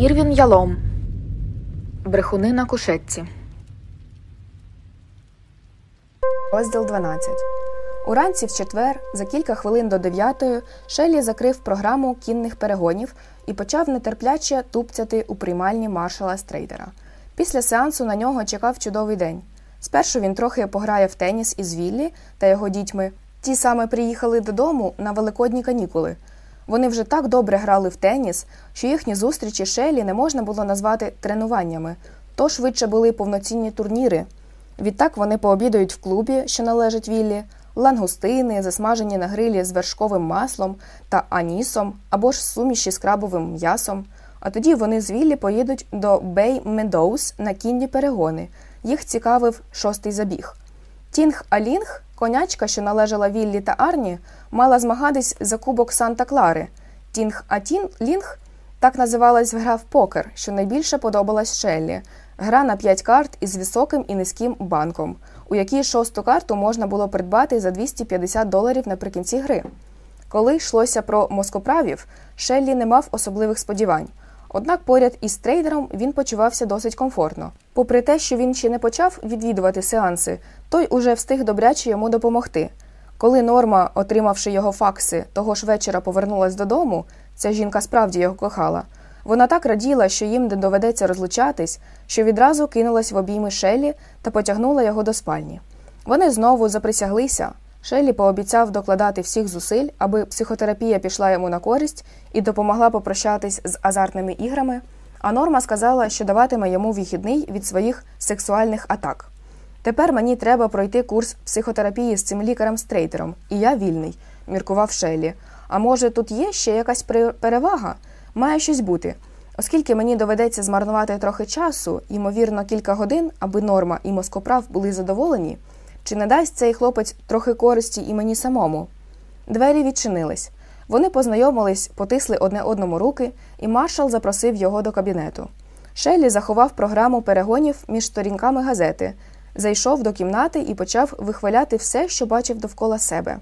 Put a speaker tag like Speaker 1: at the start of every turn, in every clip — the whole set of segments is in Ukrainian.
Speaker 1: Ірвін Ялом. Брехуни на кушетці.
Speaker 2: Розділ 12. Уранці в четвер, за кілька хвилин до дев'ятої, Шеллі закрив програму кінних перегонів і почав нетерпляче тупцяти у приймальні маршала Стрейдера. Після сеансу на нього чекав чудовий день. Спершу він трохи пограє в теніс із Віллі та його дітьми. Ті саме приїхали додому на великодні канікули. Вони вже так добре грали в теніс, що їхні зустрічі Шелі не можна було назвати тренуваннями, то швидше були повноцінні турніри. Відтак вони пообідають в клубі, що належить Віллі, лангустини, засмажені на грилі з вершковим маслом та анісом або ж суміші з крабовим м'ясом. А тоді вони з Віллі поїдуть до Бей Медоуз на кінні перегони. Їх цікавив шостий забіг. Тінг Алінг, конячка, що належала Віллі та Арні, мала змагатись за кубок Санта Клари. Тінг Атін Лінг так називалась гра в покер, що найбільше подобалась Шеллі. Гра на п'ять карт із високим і низьким банком, у якій шосту карту можна було придбати за 250 доларів наприкінці гри. Коли йшлося про москоправів, Шеллі не мав особливих сподівань. Однак поряд із трейдером він почувався досить комфортно. Попри те, що він ще не почав відвідувати сеанси, той уже встиг добряче йому допомогти. Коли Норма, отримавши його факси, того ж вечора повернулась додому, ця жінка справді його кохала. Вона так раділа, що їм не доведеться розлучатись, що відразу кинулась в обійми Шелі та потягнула його до спальні. Вони знову заприсяглися. Шелі пообіцяв докладати всіх зусиль, аби психотерапія пішла йому на користь і допомогла попрощатись з азартними іграми. А Норма сказала, що даватиме йому вихідний від своїх сексуальних атак. Тепер мені треба пройти курс психотерапії з цим лікарем стрейтером, і я вільний, міркував Шелі. А може, тут є ще якась перевага? Має щось бути. Оскільки мені доведеться змарнувати трохи часу, ймовірно, кілька годин, аби норма і москоправ були задоволені, чи не дасть цей хлопець трохи користі і мені самому? Двері відчинились. Вони познайомились, потисли одне одному руки, і маршал запросив його до кабінету. Шеллі заховав програму перегонів між сторінками газети, зайшов до кімнати і почав вихваляти все, що бачив довкола себе.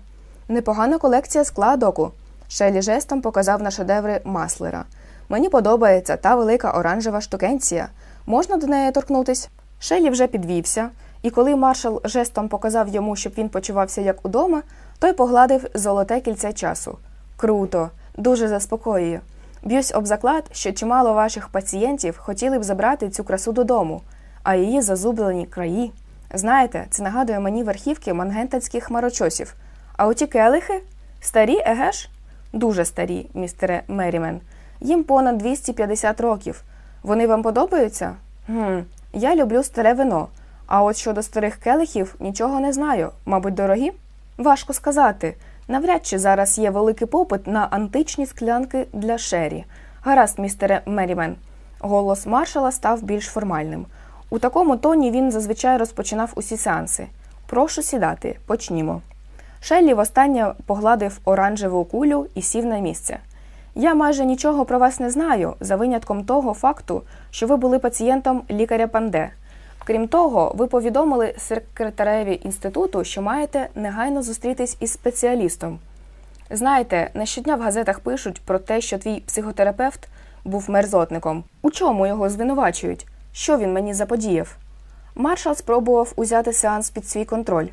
Speaker 2: Непогана колекція скла, доку. Шеллі жестом показав на шедеври маслера. Мені подобається та велика оранжева штукенція. Можна до неї торкнутись? Шеллі вже підвівся, і коли маршал жестом показав йому, щоб він почувався як удома, той погладив золоте кільце часу. Круто, дуже заспокоює. Б'юсь об заклад, що чимало ваших пацієнтів хотіли б забрати цю красу додому, а її зазублені краї. Знаєте, це нагадує мені верхівки мангентанських хмарочосів. А оті келихи? Старі, егеш? Дуже старі, містере Мерімен. Їм понад 250 років. Вони вам подобаються? Гм, Я люблю старе вино. А от щодо старих келихів нічого не знаю. Мабуть, дорогі? Важко сказати. Навряд чи зараз є великий попит на античні склянки для шері. Гаразд, містере Мерімен. Голос маршала став більш формальним. У такому тоні він зазвичай розпочинав усі сеанси. Прошу сідати, почнімо. Шеллі востаннє погладив оранжеву кулю і сів на місце. Я майже нічого про вас не знаю, за винятком того факту, що ви були пацієнтом лікаря Панде. Крім того, ви повідомили секретареві інституту, що маєте негайно зустрітись із спеціалістом. Знаєте, не щодня в газетах пишуть про те, що твій психотерапевт був мерзотником. У чому його звинувачують? Що він мені заподіяв? Маршал спробував узяти сеанс під свій контроль.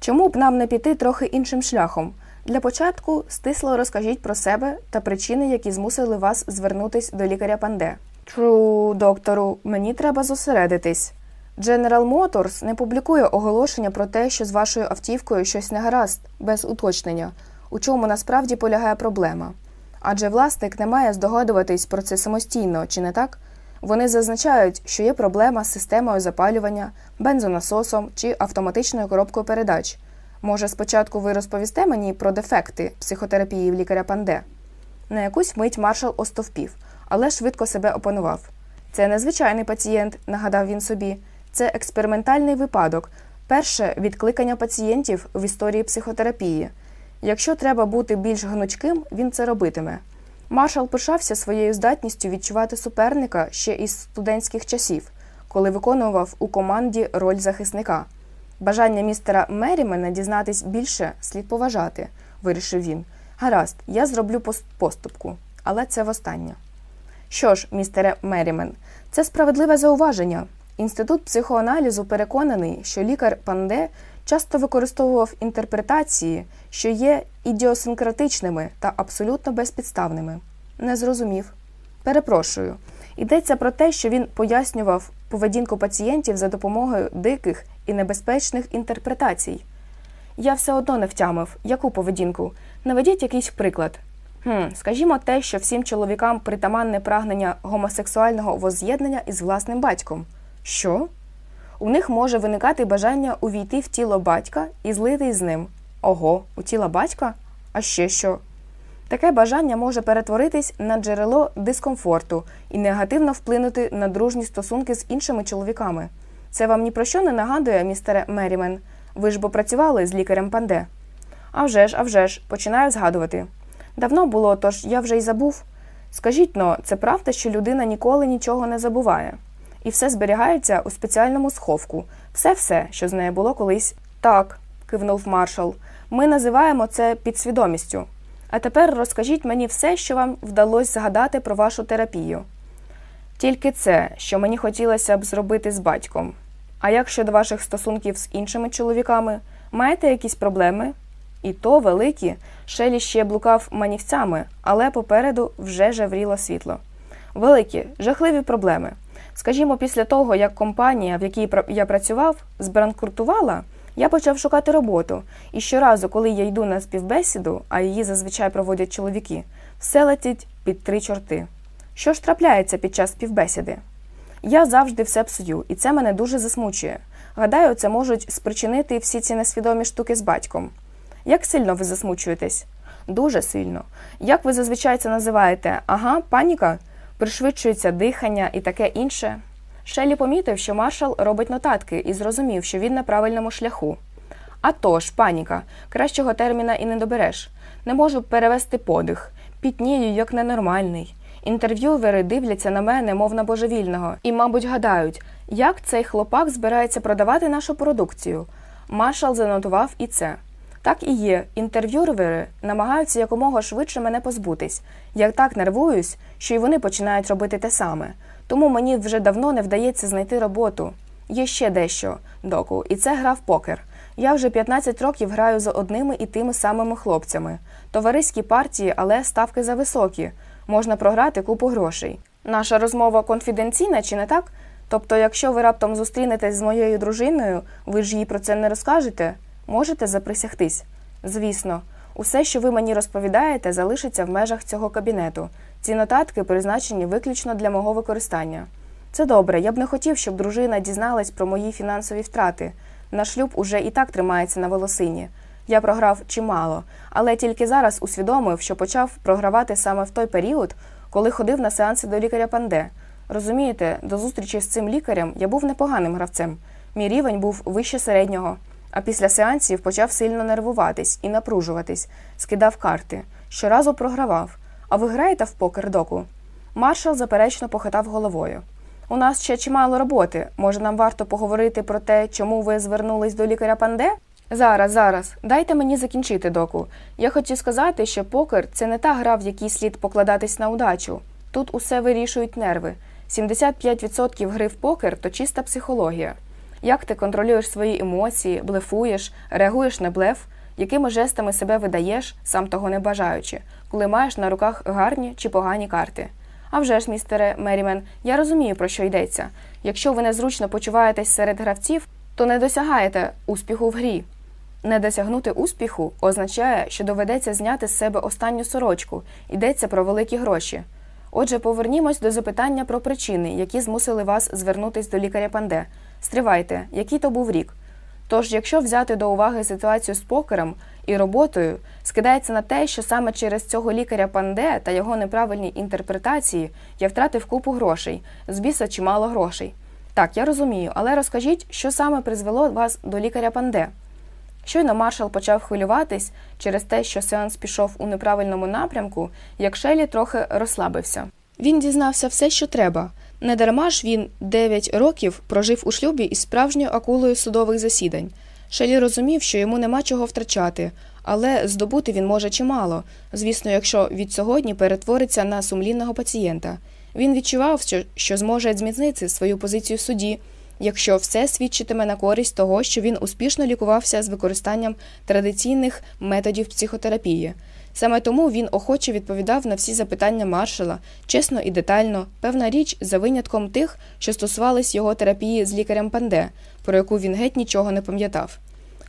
Speaker 2: Чому б нам не піти трохи іншим шляхом? Для початку стисло розкажіть про себе та причини, які змусили вас звернутись до лікаря Панде. Тру, доктору, мені треба зосередитись. General Motors не публікує оголошення про те, що з вашою автівкою щось не гаразд, без уточнення, у чому насправді полягає проблема. Адже власник не має здогадуватись про це самостійно, чи не так? Вони зазначають, що є проблема з системою запалювання, бензонасосом чи автоматичною коробкою передач. Може, спочатку ви розповісте мені про дефекти психотерапії в лікаря Панде? На якусь мить маршал остовпів, але швидко себе опанував. Це незвичайний пацієнт, нагадав він собі, це експериментальний випадок, перше відкликання пацієнтів в історії психотерапії. Якщо треба бути більш гнучким, він це робитиме. Маршал пишався своєю здатністю відчувати суперника ще із студентських часів, коли виконував у команді роль захисника. Бажання містера Мерімена дізнатись більше слід поважати, вирішив він. Гаразд, я зроблю поступку, але це востаннє. Що ж, містере Мерімен, це справедливе зауваження. Інститут психоаналізу переконаний, що лікар Панде часто використовував інтерпретації, що є ідіосинкратичними та абсолютно безпідставними. Не зрозумів. Перепрошую. Йдеться про те, що він пояснював поведінку пацієнтів за допомогою диких і небезпечних інтерпретацій. Я все одно не втямив, яку поведінку. Наведіть якийсь приклад. Хм, Скажімо те, що всім чоловікам притаманне прагнення гомосексуального возз'єднання із власним батьком. Що? У них може виникати бажання увійти в тіло батька і злити з ним. Ого, у тіло батька? А ще що? Таке бажання може перетворитись на джерело дискомфорту і негативно вплинути на дружні стосунки з іншими чоловіками. Це вам ні про що не нагадує, містере Мерімен. Ви ж бо працювали з лікарем Панде. «А вже ж, а вже ж, починаю згадувати. Давно було, тож я вже й забув. Скажіть но, це правда, що людина ніколи нічого не забуває, і все зберігається у спеціальному сховку, все все, що з нею було колись. Так, кивнув маршал. Ми називаємо це підсвідомістю. А тепер розкажіть мені все, що вам вдалося згадати про вашу терапію. Тільки це, що мені хотілося б зробити з батьком. А як щодо ваших стосунків з іншими чоловіками, маєте якісь проблеми? І то великі, Шелі ще блукав манівцями, але попереду вже жевріло світло. Великі, жахливі проблеми. Скажімо, після того, як компанія, в якій я працював, збранкрутувала, я почав шукати роботу, і щоразу, коли я йду на співбесіду, а її зазвичай проводять чоловіки, все летить під три чорти. Що ж трапляється під час співбесіди? Я завжди все псую, і це мене дуже засмучує. Гадаю, це можуть спричинити всі ці несвідомі штуки з батьком. Як сильно ви засмучуєтесь? Дуже сильно. Як ви зазвичай це називаєте? Ага, паніка? Пришвидшується дихання і таке інше. Шелі помітив, що маршал робить нотатки і зрозумів, що він на правильному шляху. А тож, паніка, кращого терміна і не добереш. Не можу перевести подих, пітнію, як ненормальний. Інтерв'ювери дивляться на мене, мов на божевільного, і, мабуть, гадають, як цей хлопак збирається продавати нашу продукцію. Маршал занотував і це. Так і є. Інтерв'ювери намагаються якомога швидше мене позбутись. Я так нервуюсь, що й вони починають робити те саме. Тому мені вже давно не вдається знайти роботу. Є ще дещо, доку, і це гра в покер. Я вже 15 років граю за одними і тими самими хлопцями. Товариські партії, але ставки зависокі. Можна програти купу грошей. Наша розмова конфіденційна, чи не так? Тобто, якщо ви раптом зустрінетесь з моєю дружиною, ви ж їй про це не розкажете. Можете заприсягтись? Звісно, усе, що ви мені розповідаєте, залишиться в межах цього кабінету. Ці нотатки призначені виключно для мого використання. Це добре, я б не хотів, щоб дружина дізналась про мої фінансові втрати. Наш шлюб уже і так тримається на волосині. Я програв чимало, але тільки зараз усвідомив, що почав програвати саме в той період, коли ходив на сеанси до лікаря Панде. Розумієте, до зустрічі з цим лікарем я був непоганим гравцем. Мій рівень був вище середнього. А після сеансів почав сильно нервуватись і напружуватись, скидав карти, щоразу програвав. А ви граєте в покер доку? Маршал заперечно похитав головою. У нас ще чимало роботи. Може, нам варто поговорити про те, чому ви звернулись до лікаря Панде? Зараз, зараз, дайте мені закінчити доку. Я хочу сказати, що покер це не та гра, в якій слід покладатись на удачу. Тут усе вирішують нерви. 75% гри в покер то чиста психологія. Як ти контролюєш свої емоції, блефуєш, реагуєш на блеф, якими жестами себе видаєш, сам того не бажаючи, коли маєш на руках гарні чи погані карти. А вже ж, містере Мерімен, я розумію, про що йдеться. Якщо ви незручно почуваєтесь серед гравців, то не досягаєте успіху в грі. Не досягнути успіху означає, що доведеться зняти з себе останню сорочку, йдеться про великі гроші. Отже, повернімось до запитання про причини, які змусили вас звернутись до лікаря Панде. Стривайте, який то був рік. Тож, якщо взяти до уваги ситуацію з покером і роботою, скидається на те, що саме через цього лікаря Панде та його неправильні інтерпретації я втратив купу грошей, з біса чимало грошей. Так, я розумію, але розкажіть, що саме призвело вас до лікаря Панде. Щойно маршал почав хвилюватись через те, що сеанс пішов у неправильному напрямку, як Шелі трохи розслабився. Він дізнався все, що треба. Недарма ж він 9 років прожив у шлюбі із справжньою акулою судових засідань. Шелі розумів, що йому нема чого втрачати, але здобути він може чимало, звісно, якщо від сьогодні перетвориться на сумлінного пацієнта. Він відчував, що, зможе зміцнити свою позицію в суді, якщо все свідчитиме на користь того, що він успішно лікувався з використанням традиційних методів психотерапії. Саме тому він охоче відповідав на всі запитання маршала, чесно і детально, певна річ за винятком тих, що стосувались його терапії з лікарем Панде, про яку він геть нічого не пам'ятав.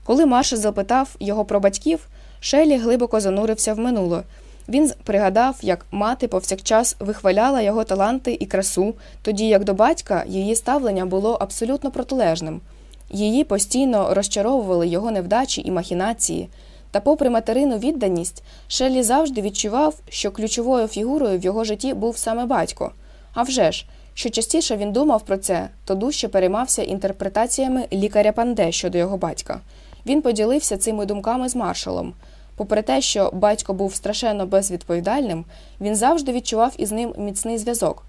Speaker 2: Коли маршал запитав його про батьків, Шелі глибоко занурився в минуле. Він пригадав, як мати повсякчас вихваляла його таланти і красу, тоді як до батька її ставлення було абсолютно протилежним. Її постійно розчаровували його невдачі і махінації. Та, попри материну відданість, Шеллі завжди відчував, що ключовою фігурою в його житті був саме батько. А вже ж, що частіше він думав про це, то дужче переймався інтерпретаціями лікаря Панде щодо його батька. Він поділився цими думками з маршалом. Попри те, що батько був страшенно безвідповідальним, він завжди відчував із ним міцний зв'язок.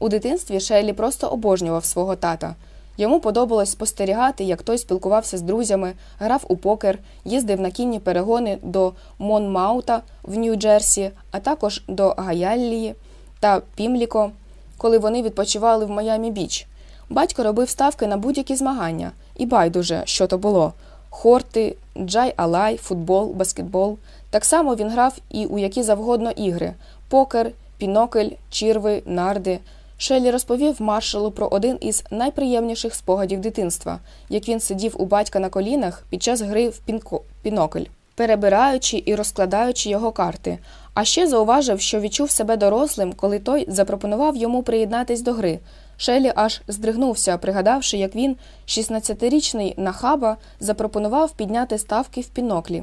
Speaker 2: У дитинстві Шейлі просто обожнював свого тата. Йому подобалось спостерігати, як той спілкувався з друзями, грав у покер, їздив на кінні перегони до Монмаута в Нью-Джерсі, а також до Гаяллії та Пімліко, коли вони відпочивали в Майамі Біч. Батько робив ставки на будь-які змагання, і байдуже, що то було хорти, джай алай, футбол, баскетбол. Так само він грав і у які завгодно ігри покер, пінокль, чірви, нарди. Шеллі розповів маршалу про один із найприємніших спогадів дитинства, як він сидів у батька на колінах під час гри в пінко... пінокль, перебираючи і розкладаючи його карти. А ще зауважив, що відчув себе дорослим, коли той запропонував йому приєднатись до гри. Шелі аж здригнувся, пригадавши, як він, 16-річний нахаба, запропонував підняти ставки в піноклі.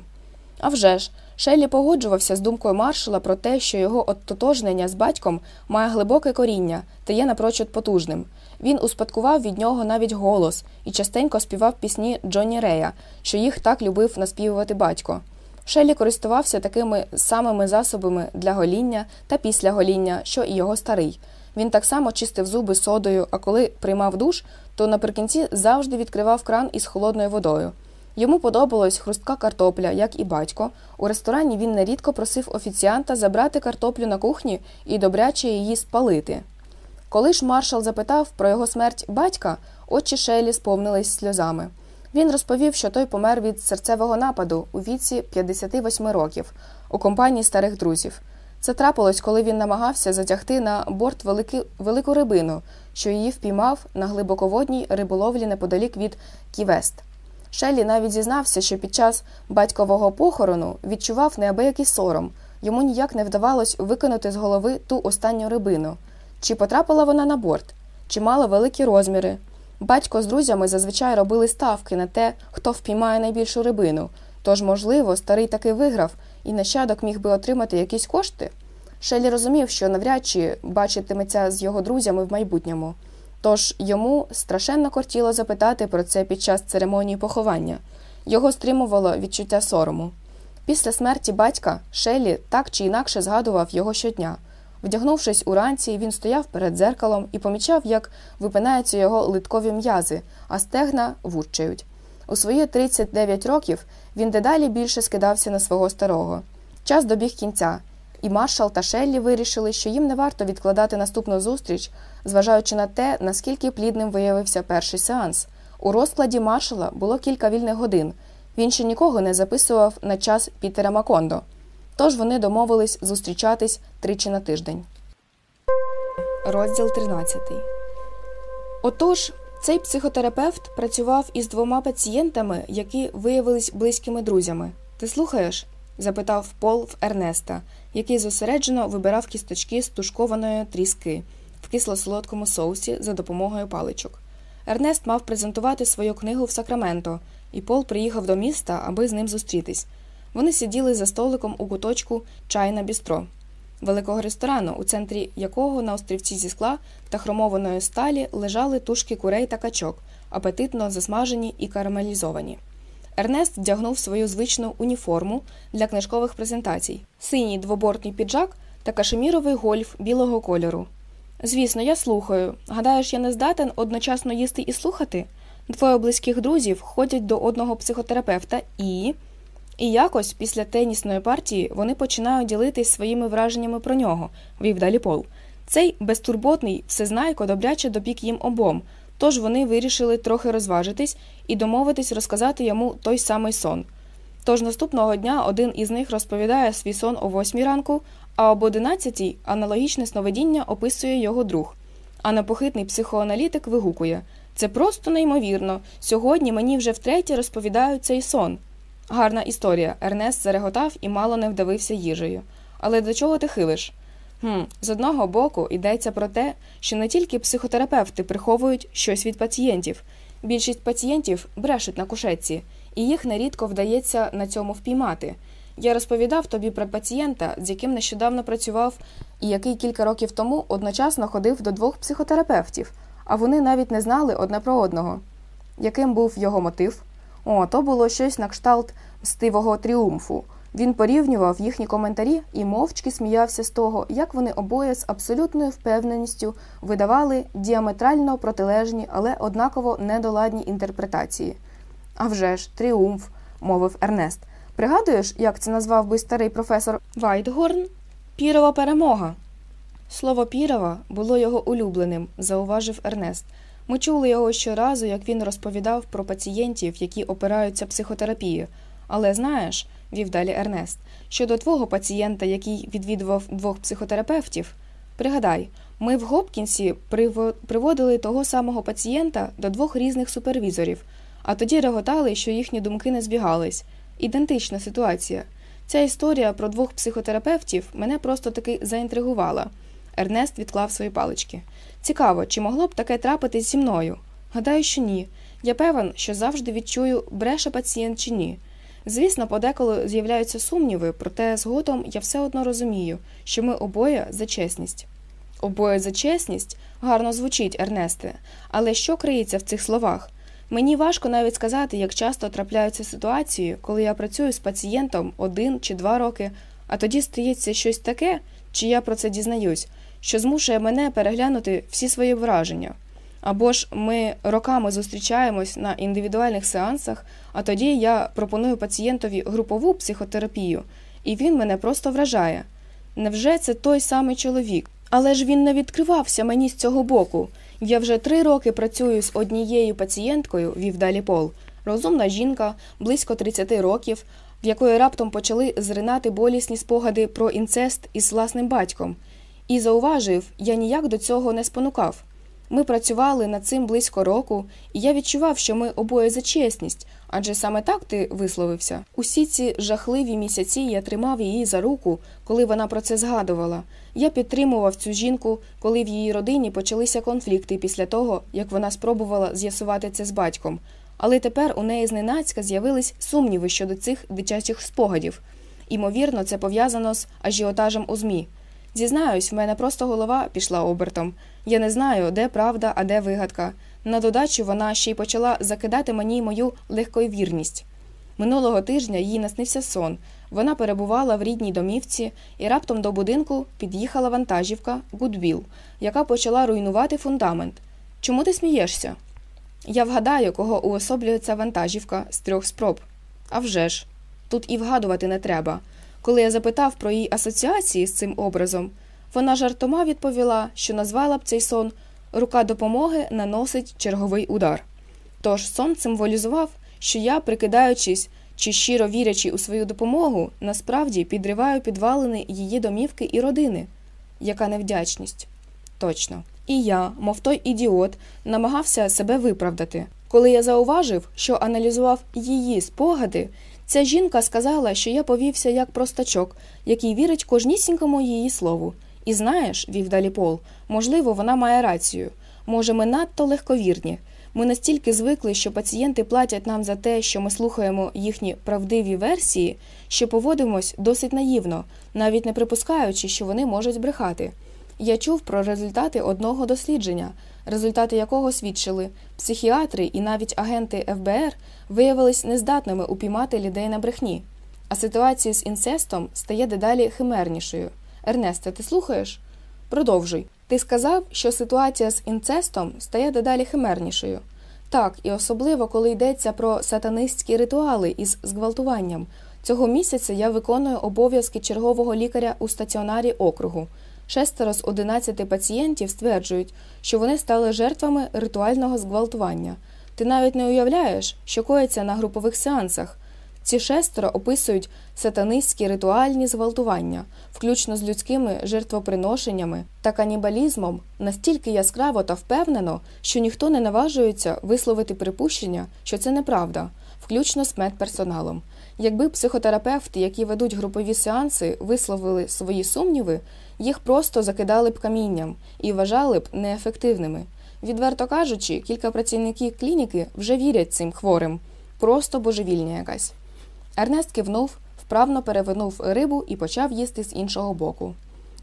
Speaker 2: А вже ж, Шелі погоджувався з думкою маршала про те, що його оттотожнення з батьком має глибоке коріння та є напрочуд потужним. Він успадкував від нього навіть голос і частенько співав пісні Джонні Рея, що їх так любив наспівувати батько. Шелі користувався такими самими засобами для гоління та після гоління, що і його старий. Він так само чистив зуби содою, а коли приймав душ, то наприкінці завжди відкривав кран із холодною водою. Йому подобалась хрустка картопля, як і батько. У ресторані він нерідко просив офіціанта забрати картоплю на кухні і добряче її спалити. Коли ж маршал запитав про його смерть батька, очі Шелі сповнились сльозами. Він розповів, що той помер від серцевого нападу у віці 58 років у компанії старих друзів. Це трапилось, коли він намагався затягти на борт велики, велику рибину, що її впіймав на глибоководній риболовлі неподалік від Ківест. Шеллі навіть зізнався, що під час батькового похорону відчував неабиякий сором, йому ніяк не вдавалось викинути з голови ту останню рибину. Чи потрапила вона на борт, чи мала великі розміри. Батько з друзями зазвичай робили ставки на те, хто впіймає найбільшу рибину, тож, можливо, старий таки виграв і нащадок міг би отримати якісь кошти. Шелі розумів, що навряд чи бачитиметься з його друзями в майбутньому. Тож йому страшенно кортіло запитати про це під час церемонії поховання. Його стримувало відчуття сорому. Після смерті батька Шелі так чи інакше згадував його щодня. Вдягнувшись уранці, він стояв перед дзеркалом і помічав, як випинаються його литкові м'язи, а стегна вурчають. У свої 39 років він дедалі більше скидався на свого старого. Час добіг кінця, і маршал та Шеллі вирішили, що їм не варто відкладати наступну зустріч, зважаючи на те, наскільки плідним виявився перший сеанс. У розкладі маршала було кілька вільних годин. Він ще нікого не записував на час Пітера Макондо. Тож вони домовились зустрічатись тричі на тиждень. Розділ 13 Отож, цей психотерапевт працював із двома пацієнтами, які виявились близькими друзями. Ти слухаєш? запитав Пол в Ернеста, який зосереджено вибирав кісточки з тушкованої тріски в кисло-солодкому соусі за допомогою паличок. Ернест мав презентувати свою книгу в Сакраменто, і Пол приїхав до міста, аби з ним зустрітись. Вони сиділи за столиком у куточку чайна бістро, великого ресторану, у центрі якого на острівці зі скла та хромованої сталі лежали тушки курей та качок, апетитно засмажені і карамелізовані. Ернест вдягнув свою звичну уніформу для книжкових презентацій, синій двобортний піджак та кашеміровий гольф білого кольору. Звісно, я слухаю. Гадаєш, я не здатен одночасно їсти і слухати? Двоє близьких друзів ходять до одного психотерапевта і. І якось після тенісної партії вони починають ділитись своїми враженнями про нього, вів далі Пол. Цей безтурботний всезнайко добряче допік їм обом, тож вони вирішили трохи розважитись і домовитись розказати йому той самий сон. Тож наступного дня один із них розповідає свій сон о восьмій ранку, а об одинадцятій аналогічне сновидіння описує його друг. А непохитний психоаналітик вигукує це просто неймовірно. Сьогодні мені вже втретє розповідають цей сон. Гарна історія. Ернест зареготав і мало не вдавився їжею. Але до чого ти хилиш? Хм, З одного боку йдеться про те, що не тільки психотерапевти приховують щось від пацієнтів. Більшість пацієнтів брешуть на кушетці, і їх нерідко вдається на цьому впіймати. Я розповідав тобі про пацієнта, з яким нещодавно працював, і який кілька років тому одночасно ходив до двох психотерапевтів, а вони навіть не знали одне про одного. Яким був його мотив? О, то було щось на кшталт мстивого тріумфу. Він порівнював їхні коментарі і мовчки сміявся з того, як вони обоє з абсолютною впевненістю видавали діаметрально протилежні, але однаково недоладні інтерпретації. «А вже ж, тріумф, мовив Ернест. Пригадуєш, як це назвав би старий професор Вайтгорн? Пірова перемога. Слово пірова було його улюбленим, зауважив Ернест. Ми чули його щоразу, як він розповідав про пацієнтів, які опираються психотерапією. Але знаєш, вів далі Ернест, щодо твого пацієнта, який відвідував двох психотерапевтів, пригадай, ми в Гопкінсі приводили того самого пацієнта до двох різних супервізорів, а тоді реготали, що їхні думки не збігались. Ідентична ситуація. Ця історія про двох психотерапевтів мене просто таки заінтригувала. Ернест відклав свої палички. Цікаво, чи могло б таке трапитись зі мною? Гадаю, що ні. Я певен, що завжди відчую, бреше пацієнт чи ні. Звісно, подеколи з'являються сумніви, проте згодом я все одно розумію, що ми обоє за чесність. Обоє за чесність гарно звучить, Ернесте, але що криється в цих словах? Мені важко навіть сказати, як часто трапляються ситуації, коли я працюю з пацієнтом один чи два роки, а тоді стається щось таке, чи я про це дізнаюсь, що змушує мене переглянути всі свої враження. Або ж ми роками зустрічаємось на індивідуальних сеансах, а тоді я пропоную пацієнтові групову психотерапію, і він мене просто вражає. Невже це той самий чоловік? Але ж він не відкривався мені з цього боку. Я вже три роки працюю з однією пацієнткою, вів далі Пол, розумна жінка, близько 30 років, в якої раптом почали зринати болісні спогади про інцест із власним батьком. І зауважив, я ніяк до цього не спонукав. Ми працювали над цим близько року, і я відчував, що ми обоє за чесність, адже саме так ти висловився. Усі ці жахливі місяці я тримав її за руку, коли вона про це згадувала. Я підтримував цю жінку, коли в її родині почалися конфлікти після того, як вона спробувала з'ясувати це з батьком. Але тепер у неї зненацька з'явились сумніви щодо цих дитячих спогадів. Імовірно, це пов'язано з ажіотажем у ЗМІ. Зізнаюсь, в мене просто голова пішла обертом. Я не знаю, де правда, а де вигадка. На додачу вона ще й почала закидати мені мою легковірність. Минулого тижня їй наснився сон. Вона перебувала в рідній домівці, і раптом до будинку під'їхала вантажівка Гудвіл, яка почала руйнувати фундамент. Чому ти смієшся? Я вгадаю, кого уособлює ця вантажівка з трьох спроб. А вже ж, тут і вгадувати не треба. Коли я запитав про її асоціації з цим образом, вона жартома відповіла, що назвала б цей сон рука допомоги наносить черговий удар. Тож сон символізував, що я, прикидаючись чи щиро вірячи у свою допомогу, насправді підриваю підвалини її домівки і родини. Яка невдячність? Точно. І я, мов той ідіот, намагався себе виправдати. Коли я зауважив, що аналізував її спогади, ця жінка сказала, що я повівся як простачок, який вірить кожнісінькому її слову. І знаєш, вів далі Пол, можливо, вона має рацію. Може, ми надто легковірні. Ми настільки звикли, що пацієнти платять нам за те, що ми слухаємо їхні правдиві версії, що поводимось досить наївно, навіть не припускаючи, що вони можуть брехати. Я чув про результати одного дослідження, результати якого свідчили психіатри і навіть агенти ФБР виявились нездатними упіймати людей на брехні. А ситуація з інцестом стає дедалі химернішою. Ернесте, ти слухаєш? Продовжуй. Ти сказав, що ситуація з інцестом стає дедалі химернішою. Так, і особливо, коли йдеться про сатанистські ритуали із зґвалтуванням. Цього місяця я виконую обов'язки чергового лікаря у стаціонарі округу. Шестеро з 11 пацієнтів стверджують, що вони стали жертвами ритуального зґвалтування. Ти навіть не уявляєш, що коїться на групових сеансах. Ці шестеро описують сатанистські ритуальні зґвалтування, включно з людськими жертвоприношеннями та канібалізмом, настільки яскраво та впевнено, що ніхто не наважується висловити припущення, що це неправда, включно з медперсоналом. Якби психотерапевти, які ведуть групові сеанси, висловили свої сумніви, їх просто закидали б камінням і вважали б неефективними. Відверто кажучи, кілька працівників клініки вже вірять цим хворим, просто божевільня якась. Ернест кивнув, вправно перевернув рибу і почав їсти з іншого боку.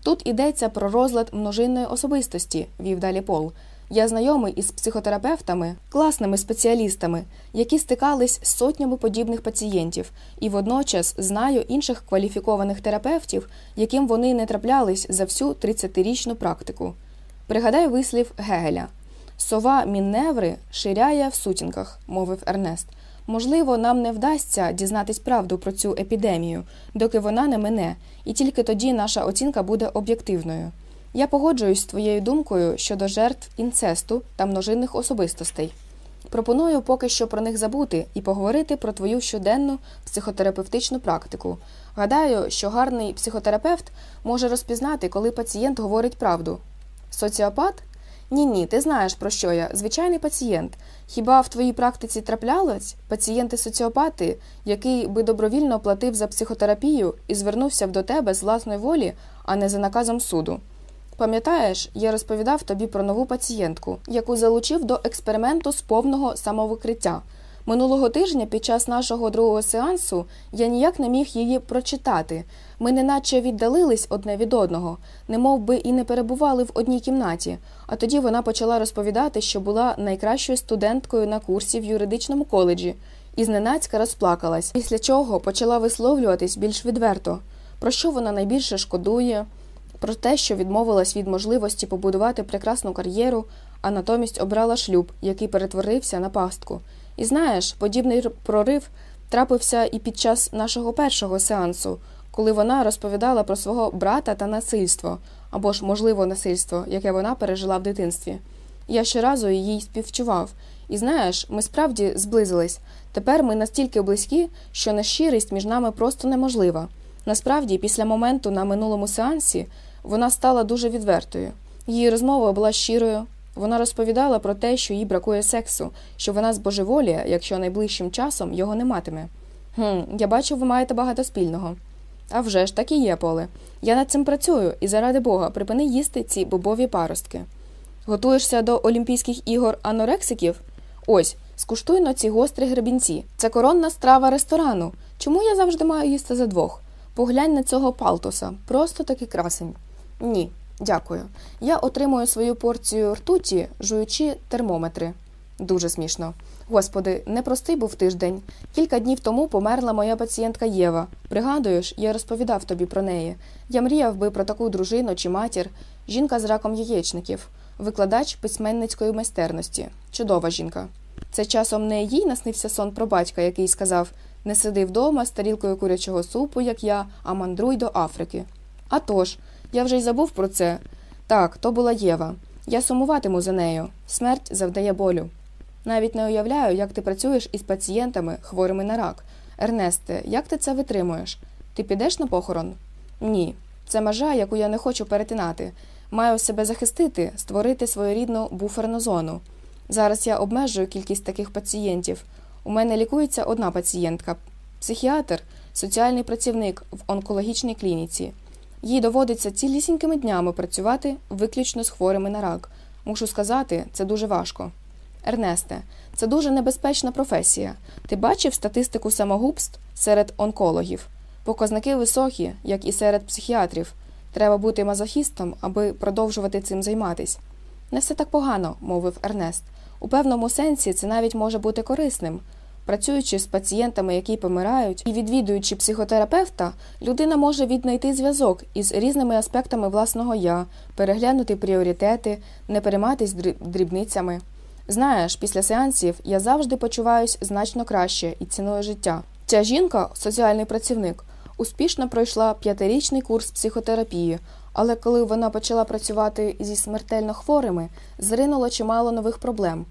Speaker 2: Тут йдеться про розлад множинної особистості, вів далі Пол. Я знайомий із психотерапевтами, класними спеціалістами, які стикались з сотнями подібних пацієнтів, і водночас знаю інших кваліфікованих терапевтів, яким вони не траплялись за всю 30-річну практику. Пригадай вислів Гегеля сова Мінневри ширяє в сутінках, мовив Ернест. Можливо, нам не вдасться дізнатись правду про цю епідемію, доки вона не мине, і тільки тоді наша оцінка буде об'єктивною. Я погоджуюсь з твоєю думкою щодо жертв інцесту та множинних особистостей. Пропоную поки що про них забути і поговорити про твою щоденну психотерапевтичну практику. Гадаю, що гарний психотерапевт може розпізнати, коли пацієнт говорить правду. Соціопат? Ні, ні, ти знаєш, про що я, звичайний пацієнт. Хіба в твоїй практиці траплялось пацієнти-соціопати, який би добровільно платив за психотерапію і звернувся б до тебе з власної волі, а не за наказом суду? Пам'ятаєш, я розповідав тобі про нову пацієнтку, яку залучив до експерименту з повного самовикриття. Минулого тижня під час нашого другого сеансу я ніяк не міг її прочитати. Ми неначе віддалились одне від одного, не би і не перебували в одній кімнаті. А тоді вона почала розповідати, що була найкращою студенткою на курсі в юридичному коледжі, і зненацька розплакалась, після чого почала висловлюватись більш відверто, про що вона найбільше шкодує, про те, що відмовилась від можливості побудувати прекрасну кар'єру, а натомість обрала шлюб, який перетворився на пастку. І знаєш, подібний прорив трапився і під час нашого першого сеансу, коли вона розповідала про свого брата та насильство або ж, можливо, насильство, яке вона пережила в дитинстві. Я щоразу їй співчував, і знаєш, ми справді зблизились. Тепер ми настільки близькі, що нещирість між нами просто неможлива. Насправді, після моменту на минулому сеансі вона стала дуже відвертою. Її розмова була щирою. Вона розповідала про те, що їй бракує сексу, що вона збожеволіє, якщо найближчим часом його не матиме. «Хм, Я бачу, ви маєте багато спільного. «А вже ж так і є, поле. Я над цим працюю і заради Бога припини їсти ці бобові паростки. Готуєшся до Олімпійських ігор анорексиків? Ось, скуштуй на ці гострі гребінці. Це коронна страва ресторану. Чому я завжди маю їсти за двох? Поглянь на цього палтуса, просто такий красень. Ні, дякую. Я отримую свою порцію ртуті, жуючи термометри. Дуже смішно. Господи, непростий був тиждень. Кілька днів тому померла моя пацієнтка Єва. Пригадуєш, я розповідав тобі про неї. Я мріяв би про таку дружину чи матір, жінка з раком яєчників, викладач письменницької майстерності. Чудова жінка. Це часом не їй наснився сон про батька, який сказав не сиди вдома з тарілкою курячого супу, як я, а мандруй до Африки. А тож, я вже й забув про це. Так, то була Єва. Я сумуватиму за нею. Смерть завдає болю. Навіть не уявляю, як ти працюєш із пацієнтами, хворими на рак. Ернесте, як ти це витримуєш? Ти підеш на похорон? Ні. Це межа, яку я не хочу перетинати. Маю себе захистити, створити своєрідну буферну зону. Зараз я обмежую кількість таких пацієнтів. У мене лікується одна пацієнтка, психіатр, соціальний працівник в онкологічній клініці. Їй доводиться цілісінькими днями працювати виключно з хворими на рак. Мушу сказати, це дуже важко. Ернесте, це дуже небезпечна професія. Ти бачив статистику самогубств серед онкологів? Показники високі, як і серед психіатрів. Треба бути мазохістом, аби продовжувати цим займатись. Не все так погано, мовив Ернест. У певному сенсі це навіть може бути корисним. Працюючи з пацієнтами, які помирають, і відвідуючи психотерапевта, людина може віднайти зв'язок із різними аспектами власного я, переглянути пріоритети, не перейматись дрібницями. Знаєш, після сеансів я завжди почуваюся значно краще і ціную життя. Ця жінка, соціальний працівник, успішно пройшла п'ятирічний курс психотерапії, Але коли вона почала працювати зі смертельно хворими, зринуло чимало нових проблем.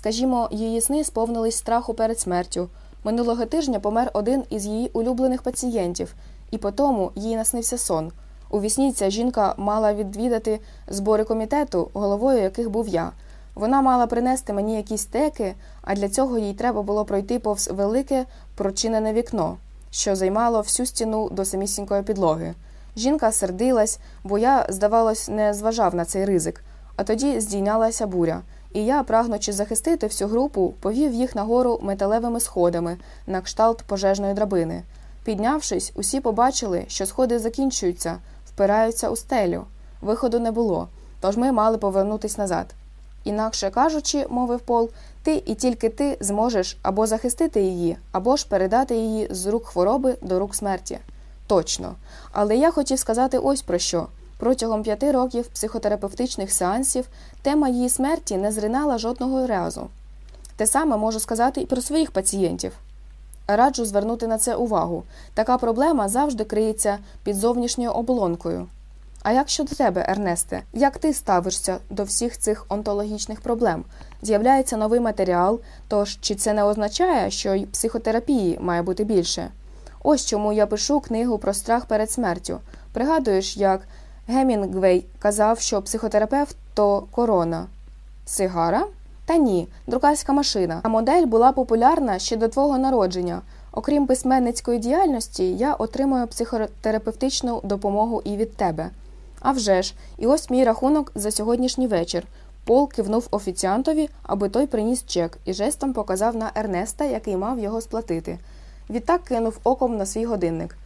Speaker 2: Скажімо, її сни сповнились страху перед смертю. Минулого тижня помер один із її улюблених пацієнтів, і по тому їй наснився сон. У вісні ця жінка мала відвідати збори комітету, головою яких був я. Вона мала принести мені якісь теки, а для цього їй треба було пройти повз велике прочинене вікно, що займало всю стіну до самісінької підлоги. Жінка сердилась, бо я, здавалось, не зважав на цей ризик, а тоді здійнялася буря, і я, прагнучи захистити всю групу, повів їх нагору металевими сходами на кшталт пожежної драбини. Піднявшись, усі побачили, що сходи закінчуються, впираються у стелю. Виходу не було, тож ми мали повернутись назад. Інакше кажучи, мовив Пол, ти і тільки ти зможеш або захистити її, або ж передати її з рук хвороби до рук смерті. Точно. Але я хотів сказати ось про що. Протягом п'яти років психотерапевтичних сеансів тема її смерті не зринала жодного разу. Те саме можу сказати і про своїх пацієнтів. Раджу звернути на це увагу. Така проблема завжди криється під зовнішньою оболонкою. А як щодо тебе, Ернесте, як ти ставишся до всіх цих онтологічних проблем? З'являється новий матеріал, тож чи це не означає, що й психотерапії має бути більше? Ось чому я пишу книгу про страх перед смертю. Пригадуєш, як Гемінгвей казав, що психотерапевт то корона. Сигара? Та ні, друкарська машина. А модель була популярна ще до твого народження. Окрім письменницької діяльності, я отримую психотерапевтичну допомогу і від тебе. А вже ж, і ось мій рахунок за сьогоднішній вечір. Пол кивнув офіціантові, аби той приніс чек, і жестом показав на Ернеста, який мав його сплатити. Відтак кинув оком на свій годинник.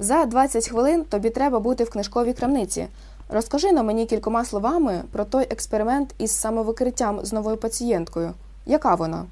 Speaker 2: За 20 хвилин тобі треба бути в книжковій крамниці. Розкажи на мені кількома словами про той експеримент із самовикриттям з новою пацієнткою. Яка вона?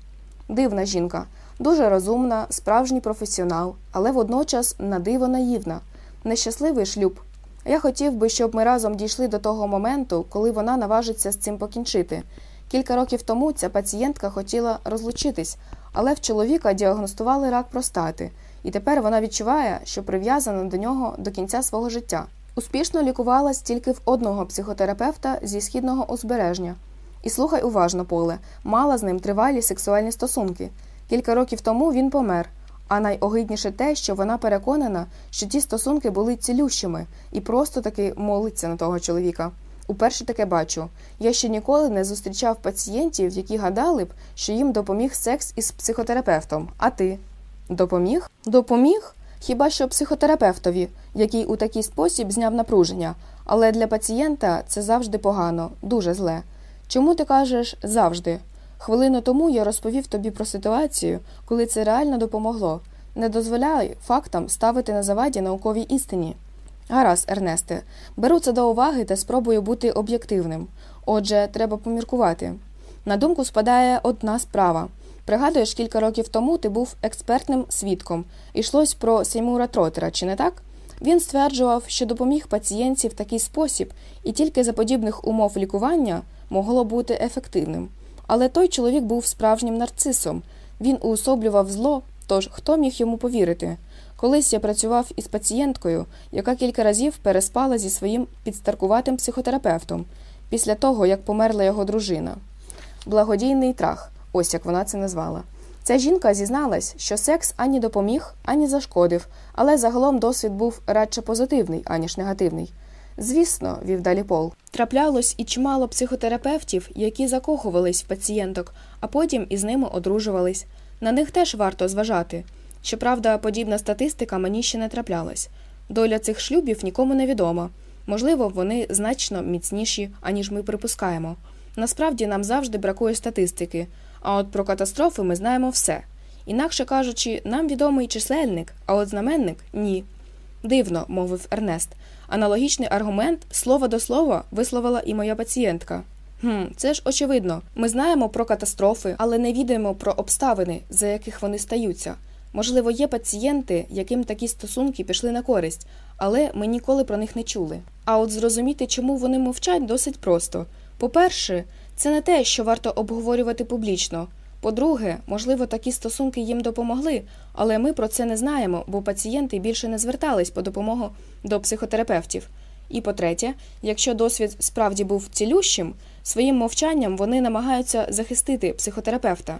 Speaker 2: Дивна жінка, дуже розумна, справжній професіонал, але водночас надиво наївна, нещасливий шлюб. Я хотів би, щоб ми разом дійшли до того моменту, коли вона наважиться з цим покінчити. Кілька років тому ця пацієнтка хотіла розлучитись, але в чоловіка діагностували рак простати, і тепер вона відчуває, що прив'язана до нього до кінця свого життя. Успішно лікувалась тільки в одного психотерапевта зі східного узбережжя. І слухай уважно, поле, мала з ним тривалі сексуальні стосунки. Кілька років тому він помер. А найогидніше те, що вона переконана, що ті стосунки були цілющими і просто таки молиться на того чоловіка. Уперше таке бачу. Я ще ніколи не зустрічав пацієнтів, які гадали б, що їм допоміг секс із психотерапевтом. А ти допоміг? Допоміг? Хіба що психотерапевтові, який у такий спосіб зняв напруження. Але для пацієнта це завжди погано, дуже зле. Чому ти кажеш завжди? Хвилину тому я розповів тобі про ситуацію, коли це реально допомогло. Не дозволяй фактам ставити на заваді науковій істині. Гаразд, Ернесте, беру це до уваги та спробую бути об'єктивним. Отже, треба поміркувати. На думку спадає одна справа. Пригадуєш, кілька років тому ти був експертним свідком. Ішлось про Сеймура Тротера, чи не так? Він стверджував, що допоміг пацієнтці в такий спосіб, і тільки за подібних умов лікування могло бути ефективним. Але той чоловік був справжнім нарцисом. Він уособлював зло, тож хто міг йому повірити? Колись я працював із пацієнткою, яка кілька разів переспала зі своїм підстаркуватим психотерапевтом після того, як померла його дружина. Благодійний трах, ось як вона це назвала. Ця жінка зізналась, що секс ані допоміг, ані зашкодив, але загалом досвід був радше позитивний, аніж негативний. Звісно, вів далі Пол. Траплялось і чимало психотерапевтів, які закохувались в пацієнток, а потім із ними одружувались. На них теж варто зважати. Щоправда, подібна статистика мені ще не траплялась. Доля цих шлюбів нікому не відома. Можливо, вони значно міцніші, аніж ми припускаємо. Насправді нам завжди бракує статистики, а от про катастрофи ми знаємо все. Інакше кажучи, нам відомий чисельник, а от знаменник ні. Дивно, мовив Ернест. Аналогічний аргумент слово до слова висловила і моя пацієнтка. «Хм, Це ж очевидно. Ми знаємо про катастрофи, але не відаємо про обставини, за яких вони стаються. Можливо, є пацієнти, яким такі стосунки пішли на користь, але ми ніколи про них не чули. А от зрозуміти, чому вони мовчать, досить просто. По-перше, це не те, що варто обговорювати публічно. По-друге, можливо, такі стосунки їм допомогли, але ми про це не знаємо, бо пацієнти більше не звертались по допомогу до психотерапевтів. І по-третє, якщо досвід справді був цілющим, своїм мовчанням вони намагаються захистити психотерапевта.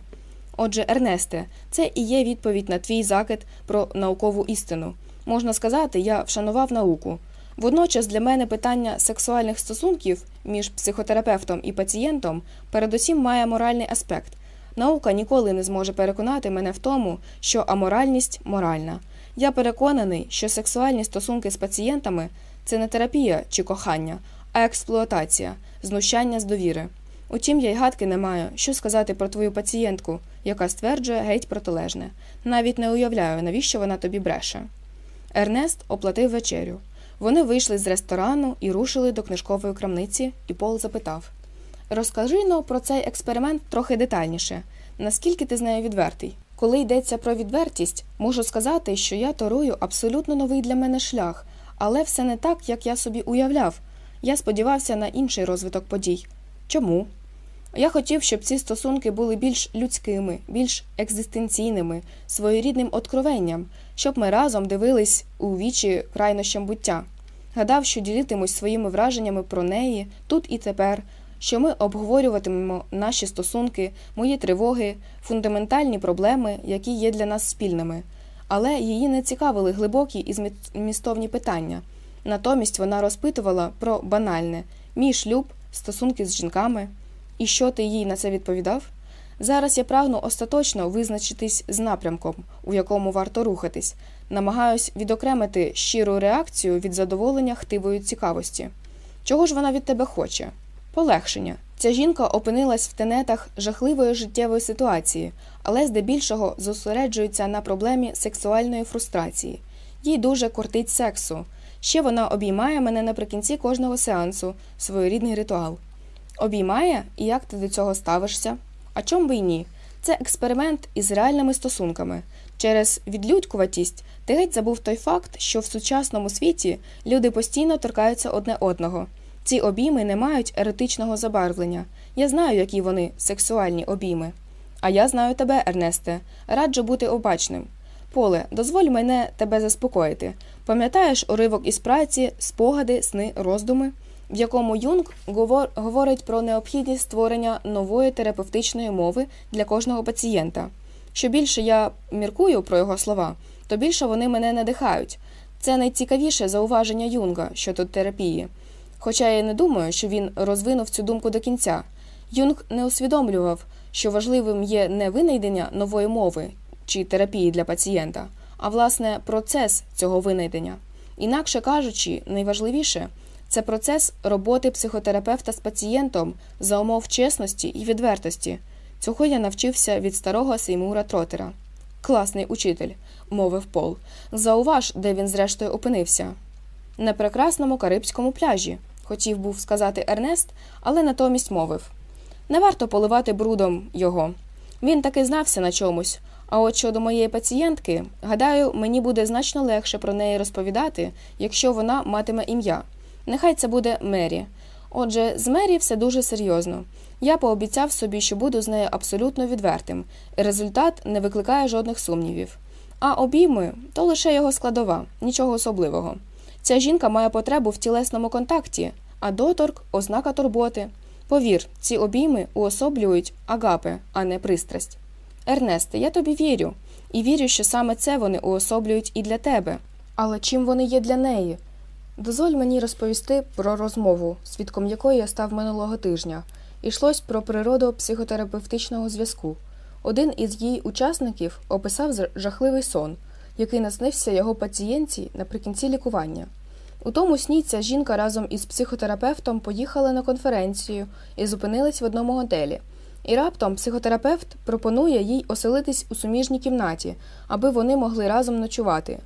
Speaker 2: Отже, Ернесте, це і є відповідь на твій закид про наукову істину. Можна сказати, я вшанував науку. Водночас для мене питання сексуальних стосунків між психотерапевтом і пацієнтом передусім має моральний аспект. Наука ніколи не зможе переконати мене в тому, що аморальність моральна. Я переконаний, що сексуальні стосунки з пацієнтами це не терапія чи кохання, а експлуатація, знущання з довіри. Утім, я й гадки не маю, що сказати про твою пацієнтку, яка стверджує геть протилежне. Навіть не уявляю, навіщо вона тобі бреше. Ернест оплатив вечерю. Вони вийшли з ресторану і рушили до книжкової крамниці, і Пол запитав Розкажи но про цей експеримент трохи детальніше. Наскільки ти з нею відвертий? Коли йдеться про відвертість, можу сказати, що я торую абсолютно новий для мене шлях, але все не так, як я собі уявляв. Я сподівався на інший розвиток подій. Чому? Я хотів, щоб ці стосунки були більш людськими, більш екзистенційними, своєрідним откровенням, щоб ми разом дивились у вічі крайнощам буття. Гадав, що ділитимусь своїми враженнями про неї тут і тепер, що ми обговорюватимемо наші стосунки, мої тривоги, фундаментальні проблеми, які є для нас спільними. Але її не цікавили глибокі і змістовні питання. Натомість вона розпитувала про банальне мій шлюб, стосунки з жінками. І що ти їй на це відповідав? Зараз я прагну остаточно визначитись з напрямком, у якому варто рухатись, намагаюсь відокремити щиру реакцію від задоволення хтивої цікавості. Чого ж вона від тебе хоче? Полегшення. Ця жінка опинилась в тенетах жахливої життєвої ситуації, але здебільшого зосереджується на проблемі сексуальної фрустрації. Їй дуже кортить сексу. Ще вона обіймає мене наприкінці кожного сеансу, своєрідний ритуал. Обіймає і як ти до цього ставишся? А чом би й ні? Це експеримент із реальними стосунками. Через відлюдькуватість ти геть забув той факт, що в сучасному світі люди постійно торкаються одне одного. Ці обійми не мають еретичного забарвлення. Я знаю, які вони сексуальні обійми. А я знаю тебе, Ернесте, раджу бути обачним. Поле, дозволь мене тебе заспокоїти. Пам'ятаєш уривок із праці, спогади, сни, роздуми, в якому Юнг говорить про необхідність створення нової терапевтичної мови для кожного пацієнта. Що більше я міркую про його слова, то більше вони мене надихають. Це найцікавіше зауваження Юнга щодо терапії. Хоча я не думаю, що він розвинув цю думку до кінця. Юнг не усвідомлював, що важливим є не винайдення нової мови чи терапії для пацієнта, а власне процес цього винайдення. Інакше кажучи, найважливіше це процес роботи психотерапевта з пацієнтом за умов чесності і відвертості. Цього я навчився від старого Сеймура Тротера. Класний учитель, мовив Пол. Зауваж, де він зрештою опинився. На прекрасному карибському пляжі, хотів був сказати Ернест, але натомість мовив не варто поливати брудом його. Він таки знався на чомусь. А от щодо моєї пацієнтки, гадаю, мені буде значно легше про неї розповідати, якщо вона матиме ім'я. Нехай це буде Мері. Отже, з Мері все дуже серйозно. Я пообіцяв собі, що буду з нею абсолютно відвертим, і результат не викликає жодних сумнівів. А обійми то лише його складова, нічого особливого. Ця жінка має потребу в тілесному контакті, а доторк ознака турботи. Повір, ці обійми уособлюють агапи, а не пристрасть. Ернесте, я тобі вірю, і вірю, що саме це вони уособлюють і для тебе. Але чим вони є для неї? Дозволь мені розповісти про розмову, свідком якої я став минулого тижня. Ішлось про природу психотерапевтичного зв'язку. Один із її учасників описав жахливий сон, який наснився його пацієнтці наприкінці лікування. У тому сні ця жінка разом із психотерапевтом поїхала на конференцію і зупинились в одному готелі. І раптом психотерапевт пропонує їй оселитись у суміжній кімнаті, аби вони могли разом ночувати.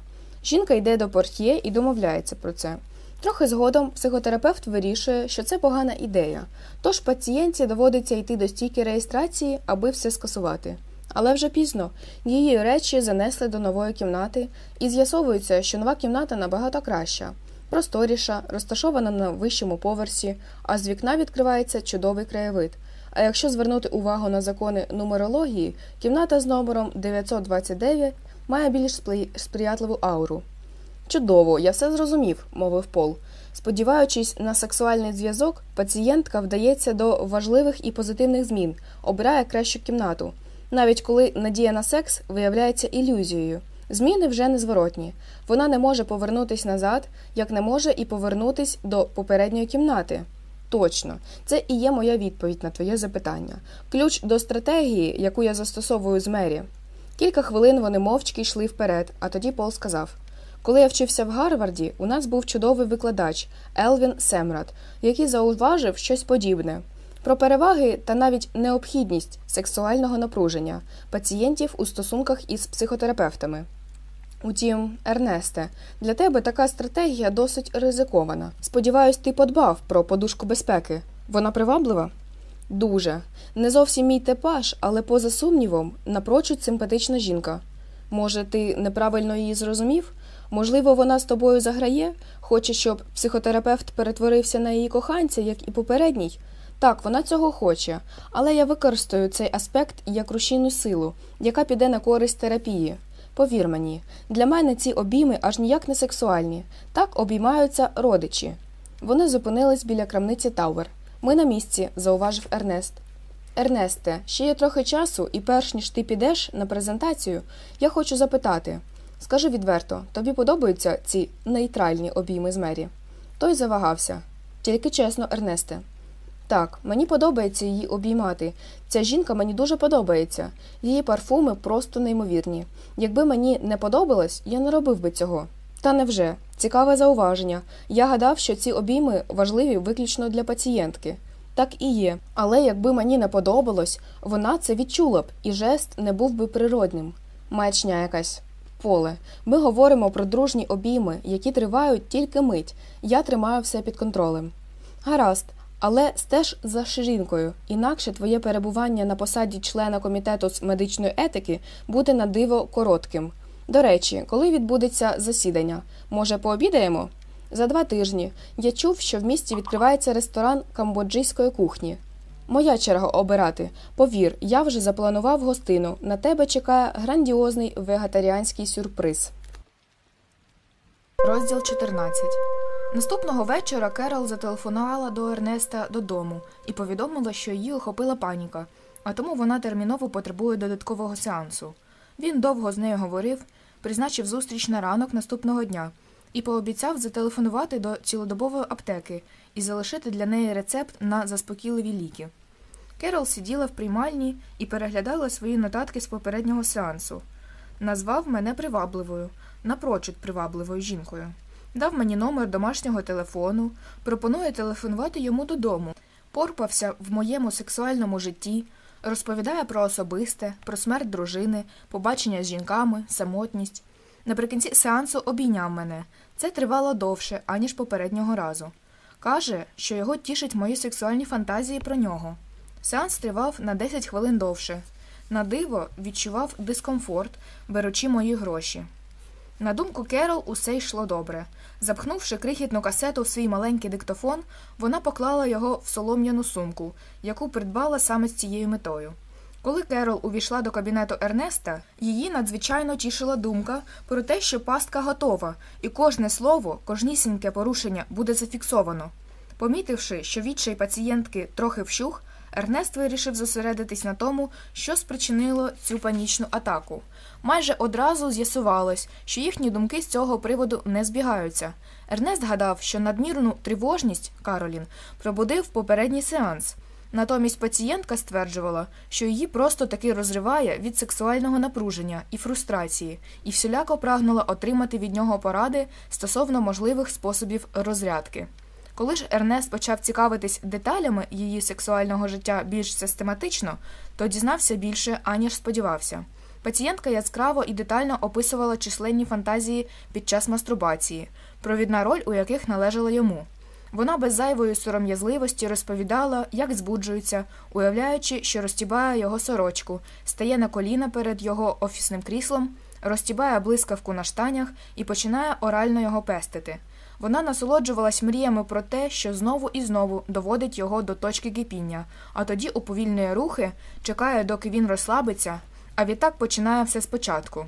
Speaker 2: Жінка йде до портьє і домовляється про це. Трохи згодом психотерапевт вирішує, що це погана ідея, тож пацієнтці доводиться йти до стійки реєстрації, аби все скасувати. Але вже пізно її речі занесли до нової кімнати, і з'ясовується, що нова кімната набагато краща, просторіша, розташована на вищому поверсі, а з вікна відкривається чудовий краєвид. А якщо звернути увагу на закони нумерології, кімната з номером 929 має більш сприятливу ауру. Чудово, я все зрозумів, мовив Пол. Сподіваючись на сексуальний зв'язок, пацієнтка вдається до важливих і позитивних змін, обирає кращу кімнату, навіть коли надія на секс виявляється ілюзією. Зміни вже незворотні. Вона не може повернутися назад, як не може і повернутись до попередньої кімнати. Точно, це і є моя відповідь на твоє запитання. Ключ до стратегії, яку я застосовую з Мері. Кілька хвилин вони мовчки йшли вперед, а тоді Пол сказав: Коли я вчився в Гарварді, у нас був чудовий викладач Елвін Семрад, який зауважив щось подібне. Про переваги та навіть необхідність сексуального напруження пацієнтів у стосунках із психотерапевтами. Утім, Ернесте, для тебе така стратегія досить ризикована. Сподіваюсь, ти подбав про подушку безпеки. Вона приваблива? Дуже. Не зовсім мій типаж, але поза сумнівом, напрочуд симпатична жінка. Може, ти неправильно її зрозумів? Можливо, вона з тобою заграє, хоче, щоб психотерапевт перетворився на її коханця, як і попередній. Так, вона цього хоче, але я використаю цей аспект як рушійну силу, яка піде на користь терапії. Повір мені, для мене ці обійми аж ніяк не сексуальні. Так обіймаються родичі. Вони зупинились біля крамниці Тауер. Ми на місці, зауважив Ернест. Ернесте, ще є трохи часу, і перш ніж ти підеш на презентацію, я хочу запитати скажи відверто, тобі подобаються ці нейтральні обійми з Мері? Той завагався. Тільки чесно, Ернесте. Так, мені подобається її обіймати. Ця жінка мені дуже подобається. Її парфуми просто неймовірні. Якби мені не подобалось, я не робив би цього. Та невже? Цікаве зауваження. Я гадав, що ці обійми важливі виключно для пацієнтки. Так і є. Але якби мені не подобалось, вона це відчула б, і жест не був би природним. Маячня якась. Поле. Ми говоримо про дружні обійми, які тривають тільки мить. Я тримаю все під контролем. Гаразд. Але стеж за ширинкою, інакше твоє перебування на посаді члена комітету з медичної етики буде на диво коротким. До речі, коли відбудеться засідання, може, пообідаємо? За два тижні я чув, що в місті відкривається ресторан камбоджийської кухні. Моя черга обирати. Повір, я вже запланував гостину. На тебе чекає грандіозний вегетаріанський сюрприз.
Speaker 1: Розділ 14 Наступного вечора Керол зателефонувала до Ернеста додому і повідомила, що її охопила паніка, а тому вона терміново потребує додаткового сеансу. Він довго з нею говорив, призначив зустріч на ранок наступного дня і пообіцяв зателефонувати до цілодобової аптеки і залишити для неї рецепт на заспокійливі ліки. Керол сиділа в приймальні і переглядала свої нотатки з попереднього сеансу. Назвав мене привабливою, напрочуд привабливою жінкою. Дав мені номер домашнього телефону, пропонує телефонувати йому додому, порпався в моєму сексуальному житті, розповідає про особисте, про смерть дружини, побачення з жінками, самотність. Наприкінці сеансу обійняв мене. Це тривало довше, аніж попереднього разу. Каже, що його тішать мої сексуальні фантазії про нього. Сеанс тривав на 10 хвилин довше. На диво відчував дискомфорт, беручи мої гроші. На думку Керол, усе йшло добре. Запхнувши крихітну касету в свій маленький диктофон, вона поклала його в солом'яну сумку, яку придбала саме з цією метою. Коли Керол увійшла до кабінету Ернеста, її надзвичайно тішила думка про те, що пастка готова, і кожне слово, кожнісіньке порушення буде зафіксовано. Помітивши, що відчай пацієнтки трохи вщух, Ернест вирішив зосередитись на тому, що спричинило цю панічну атаку. Майже одразу з'ясувалось, що їхні думки з цього приводу не збігаються. Ернест гадав, що надмірну тривожність Каролін пробудив попередній сеанс. Натомість пацієнтка стверджувала, що її просто таки розриває від сексуального напруження і фрустрації, і всіляко прагнула отримати від нього поради стосовно можливих способів розрядки. Коли ж Ернест почав цікавитись деталями її сексуального життя більш систематично, то дізнався більше, аніж сподівався. Пацієнтка яскраво і детально описувала численні фантазії під час мастурбації, провідна роль у яких належала йому. Вона без зайвої сором'язливості розповідала, як збуджується, уявляючи, що розтібає його сорочку, стає на коліна перед його офісним кріслом, розтібає блискавку на штанях і починає орально його пестити. Вона насолоджувалась мріями про те, що знову і знову доводить його до точки кипіння, а тоді уповільнює рухи, чекає, доки він розслабиться, а відтак починає все спочатку.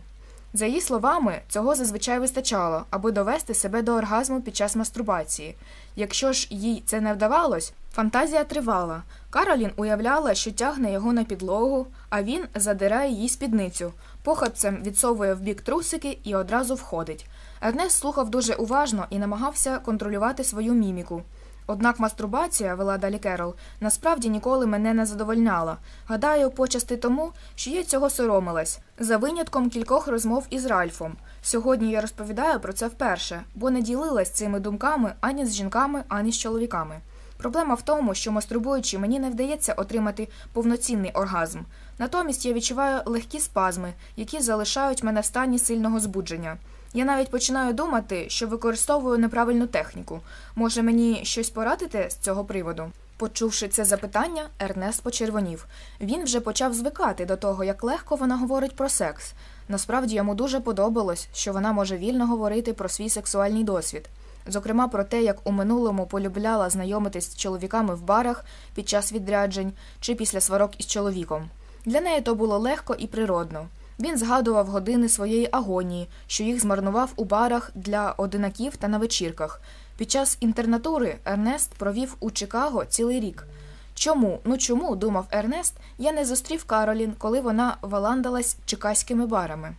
Speaker 1: За її словами, цього зазвичай вистачало, аби довести себе до оргазму під час мастурбації. Якщо ж їй це не вдавалось, фантазія тривала. Каролін уявляла, що тягне його на підлогу, а він задирає їй спідницю, похапцем відсовує в бік трусики і одразу входить. Ернест слухав дуже уважно і намагався контролювати свою міміку. Однак мастурбація, вела далі Керол, насправді ніколи мене не задовольняла. Гадаю, почасти тому, що я цього соромилась, за винятком кількох розмов із Ральфом. Сьогодні я розповідаю про це вперше, бо не ділилась цими думками ані з жінками, ані з чоловіками. Проблема в тому, що мастурбуючи, мені не вдається отримати повноцінний оргазм. Натомість я відчуваю легкі спазми, які залишають мене в стані сильного збудження. Я навіть починаю думати, що використовую неправильну техніку. Може, мені щось порадити з цього приводу? Почувши це запитання, Ернест почервонів. Він вже почав звикати до того, як легко вона говорить про секс. Насправді йому дуже подобалось, що вона може вільно говорити про свій сексуальний досвід. Зокрема, про те, як у минулому полюбляла знайомитись з чоловіками в барах під час відряджень чи після сварок із чоловіком. Для неї то було легко і природно. Він згадував години своєї агонії, що їх змарнував у барах для одинаків та на вечірках. Під час інтернатури Ернест провів у Чикаго цілий рік. Чому, ну чому, думав Ернест, я не зустрів Каролін, коли вона валандалась чикаськими барами.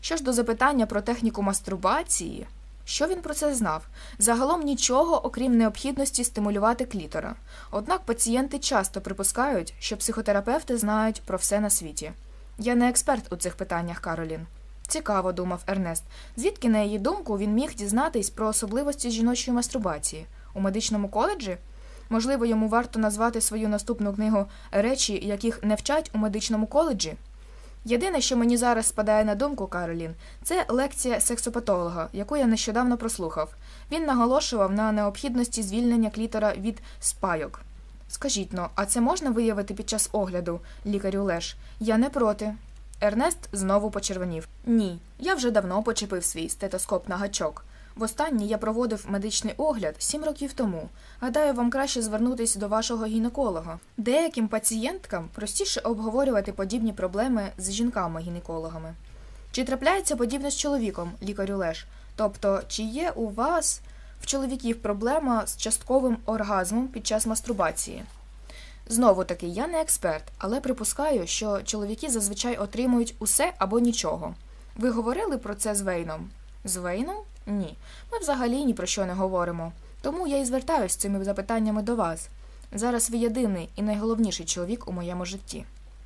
Speaker 1: Що ж до запитання про техніку мастурбації, що він про це знав? Загалом нічого, окрім необхідності стимулювати клітора. Однак пацієнти часто припускають, що психотерапевти знають про все на світі. Я не експерт у цих питаннях, Каролін. Цікаво, думав Ернест. Звідки, на її думку, він міг дізнатись про особливості жіночої мастурбації у медичному коледжі? Можливо, йому варто назвати свою наступну книгу речі, яких не вчать у медичному коледжі? Єдине, що мені зараз спадає на думку, Каролін, це лекція сексопатолога, яку я нещодавно прослухав. Він наголошував на необхідності звільнення клітора від спайок. Скажіть но, а це можна виявити під час огляду, лікарю Леш? Я не проти. Ернест знову почервонів. Ні, я вже давно почепив свій стетоскоп на гачок. Востаннє я проводив медичний огляд сім років тому. Гадаю, вам краще звернутися до вашого гінеколога. Деяким пацієнткам простіше обговорювати подібні проблеми з жінками-гінекологами. Чи трапляється подібне з чоловіком, лікарю Леш? Тобто, чи є у вас в чоловіків проблема з частковим оргазмом під час мастурбації? Знову таки, я не експерт, але припускаю, що чоловіки зазвичай отримують усе або нічого. Ви говорили про це з Вейном? З Вейном? Ні. Ми взагалі ні про що не говоримо. Тому я і звертаюся з цими запитаннями до вас. Зараз ви єдиний і найголовніший чоловік у моєму житті.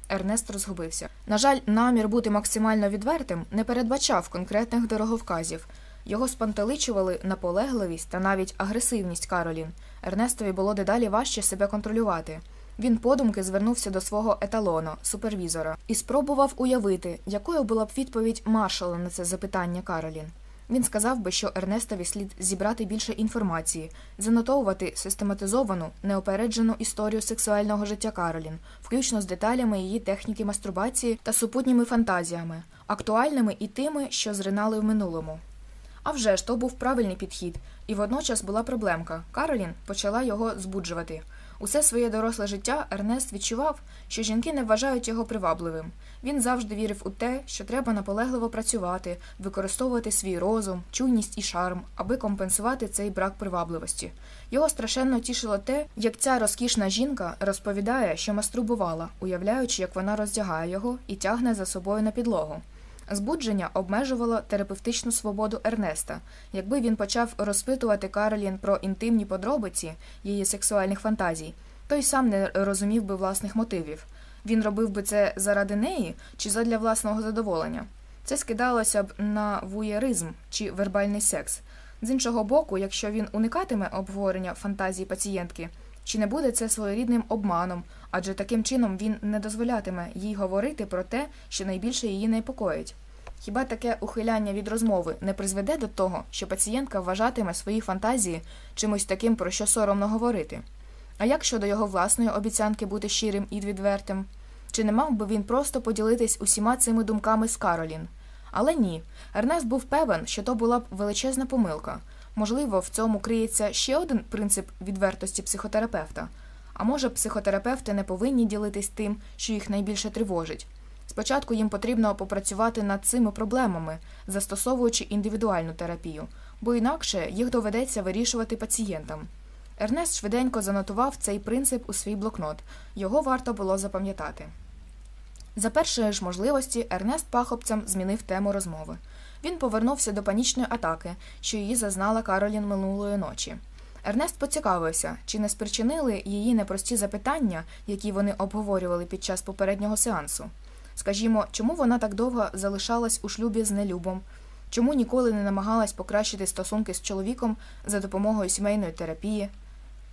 Speaker 1: Ернест розгубився. На жаль, намір бути максимально відвертим не передбачав конкретних дороговказів. Його спантеличували наполегливість та навіть агресивність Каролін. Ернестові було дедалі важче себе контролювати. Він подумки звернувся до свого еталона, супервізора, і спробував уявити, якою була б відповідь маршала на це запитання Каролін. Він сказав би, що Ернестові слід зібрати більше інформації, занотовувати систематизовану, неопереджену історію сексуального життя Каролін, включно з деталями її техніки мастурбації та супутніми фантазіями, актуальними і тими, що зринали в минулому. А вже ж то був правильний підхід, і водночас була проблемка. Каролін почала його збуджувати. Усе своє доросле життя Ернест відчував, що жінки не вважають його привабливим. Він завжди вірив у те, що треба наполегливо працювати, використовувати свій розум, чуйність і шарм, аби компенсувати цей брак привабливості. Його страшенно тішило те, як ця розкішна жінка розповідає, що мастурбувала, уявляючи, як вона роздягає його і тягне за собою на підлогу. Збудження обмежувало терапевтичну свободу Ернеста. Якби він почав розпитувати Каролін про інтимні подробиці її сексуальних фантазій, той сам не розумів би власних мотивів. Він робив би це заради неї чи задля власного задоволення. Це скидалося б на вуєризм чи вербальний секс. З іншого боку, якщо він уникатиме обговорення фантазії пацієнтки, чи не буде це своєрідним обманом, адже таким чином він не дозволятиме їй говорити про те, що найбільше її непокоїть. Хіба таке ухиляння від розмови не призведе до того, що пацієнтка вважатиме свої фантазії чимось таким, про що соромно говорити? А як щодо його власної обіцянки бути щирим і відвертим? Чи не мав би він просто поділитись усіма цими думками з Каролін? Але ні, Ернест був певен, що то була б величезна помилка. Можливо, в цьому криється ще один принцип відвертості психотерапевта. А може, психотерапевти не повинні ділитись тим, що їх найбільше тривожить. Спочатку їм потрібно попрацювати над цими проблемами, застосовуючи індивідуальну терапію, бо інакше їх доведеться вирішувати пацієнтам. Ернест швиденько занотував цей принцип у свій блокнот, його варто було запам'ятати. За першої ж можливості Ернест пахопцям змінив тему розмови. Він повернувся до панічної атаки, що її зазнала Каролін минулої ночі. Ернест поцікавився, чи не спричинили її непрості запитання, які вони обговорювали під час попереднього сеансу. Скажімо, чому вона так довго залишалась у шлюбі з нелюбом, чому ніколи не намагалась покращити стосунки з чоловіком за допомогою сімейної терапії.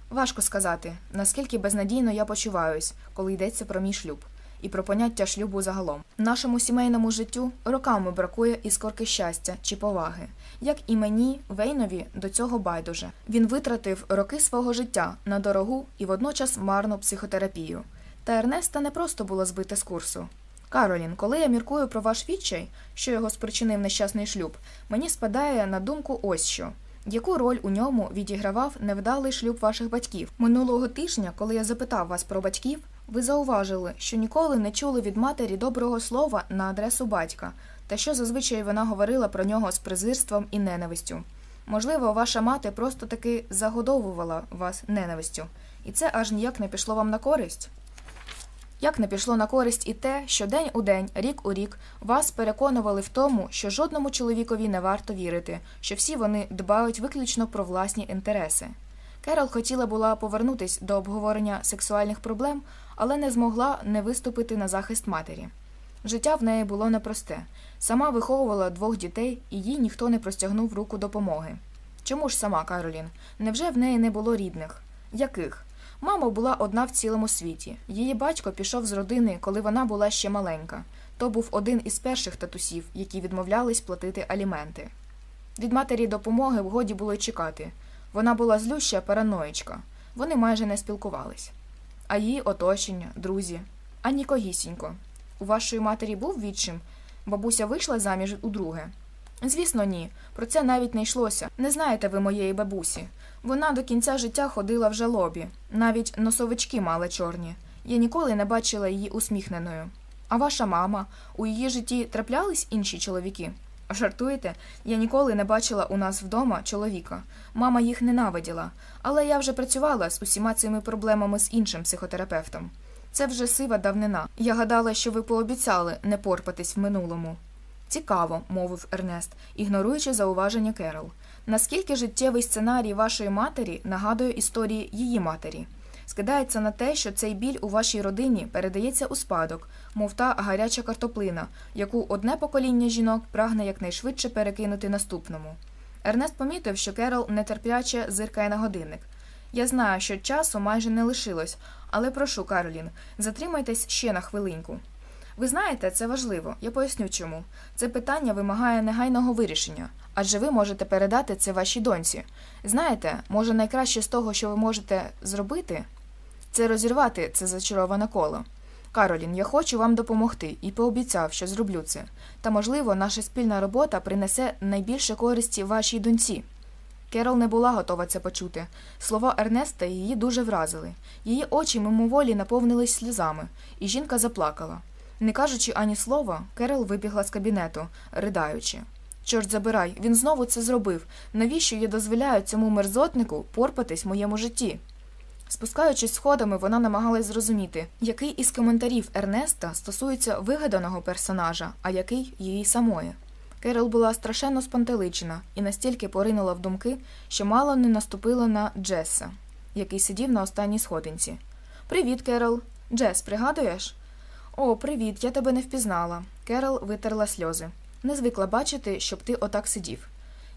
Speaker 1: Важко сказати, наскільки безнадійно я почуваюсь, коли йдеться про мій шлюб і про поняття шлюбу загалом. Нашому сімейному життю роками бракує іскорки щастя чи поваги, як і мені, Вейнові, до цього байдуже. Він витратив роки свого життя на дорогу і водночас марну психотерапію. Та Ернеста не просто було збити з курсу. Каролін, коли я міркую про ваш відчай, що його спричинив нещасний шлюб, мені спадає на думку ось що. Яку роль у ньому відігравав невдалий шлюб ваших батьків? Минулого тижня, коли я запитав вас про батьків, ви зауважили, що ніколи не чули від матері доброго слова на адресу батька, та що зазвичай вона говорила про нього з презирством і ненавистю. Можливо, ваша мати просто таки загодовувала вас ненавистю, і це аж ніяк не пішло вам на користь. Як не пішло на користь і те, що день у день, рік у рік вас переконували в тому, що жодному чоловікові не варто вірити, що всі вони дбають виключно про власні інтереси. Керол хотіла була повернутись до обговорення сексуальних проблем, але не змогла не виступити на захист матері. Життя в неї було непросте. Сама виховувала двох дітей, і їй ніхто не простягнув руку допомоги. Чому ж сама Каролін? Невже в неї не було рідних? Яких? Мама була одна в цілому світі. Її батько пішов з родини, коли вона була ще маленька. То був один із перших татусів, які відмовлялись платити аліменти. Від матері допомоги годі було чекати. Вона була злюща параноїчка. Вони майже не спілкувались. А її оточення, друзі, а нікогісінько. У вашої матері був відчим? Бабуся вийшла заміж удруге? Звісно, ні. Про це навіть не йшлося. Не знаєте ви моєї бабусі. Вона до кінця життя ходила в жалобі, навіть носовички мали чорні. Я ніколи не бачила її усміхненою. А ваша мама, у її житті траплялись інші чоловіки? Жартуєте? Я ніколи не бачила у нас вдома чоловіка. Мама їх ненавиділа, але я вже працювала з усіма цими проблемами з іншим психотерапевтом. Це вже сива давнина. Я гадала, що ви пообіцяли не порпатись в минулому. Цікаво, мовив Ернест, ігноруючи зауваження Керол. Наскільки життєвий сценарій вашої матері нагадує історії її матері? Скидається на те, що цей біль у вашій родині передається у спадок, мов та гаряча картоплина, яку одне покоління жінок прагне якнайшвидше перекинути наступному. Ернест помітив, що Керол нетерпляче зиркає на годинник. Я знаю, що часу майже не лишилось, але прошу, Каролін, затримайтесь ще на хвилинку. Ви знаєте, це важливо. Я поясню чому. Це питання вимагає негайного вирішення, адже ви можете передати це вашій доньці. Знаєте, може найкраще з того, що ви можете зробити, це розірвати це зачароване коло. Каролін, я хочу вам допомогти і пообіцяв, що зроблю це. Та, можливо, наша спільна робота принесе найбільше користі вашій доньці. Керол не була готова це почути. Слова Ернеста її дуже вразили. Її очі мимоволі наповнились сльозами, і жінка заплакала. Не кажучи ані слова, Керол вибігла з кабінету, придаючи. Чорт забирай, він знову це зробив. Навіщо я дозволяю цьому мерзотнику порпатись в моєму житті? Спускаючись сходами, вона намагалась зрозуміти, який із коментарів Ернеста стосується вигаданого персонажа, а який її самої. Керол була страшенно спантеличена і настільки поринула в думки, що мало не наступила на Джеса, який сидів на останній сходинці. Привіт, Керол. Джес, пригадуєш? О, привіт, я тебе не впізнала. Керол витерла сльози. Не звикла бачити, щоб ти отак сидів.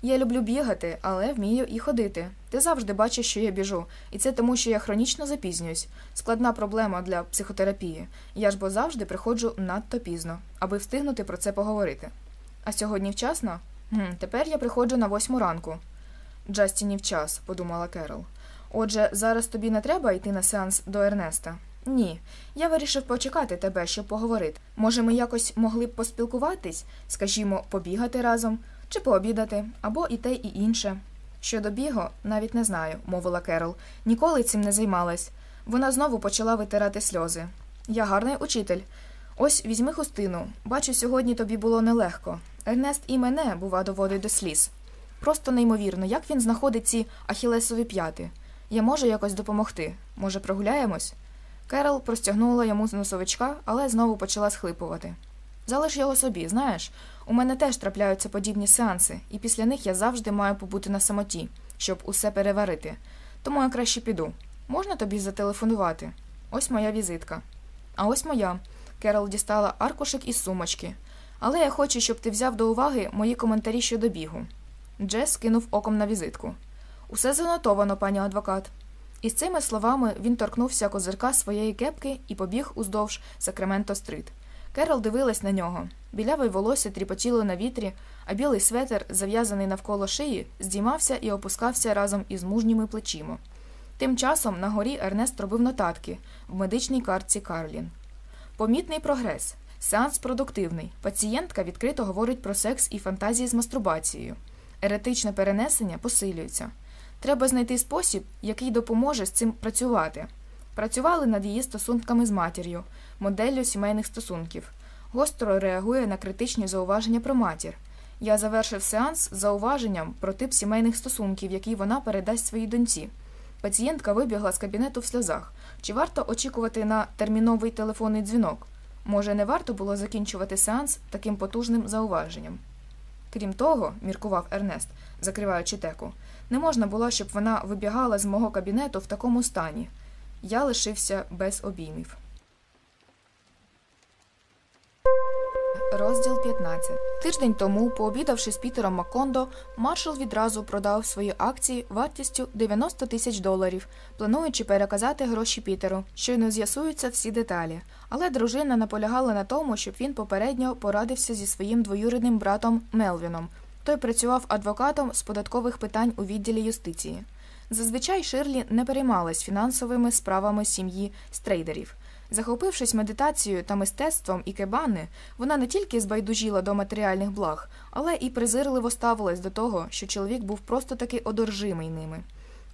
Speaker 1: Я люблю бігати, але вмію і ходити. Ти завжди бачиш, що я біжу, і це тому, що я хронічно запізнююсь. Складна проблема для психотерапії. Я ж бо завжди приходжу надто пізно, аби встигнути про це поговорити. А сьогодні вчасно? Гм, Тепер я приходжу на восьму ранку. Джастінів час, подумала Керол. Отже, зараз тобі не треба йти на сеанс до Ернеста. Ні, я вирішив почекати тебе, щоб поговорити. Може, ми якось могли б поспілкуватись, скажімо, побігати разом, чи пообідати, або і те, і інше. Щодо бігу, навіть не знаю, мовила Керол. Ніколи цим не займалась. Вона знову почала витирати сльози. Я гарний учитель. Ось візьми хустину. Бачу, сьогодні тобі було нелегко. Ернест і мене, бува, доводить до сліз. Просто неймовірно, як він знаходить ці ахілесові п'яти. Я можу якось допомогти. Може, прогуляємось? Керол простягнула йому з носовичка, але знову почала схлипувати. Залиш його собі, знаєш, у мене теж трапляються подібні сеанси, і після них я завжди маю побути на самоті, щоб усе переварити. Тому я краще піду. Можна тобі зателефонувати? Ось моя візитка. А ось моя. Керол дістала аркушик із сумочки. Але я хочу, щоб ти взяв до уваги мої коментарі щодо бігу. Джес кинув оком на візитку. Усе занотовано, пані адвокат. Із цими словами він торкнувся козирка своєї кепки і побіг уздовж Сакраменто стрит. Керол дивилась на нього. Біляве волосся тріпотіло на вітрі, а білий светер, зав'язаний навколо шиї, здіймався і опускався разом із мужніми плечима. Тим часом на горі Ернест робив нотатки в медичній картці Карлін. Помітний прогрес. Сеанс продуктивний. Пацієнтка відкрито говорить про секс і фантазії з мастурбацією. Еретичне перенесення посилюється. Треба знайти спосіб, який допоможе з цим працювати. Працювали над її стосунками з матір'ю, моделлю сімейних стосунків. Гостро реагує на критичні зауваження про матір. Я завершив сеанс з зауваженням про тип сімейних стосунків, які вона передасть своїй доньці. Пацієнтка вибігла з кабінету в сльозах. Чи варто очікувати на терміновий телефонний дзвінок? Може, не варто було закінчувати сеанс таким потужним зауваженням? Крім того, міркував Ернест, закриваючи теку, не можна було, щоб вона вибігала з мого кабінету в такому стані. Я лишився без обіймів. Розділ 15. Тиждень тому, пообідавши з Пітером Макондо, маршал відразу продав свої акції вартістю 90 тисяч доларів, плануючи переказати гроші Пітеру, щойно з'ясуються всі деталі. Але дружина наполягала на тому, щоб він попередньо порадився зі своїм двоюрідним братом Мелвіном. Той працював адвокатом з податкових питань у відділі юстиції. Зазвичай Ширлі не переймалась фінансовими справами сім'ї стрейдерів. Захопившись медитацією та мистецтвом і кебани, вона не тільки збайдужіла до матеріальних благ, але і презирливо ставилась до того, що чоловік був просто таки одержимий ними.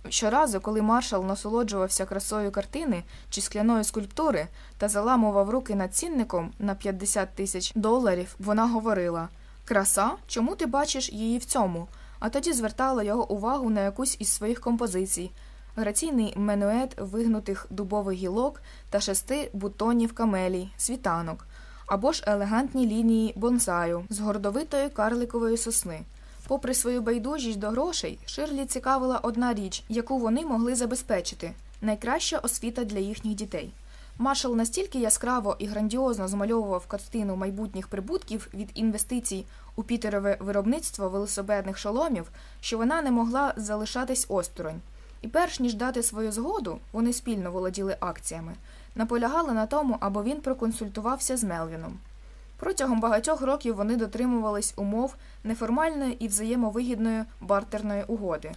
Speaker 1: Щоразу, коли маршал насолоджувався красою картини чи скляної скульптури та заламував руки над цінником на 50 тисяч доларів, вона говорила Краса, чому ти бачиш її в цьому? А тоді звертала його увагу на якусь із своїх композицій граційний менует вигнутих дубових гілок та шести бутонів камелій, світанок, або ж елегантні лінії бонсаю з гордовитої карликової сосни. Попри свою байдужість до грошей, Ширлі цікавила одна річ, яку вони могли забезпечити найкраща освіта для їхніх дітей. Маршал настільки яскраво і грандіозно змальовував картину майбутніх прибутків від інвестицій у пітерове виробництво велосипедних шоломів, що вона не могла залишатись осторонь. І перш ніж дати свою згоду, вони спільно володіли акціями, наполягали на тому, аби він проконсультувався з Мелвіном. Протягом багатьох років вони дотримувались умов неформальної і взаємовигідної бартерної угоди.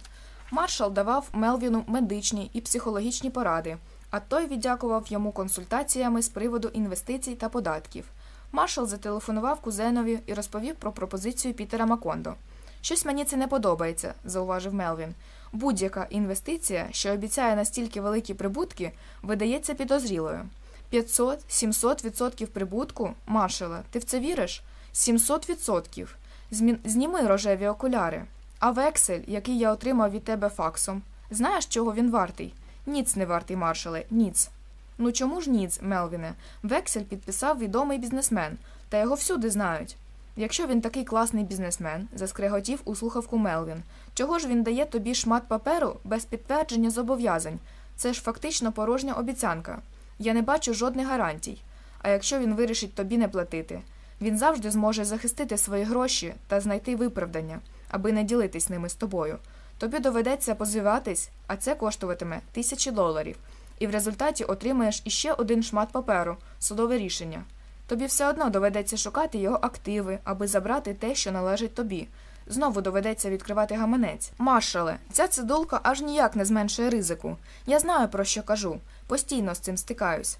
Speaker 1: Маршал давав Мелвіну медичні і психологічні поради, а той віддякував йому консультаціями з приводу інвестицій та податків. Маршал зателефонував кузенові і розповів про пропозицію Пітера Макондо. Щось мені це не подобається, зауважив Мелвін. Будь-яка інвестиція, що обіцяє настільки великі прибутки, видається підозрілою. 500-700% прибутку, маршала, ти в це віриш? 700%. Змі... Зніми рожеві окуляри. А вексель, який я отримав від тебе факсом, знаєш, чого він вартий? Ніц не вартий, маршале, ніц. Ну чому ж ніц, Мелвіне? Вексель підписав відомий бізнесмен, та його всюди знають. Якщо він такий класний бізнесмен, заскреготів у слухавку Мелвін, чого ж він дає тобі шмат паперу без підтвердження зобов'язань? Це ж фактично порожня обіцянка. Я не бачу жодних гарантій. А якщо він вирішить тобі не платити, він завжди зможе захистити свої гроші та знайти виправдання, аби не ділитись ними з тобою. Тобі доведеться позиватись, а це коштуватиме тисячі доларів, і в результаті отримаєш іще один шмат паперу, судове рішення. Тобі все одно доведеться шукати його активи, аби забрати те, що належить тобі. Знову доведеться відкривати гаманець. Маршале, ця цидулка аж ніяк не зменшує ризику. Я знаю, про що кажу. Постійно з цим стикаюсь.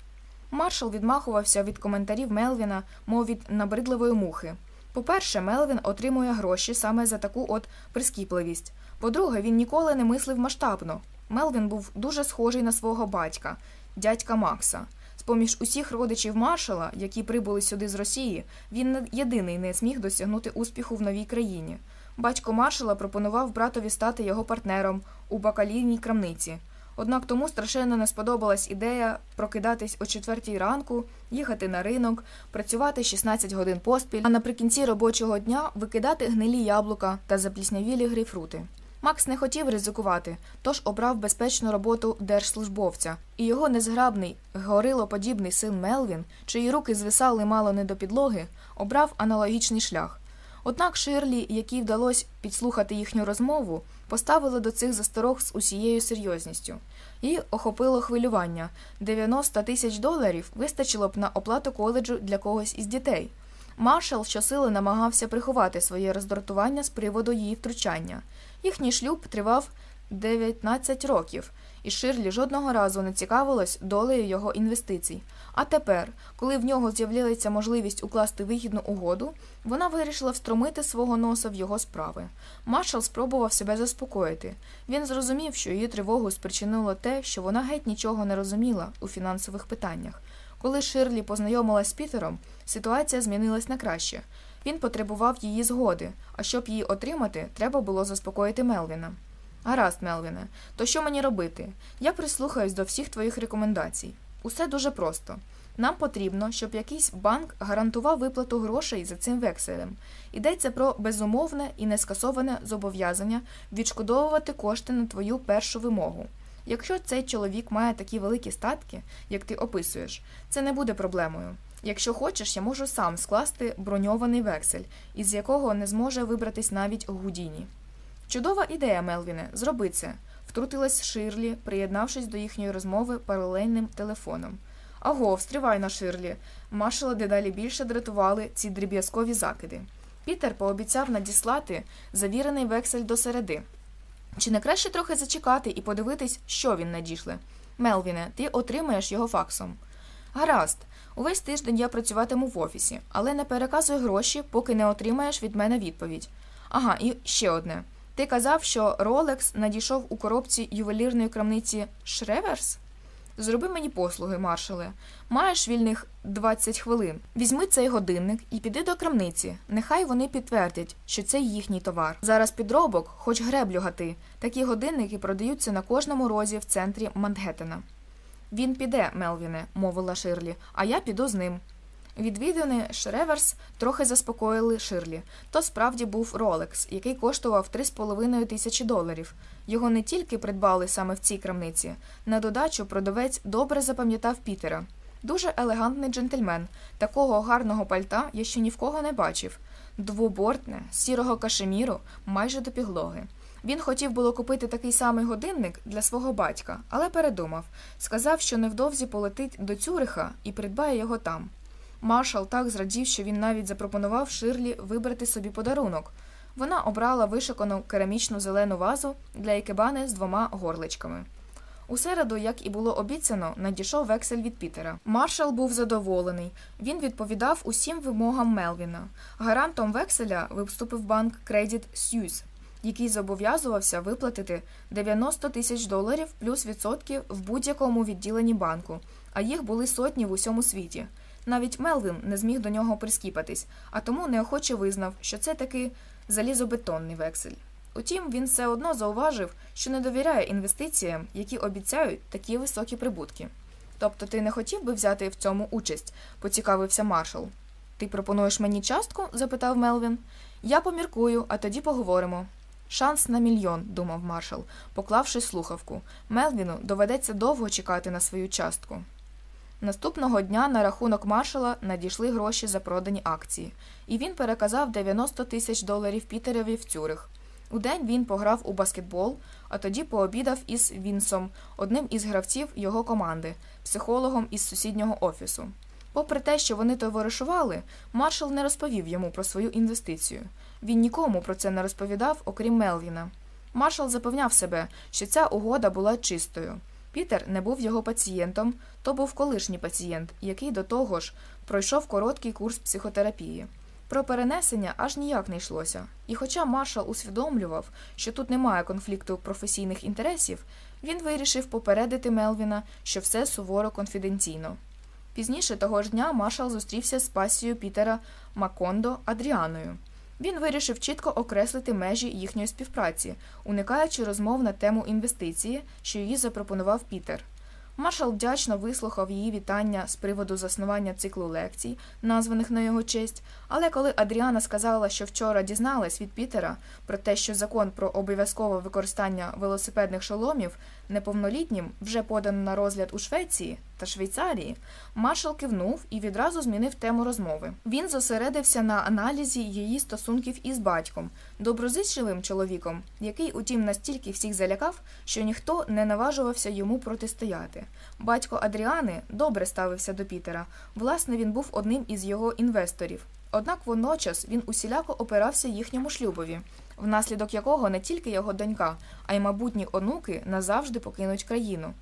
Speaker 1: Маршал відмахувався від коментарів Мелвіна, мов від набридливої мухи. По-перше, Мелвін отримує гроші саме за таку от прискіпливість. По-друге, він ніколи не мислив масштабно. Мелвін був дуже схожий на свого батька, дядька Макса. З-поміж усіх родичів маршала, які прибули сюди з Росії, він єдиний не зміг досягнути успіху в новій країні. Батько маршала пропонував братові стати його партнером у бакалійній крамниці. Однак тому страшенно не сподобалась ідея прокидатись о четвертій ранку, їхати на ринок, працювати 16 годин поспіль, а наприкінці робочого дня викидати гнилі яблука та запліснявілі грейпфрути. Макс не хотів ризикувати, тож обрав безпечну роботу держслужбовця, і його незграбний, горилоподібний син Мелвін, чиї руки звисали мало не до підлоги, обрав аналогічний шлях. Однак Ширлі, якій вдалося підслухати їхню розмову, поставили до цих засторог з усією серйозністю. Її охопило хвилювання 90 тисяч доларів вистачило б на оплату коледжу для когось із дітей. Маршал щосили намагався приховати своє роздратування з приводу її втручання. Їхній шлюб тривав 19 років, і Ширлі жодного разу не цікавилась долею його інвестицій. А тепер, коли в нього з'являється можливість укласти вигідну угоду, вона вирішила встромити свого носа в його справи. Маршал спробував себе заспокоїти. Він зрозумів, що її тривогу спричинило те, що вона геть нічого не розуміла у фінансових питаннях. Коли Ширлі познайомилась з Пітером, ситуація змінилась на краще. Він потребував її згоди, а щоб її отримати, треба було заспокоїти Мелвіна. Гаразд, Мелвіне, то що мені робити? Я прислухаюсь до всіх твоїх рекомендацій. Усе дуже просто. Нам потрібно, щоб якийсь банк гарантував виплату грошей за цим векселем. Йдеться про безумовне і нескасоване зобов'язання відшкодовувати кошти на твою першу вимогу. Якщо цей чоловік має такі великі статки, як ти описуєш, це не буде проблемою. Якщо хочеш, я можу сам скласти броньований вексель, із якого не зможе вибратись навіть Гудіні. Чудова ідея, Мелвіне, зроби це, втрутилась Ширлі, приєднавшись до їхньої розмови паралельним телефоном. Аго, встривай на Ширлі. Маршала дедалі більше дратували ці дріб'язкові закиди. Пітер пообіцяв надіслати завірений вексель до середи. Чи не краще трохи зачекати і подивитись, що він надішле? Мелвіне, ти отримаєш його факсом. Гаразд, увесь тиждень я працюватиму в офісі, але не переказуй гроші, поки не отримаєш від мене відповідь. Ага, і ще одне. Ти казав, що Ролекс надійшов у коробці ювелірної крамниці Шреверс? Зроби мені послуги, маршале. Маєш вільних 20 хвилин. Візьми цей годинник і піди до крамниці. Нехай вони підтвердять, що це їхній товар. Зараз підробок, хоч греблю гати. Такі годинники продаються на кожному розі в центрі Мангеттена. Він піде, Мелвіне, мовила Ширлі, а я піду з ним. Відвідини Шреверс трохи заспокоїли Ширлі. То справді був Ролекс, який коштував 3,5 тисячі доларів. Його не тільки придбали саме в цій крамниці. На додачу продавець добре запам'ятав Пітера. Дуже елегантний джентльмен. Такого гарного пальта я ще ні в кого не бачив. Двобортне, сірого кашеміру, майже до підлоги. Він хотів було купити такий самий годинник для свого батька, але передумав. Сказав, що невдовзі полетить до Цюриха і придбає його там. Маршал так зрадів, що він навіть запропонував Ширлі вибрати собі подарунок. Вона обрала вишикану керамічну зелену вазу для екебани з двома горличками. У середу, як і було обіцяно, надійшов вексель від Пітера. Маршал був задоволений. Він відповідав усім вимогам Мелвіна. Гарантом векселя виступив банк Credit Suisse, який зобов'язувався виплатити 90 тисяч доларів плюс відсотки в будь-якому відділенні банку, а їх були сотні в усьому світі. Навіть Мелвін не зміг до нього прискіпатись, а тому неохоче визнав, що це таки залізобетонний вексель. Утім, він все одно зауважив, що не довіряє інвестиціям, які обіцяють такі високі прибутки. Тобто ти не хотів би взяти в цьому участь, поцікавився маршал. Ти пропонуєш мені частку? запитав Мелвін. Я поміркую, а тоді поговоримо. Шанс на мільйон, думав маршал, поклавши слухавку. Мелвіну доведеться довго чекати на свою частку. Наступного дня на рахунок маршала надійшли гроші за продані акції, і він переказав 90 тисяч доларів Пітерові в Цюрих. Удень він пограв у баскетбол, а тоді пообідав із Вінсом, одним із гравців його команди, психологом із сусіднього офісу. Попри те, що вони товаришували, маршал не розповів йому про свою інвестицію. Він нікому про це не розповідав, окрім Мелвіна. Маршал запевняв себе, що ця угода була чистою. Пітер не був його пацієнтом, то був колишній пацієнт, який до того ж пройшов короткий курс психотерапії. Про перенесення аж ніяк не йшлося, і хоча маршал усвідомлював, що тут немає конфлікту професійних інтересів, він вирішив попередити Мелвіна, що все суворо конфіденційно. Пізніше того ж дня маршал зустрівся з пасією Пітера Макондо Адріаною. Він вирішив чітко окреслити межі їхньої співпраці, уникаючи розмов на тему інвестиції, що її запропонував Пітер. Маршал вдячно вислухав її вітання з приводу заснування циклу лекцій, названих на його честь. Але коли Адріана сказала, що вчора дізналась від Пітера про те, що закон про обов'язкове використання велосипедних шоломів неповнолітнім вже подано на розгляд у Швеції та Швейцарії, маршал кивнув і відразу змінив тему розмови. Він зосередився на аналізі її стосунків із батьком, доброзичливим чоловіком, який, утім, настільки всіх залякав, що ніхто не наважувався йому протистояти. Батько Адріани добре ставився до Пітера. Власне, він був одним із його інвесторів. Однак водночас він усіляко опирався їхньому шлюбові, внаслідок якого не тільки його донька, а й майбутні онуки назавжди покинуть країну.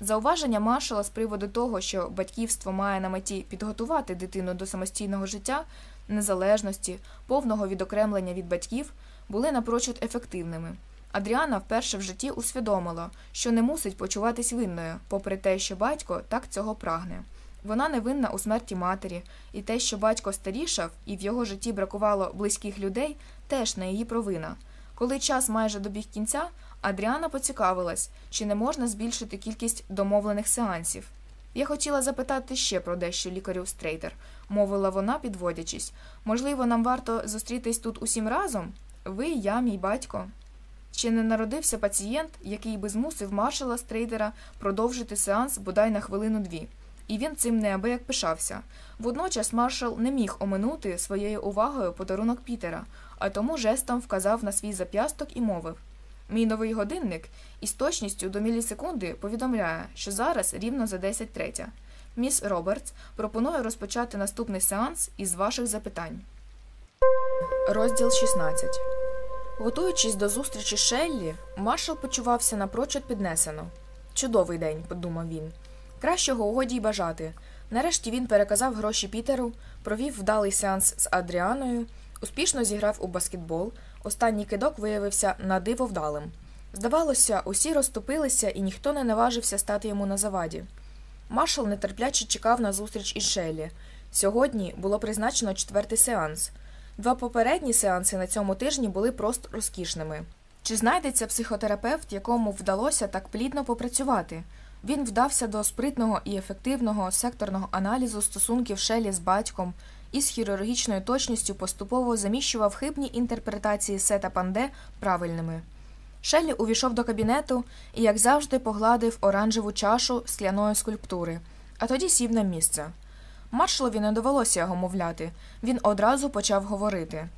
Speaker 1: Зауваження маршала з приводу того, що батьківство має на меті підготувати дитину до самостійного життя, незалежності, повного відокремлення від батьків, були напрочуд ефективними. Адріана вперше в житті усвідомила, що не мусить почуватись винною, попри те, що батько так цього прагне. Вона не винна у смерті матері, і те, що батько старішав і в його житті бракувало близьких людей, теж не її провина. Коли час майже добіг кінця, Адріана поцікавилась, чи не можна збільшити кількість домовлених сеансів. Я хотіла запитати ще про дещо лікарю Стрейтер, мовила вона, підводячись. Можливо, нам варто зустрітись тут усім разом? Ви, я, мій батько. Чи не народився пацієнт, який би змусив маршала Стрейдера продовжити сеанс бодай на хвилину-дві? І він цим неабияк пишався. Водночас маршал не міг оминути своєю увагою подарунок Пітера, а тому жестом вказав на свій зап'ясток і мовив Мій новий годинник із точністю до мілісекунди повідомляє, що зараз рівно за 10 третя. Міс Робертс пропонує розпочати наступний сеанс із ваших запитань. Розділ 16 Готуючись до зустрічі Шеллі, маршал почувався напрочуд піднесено. Чудовий день, подумав він. Кращого годі й бажати. Нарешті він переказав гроші Пітеру, провів вдалий сеанс з Адріаною, успішно зіграв у баскетбол. Останній кидок виявився на диво вдалим. Здавалося, усі розступилися і ніхто не наважився стати йому на заваді. Маршал нетерпляче чекав на зустріч із Шеллі. Сьогодні було призначено четвертий сеанс. Два попередні сеанси на цьому тижні були просто розкішними. Чи знайдеться психотерапевт, якому вдалося так плідно попрацювати? Він вдався до спритного і ефективного секторного аналізу стосунків Шелі з батьком і з хірургічною точністю поступово заміщував хибні інтерпретації сета панде правильними. Шеллі увійшов до кабінету і, як завжди, погладив оранжеву чашу скляної скульптури, а тоді сів на місце. Маршалові не довелося його мовляти, він одразу почав говорити.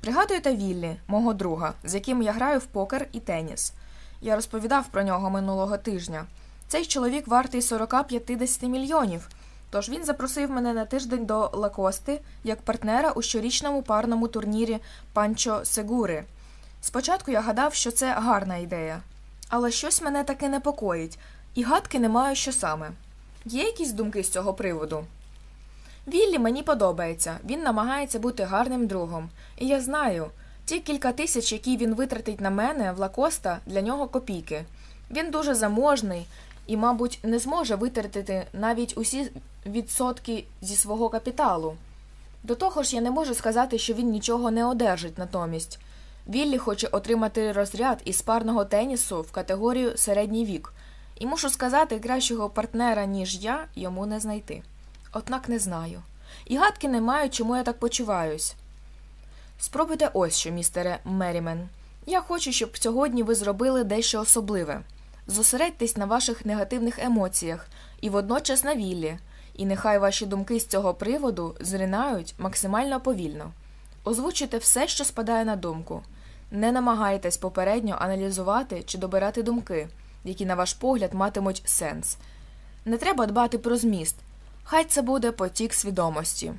Speaker 1: Пригадуєте Віллі, мого друга, з яким я граю в покер і теніс. Я розповідав про нього минулого тижня. Цей чоловік вартий 40-50 мільйонів. Тож він запросив мене на тиждень до Лакости як партнера у щорічному парному турнірі Панчо Сегури. Спочатку я гадав, що це гарна ідея, але щось мене таки непокоїть, і гадки не маю, що саме. Є якісь думки з цього приводу? Віллі мені подобається, він намагається бути гарним другом, і я знаю, ті кілька тисяч, які він витратить на мене в Лакоста, для нього копійки. Він дуже заможний і, мабуть, не зможе витратити навіть усі відсотки зі свого капіталу. До того ж, я не можу сказати, що він нічого не одержить натомість. Віллі хоче отримати розряд із парного тенісу в категорію середній вік, і мушу сказати, кращого партнера, ніж я, йому не знайти. Однак не знаю. І гадки не маю, чому я так почуваюсь. Спробуйте ось що, містере Мерімен. Я хочу, щоб сьогодні ви зробили дещо особливе. Зосередьтесь на ваших негативних емоціях і водночас на віллі, і нехай ваші думки з цього приводу зринають максимально повільно. Озвучуйте все, що спадає на думку. Не намагайтесь попередньо аналізувати чи добирати думки, які, на ваш погляд, матимуть сенс. Не треба дбати про зміст. Хай це буде потік свідомості.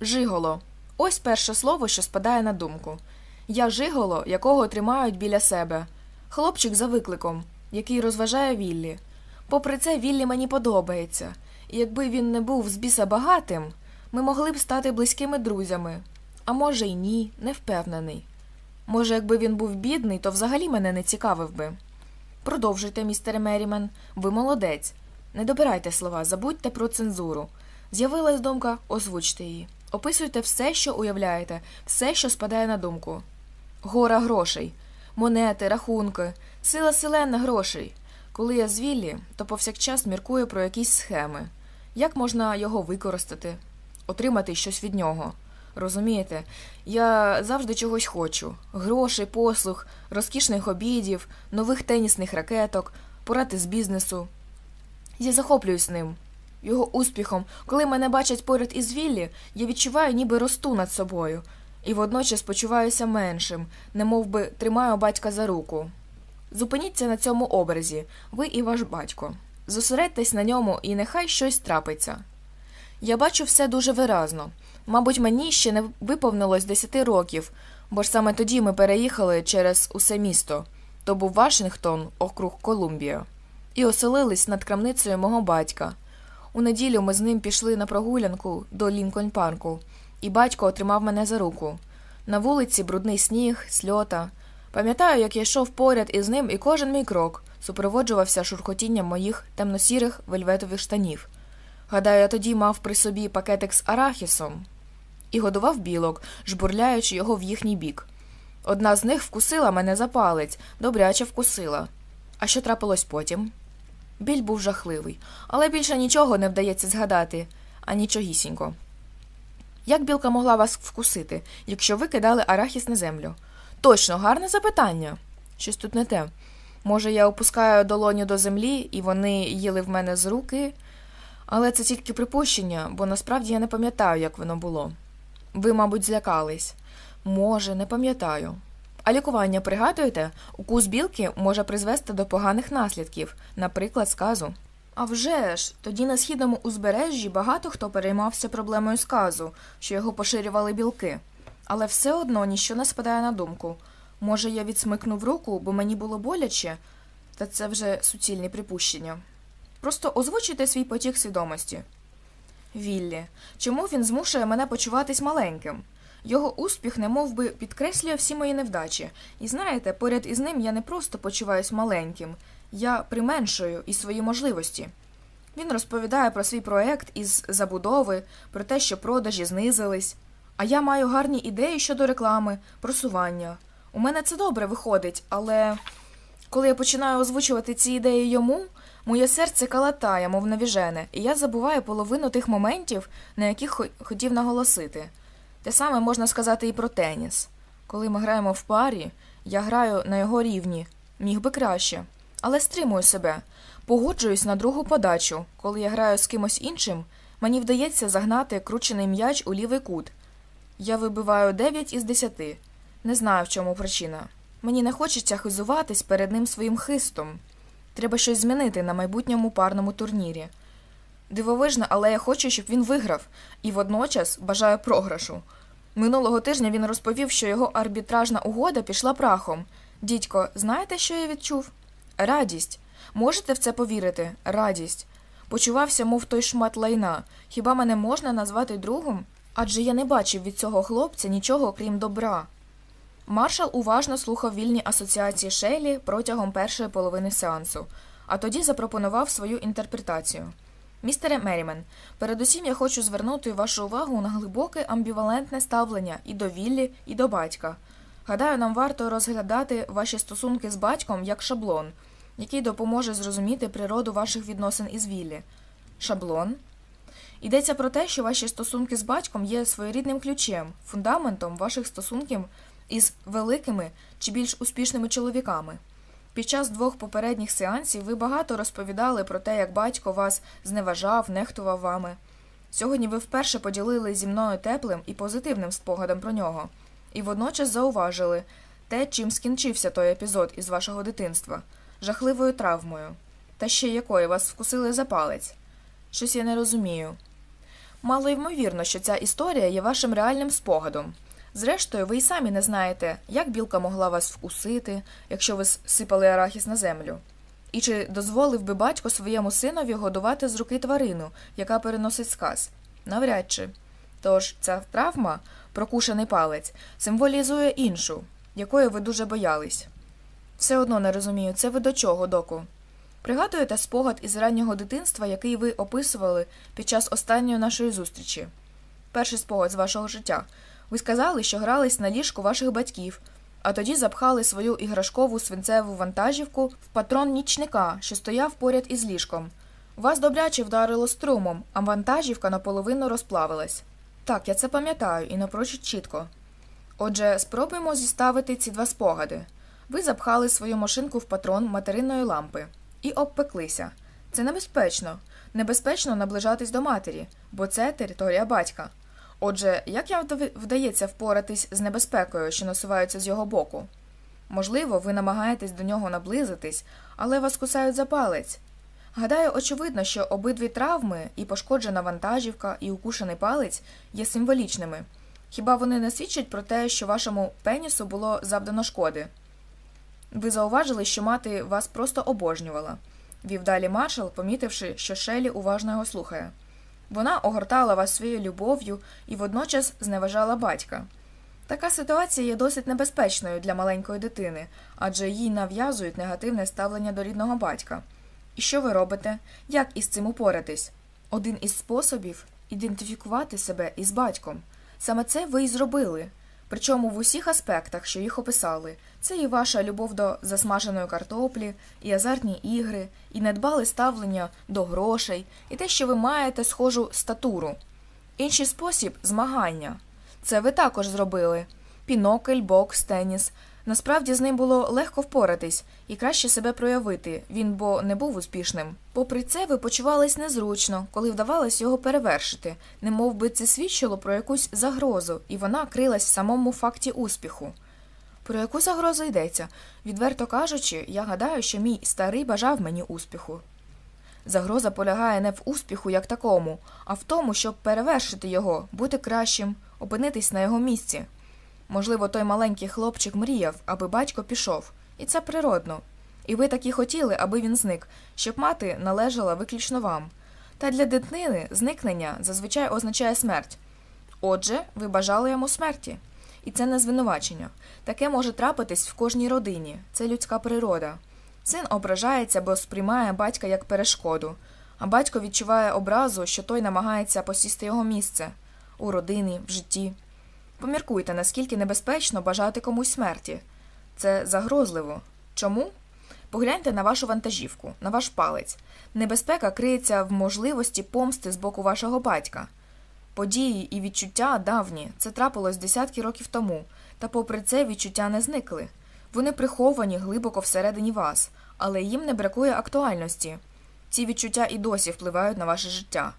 Speaker 1: Жиголо. Ось перше слово, що спадає на думку. Я жиголо, якого тримають біля себе. Хлопчик за викликом, який розважає Віллі. Попри це, Віллі мені подобається, і якби він не був з біса багатим, ми могли б стати близькими друзями. А може, й ні, не впевнений. Може, якби він був бідний, то взагалі мене не цікавив би. Продовжуйте, містере Мерімен, ви молодець. Не добирайте слова, забудьте про цензуру. З'явилась думка, озвучте її. Описуйте все, що уявляєте, все, що спадає на думку. Гора грошей, монети, рахунки, сила селена грошей. Коли я з Віллі, то повсякчас міркую про якісь схеми. Як можна його використати, отримати щось від нього? Розумієте, я завжди чогось хочу: грошей, послуг, розкішних обідів, нових тенісних ракеток, поради з бізнесу. Я захоплююсь ним, його успіхом. Коли мене бачать поряд із Віллі, я відчуваю, ніби росту над собою, і водночас почуваюся меншим, немов би тримаю батька за руку. Зупиніться на цьому образі, ви і ваш батько. Зосередьтесь на ньому, і нехай щось трапиться. Я бачу все дуже виразно. Мабуть, мені ще не виповнилось десяти років, бо ж саме тоді ми переїхали через усе місто то був Вашингтон, округ Колумбія, і оселились над крамницею мого батька. У неділю ми з ним пішли на прогулянку до Лінкольн парку, і батько отримав мене за руку. На вулиці брудний сніг, сльота. Пам'ятаю, як я йшов поряд із ним, і кожен мій крок супроводжувався шурхотінням моїх темно-сірих вельветових штанів. Гадаю, я тоді мав при собі пакетик з арахісом і годував білок, жбурляючи його в їхній бік. Одна з них вкусила мене за палець, добряче вкусила. А що трапилось потім? Біль був жахливий, але більше нічого не вдається згадати, а нічогісінько. Як білка могла вас вкусити, якщо ви кидали арахіс на землю? Точно, гарне запитання. Щось тут не те. Може, я опускаю долоню до землі, і вони їли в мене з руки, але це тільки припущення, бо насправді я не пам'ятаю, як воно було. Ви, мабуть, злякались. Може, не пам'ятаю. А лікування пригадуєте, укус білки може призвести до поганих наслідків, наприклад, сказу. А вже ж, тоді на східному узбережжі багато хто переймався проблемою сказу, що його поширювали білки. Але все одно ніщо не спадає на думку. Може, я відсмикнув руку, бо мені було боляче, та це вже суцільні припущення. Просто озвучуйте свій потік свідомості. Віллі, чому він змушує мене почуватись маленьким? Його успіх немов би підкреслює всі мої невдачі. І знаєте, поряд із ним я не просто почуваюсь маленьким, я применшую і свої можливості. Він розповідає про свій проект із забудови, про те, що продажі знизились. А я маю гарні ідеї щодо реклами, просування. У мене це добре виходить, але коли я починаю озвучувати ці ідеї йому, моє серце калатає, мов навіжене, і я забуваю половину тих моментів, на яких хотів наголосити. Те саме можна сказати і про теніс. Коли ми граємо в парі, я граю на його рівні, міг би краще, але стримую себе, погоджуюсь на другу подачу. Коли я граю з кимось іншим, мені вдається загнати кручений м'яч у лівий кут. Я вибиваю 9 із 10. Не знаю, в чому причина. Мені не хочеться хизуватись перед ним своїм хистом. Треба щось змінити на майбутньому парному турнірі. Дивовижно, але я хочу, щоб він виграв, і водночас бажаю програшу. Минулого тижня він розповів, що його арбітражна угода пішла прахом. Дідько, знаєте, що я відчув? Радість. Можете в це повірити? Радість. Почувався, мов той шмат лайна. Хіба мене можна назвати другом? Адже я не бачив від цього хлопця нічого крім добра. Маршал уважно слухав вільні асоціації Шейлі протягом першої половини сеансу, а тоді запропонував свою інтерпретацію. Містере Мерімен, передусім я хочу звернути вашу увагу на глибоке амбівалентне ставлення і до Віллі, і до батька. Гадаю, нам варто розглядати ваші стосунки з батьком як шаблон, який допоможе зрозуміти природу ваших відносин із Віллі. Шаблон? Йдеться про те, що ваші стосунки з батьком є своєрідним ключем, фундаментом ваших стосунків із великими чи більш успішними чоловіками. Під час двох попередніх сеансів ви багато розповідали про те, як батько вас зневажав, нехтував вами. Сьогодні ви вперше поділили зі мною теплим і позитивним спогадом про нього, і водночас зауважили те, чим скінчився той епізод із вашого дитинства, жахливою травмою, та ще якої вас вкусили за палець. Щось я не розумію. Мало ймовірно, що ця історія є вашим реальним спогадом. Зрештою, ви й самі не знаєте, як білка могла вас вкусити, якщо ви сипали арахіс на землю. І чи дозволив би батько своєму синові годувати з руки тварину, яка переносить сказ? Навряд чи. Тож ця травма, прокушений палець, символізує іншу, якої ви дуже боялись. Все одно не розумію, це ви до чого, доку? Пригадуєте спогад із раннього дитинства, який ви описували під час останньої нашої зустрічі? Перший спогад з вашого життя. Ви сказали, що грались на ліжку ваших батьків, а тоді запхали свою іграшкову свинцеву вантажівку в патрон нічника, що стояв поряд із ліжком. Вас добряче вдарило струмом, а вантажівка наполовину розплавилась. Так, я це пам'ятаю і напрочуд чітко. Отже, спробуємо зіставити ці два спогади. Ви запхали свою машинку в патрон материної лампи і обпеклися. Це небезпечно. Небезпечно наближатись до матері, бо це територія батька. Отже, як вам вдається впоратись з небезпекою, що насуваються з його боку? Можливо, ви намагаєтесь до нього наблизитись, але вас кусають за палець. Гадаю, очевидно, що обидві травми, і пошкоджена вантажівка, і укушений палець є символічними. Хіба вони не свідчать про те, що вашому пенісу було завдано шкоди? Ви зауважили, що мати вас просто обожнювала, вів далі маршал, помітивши, що Шелі уважно його слухає. Вона огортала вас своєю любов'ю і водночас зневажала батька. Така ситуація є досить небезпечною для маленької дитини, адже їй нав'язують негативне ставлення до рідного батька. І що ви робите? Як із цим упоратись? Один із способів ідентифікувати себе із батьком. Саме це ви й зробили. Причому в усіх аспектах, що їх описали, це і ваша любов до засмаженої картоплі, і азартні ігри, і недбале ставлення до грошей, і те, що ви маєте схожу статуру. Інший спосіб змагання. Це ви також зробили пінокль, бокс, теніс. Насправді з ним було легко впоратись і краще себе проявити, він бо не був успішним. Попри це, ви почувались незручно, коли вдавалось його перевершити, Не би це свідчило про якусь загрозу, і вона крилась в самому факті успіху. Про яку загрозу йдеться? Відверто кажучи, я гадаю, що мій старий бажав мені успіху. Загроза полягає не в успіху як такому, а в тому, щоб перевершити його, бути кращим, опинитись на його місці. Можливо, той маленький хлопчик мріяв, аби батько пішов, і це природно. І ви таки хотіли, аби він зник, щоб мати належала виключно вам. Та для дитини зникнення зазвичай означає смерть. Отже, ви бажали йому смерті. І це не звинувачення. Таке може трапитись в кожній родині, це людська природа. Син ображається, бо сприймає батька як перешкоду, а батько відчуває образу, що той намагається посісти його місце у родині, в житті. Поміркуйте, наскільки небезпечно бажати комусь смерті. Це загрозливо. Чому? Погляньте на вашу вантажівку, на ваш палець. Небезпека криється в можливості помсти з боку вашого батька. Події і відчуття давні, це трапилось десятки років тому, та, попри це, відчуття не зникли. Вони приховані глибоко всередині вас, але їм не бракує актуальності. Ці відчуття і досі впливають на ваше життя.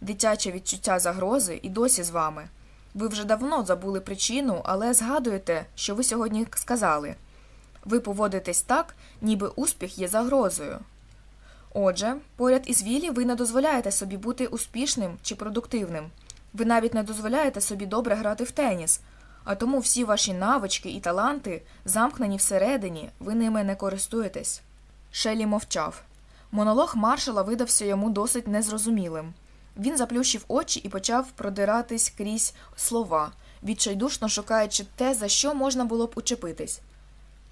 Speaker 1: Дитяче відчуття загрози і досі з вами. Ви вже давно забули причину, але згадуєте, що ви сьогодні сказали. Ви поводитесь так, ніби успіх є загрозою. Отже, поряд із Вілі ви не дозволяєте собі бути успішним чи продуктивним. Ви навіть не дозволяєте собі добре грати в теніс, а тому всі ваші навички і таланти замкнені всередині, ви ними не користуєтесь. Шелі мовчав. Монолог маршала видався йому досить незрозумілим. Він заплющив очі і почав продиратись крізь слова, відчайдушно шукаючи те, за що можна було б учепитись.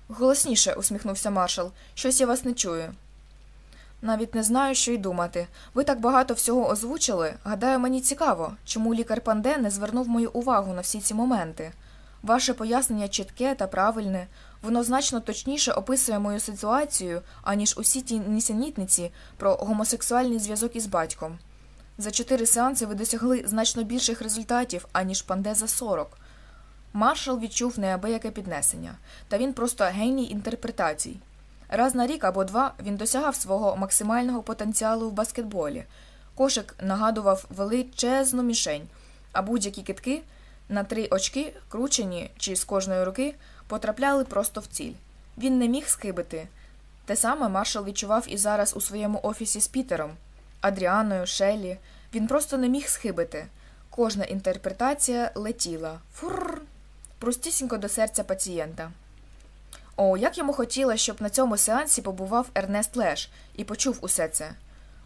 Speaker 1: Голосніше, усміхнувся маршал, щось я вас не чую. Навіть не знаю, що й думати. Ви так багато всього озвучили. Гадаю, мені цікаво, чому лікар Панде не звернув мою увагу на всі ці моменти. Ваше пояснення чітке та правильне, воно значно точніше описує мою ситуацію, аніж усі ті нісенітниці про гомосексуальний зв'язок із батьком. За чотири сеанси ви досягли значно більших результатів, аніж панде за сорок. Маршал відчув неабияке піднесення, та він просто геній інтерпретацій. Раз на рік або два він досягав свого максимального потенціалу в баскетболі. Кошик нагадував величезну мішень, а будь-які китки на три очки, кручені чи з кожної руки, потрапляли просто в ціль. Він не міг схибити. Те саме маршал відчував і зараз у своєму офісі з Пітером. Адріаною, Шеллі. Він просто не міг схибити. Кожна інтерпретація летіла фурр, простісінько до серця пацієнта. О, як йому хотілося, щоб на цьому сеансі побував Ернест Леш і почув усе це.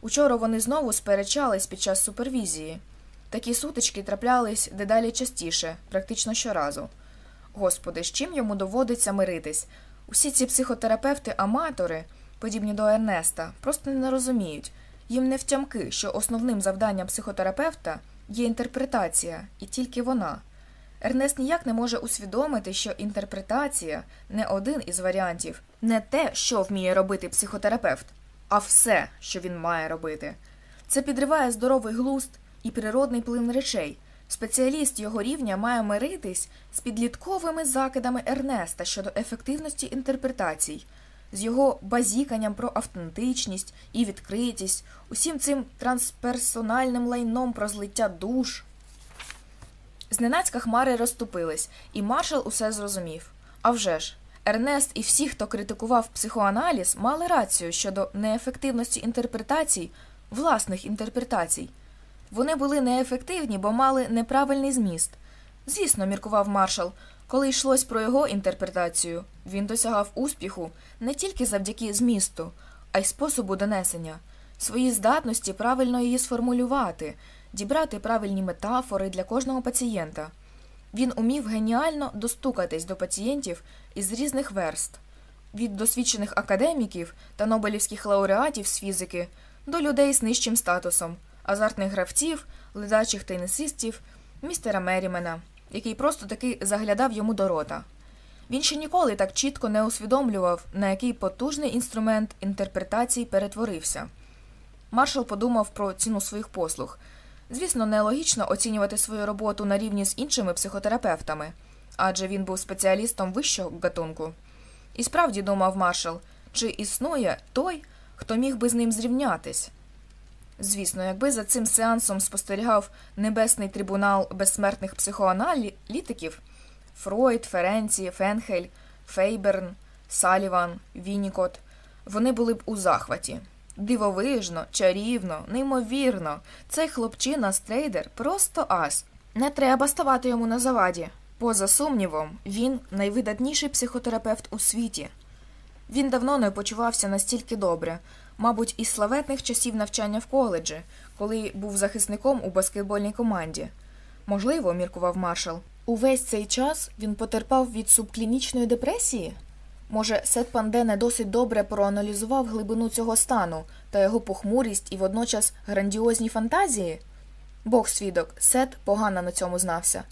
Speaker 1: Учора вони знову сперечались під час супервізії. Такі сутички траплялись дедалі частіше, практично щоразу. Господи, з чим йому доводиться миритись? Усі ці психотерапевти-аматори подібні до Ернеста, просто не розуміють. Їм не втямки, що основним завданням психотерапевта є інтерпретація, і тільки вона. Ернест ніяк не може усвідомити, що інтерпретація не один із варіантів, не те, що вміє робити психотерапевт, а все, що він має робити. Це підриває здоровий глузд і природний плин речей. Спеціаліст його рівня має миритись з підлітковими закидами Ернеста щодо ефективності інтерпретацій, з його базіканням про автентичність і відкритість, усім цим трансперсональним лайном про злиття душ. Зненацька хмари розступились, і маршал усе зрозумів. А вже ж, Ернест і всі, хто критикував психоаналіз, мали рацію щодо неефективності інтерпретацій, власних інтерпретацій. Вони були неефективні, бо мали неправильний зміст. Звісно, міркував маршал, коли йшлось про його інтерпретацію, він досягав успіху не тільки завдяки змісту, а й способу донесення, свої здатності правильно її сформулювати, дібрати правильні метафори для кожного пацієнта. Він умів геніально достукатись до пацієнтів із різних верст, від досвідчених академіків та нобелівських лауреатів з фізики до людей з нижчим статусом, азартних гравців, ледачих тенісистів, містера Мерімена, який просто таки заглядав йому до рота. Він ще ніколи так чітко не усвідомлював, на який потужний інструмент інтерпретації перетворився. Маршал подумав про ціну своїх послуг. Звісно, нелогічно оцінювати свою роботу на рівні з іншими психотерапевтами, адже він був спеціалістом вищого гатунку. І справді думав маршал, чи існує той, хто міг би з ним зрівнятись. Звісно, якби за цим сеансом спостерігав небесний трибунал безсмертних психоаналітиків Фройд, Ференці, Фенхель, Фейберн, Саліван, Вінікот, вони були б у захваті. Дивовижно, чарівно, неймовірно, цей хлопчина Стрейдер просто ас. Не треба ставати йому на заваді. Поза сумнівом, він найвидатніший психотерапевт у світі. Він давно не почувався настільки добре, мабуть, із славетних часів навчання в коледжі, коли був захисником у баскетбольній команді. Можливо, міркував маршал. Увесь цей час він потерпав від субклінічної депресії. Може, Сет Панде не досить добре проаналізував глибину цього стану та його похмурість і водночас грандіозні фантазії? Бог свідок, Сет погано на цьому знався.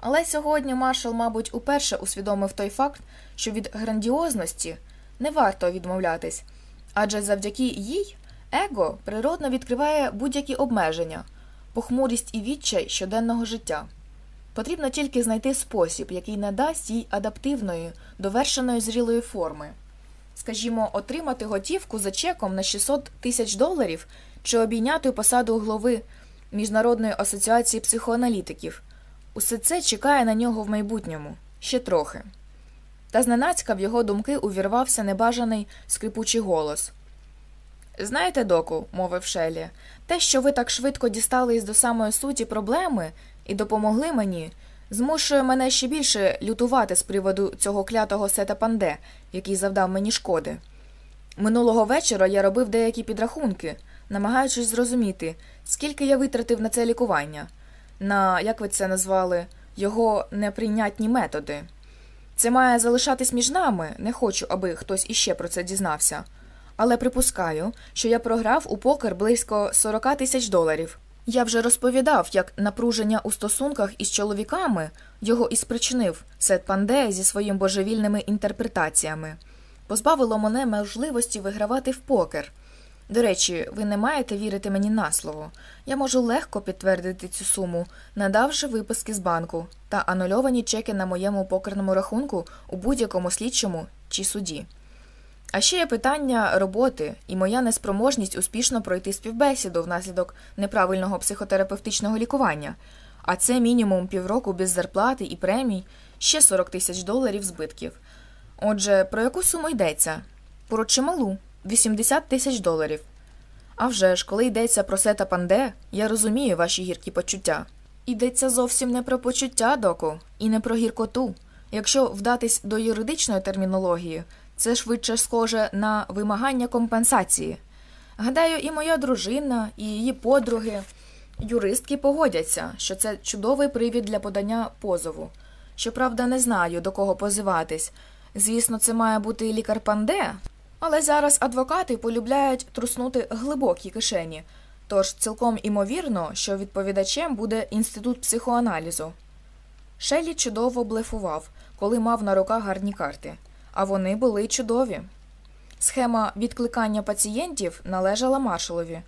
Speaker 1: Але сьогодні маршал, мабуть, уперше усвідомив той факт, що від грандіозності не варто відмовлятись, адже завдяки їй его природно відкриває будь-які обмеження, похмурість і відчай щоденного життя. Потрібно тільки знайти спосіб, який надасть їй адаптивної, довершеної зрілої форми. Скажімо, отримати готівку за чеком на 600 тисяч доларів чи обійняти посаду голови Міжнародної асоціації психоаналітиків. Усе це чекає на нього в майбутньому ще трохи. Та зненацька в його думки увірвався небажаний скрипучий голос. Знаєте, доку, мовив Шелі, те, що ви так швидко дістались до самої суті проблеми і допомогли мені, змушує мене ще більше лютувати з приводу цього клятого сета панде, який завдав мені шкоди. Минулого вечора я робив деякі підрахунки, намагаючись зрозуміти, скільки я витратив на це лікування, на, як ви це назвали, його неприйнятні методи. Це має залишатись між нами, не хочу, аби хтось іще про це дізнався. Але припускаю, що я програв у покер близько 40 тисяч доларів. Я вже розповідав, як напруження у стосунках із чоловіками його і спричинив Сет Панде зі своїми божевільними інтерпретаціями, позбавило мене можливості вигравати в покер. До речі, ви не маєте вірити мені на слово. Я можу легко підтвердити цю суму, надавши виписки з банку та анульовані чеки на моєму покерному рахунку у будь-якому слідчому чи суді. А ще є питання роботи і моя неспроможність успішно пройти співбесіду внаслідок неправильного психотерапевтичного лікування, а це мінімум півроку без зарплати і премій, ще 40 тисяч доларів збитків. Отже, про яку суму йдеться? Про чималу 80 тисяч доларів. А вже ж, коли йдеться про сета панде, я розумію ваші гіркі почуття. Йдеться зовсім не про почуття, доку, і не про гіркоту. Якщо вдатись до юридичної термінології, це швидше схоже на вимагання компенсації. Гадаю, і моя дружина, і її подруги, юристки погодяться, що це чудовий привід для подання позову. Щоправда, не знаю, до кого позиватись. Звісно, це має бути лікар Панде, Але зараз адвокати полюбляють труснути глибокі кишені, тож цілком імовірно, що відповідачем буде інститут психоаналізу. Шелі чудово блефував, коли мав на руках гарні карти, а вони були чудові. Схема відкликання пацієнтів належала маршалові.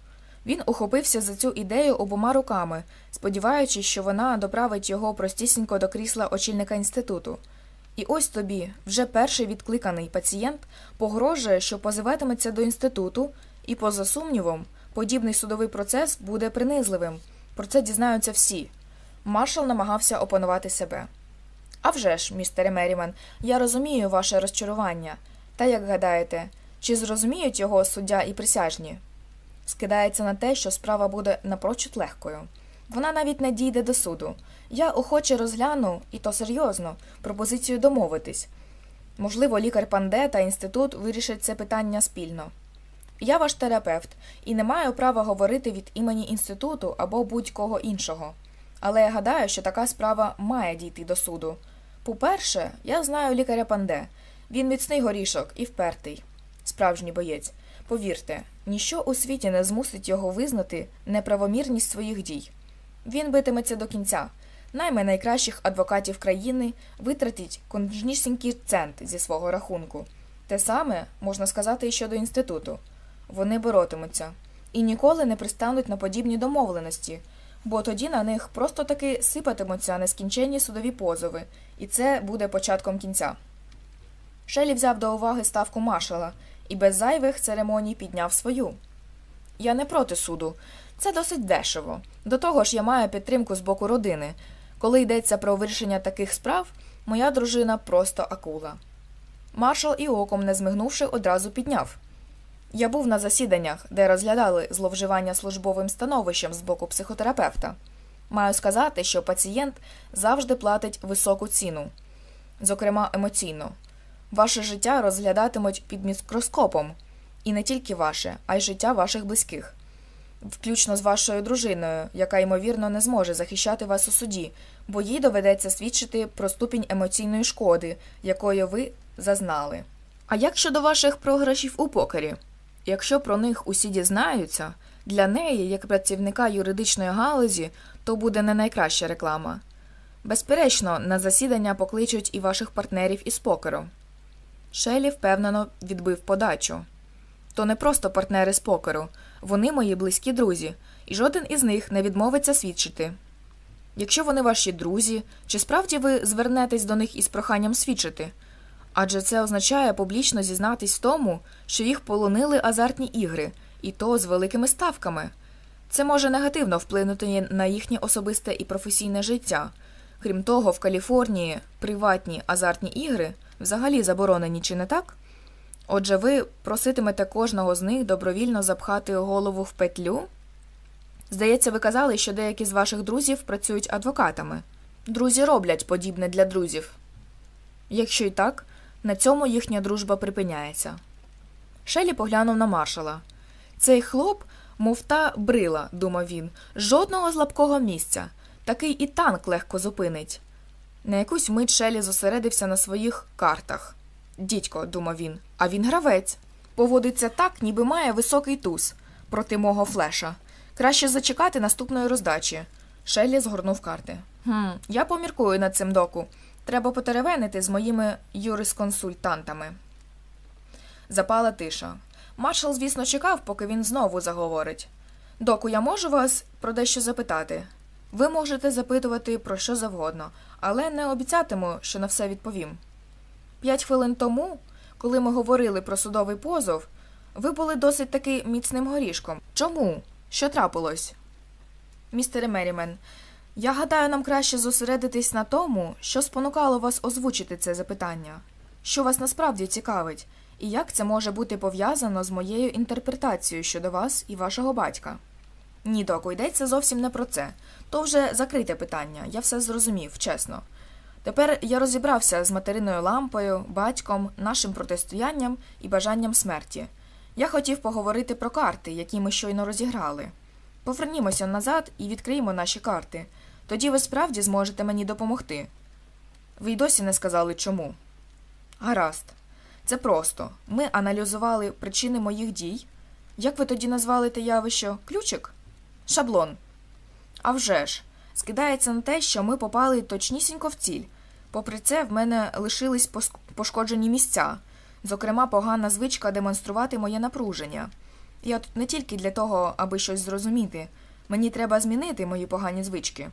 Speaker 1: Він ухопився за цю ідею обома руками, сподіваючись, що вона доправить його простісінько до крісла очільника інституту. І ось тобі, вже перший відкликаний пацієнт, погрожує, що позиватиметься до інституту, і, поза сумнівом, подібний судовий процес буде принизливим. Про це дізнаються всі. Маршал намагався опанувати себе. «А вже ж, містере Меріман, я розумію ваше розчарування. Та як гадаєте, чи зрозуміють його суддя і присяжні? Скидається на те, що справа буде напрочуд легкою. Вона навіть не дійде до суду. Я охоче розгляну, і то серйозно, пропозицію домовитись. Можливо, лікар Панде та інститут вирішать це питання спільно. Я ваш терапевт і не маю права говорити від імені інституту або будь-кого іншого. Але я гадаю, що така справа має дійти до суду. По-перше, я знаю лікаря Панде. Він міцний горішок і впертий. Справжній боєць. Повірте, ніщо у світі не змусить його визнати неправомірність своїх дій. Він битиметься до кінця. Найме найкращих адвокатів країни витратить конжнісінький цент зі свого рахунку. Те саме можна сказати і щодо інституту. Вони боротимуться і ніколи не пристануть на подібні домовленості, бо тоді на них просто таки сипатимуться нескінченні судові позови, і це буде початком кінця. Шелі взяв до уваги ставку маршала і без зайвих церемоній підняв свою. Я не проти суду. Це досить дешево. До того ж, я маю підтримку з боку родини. Коли йдеться про вирішення таких справ, моя дружина просто акула. Маршал і оком, не змигнувши, одразу підняв. Я був на засіданнях, де розглядали зловживання службовим становищем з боку психотерапевта. Маю сказати, що пацієнт завжди платить високу ціну, зокрема емоційно. Ваше життя розглядатимуть під мікроскопом, і не тільки ваше, а й життя ваших близьких, включно з вашою дружиною, яка ймовірно не зможе захищати вас у суді, бо їй доведеться свідчити про ступінь емоційної шкоди, якої ви зазнали. А як щодо ваших програшів у покері? Якщо про них усі дізнаються, для неї, як працівника юридичної галузі, то буде не найкраща реклама. Безперечно, на засідання покличуть і ваших партнерів із покеру. Шелі впевнено відбив подачу. То не просто партнери з покеру, вони мої близькі друзі, і жоден із них не відмовиться свідчити. Якщо вони ваші друзі, чи справді ви звернетесь до них із проханням свідчити? Адже це означає публічно зізнатись тому, що їх полонили азартні ігри, і то з великими ставками. Це може негативно вплинути на їхнє особисте і професійне життя. Крім того, в Каліфорнії приватні азартні ігри взагалі заборонені, чи не так? Отже, ви проситимете кожного з них добровільно запхати голову в петлю? Здається, ви казали, що деякі з ваших друзів працюють адвокатами. Друзі роблять подібне для друзів. Якщо й так, на цьому їхня дружба припиняється. Шелі поглянув на маршала. Цей хлоп, мов та брила, думав він, жодного злабкого місця. Такий і танк легко зупинить. На якусь мить Шелі зосередився на своїх картах. Дідько, думав він, а він гравець. Поводиться так, ніби має високий туз проти мого флеша. Краще зачекати наступної роздачі. Шеллі згорнув карти. «Хм, Я поміркую над цим доку. Треба потеревенити з моїми юрисконсультантами. Запала тиша. Маршал, звісно, чекав, поки він знову заговорить. Доку, я можу вас про дещо запитати. Ви можете запитувати про що завгодно, але не обіцятиму, що на все відповім. П'ять хвилин тому, коли ми говорили про судовий позов, ви були досить таки міцним горішком. Чому? Що трапилось? Містере Мерімен, я гадаю, нам краще зосередитись на тому, що спонукало вас озвучити це запитання, що вас насправді цікавить, і як це може бути пов'язано з моєю інтерпретацією щодо вас і вашого батька. Ні, доку, йдеться зовсім не про це. То вже закрите питання, я все зрозумів, чесно. Тепер я розібрався з материною лампою, батьком, нашим протистоянням і бажанням смерті. Я хотів поговорити про карти, які ми щойно розіграли. Повернімося назад і відкриємо наші карти. Тоді ви справді зможете мені допомогти. Ви й досі не сказали чому. Гаразд. Це просто. Ми аналізували причини моїх дій. Як ви тоді назвали те явище? Ключик? Шаблон. А вже ж, скидається на те, що ми попали точнісінько в ціль. Попри це, в мене лишились пошкоджені місця, зокрема, погана звичка демонструвати моє напруження. Я тут не тільки для того, аби щось зрозуміти. Мені треба змінити мої погані звички.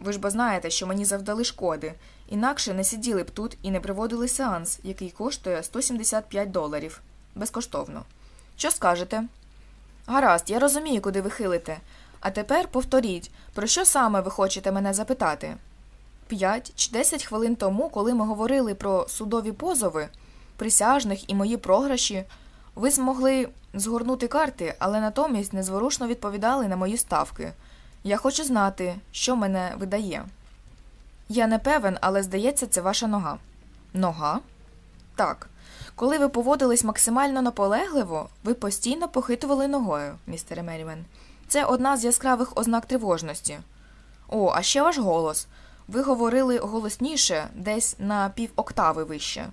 Speaker 1: Ви ж бо знаєте, що мені завдали шкоди, інакше не сиділи б тут і не приводили сеанс, який коштує 175 доларів. Безкоштовно. Що скажете? Гаразд, я розумію, куди ви хилите. А тепер повторіть, про що саме ви хочете мене запитати? П'ять чи десять хвилин тому, коли ми говорили про судові позови, присяжних і мої програші, ви змогли згорнути карти, але натомість незворушно відповідали на мої ставки. Я хочу знати, що мене видає. Я не певен, але здається, це ваша нога. Нога? Так. Коли ви поводились максимально наполегливо, ви постійно похитували ногою, містере Мерімен. Це одна з яскравих ознак тривожності. О, а ще ваш голос. Ви говорили голосніше, десь на пів октави вище.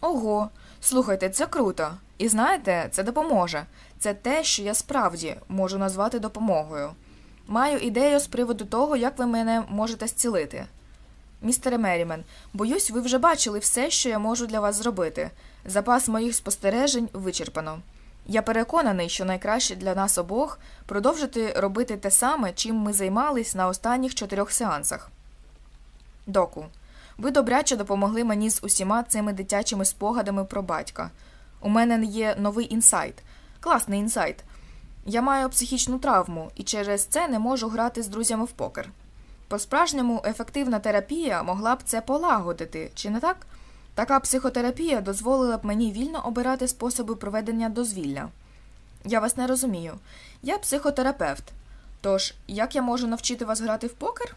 Speaker 1: Ого, слухайте, це круто. І знаєте, це допоможе. Це те, що я справді можу назвати допомогою. Маю ідею з приводу того, як ви мене можете зцілити. Містере Мерімен, боюсь, ви вже бачили все, що я можу для вас зробити. Запас моїх спостережень вичерпано. Я переконаний, що найкраще для нас обох продовжити робити те саме, чим ми займались на останніх чотирьох сеансах. Доку, ви добряче допомогли мені з усіма цими дитячими спогадами про батька. У мене є новий інсайт, класний інсайт. Я маю психічну травму і через це не можу грати з друзями в покер. По-справжньому ефективна терапія могла б це полагодити, чи не так? Така психотерапія дозволила б мені вільно обирати способи проведення дозвілля. Я вас не розумію. Я психотерапевт. Тож, як я можу навчити вас грати в покер?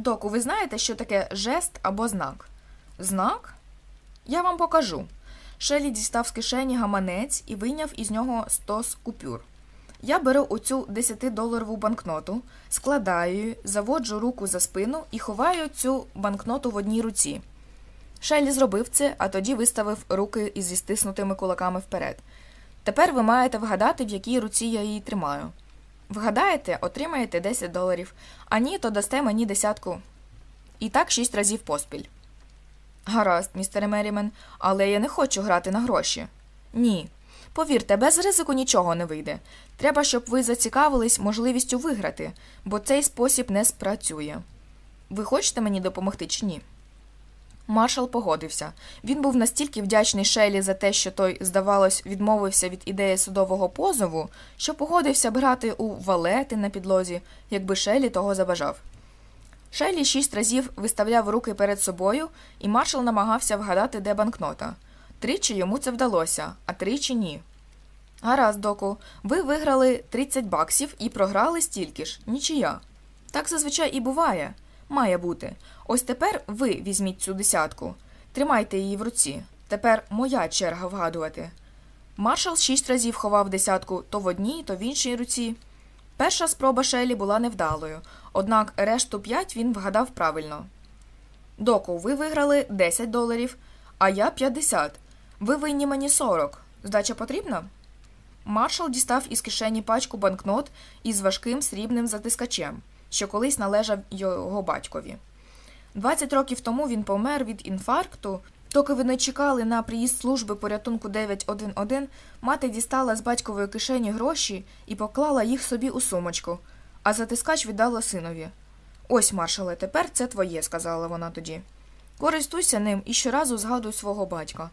Speaker 1: Доку, ви знаєте, що таке жест або знак? Знак? Я вам покажу. Шелі дістав з кишені гаманець і вийняв із нього 100 купюр. Я беру оцю 10-доларову банкноту, складаю заводжу руку за спину і ховаю цю банкноту в одній руці. Шелі зробив це, а тоді виставив руки із стиснутими кулаками вперед. Тепер ви маєте вгадати, в якій руці я її тримаю. Вгадаєте, отримаєте 10 доларів, а ні, то дасте мені десятку. І так шість разів поспіль. Гаразд, містере Мерімен, але я не хочу грати на гроші. Ні. Повірте, без ризику нічого не вийде. Треба, щоб ви зацікавились можливістю виграти, бо цей спосіб не спрацює. Ви хочете мені допомогти чи ні? Маршал погодився. Він був настільки вдячний Шейлі за те, що той, здавалось, відмовився від ідеї судового позову, що погодився б грати у валети на підлозі, якби Шейлі того забажав. Шейлі шість разів виставляв руки перед собою, і маршал намагався вгадати, де банкнота. Тричі йому це вдалося, а тричі ні. Гаразд, доку, ви виграли 30 баксів і програли стільки ж, нічия. Так зазвичай і буває. Має бути. Ось тепер ви візьміть цю десятку. Тримайте її в руці. Тепер моя черга вгадувати. Маршал шість разів ховав десятку то в одній, то в іншій руці. Перша спроба Шелі була невдалою, однак решту п'ять він вгадав правильно. Доку, ви виграли 10 доларів, а я 50. Ви винні мені 40. Здача потрібна? Маршал дістав із кишені пачку банкнот із важким срібним затискачем, що колись належав його батькові. 20 років тому він помер від інфаркту. Доки вони чекали на приїзд служби порятунку 911, мати дістала з батькової кишені гроші і поклала їх собі у сумочку, а затискач віддала синові. Ось, маршале, тепер це твоє, сказала вона тоді. Користуйся ним і щоразу згадуй свого батька.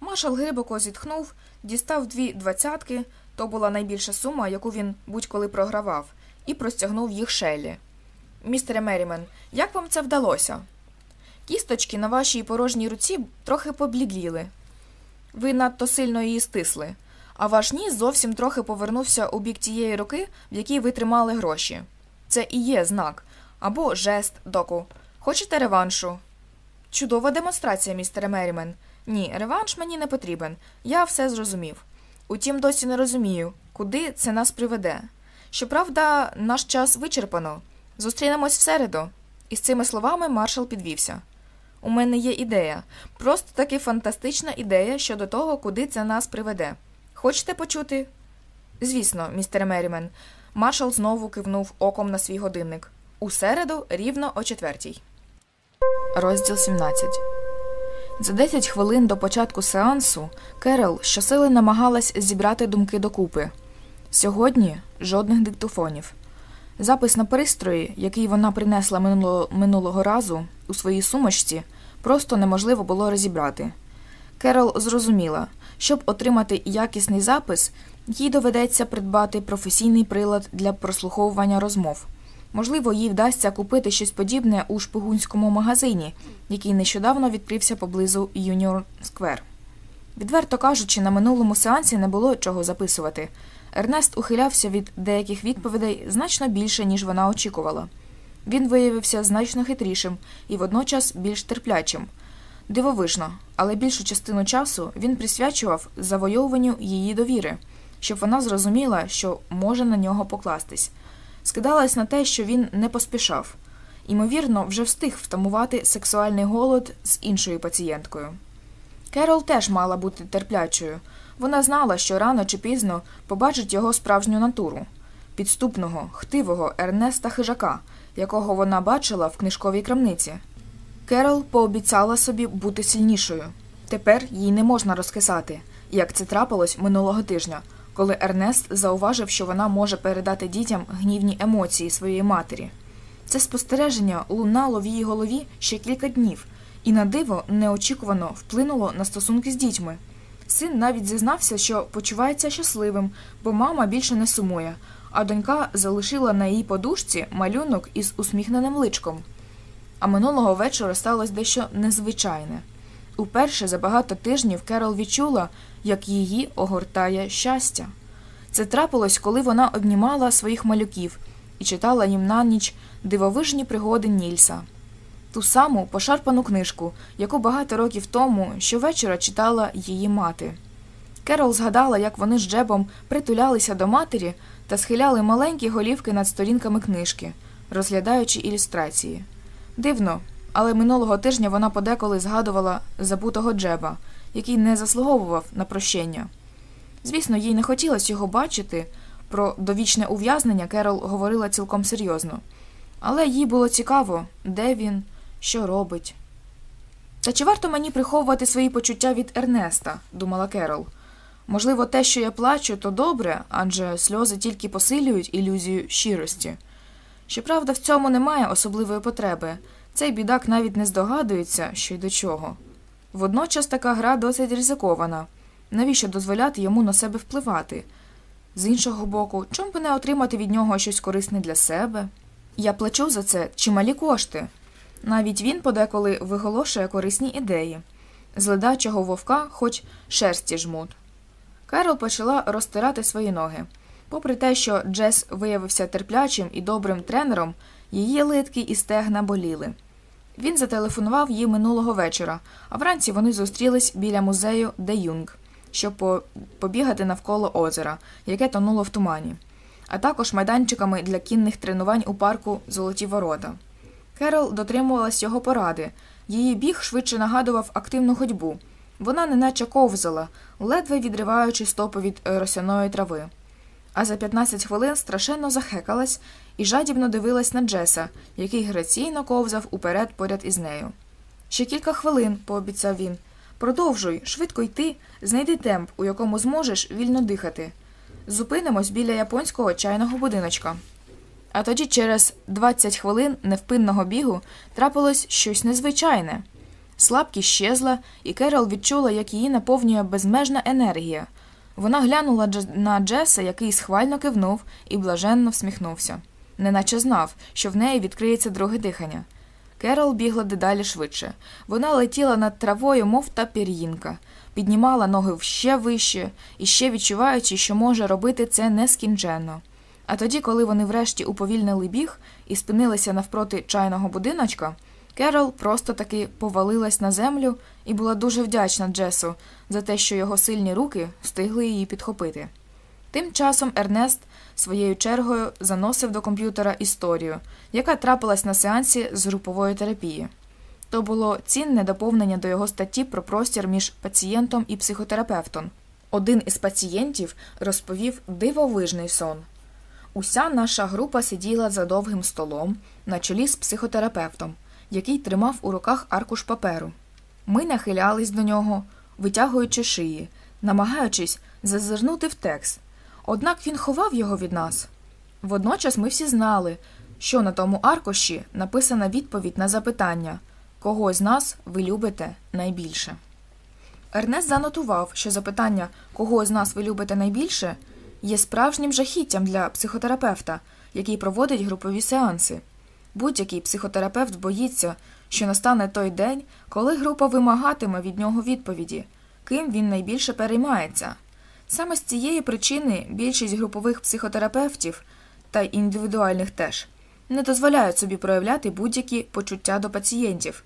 Speaker 1: Маршал глибоко зітхнув, дістав дві двадцятки, то була найбільша сума, яку він будь-коли програвав, і простягнув їх Шеллі. Містере Мерімен, як вам це вдалося? Кісточки на вашій порожній руці трохи поблідліли. Ви надто сильно її стисли, а ваш ніс зовсім трохи повернувся у бік тієї руки, в якій ви тримали гроші. Це і є знак або жест, доку. Хочете реваншу? Чудова демонстрація, містере Мерімен. Ні, реванш мені не потрібен. Я все зрозумів. Утім, досі не розумію, куди це нас приведе. Щоправда, наш час вичерпано. Зустрінемось всереду. Із цими словами маршал підвівся. У мене є ідея. Просто таки фантастична ідея щодо того, куди це нас приведе. Хочете почути? Звісно, містер Мерімен. Маршал знову кивнув оком на свій годинник. У середу рівно о четвертій. Розділ 17 За 10 хвилин до початку сеансу Керол щосили намагалась зібрати думки докупи. Сьогодні жодних диктофонів. Запис на пристрої, який вона принесла минулого, минулого разу у своїй сумочці, просто неможливо було розібрати. Керол зрозуміла, щоб отримати якісний запис, їй доведеться придбати професійний прилад для прослуховування розмов. Можливо, їй вдасться купити щось подібне у шпигунському магазині, який нещодавно відкрився поблизу Юніон Сквер. Відверто кажучи, на минулому сеансі не було чого записувати. Ернест ухилявся від деяких відповідей значно більше, ніж вона очікувала. Він виявився значно хитрішим і водночас більш терплячим. Дивовижно, але більшу частину часу він присвячував завойовуванню її довіри, щоб вона зрозуміла, що може на нього покластись. Скидалась на те, що він не поспішав. Ймовірно, вже встиг втамувати сексуальний голод з іншою пацієнткою. Керол теж мала бути терплячою. Вона знала, що рано чи пізно побачить його справжню натуру підступного, хтивого Ернеста хижака, якого вона бачила в книжковій крамниці. Керол пообіцяла собі бути сильнішою. Тепер їй не можна розкисати, як це трапилось минулого тижня, коли Ернест зауважив, що вона може передати дітям гнівні емоції своєї матері. Це спостереження лунало в її голові ще кілька днів, і на диво неочікувано вплинуло на стосунки з дітьми. Син навіть зізнався, що почувається щасливим, бо мама більше не сумує, а донька залишила на її подушці малюнок із усміхненим личком. А минулого вечора сталося дещо незвичайне. Уперше за багато тижнів Керол відчула, як її огортає щастя. Це трапилось, коли вона обнімала своїх малюків і читала їм на ніч дивовижні пригоди Нільса, ту саму пошарпану книжку, яку багато років тому щовечора читала її мати. Керол згадала, як вони з Джебом притулялися до матері та схиляли маленькі голівки над сторінками книжки, розглядаючи ілюстрації. Дивно, але минулого тижня вона подеколи згадувала забутого Джеба, який не заслуговував на прощення. Звісно, їй не хотілося його бачити. Про довічне ув'язнення Керол говорила цілком серйозно, але їй було цікаво, де він, що робить. Та чи варто мені приховувати свої почуття від Ернеста? думала Керол. Можливо, те, що я плачу, то добре, адже сльози тільки посилюють ілюзію щирості. Щоправда, в цьому немає особливої потреби. Цей бідак навіть не здогадується, що й до чого. Водночас така гра досить ризикована. Навіщо дозволяти йому на себе впливати? З іншого боку, чом би не отримати від нього щось корисне для себе? Я плачу за це чималі кошти. Навіть він подеколи виголошує корисні ідеї. З ледачого вовка хоч шерсті жмут. Керол почала розтирати свої ноги. Попри те, що Джес виявився терплячим і добрим тренером, її литки і стегна боліли. Він зателефонував їй минулого вечора, а вранці вони зустрілись біля музею Де Юнг, щоб побігати навколо озера, яке тонуло в тумані, а також майданчиками для кінних тренувань у парку Золоті Ворота. Керол дотримувалась його поради. Її біг швидше нагадував активну ходьбу. Вона неначе ковзала, ледве відриваючи стопи від росяної трави. А за 15 хвилин страшенно захекалась і жадібно дивилась на Джеса, який граційно ковзав уперед поряд із нею. Ще кілька хвилин, пообіцяв він. Продовжуй, швидко йти, знайди темп, у якому зможеш вільно дихати. Зупинимось біля японського чайного будиночка. А тоді через 20 хвилин невпинного бігу трапилось щось незвичайне. Слабкість щезла, і Керол відчула, як її наповнює безмежна енергія. Вона глянула на Джеса, який схвально кивнув і блаженно всміхнувся, неначе знав, що в неї відкриється друге дихання. Керол бігла дедалі швидше. Вона летіла над травою, мов та пір'їнка, піднімала ноги ще вище і ще відчуваючи, що може робити це нескінченно. А тоді, коли вони врешті уповільнили біг і спинилися навпроти чайного будиночка, Керол просто таки повалилась на землю і була дуже вдячна Джесу за те, що його сильні руки встигли її підхопити. Тим часом Ернест своєю чергою заносив до комп'ютера історію, яка трапилась на сеансі з групової терапії. То було цінне доповнення до його статті про простір між пацієнтом і психотерапевтом. Один із пацієнтів розповів дивовижний сон. Уся наша група сиділа за довгим столом на чолі з психотерапевтом, який тримав у руках аркуш паперу. Ми нахилялись до нього, витягуючи шиї, намагаючись зазирнути в текст. Однак він ховав його від нас. Водночас ми всі знали, що на тому аркуші написана відповідь на запитання, кого з нас ви любите найбільше. Ернест занотував, що запитання, кого з нас ви любите найбільше, є справжнім жахіттям для психотерапевта, який проводить групові сеанси. Будь-який психотерапевт боїться, що настане той день, коли група вимагатиме від нього відповіді, ким він найбільше переймається. Саме з цієї причини більшість групових психотерапевтів та індивідуальних теж не дозволяють собі проявляти будь-які почуття до пацієнтів.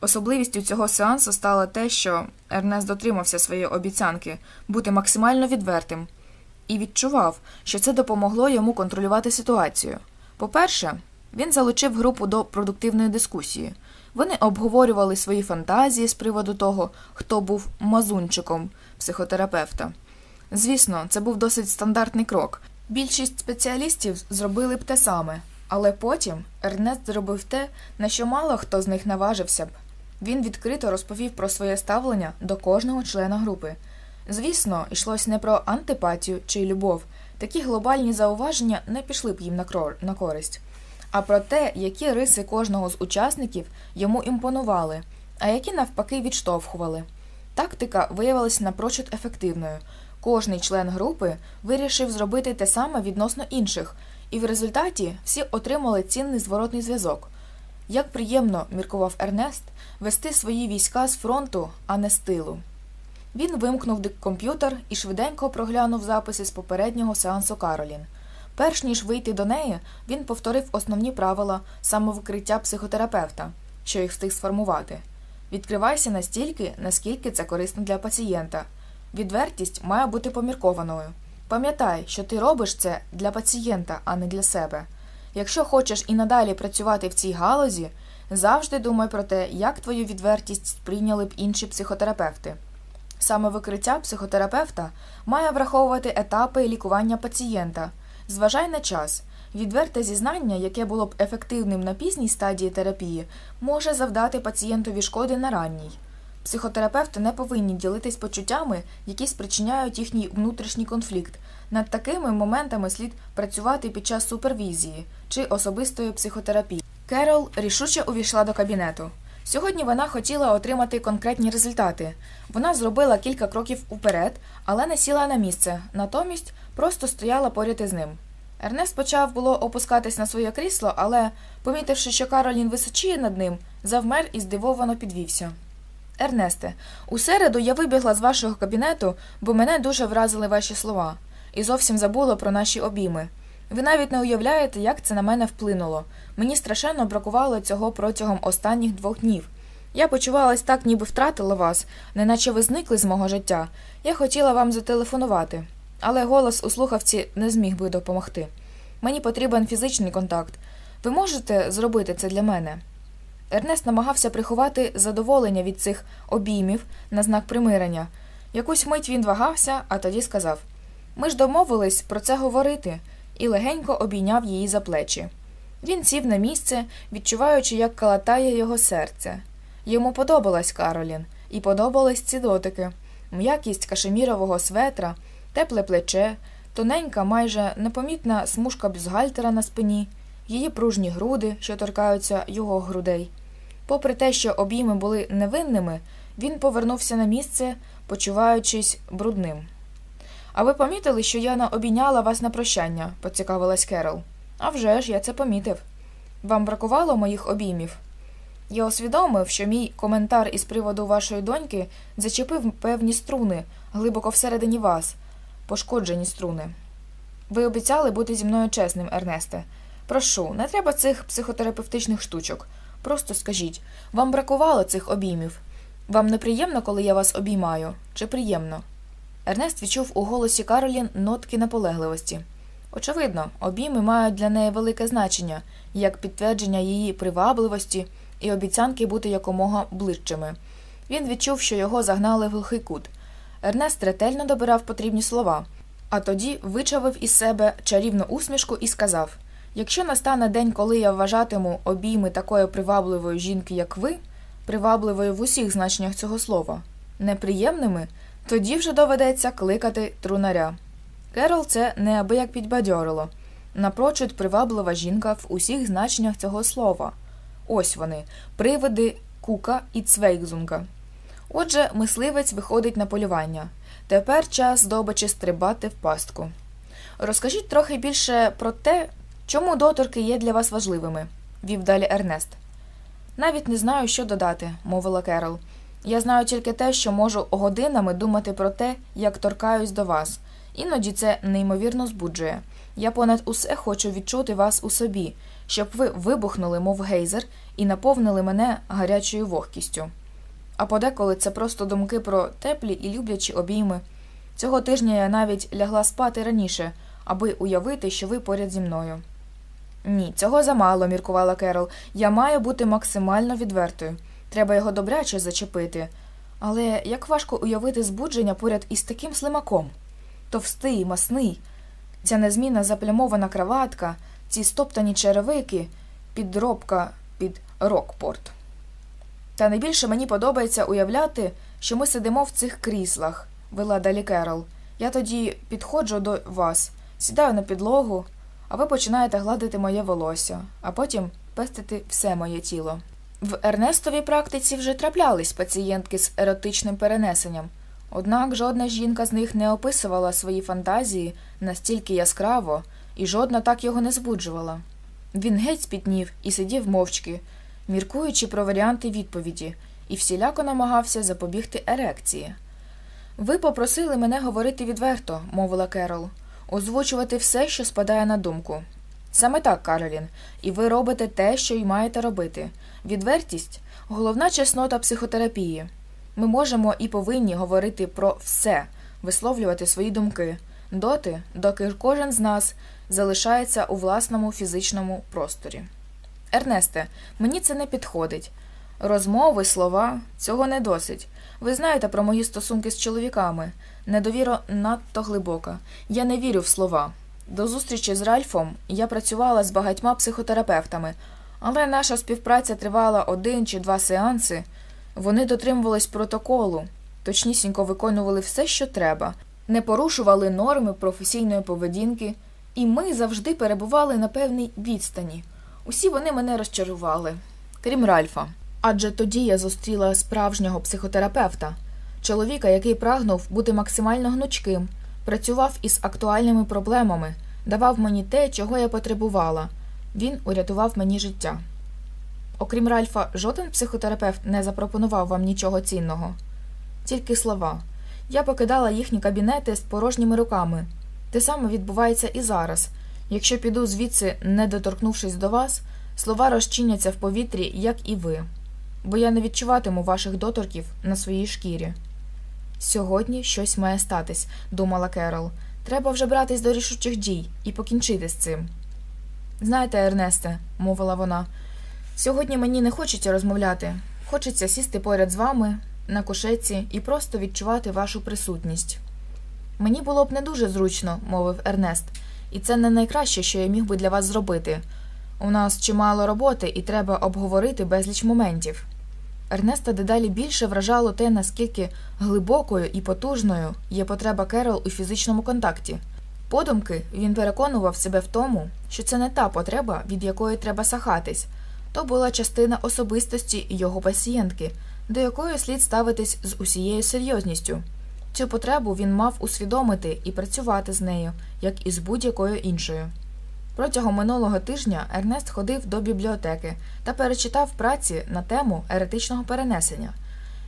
Speaker 1: Особливістю цього сеансу стало те, що Ернест дотримався своєї обіцянки бути максимально відвертим і відчував, що це допомогло йому контролювати ситуацію. По-перше, він залучив групу до продуктивної дискусії. Вони обговорювали свої фантазії з приводу того, хто був мазунчиком психотерапевта. Звісно, це був досить стандартний крок. Більшість спеціалістів зробили б те саме, але потім Ернест зробив те, на що мало хто з них наважився б. Він відкрито розповів про своє ставлення до кожного члена групи. Звісно, йшлось не про антипатію чи любов, такі глобальні зауваження не пішли б їм на користь, а про те, які риси кожного з учасників йому імпонували, а які навпаки відштовхували. Тактика виявилася напрочуд ефективною. Кожний член групи вирішив зробити те саме відносно інших, і в результаті всі отримали цінний зворотний зв'язок. Як приємно, міркував Ернест, вести свої війська з фронту, а не з тилу. Він вимкнув комп'ютер і швиденько проглянув записи з попереднього сеансу Каролін. Перш ніж вийти до неї, він повторив основні правила самовикриття психотерапевта, що їх встиг сформувати. Відкривайся настільки, наскільки це корисно для пацієнта. Відвертість має бути поміркованою. Пам'ятай, що ти робиш це для пацієнта, а не для себе. Якщо хочеш і надалі працювати в цій галузі, завжди думай про те, як твою відвертість сприйняли б інші психотерапевти. Саме викриття психотерапевта має враховувати етапи лікування пацієнта. Зважай на час. Відверте зізнання, яке було б ефективним на пізній стадії терапії, може завдати пацієнтові шкоди на ранній. Психотерапевти не повинні ділитись почуттями, які спричиняють їхній внутрішній конфлікт. Над такими моментами слід працювати під час супервізії чи особистої психотерапії. Керол рішуче увійшла до кабінету. Сьогодні вона хотіла отримати конкретні результати. Вона зробила кілька кроків уперед, але не сіла на місце, натомість просто стояла поряд із ним. Ернест почав було опускатись на своє крісло, але, помітивши, що Каролін височіє над ним, завмер і здивовано підвівся. Ернесте, у середу я вибігла з вашого кабінету, бо мене дуже вразили ваші слова, і зовсім забула про наші обійми. Ви навіть не уявляєте, як це на мене вплинуло. Мені страшенно бракувало цього протягом останніх двох днів. Я почувалась так, ніби втратила вас, неначе ви зникли з мого життя. Я хотіла вам зателефонувати, але голос у слухавці не зміг би допомогти. Мені потрібен фізичний контакт. Ви можете зробити це для мене? Ернест намагався приховати задоволення від цих обіймів на знак примирення. Якусь мить він вагався, а тоді сказав Ми ж домовились про це говорити, і легенько обійняв її за плечі. Він сів на місце, відчуваючи, як калатає його серце. Йому подобалась Каролін, і подобались ці дотики, м'якість кашемірового светра, тепле плече, тоненька, майже непомітна смужка бюзгальтера на спині, її пружні груди, що торкаються його грудей. Попри те, що обійми були невинними, він повернувся на місце, почуваючись брудним. А ви помітили, що я обійняла вас на прощання, поцікавилась Керол. «А вже ж, я це помітив. Вам бракувало моїх обіймів? Я усвідомив, що мій коментар із приводу вашої доньки зачепив певні струни глибоко всередині вас, пошкоджені струни. Ви обіцяли бути зі мною чесним, Ернесте. Прошу, не треба цих психотерапевтичних штучок. Просто скажіть, вам бракувало цих обіймів? Вам неприємно, коли я вас обіймаю? Чи приємно? Ернест відчув у голосі Каролін нотки наполегливості. Очевидно, обійми мають для неї велике значення як підтвердження її привабливості і обіцянки бути якомога ближчими. Він відчув, що його загнали в глухий кут. Ернест ретельно добирав потрібні слова, а тоді вичавив із себе чарівну усмішку і сказав Якщо настане день, коли я вважатиму обійми такої привабливої жінки, як ви, привабливою в усіх значеннях цього слова, неприємними, тоді вже доведеться кликати трунаря. Керол це неабияк підбадьорило. Напрочуд приваблива жінка в усіх значеннях цього слова. Ось вони привиди кука і цвейгзунга. Отже, мисливець виходить на полювання. Тепер час здобичі стрибати в пастку. Розкажіть трохи більше про те, чому доторки є для вас важливими, вів далі Ернест. Навіть не знаю, що додати, мовила Керол. Я знаю тільки те, що можу годинами думати про те, як торкаюсь до вас. Іноді це неймовірно збуджує. Я понад усе хочу відчути вас у собі, щоб ви вибухнули, мов гейзер, і наповнили мене гарячою вогкістю. А подеколи це просто думки про теплі і люблячі обійми. Цього тижня я навіть лягла спати раніше, аби уявити, що ви поряд зі мною. Ні, цього замало, міркувала Керол. Я маю бути максимально відвертою. Треба його добряче зачепити. Але як важко уявити збудження поряд із таким слимаком товстий, масний, ця незмінна заплямована краватка, ці стоптані черевики, підробка під Рокпорт. Та найбільше мені подобається уявляти, що ми сидимо в цих кріслах, вела далі Керол. Я тоді підходжу до вас, сідаю на підлогу, а ви починаєте гладити моє волосся, а потім пестити все моє тіло. В Ернестовій практиці вже траплялись пацієнтки з еротичним перенесенням, однак жодна жінка з них не описувала свої фантазії настільки яскраво, і жодна так його не збуджувала. Він геть спітнів і сидів мовчки, міркуючи про варіанти відповіді, і всіляко намагався запобігти ерекції. Ви попросили мене говорити відверто, мовила Керол, озвучувати все, що спадає на думку. Саме так, Каролін, і ви робите те, що й маєте робити. Відвертість головна чеснота психотерапії. Ми можемо і повинні говорити про все, висловлювати свої думки, доти, доки кожен з нас залишається у власному фізичному просторі. Ернесте, мені це не підходить. Розмови, слова цього не досить. Ви знаєте про мої стосунки з чоловіками. Недовіра надто глибока. Я не вірю в слова. До зустрічі з Ральфом я працювала з багатьма психотерапевтами, але наша співпраця тривала один чи два сеанси. Вони дотримувались протоколу, точнісінько виконували все, що треба, не порушували норми професійної поведінки, і ми завжди перебували на певній відстані. Усі вони мене розчарували, крім Ральфа. Адже тоді я зустріла справжнього психотерапевта, чоловіка, який прагнув бути максимально гнучким, працював із актуальними проблемами, давав мені те, чого я потребувала. Він урятував мені життя. Окрім Ральфа, жоден психотерапевт не запропонував вам нічого цінного, тільки слова. Я покидала їхні кабінети з порожніми руками. Те саме відбувається і зараз. Якщо піду звідси, не доторкнувшись до вас, слова розчиняться в повітрі, як і ви, бо я не відчуватиму ваших доторків на своїй шкірі. Сьогодні щось має статись, думала Керол. Треба вже братись до рішучих дій і покінчити з цим. Знаєте, Ернесте, мовила вона, сьогодні мені не хочеться розмовляти. Хочеться сісти поряд з вами на кушеці і просто відчувати вашу присутність. Мені було б не дуже зручно, мовив Ернест, і це не найкраще, що я міг би для вас зробити. У нас чимало роботи, і треба обговорити безліч моментів. Ернеста дедалі більше вражало те, наскільки глибокою і потужною є потреба Керол у фізичному контакті. Подумки він переконував себе в тому, що це не та потреба, від якої треба сахатись, то була частина особистості його пацієнтки, до якої слід ставитись з усією серйозністю. Цю потребу він мав усвідомити і працювати з нею, як і з будь-якою іншою. Протягом минулого тижня Ернест ходив до бібліотеки та перечитав праці на тему еротичного перенесення.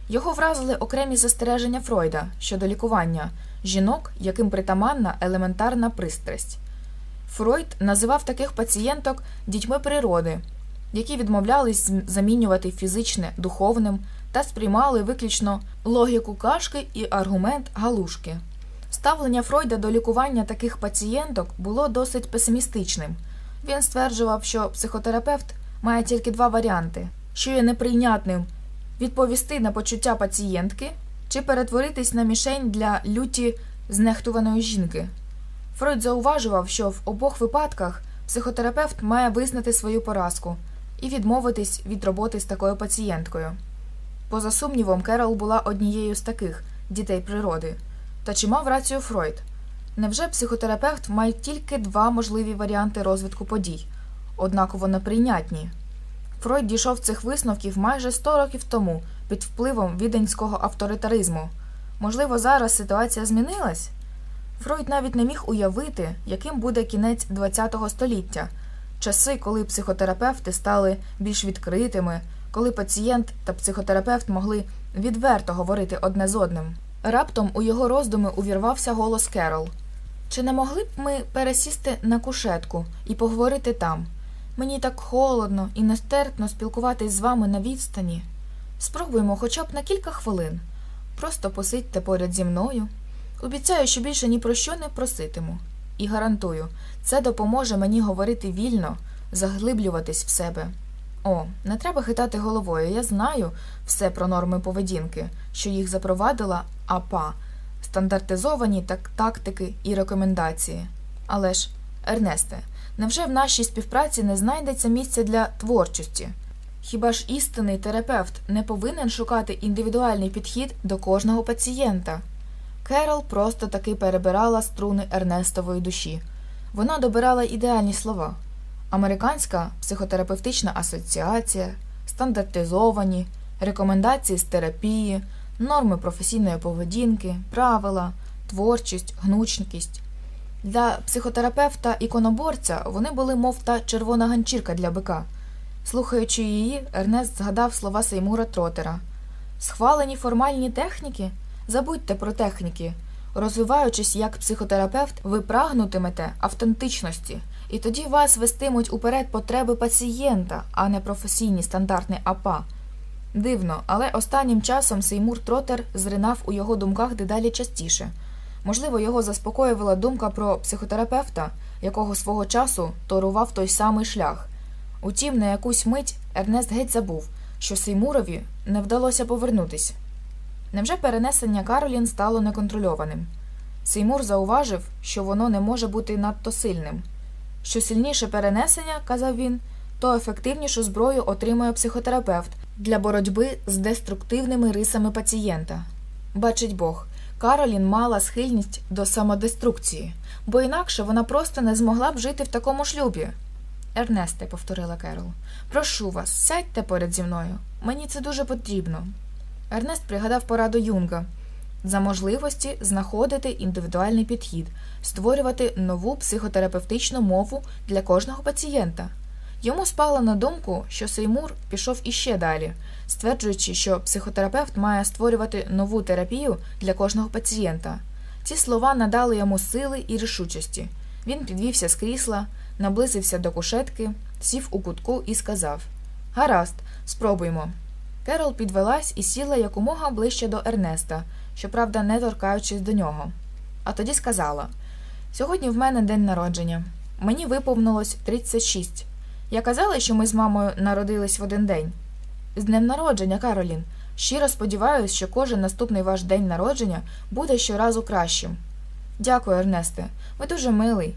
Speaker 1: Його вразили окремі застереження Фройда щодо лікування жінок, яким притаманна елементарна пристрасть. Фройд називав таких пацієнток дітьми природи, які відмовлялись замінювати фізичне духовним та сприймали виключно логіку кашки і аргумент галушки. Ставлення Фройда до лікування таких пацієнток було досить песимістичним. Він стверджував, що психотерапевт має тільки два варіанти що є неприйнятним, відповісти на почуття пацієнтки чи перетворитись на мішень для люті знехтуваної жінки. Фройд зауважував, що в обох випадках психотерапевт має визнати свою поразку і відмовитись від роботи з такою пацієнткою. Поза сумнівом, Керол була однією з таких дітей природи. Та чи мав рацію Фройд? Невже психотерапевт має тільки два можливі варіанти розвитку подій, однаково неприйнятні? Фройд дійшов цих висновків майже 100 років тому під впливом віденського авторитаризму. Можливо, зараз ситуація змінилась? Фройд навіть не міг уявити, яким буде кінець ХХ століття, часи, коли психотерапевти стали більш відкритими, коли пацієнт та психотерапевт могли відверто говорити одне з одним. Раптом у його роздуми увірвався голос Керол. Чи не могли б ми пересісти на кушетку і поговорити там? Мені так холодно і нестерпно спілкуватись з вами на відстані. Спробуємо хоча б на кілька хвилин. Просто посидьте поряд зі мною. Обіцяю, що більше ні про що не проситиму. І гарантую, це допоможе мені говорити вільно, заглиблюватись в себе. О, не треба хитати головою. Я знаю все про норми поведінки, що їх запровадила АПА, стандартизовані так тактики і рекомендації. Але ж, Ернесте, невже в нашій співпраці не знайдеться місця для творчості? Хіба ж істинний терапевт не повинен шукати індивідуальний підхід до кожного пацієнта? Керол просто таки перебирала струни Ернестової душі. Вона добирала ідеальні слова. Американська психотерапевтична асоціація, стандартизовані, рекомендації з терапії, норми професійної поведінки, правила, творчість, гнучкість. Для психотерапевта іконоборця вони були, мов та червона ганчірка для бика. Слухаючи її, Ернест згадав слова Сеймура Тротера Схвалені формальні техніки? Забудьте про техніки. Розвиваючись як психотерапевт, ви прагнутимете автентичності, і тоді вас вестимуть уперед потреби пацієнта, а не професійні стандартні АПА. Дивно, але останнім часом Сеймур Тротер зринав у його думках дедалі частіше. Можливо, його заспокоювала думка про психотерапевта, якого свого часу торував той самий шлях. Утім, на якусь мить Ернест геть забув, що Сеймурові не вдалося повернутись. Невже перенесення Каролін стало неконтрольованим? Сеймур зауважив, що воно не може бути надто сильним. Що сильніше перенесення, казав він, то ефективнішу зброю отримує психотерапевт для боротьби з деструктивними рисами пацієнта. Бачить Бог, Каролін мала схильність до самодеструкції, бо інакше вона просто не змогла б жити в такому шлюбі. Ернесте, повторила Керол, прошу вас, сядьте поряд зі мною. Мені це дуже потрібно. Ернест пригадав пораду Юнга за можливості знаходити індивідуальний підхід, створювати нову психотерапевтичну мову для кожного пацієнта. Йому спало на думку, що Сеймур пішов іще далі, стверджуючи, що психотерапевт має створювати нову терапію для кожного пацієнта. Ці слова надали йому сили і рішучості. Він підвівся з крісла, наблизився до кушетки, сів у кутку і сказав Гаразд, спробуймо. Керол підвелась і сіла якомога ближче до Ернеста, щоправда, не торкаючись до нього. А тоді сказала Сьогодні в мене день народження. Мені виповнилось 36. Я казала, що ми з мамою народились в один день. З днем народження, Каролін. Щиро сподіваюся, що кожен наступний ваш день народження буде щоразу кращим. Дякую, Ернесте, ви дуже милий.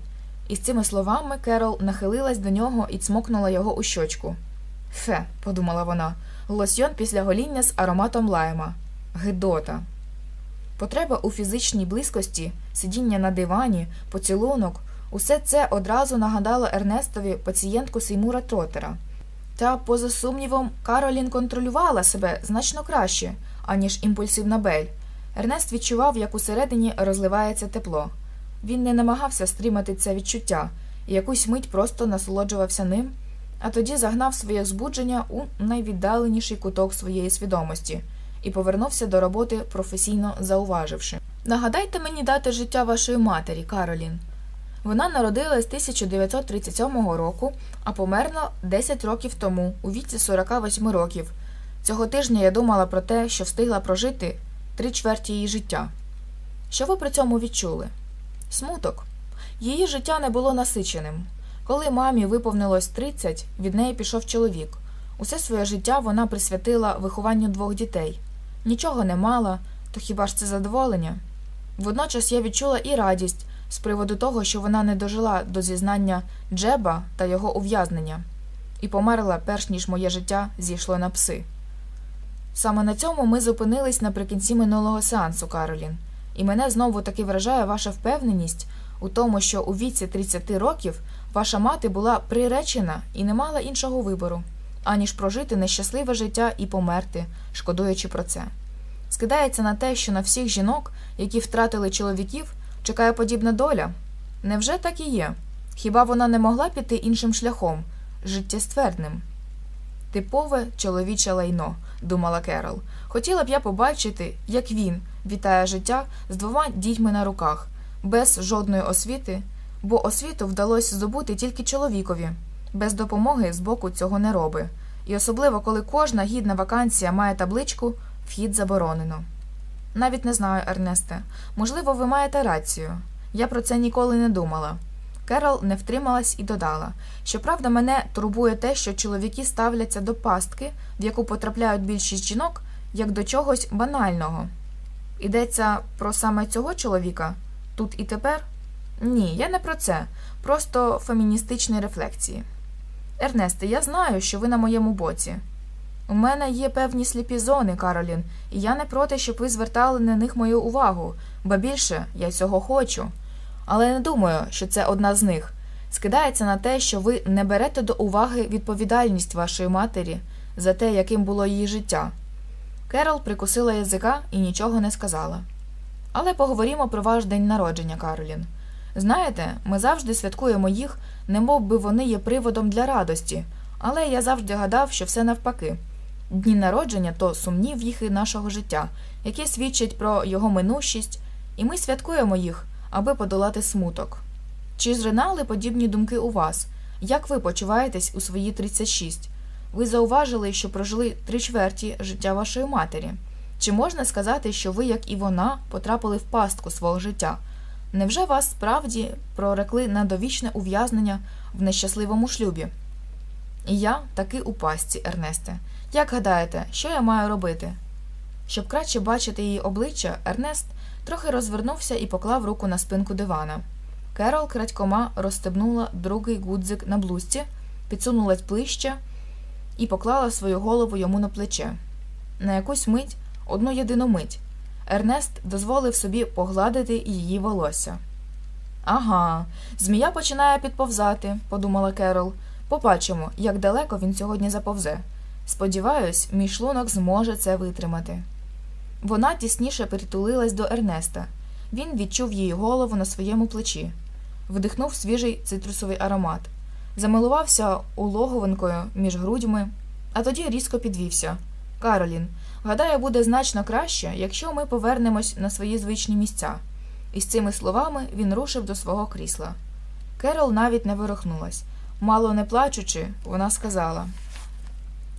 Speaker 1: І з цими словами Керол нахилилась до нього і цмокнула його у щочку. Фе, подумала вона, лосьйон після гоління з ароматом лайма. Гидота. Потреба у фізичній близькості, сидіння на дивані, поцілунок усе це одразу нагадало Ернестові пацієнтку Сеймура Тротера. Та, поза сумнівом, Каролін контролювала себе значно краще, аніж імпульсивна Бель. Ернест відчував, як усередині розливається тепло. Він не намагався стримати це відчуття і якусь мить просто насолоджувався ним, а тоді загнав своє збудження у найвіддаленіший куток своєї свідомості і повернувся до роботи, професійно зауваживши. Нагадайте мені дати життя вашої матері, Каролін. Вона народилась 1937 року, а померла 10 років тому, у віці 48 років. Цього тижня я думала про те, що встигла прожити три чверті її життя. Що ви при цьому відчули? Смуток. Її життя не було насиченим. Коли мамі виповнилось 30, від неї пішов чоловік. Усе своє життя вона присвятила вихованню двох дітей. Нічого не мала, то хіба ж це задоволення? Водночас я відчула і радість з приводу того, що вона не дожила до зізнання Джеба та його ув'язнення, і померла, перш ніж моє життя зійшло на пси. Саме на цьому ми зупинились наприкінці минулого сеансу, Каролін, і мене знову таки вражає ваша впевненість у тому, що у віці 30 років ваша мати була приречена і не мала іншого вибору, аніж прожити нещасливе життя і померти, шкодуючи про це. Скидається на те, що на всіх жінок, які втратили чоловіків, чекає подібна доля. Невже так і є? Хіба вона не могла піти іншим шляхом, життєствердним? Типове чоловіче лайно, думала Керол. Хотіла б я побачити, як він вітає життя з двома дітьми на руках, без жодної освіти, бо освіту вдалося здобути тільки чоловікові, без допомоги з боку цього не роби. І особливо, коли кожна гідна вакансія має табличку Вхід заборонено. Навіть не знаю, Ернесте. Можливо, ви маєте рацію. Я про це ніколи не думала. Керол не втрималась і додала, щоправда, мене турбує те, що чоловіки ставляться до пастки, в яку потрапляють більшість жінок, як до чогось банального. Йдеться про саме цього чоловіка тут і тепер? Ні, я не про це, просто феміністичні рефлексії. Ернесте, я знаю, що ви на моєму боці. У мене є певні сліпі зони, Каролін, і я не проти, щоб ви звертали на них мою увагу, ба більше я цього хочу. Але не думаю, що це одна з них. Скидається на те, що ви не берете до уваги відповідальність вашої матері за те, яким було її життя. Керол прикусила язика і нічого не сказала. Але поговоримо про ваш день народження, Каролін. Знаєте, ми завжди святкуємо їх, немов би вони є приводом для радості, але я завжди гадав, що все навпаки. Дні народження то сумні віхи нашого життя, які свідчать про його минущість, і ми святкуємо їх, аби подолати смуток. Чи зринали подібні думки у вас? Як ви почуваєтесь у свої 36? Ви зауважили, що прожили три чверті життя вашої матері. Чи можна сказати, що ви, як і вона, потрапили в пастку свого життя? Невже вас справді прорекли на довічне ув'язнення в нещасливому шлюбі? І я таки у пастці, Ернесте. Як гадаєте, що я маю робити? Щоб краще бачити її обличчя, Ернест трохи розвернувся і поклав руку на спинку дивана. Керол крадькома розстебнула другий гудзик на блузці, підсунулась ближче і поклала свою голову йому на плече. На якусь мить, одну єдину мить, Ернест дозволив собі погладити її волосся. Ага, змія починає підповзати, подумала Керол. Побачимо, як далеко він сьогодні заповзе. Сподіваюсь, мій шлунок зможе це витримати. Вона тісніше притулилась до Ернеста. Він відчув її голову на своєму плечі, вдихнув свіжий цитрусовий аромат, замилувався улоговинкою між грудьми, а тоді різко підвівся. Каролін, гадаю, буде значно краще, якщо ми повернемось на свої звичні місця. І з цими словами він рушив до свого крісла. Керол навіть не вирухнулась. Мало не плачучи, вона сказала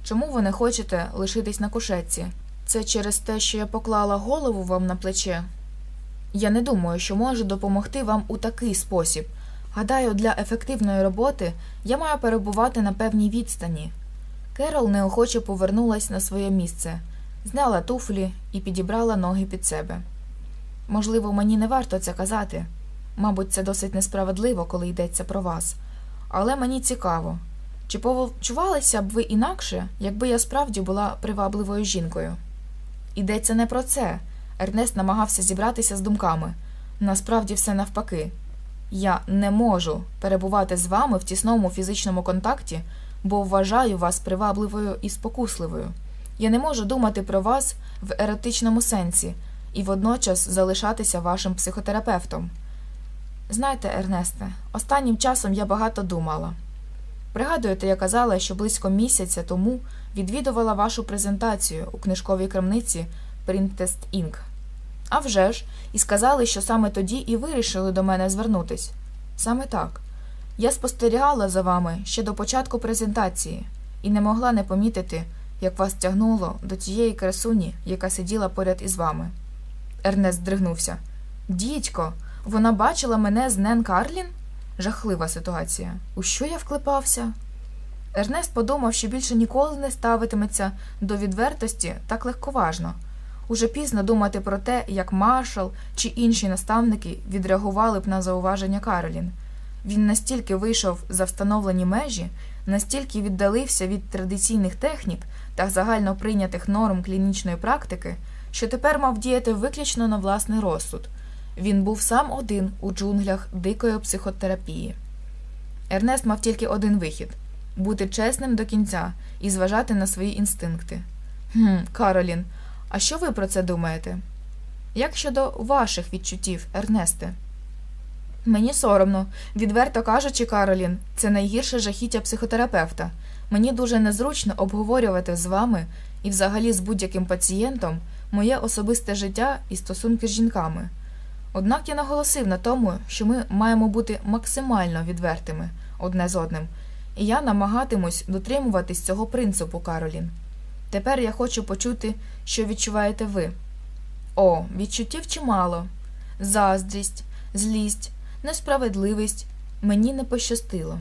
Speaker 1: Чому ви не хочете лишитись на кушетці? Це через те, що я поклала голову вам на плече? Я не думаю, що можу допомогти вам у такий спосіб. Гадаю, для ефективної роботи я маю перебувати на певній відстані. Керол неохоче повернулась на своє місце, зняла туфлі і підібрала ноги під себе. Можливо, мені не варто це казати. Мабуть, це досить несправедливо, коли йдеться про вас. Але мені цікаво, чи почувалися б ви інакше, якби я справді була привабливою жінкою? Йдеться не про це. Ернест намагався зібратися з думками. Насправді все навпаки. Я не можу перебувати з вами в тісному фізичному контакті, бо вважаю вас привабливою і спокусливою. Я не можу думати про вас в еротичному сенсі і водночас залишатися вашим психотерапевтом. Знаєте, Ернесте, останнім часом я багато думала. Пригадуєте, я казала, що близько місяця тому відвідувала вашу презентацію у книжковій крамниці Printest Inc. А вже ж, і сказали, що саме тоді і вирішили до мене звернутись. Саме так. Я спостерігала за вами ще до початку презентації і не могла не помітити, як вас тягнуло до тієї красуні, яка сиділа поряд із вами. Ернест здригнувся. Дідько, вона бачила мене з Нен Карлін? Жахлива ситуація. У що я вклепався? Ернест подумав, що більше ніколи не ставитиметься до відвертості так легковажно. Уже пізно думати про те, як маршал чи інші наставники відреагували б на зауваження Каролін. Він настільки вийшов за встановлені межі, настільки віддалився від традиційних технік та загально прийнятих норм клінічної практики, що тепер мав діяти виключно на власний розсуд. Він був сам один у джунглях дикої психотерапії. Ернест мав тільки один вихід бути чесним до кінця і зважати на свої інстинкти. Хм, Каролін, а що ви про це думаєте? Як щодо ваших відчуттів, Ернесте? Мені соромно, відверто кажучи, Каролін, це найгірше жахіття психотерапевта. Мені дуже незручно обговорювати з вами і взагалі з будь-яким пацієнтом моє особисте життя і стосунки з жінками. Однак я наголосив на тому, що ми маємо бути максимально відвертими одне з одним, і я намагатимусь дотримуватись цього принципу, Каролін. Тепер я хочу почути, що відчуваєте ви. О, відчуттів чимало заздрість, злість, несправедливість мені не пощастило.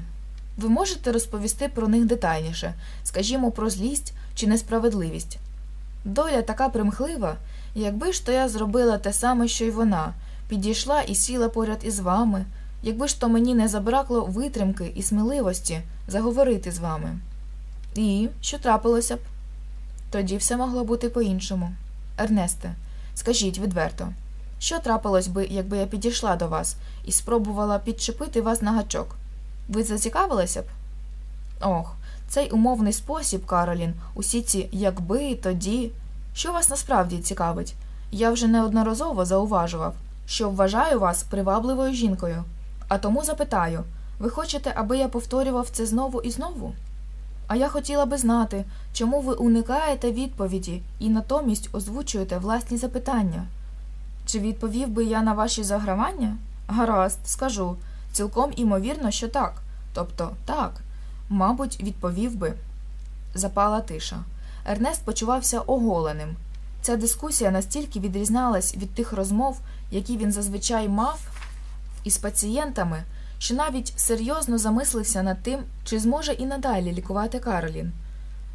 Speaker 1: Ви можете розповісти про них детальніше, скажімо, про злість чи несправедливість. Доля така примхлива, якби ж то я зробила те саме, що й вона, підійшла і сіла поряд із вами, якби ж то мені не забракло витримки і сміливості заговорити з вами. І що трапилося б? Тоді все могло бути по-іншому. Ернесте, скажіть відверто, що трапилось би, якби я підійшла до вас і спробувала підчепити вас на гачок? Ви зацікавилися б? Ох, цей умовний спосіб, Каролін, усі ці якби, тоді. Що вас насправді цікавить? Я вже неодноразово зауважував, що вважаю вас привабливою жінкою, а тому запитаю ви хочете, аби я повторював це знову і знову? А я хотіла би знати, чому ви уникаєте відповіді і натомість озвучуєте власні запитання. Чи відповів би я на ваші загравання? Гаразд, скажу. Цілком імовірно, що так. Тобто так, мабуть, відповів би. Запала тиша. Ернест почувався оголеним. Ця дискусія настільки відрізнялась від тих розмов, які він зазвичай мав із пацієнтами, що навіть серйозно замислився над тим, чи зможе і надалі лікувати Каролін.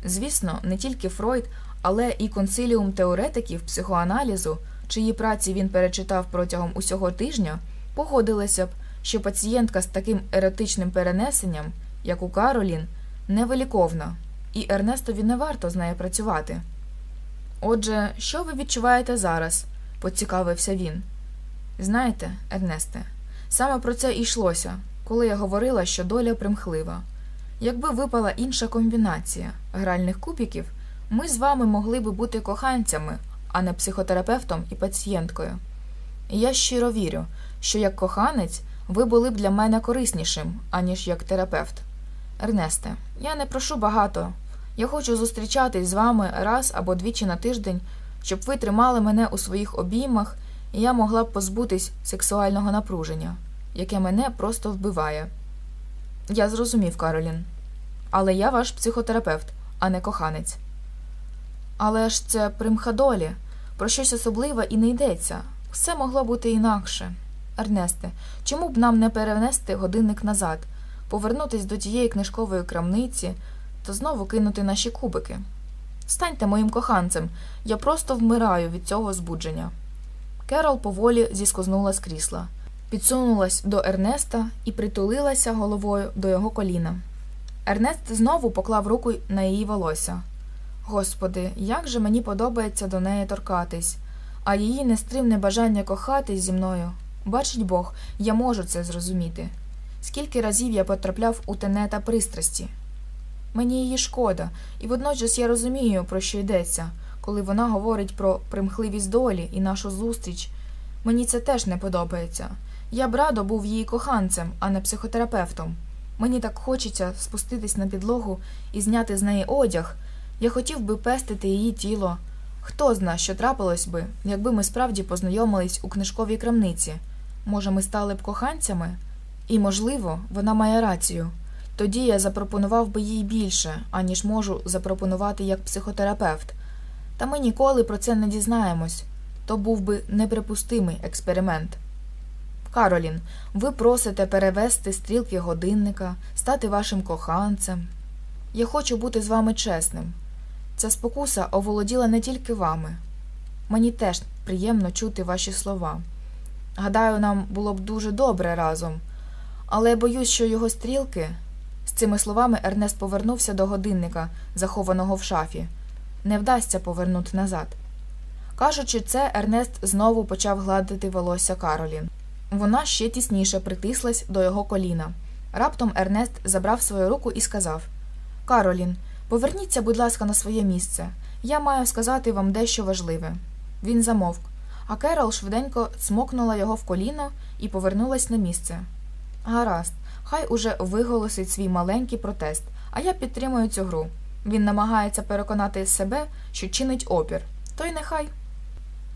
Speaker 1: Звісно, не тільки Фройд, але і консиліум теоретиків психоаналізу, чиї праці він перечитав протягом усього тижня, погодилися б, що пацієнтка з таким еротичним перенесенням, як у Каролін, невиліковна, і Ернестові не варто з нею працювати. Отже, що ви відчуваєте зараз? поцікавився він. Знаєте, Ернесте, саме про це йшлося, коли я говорила, що доля примхлива. Якби випала інша комбінація гральних кубіків, ми з вами могли би бути коханцями, а не психотерапевтом і пацієнткою. І я щиро вірю, що як коханець ви були б для мене кориснішим, аніж як терапевт. Ернесте, я не прошу багато. Я хочу зустрічатись з вами раз або двічі на тиждень, щоб ви тримали мене у своїх обіймах, і я могла б позбутись сексуального напруження, яке мене просто вбиває. Я зрозумів, Каролін. Але я ваш психотерапевт, а не коханець. Але ж це примха долі, про щось особливе і не йдеться. Все могло бути інакше. Ернесте, чому б нам не перенести годинник назад, повернутись до тієї книжкової крамниці та знову кинути наші кубики? Станьте моїм коханцем, я просто вмираю від цього збудження. Керол поволі зіскознула з крісла, підсунулась до Ернеста і притулилася головою до його коліна. Ернест знову поклав руку на її волосся. Господи, як же мені подобається до неї торкатись, а її нестримне бажання кохатись зі мною. Бачить Бог, я можу це зрозуміти. Скільки разів я потрапляв у тенета пристрасті. Мені її шкода, і водночас я розумію, про що йдеться, коли вона говорить про примхливість долі і нашу зустріч. Мені це теж не подобається. Я б радо був її коханцем, а не психотерапевтом. Мені так хочеться спуститись на підлогу і зняти з неї одяг. Я хотів би пестити її тіло. Хто зна, що трапилось би, якби ми справді познайомились у книжковій крамниці. Може, ми стали б коханцями? І, можливо, вона має рацію. Тоді я запропонував би їй більше, аніж можу запропонувати як психотерапевт. Та ми ніколи про це не дізнаємось. То був би неприпустимий експеримент. Каролін, ви просите перевести стрілки годинника, стати вашим коханцем. Я хочу бути з вами чесним. Ця спокуса оволоділа не тільки вами. Мені теж приємно чути ваші слова. Гадаю, нам було б дуже добре разом, але боюсь, що його стрілки. З цими словами Ернест повернувся до годинника, захованого в шафі. Не вдасться повернути назад. Кажучи це, Ернест знову почав гладити волосся Каролін. Вона ще тісніше притислась до його коліна. Раптом Ернест забрав свою руку і сказав Каролін, поверніться, будь ласка, на своє місце. Я маю сказати вам дещо важливе. Він замовк, а Керол швиденько смокнула його в коліно і повернулась на місце. Гаразд, хай уже виголосить свій маленький протест, а я підтримую цю гру. Він намагається переконати себе, що чинить опір. То й нехай.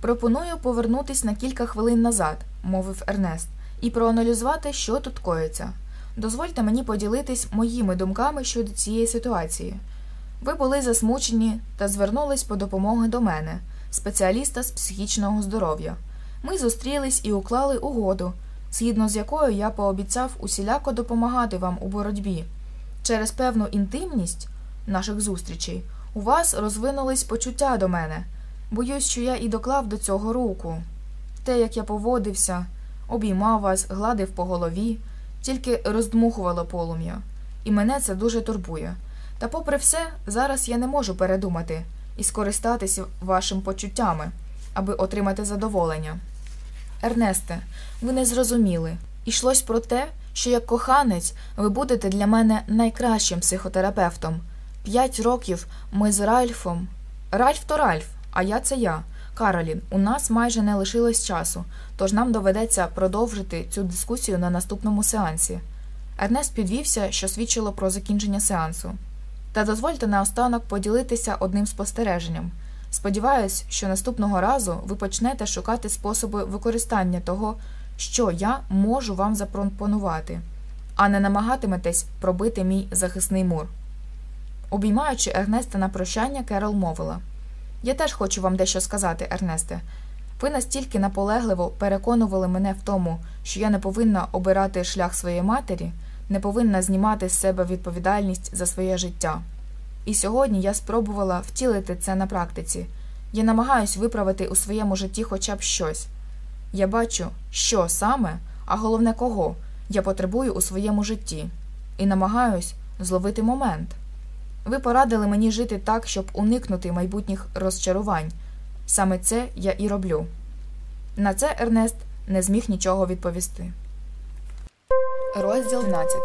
Speaker 1: Пропоную повернутись на кілька хвилин назад, мовив Ернест, і проаналізувати, що тут коїться. Дозвольте мені поділитись моїми думками щодо цієї ситуації. Ви були засмучені та звернулись по допомогу до мене, спеціаліста з психічного здоров'я. Ми зустрілись і уклали угоду, згідно з якою я пообіцяв усіляко допомагати вам у боротьбі. Через певну інтимність наших зустрічей у вас розвинулись почуття до мене. Боюсь, що я і доклав до цього руку. Те, як я поводився, обіймав вас, гладив по голові, тільки роздмухувало полум'я, і мене це дуже турбує. Та, попри все, зараз я не можу передумати і скористатися вашим почуттями, аби отримати задоволення. Ернесте, ви не зрозуміли. Ішлось про те, що як коханець ви будете для мене найкращим психотерапевтом. П'ять років ми з Ральфом. Ральф то Ральф, а я це я. Каролін, у нас майже не лишилось часу, тож нам доведеться продовжити цю дискусію на наступному сеансі. Ернест підвівся, що свідчило про закінчення сеансу. Та дозвольте наостанок поділитися одним спостереженням. Сподіваюсь, що наступного разу ви почнете шукати способи використання того, що я можу вам запропонувати, а не намагатиметесь пробити мій захисний мур. Обіймаючи Ернеста на прощання, Керол мовила Я теж хочу вам дещо сказати, Ернесте. Ви настільки наполегливо переконували мене в тому, що я не повинна обирати шлях своєї матері, не повинна знімати з себе відповідальність за своє життя. І сьогодні я спробувала втілити це на практиці. Я намагаюсь виправити у своєму житті хоча б щось. Я бачу, що саме, а головне кого я потребую у своєму житті, і намагаюсь зловити момент. Ви порадили мені жити так, щоб уникнути майбутніх розчарувань. Саме це я і роблю. На це Ернест не зміг нічого відповісти. Розділ 12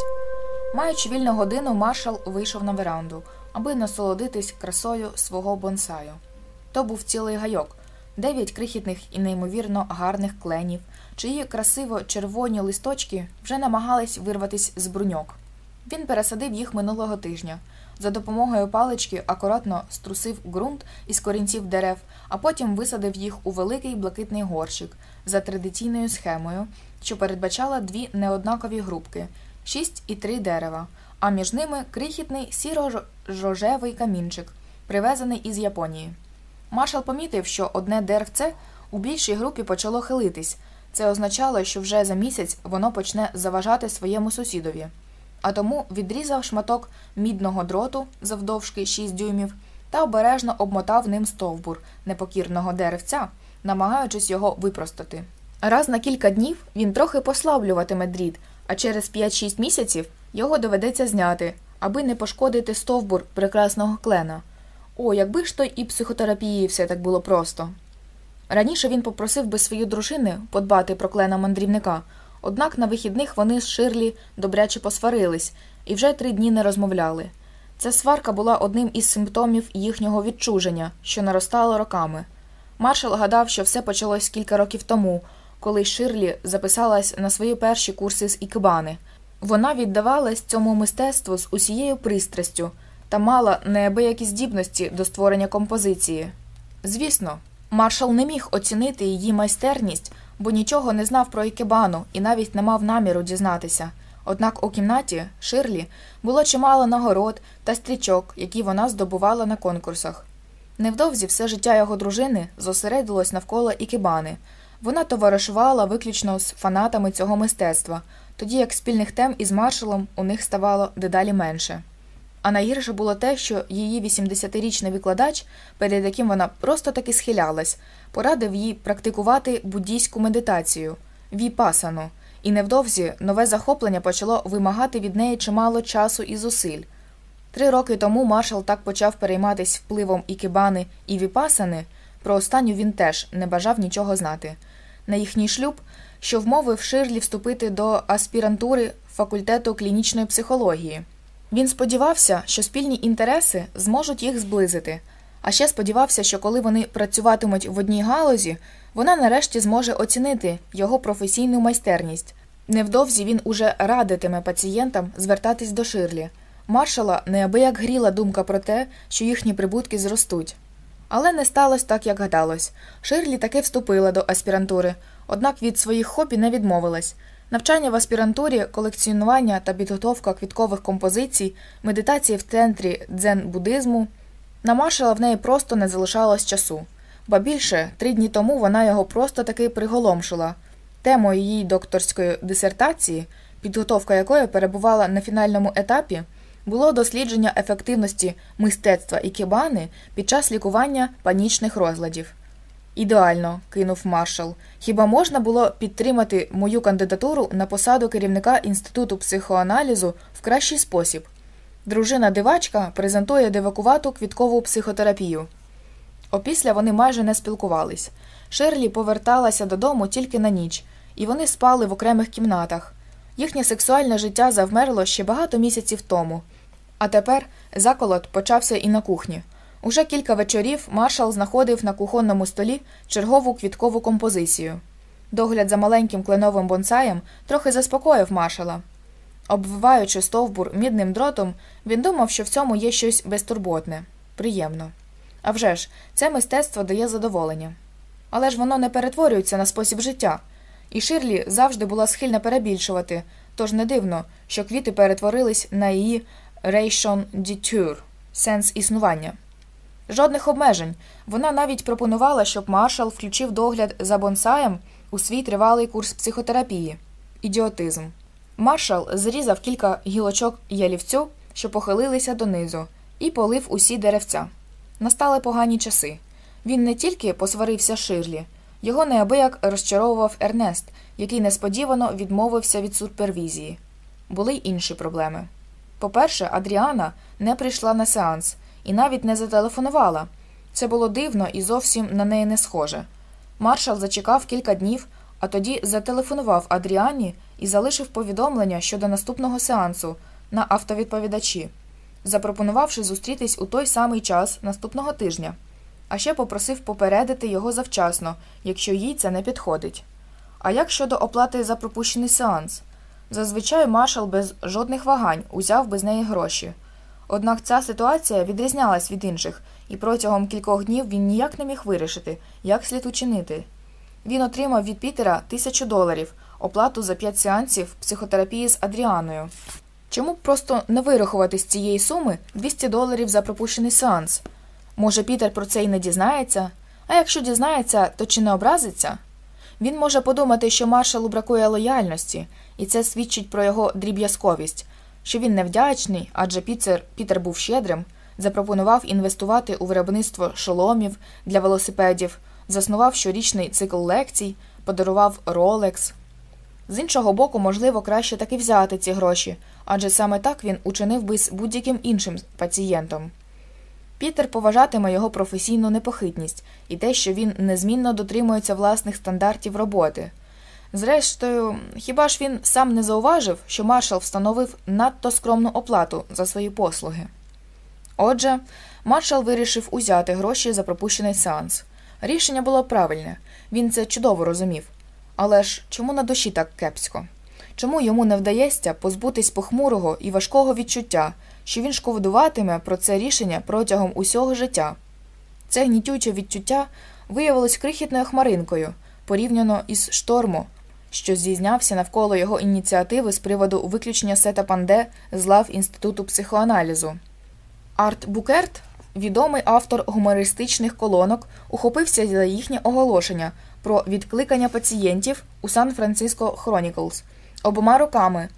Speaker 1: Маючи вільну годину, маршал вийшов на веранду, аби насолодитись красою свого бонсаю. То був цілий гайок, дев'ять крихітних і неймовірно гарних кленів, чиї красиво червоні листочки вже намагались вирватись з бруньок. Він пересадив їх минулого тижня. За допомогою палички акуратно струсив ґрунт із корінців дерев, а потім висадив їх у великий блакитний горщик за традиційною схемою, що передбачала дві неоднакові групки шість і три дерева, а між ними крихітний сіро-жожевий камінчик, привезений із Японії. Маршал помітив, що одне деревце у більшій групі почало хилитись. Це означало, що вже за місяць воно почне заважати своєму сусідові. А тому відрізав шматок мідного дроту завдовжки 6 дюймів та обережно обмотав ним стовбур непокірного деревця, намагаючись його випростати. Раз на кілька днів він трохи послаблюватиме дріт, а через 5-6 місяців його доведеться зняти, аби не пошкодити стовбур прекрасного клена. О, якби ж то і психотерапії все так було просто. Раніше він попросив би свою дружини подбати про клена мандрівника, однак на вихідних вони з Ширлі добряче посварились і вже три дні не розмовляли. Ця сварка була одним із симптомів їхнього відчуження, що наростало роками. Маршал гадав, що все почалось кілька років тому, коли Ширлі записалась на свої перші курси з ікебани. Вона віддавалась цьому мистецтву з усією пристрастю та мала неабиякі здібності до створення композиції. Звісно, маршал не міг оцінити її майстерність, бо нічого не знав про ікебану і навіть не мав наміру дізнатися. Однак у кімнаті Ширлі було чимало нагород та стрічок, які вона здобувала на конкурсах. Невдовзі все життя його дружини зосередилось навколо ікебани. Вона товаришувала виключно з фанатами цього мистецтва, тоді як спільних тем із маршалом у них ставало дедалі менше. А найгірше було те, що її 80-річний викладач, перед яким вона просто таки схилялась, порадив їй практикувати буддійську медитацію віпасану, і невдовзі нове захоплення почало вимагати від неї чимало часу і зусиль. Три роки тому маршал так почав перейматись впливом ікебани і віпасани, про останню він теж не бажав нічого знати. На їхній шлюб, що вмовив Ширлі вступити до аспірантури факультету клінічної психології. Він сподівався, що спільні інтереси зможуть їх зблизити, а ще сподівався, що коли вони працюватимуть в одній галузі, вона нарешті зможе оцінити його професійну майстерність. Невдовзі він уже радитиме пацієнтам звертатись до Ширлі. Маршала неабияк гріла думка про те, що їхні прибутки зростуть. Але не сталося так, як гадалось. Ширлі таки вступила до аспірантури, однак від своїх хобі не відмовилась. Навчання в аспірантурі, колекціонування та підготовка квіткових композицій, медитації в центрі дзен-буддизму. На маршала в неї просто не залишалось часу. Ба більше, три дні тому вона його просто таки приголомшила. Темою її докторської дисертації, підготовка якої перебувала на фінальному етапі, було дослідження ефективності мистецтва ікебани під час лікування панічних розладів. Ідеально, кинув маршал. Хіба можна було підтримати мою кандидатуру на посаду керівника інституту психоаналізу в кращий спосіб? Дружина дивачка презентує дивакувату квіткову психотерапію. Опісля вони майже не спілкувались. Шерлі поверталася додому тільки на ніч, і вони спали в окремих кімнатах. Їхнє сексуальне життя завмерло ще багато місяців тому. А тепер заколот почався і на кухні. Уже кілька вечорів маршал знаходив на кухонному столі чергову квіткову композицію. Догляд за маленьким кленовим бонсаєм трохи заспокоїв маршала. Обвиваючи стовбур мідним дротом, він думав, що в цьому є щось безтурботне, приємно. А вже ж, це мистецтво дає задоволення. Але ж воно не перетворюється на спосіб життя, і Ширлі завжди була схильна перебільшувати, тож не дивно, що квіти перетворились на її рейшон дітюр сенс існування. Жодних обмежень. Вона навіть пропонувала, щоб маршал включив догляд за бонсаєм у свій тривалий курс психотерапії. Ідіотизм. Маршал зрізав кілька гілочок ялівцю, що похилилися донизу, і полив усі деревця. Настали погані часи. Він не тільки посварився Ширлі, його неабияк розчаровував Ернест, який несподівано відмовився від супервізії. Були й інші проблеми. По-перше, Адріана не прийшла на сеанс і навіть не зателефонувала. Це було дивно і зовсім на неї не схоже. Маршал зачекав кілька днів, а тоді зателефонував Адріані і залишив повідомлення щодо наступного сеансу на автовідповідачі, запропонувавши зустрітись у той самий час наступного тижня, а ще попросив попередити його завчасно, якщо їй це не підходить. А як щодо оплати за пропущений сеанс? Зазвичай маршал без жодних вагань узяв би з неї гроші. Однак ця ситуація відрізнялась від інших, і протягом кількох днів він ніяк не міг вирішити, як слід учинити. Він отримав від Пітера тисячу доларів оплату за п'ять сеансів психотерапії з Адріаною. Чому б просто не вирахувати з цієї суми 200 доларів за пропущений сеанс? Може, Пітер про це і не дізнається, а якщо дізнається, то чи не образиться? Він може подумати, що маршалу бракує лояльності, і це свідчить про його дріб'язковість, що він невдячний, адже Пітер, Пітер був щедрим, запропонував інвестувати у виробництво шоломів для велосипедів, заснував щорічний цикл лекцій, подарував Ролекс. З іншого боку, можливо, краще таки взяти ці гроші, адже саме так він учинив би з будь-яким іншим пацієнтом. Пітер поважатиме його професійну непохитність і те, що він незмінно дотримується власних стандартів роботи. Зрештою, хіба ж він сам не зауважив, що маршал встановив надто скромну оплату за свої послуги? Отже, маршал вирішив узяти гроші за пропущений сеанс. Рішення було правильне, він це чудово розумів. Але ж чому на душі так кепсько? Чому йому не вдається позбутись похмурого і важкого відчуття, що він шковдуватиме про це рішення протягом усього життя? Це гнітюче відчуття виявилось крихітною хмаринкою порівняно із шторму, що зізнявся навколо його ініціативи з приводу виключення сета панде з лав Інституту психоаналізу. Арт Букерт, відомий автор гумористичних колонок, ухопився за їхнє оголошення про відкликання пацієнтів у Сан-Франциско Хроніклс обома руками.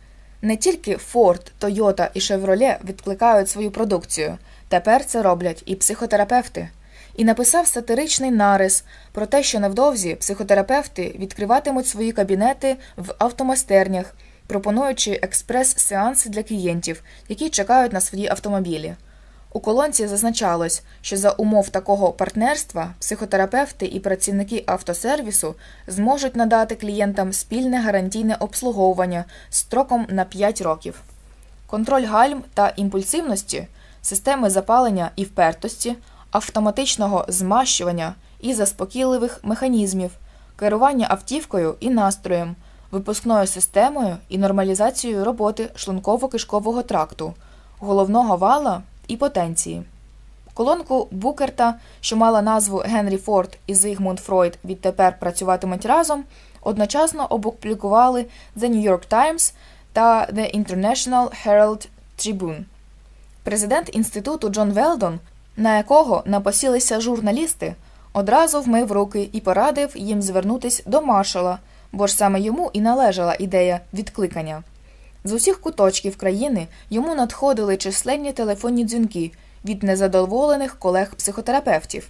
Speaker 1: Не тільки Ford, Toyota і Chevrolet відкликають свою продукцію, тепер це роблять і психотерапевти. І написав сатиричний нарис про те, що невдовзі психотерапевти відкриватимуть свої кабінети в автомастернях, пропонуючи експрес-сеанси для клієнтів, які чекають на свої автомобілі. У колонці зазначалось, що за умов такого партнерства психотерапевти і працівники автосервісу зможуть надати клієнтам спільне гарантійне обслуговування строком на 5 років. Контроль гальм та імпульсивності, системи запалення і впертості, автоматичного змащування і заспокійливих механізмів, керування автівкою і настроєм, вихлопною системою і нормалізацією роботи шлунково-кишкового тракту, головного вала і потенції. Колонку Букерта, що мала назву Генрі Форд і Зигмунд Фройд відтепер працюватимуть разом, одночасно опублікували The New York Times та The International Herald Tribune. Президент інституту Джон Велдон, на якого напосілися журналісти, одразу вмив руки і порадив їм звернутись до маршала, бо ж саме йому і належала ідея відкликання. З усіх куточків країни йому надходили численні телефонні дзвінки від незадоволених колег-психотерапевтів.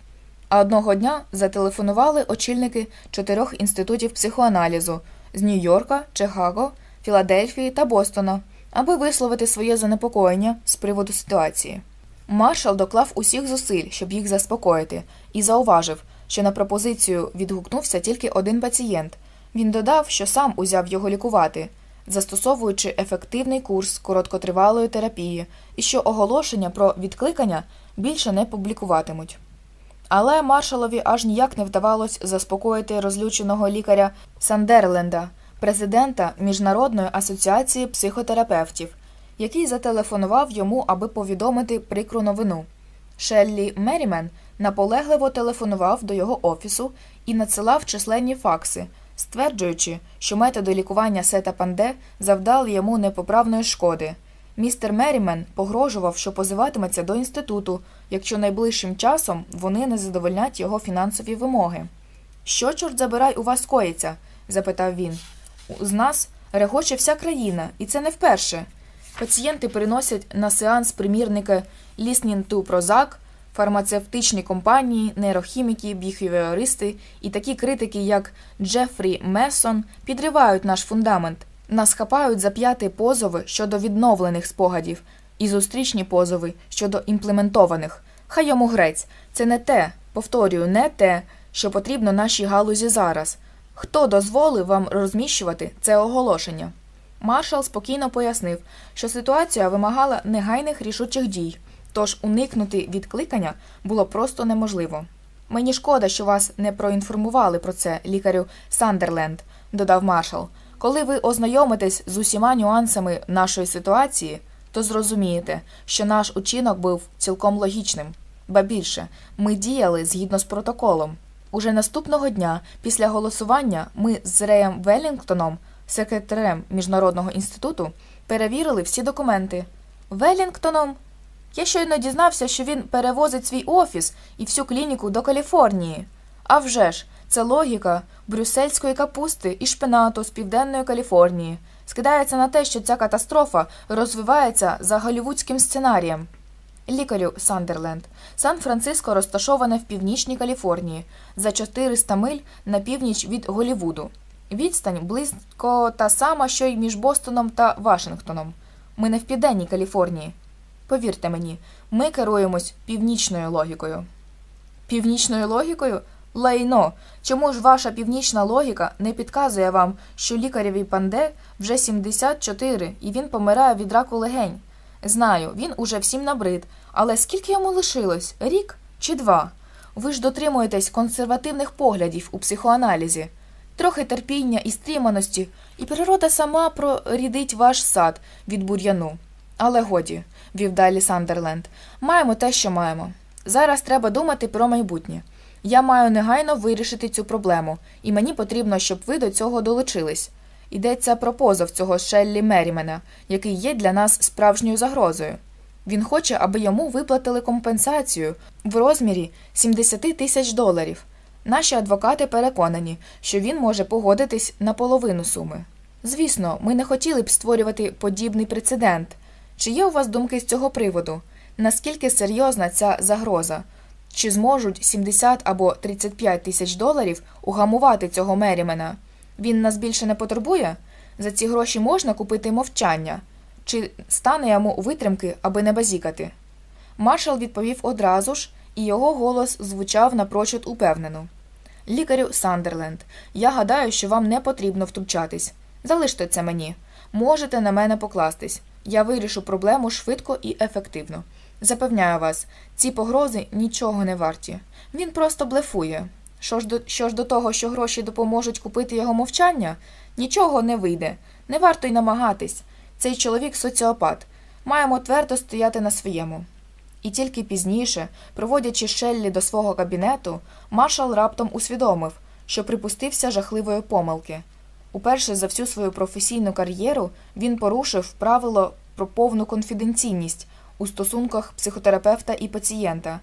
Speaker 1: А одного дня зателефонували очільники чотирьох інститутів психоаналізу з Нью-Йорка, Чикаго, Філадельфії та Бостона, аби висловити своє занепокоєння з приводу ситуації. Маршал доклав усіх зусиль, щоб їх заспокоїти, і зауважив, що на пропозицію відгукнувся тільки один пацієнт. Він додав, що сам узяв його лікувати застосовуючи ефективний курс короткотривалої терапії, і що оголошення про відкликання більше не публікуватимуть. Але маршалові аж ніяк не вдавалось заспокоїти розлюченого лікаря Сандерленда, президента Міжнародної асоціації психотерапевтів, який зателефонував йому, аби повідомити прикру новину. Шеллі Мерімен наполегливо телефонував до його офісу і надсилав численні факси стверджуючи, що методи лікування сета панде завдали йому непоправної шкоди. Містер Мерімен погрожував, що позиватиметься до інституту, якщо найближчим часом вони не задовольнять його фінансові вимоги. Що, чорт забирай, у вас коїться? запитав він. З нас регоче вся країна, і це не вперше. Пацієнти приносять на сеанс примірники Ліснін-ту Прозак, фармацевтичні компанії, нейрохіміки, біхевіористи і такі критики, як Джефрі Мессон, підривають наш фундамент, нас хапають за п'яти позови щодо відновлених спогадів і зустрічні позови щодо імплементованих. Хай йому грець, це не те, повторюю, не те, що потрібно нашій галузі зараз. Хто дозволив вам розміщувати це оголошення? Маршал спокійно пояснив, що ситуація вимагала негайних рішучих дій тож уникнути відкликання було просто неможливо. Мені шкода, що вас не проінформували про це, лікарю Сандерленд, додав маршал. Коли ви ознайомитесь з усіма нюансами нашої ситуації, то зрозумієте, що наш учинок був цілком логічним, ба більше ми діяли згідно з протоколом. Уже наступного дня, після голосування, ми з Реєм Велінгтоном, секретарем Міжнародного інституту, перевірили всі документи. Велінгтоном я щойно дізнався, що він перевозить свій офіс і всю клініку до Каліфорнії. А вже ж, це логіка брюссельської капусти і шпинату з південної Каліфорнії. Скидається на те, що ця катастрофа розвивається за голівудським сценарієм. Лікарю Сандерленд. Сан-Франциско розташоване в північній Каліфорнії за 400 миль на північ від Голівуду. Відстань близько та сама, що й між Бостоном та Вашингтоном. Ми не в південній Каліфорнії. Повірте мені, ми керуємось північною логікою. Північною логікою? Лайно. Чому ж ваша північна логіка не підказує вам, що лікареві панде вже 74 і він помирає від раку легень? Знаю, він уже всім набрид, але скільки йому лишилось? Рік чи два? Ви ж дотримуєтесь консервативних поглядів у психоаналізі, трохи терпіння і стриманості, і природа сама прорідить ваш сад від бур'яну. Але годі, вів далі Сандерленд, маємо те, що маємо. Зараз треба думати про майбутнє. Я маю негайно вирішити цю проблему, і мені потрібно, щоб ви до цього долучились. Йдеться про позов цього Шеллі Мерімена, який є для нас справжньою загрозою. Він хоче, аби йому виплатили компенсацію в розмірі 70 тисяч доларів. Наші адвокати переконані, що він може погодитись на половину суми. Звісно, ми не хотіли б створювати подібний прецедент. Чи є у вас думки з цього приводу? Наскільки серйозна ця загроза? Чи зможуть 70 або 35 тисяч доларів угамувати цього Мерімена? Він нас більше не потурбує? За ці гроші можна купити мовчання? Чи стане йому витримки, аби не базікати? Маршал відповів одразу ж, і його голос звучав напрочуд упевнено. Лікарю Сандерленд, я гадаю, що вам не потрібно втручатись. Залиште це мені. Можете на мене покластись. Я вирішу проблему швидко і ефективно. Запевняю вас, ці погрози нічого не варті. Він просто блефує. Що ж до що ж до того, що гроші допоможуть купити його мовчання, нічого не вийде. Не варто й намагатись. Цей чоловік соціопат. Маємо твердо стояти на своєму. І тільки пізніше, проводячи Шеллі до свого кабінету, маршал раптом усвідомив, що припустився жахливої помилки. Уперше за всю свою професійну кар'єру він порушив правило про повну конфіденційність у стосунках психотерапевта і пацієнта.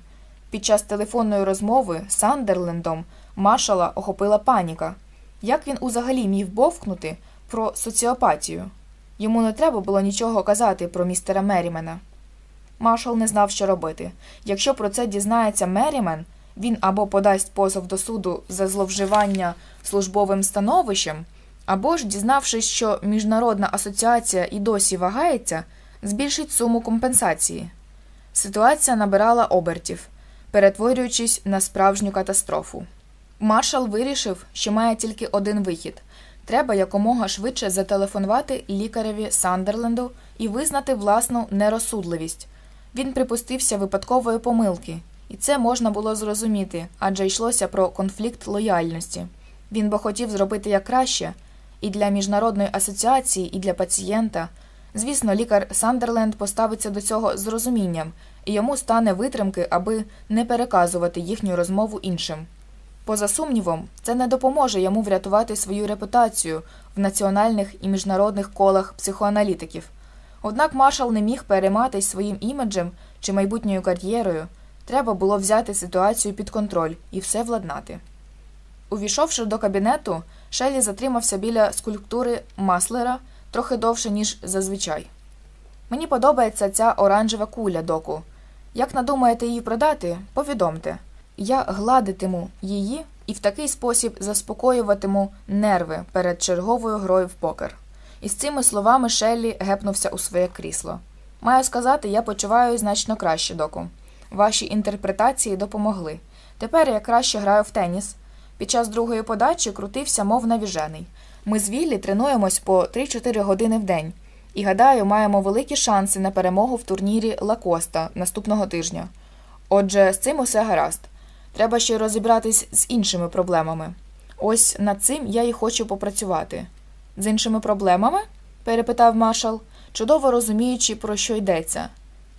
Speaker 1: Під час телефонної розмови з Сандерлендом маршала охопила паніка. Як він узагалі міг бовкнути про соціопатію? Йому не треба було нічого казати про містера Мерімена. Маршал не знав, що робити. Якщо про це дізнається Мерімен, він або подасть позов до суду за зловживання службовим становищем, або ж, дізнавшись, що міжнародна асоціація і досі вагається, збільшить суму компенсації. Ситуація набирала обертів, перетворюючись на справжню катастрофу. Маршал вирішив, що має тільки один вихід треба якомога швидше зателефонувати лікареві Сандерленду і визнати власну нерозсудливість. Він припустився випадкової помилки, і це можна було зрозуміти, адже йшлося про конфлікт лояльності. Він би хотів зробити як краще і для міжнародної асоціації, і для пацієнта. Звісно, лікар Сандерленд поставиться до цього з розумінням, і йому стане витримки, аби не переказувати їхню розмову іншим. Поза сумнівом, це не допоможе йому врятувати свою репутацію в національних і міжнародних колах психоаналітиків. Однак маршал не міг перейматись своїм іміджем чи майбутньою кар'єрою. Треба було взяти ситуацію під контроль і все владнати. Увійшовши до кабінету, Шелі затримався біля скульптури Маслера трохи довше, ніж зазвичай. Мені подобається ця оранжева куля, доку. Як надумаєте її продати, повідомте. Я гладитиму її і в такий спосіб заспокоюватиму нерви перед черговою грою в покер. І з цими словами Шеллі гепнувся у своє крісло. Маю сказати, я почуваю значно краще, доку. Ваші інтерпретації допомогли. Тепер я краще граю в теніс. Під час другої подачі крутився, мов навіжений. Ми з Віллі тренуємось по 3-4 години в день і, гадаю, маємо великі шанси на перемогу в турнірі Лакоста наступного тижня. Отже, з цим усе гаразд. Треба ще розібратись з іншими проблемами. Ось над цим я і хочу попрацювати. З іншими проблемами? перепитав маршал, чудово розуміючи, про що йдеться.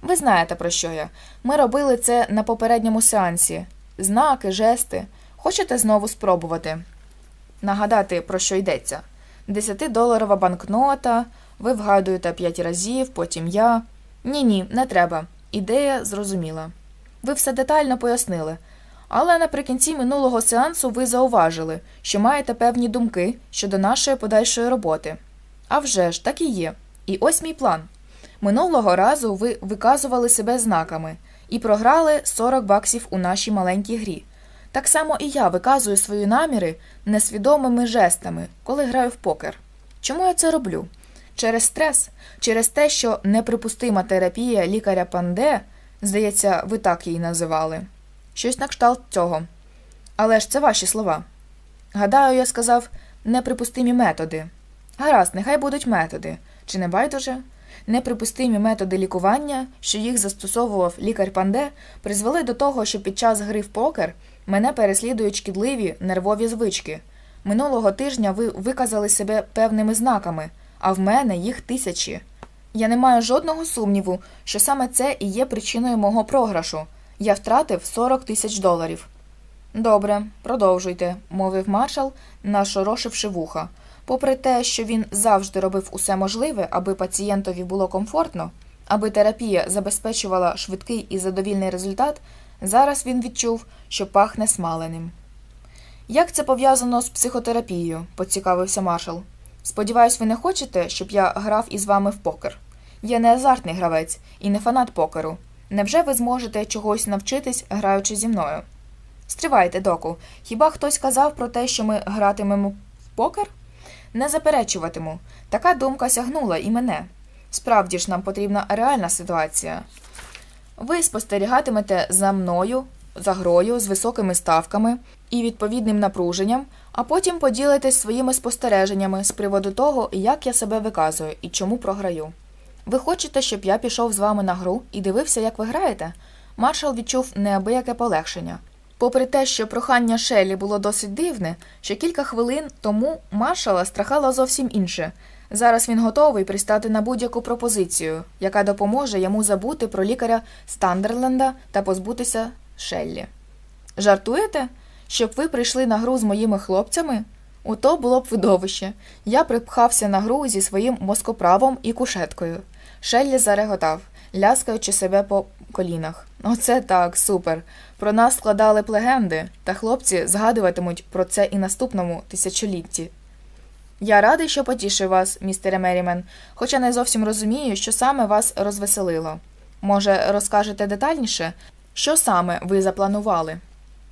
Speaker 1: Ви знаєте, про що я. Ми робили це на попередньому сеансі. Знаки, жести. Хочете знову спробувати? Нагадати, про що йдеться. Десятидоларова банкнота, ви вгадуєте п'ять разів, потім я. Ні, ні, не треба. Ідея зрозуміла. Ви все детально пояснили. Але наприкінці минулого сеансу ви зауважили, що маєте певні думки щодо нашої подальшої роботи. А вже ж, так і є. І ось мій план. Минулого разу ви виказували себе знаками і програли 40 баксів у нашій маленькій грі. Так само і я виказую свої наміри несвідомими жестами, коли граю в покер. Чому я це роблю? Через стрес, через те, що неприпустима терапія лікаря Панде, здається, ви так її називали. Щось на кшталт цього. Але ж це ваші слова. Гадаю, я сказав неприпустимі методи. Гаразд, нехай будуть методи. Чи не байдуже? Неприпустимі методи лікування, що їх застосовував лікар Панде, призвели до того, що під час гри в покер мене переслідують шкідливі нервові звички. Минулого тижня ви виказали себе певними знаками, а в мене їх тисячі. Я не маю жодного сумніву, що саме це і є причиною мого програшу. Я втратив 40 тисяч доларів. Добре, продовжуйте, мовив маршал, нашорошивши вуха. Попри те, що він завжди робив усе можливе, аби пацієнтові було комфортно, аби терапія забезпечувала швидкий і задовільний результат, зараз він відчув, що пахне смаленим. Як це пов'язано з психотерапією? поцікавився маршал. Сподіваюсь, ви не хочете, щоб я грав із вами в покер. Я не азартний гравець і не фанат покеру. Невже ви зможете чогось навчитись, граючи зі мною? Стривайте, доку. Хіба хтось казав про те, що ми гратимемо в покер? Не заперечуватиму. Така думка сягнула і мене. Справді ж нам потрібна реальна ситуація. Ви спостерігатимете за мною, за грою з високими ставками і відповідним напруженням, а потім поділитесь своїми спостереженнями з приводу того, як я себе виказую і чому програю. Ви хочете, щоб я пішов з вами на гру і дивився, як ви граєте? Маршал відчув неабияке полегшення. Попри те, що прохання Шелі було досить дивне, що кілька хвилин тому маршала страхало зовсім інше. Зараз він готовий пристати на будь-яку пропозицію, яка допоможе йому забути про лікаря Стандерленда та позбутися Шеллі. Жартуєте? Щоб ви прийшли на гру з моїми хлопцями? Ото було б видовище. Я припхався на гру зі своїм москоправом і кушеткою. Шеллі зареготав, ляскаючи себе по колінах. Оце так, супер. Про нас складали б легенди, та хлопці згадуватимуть про це і наступному тисячолітті. Я радий, що потішив вас, містере Мерімен, хоча не зовсім розумію, що саме вас розвеселило. Може, розкажете детальніше, що саме ви запланували?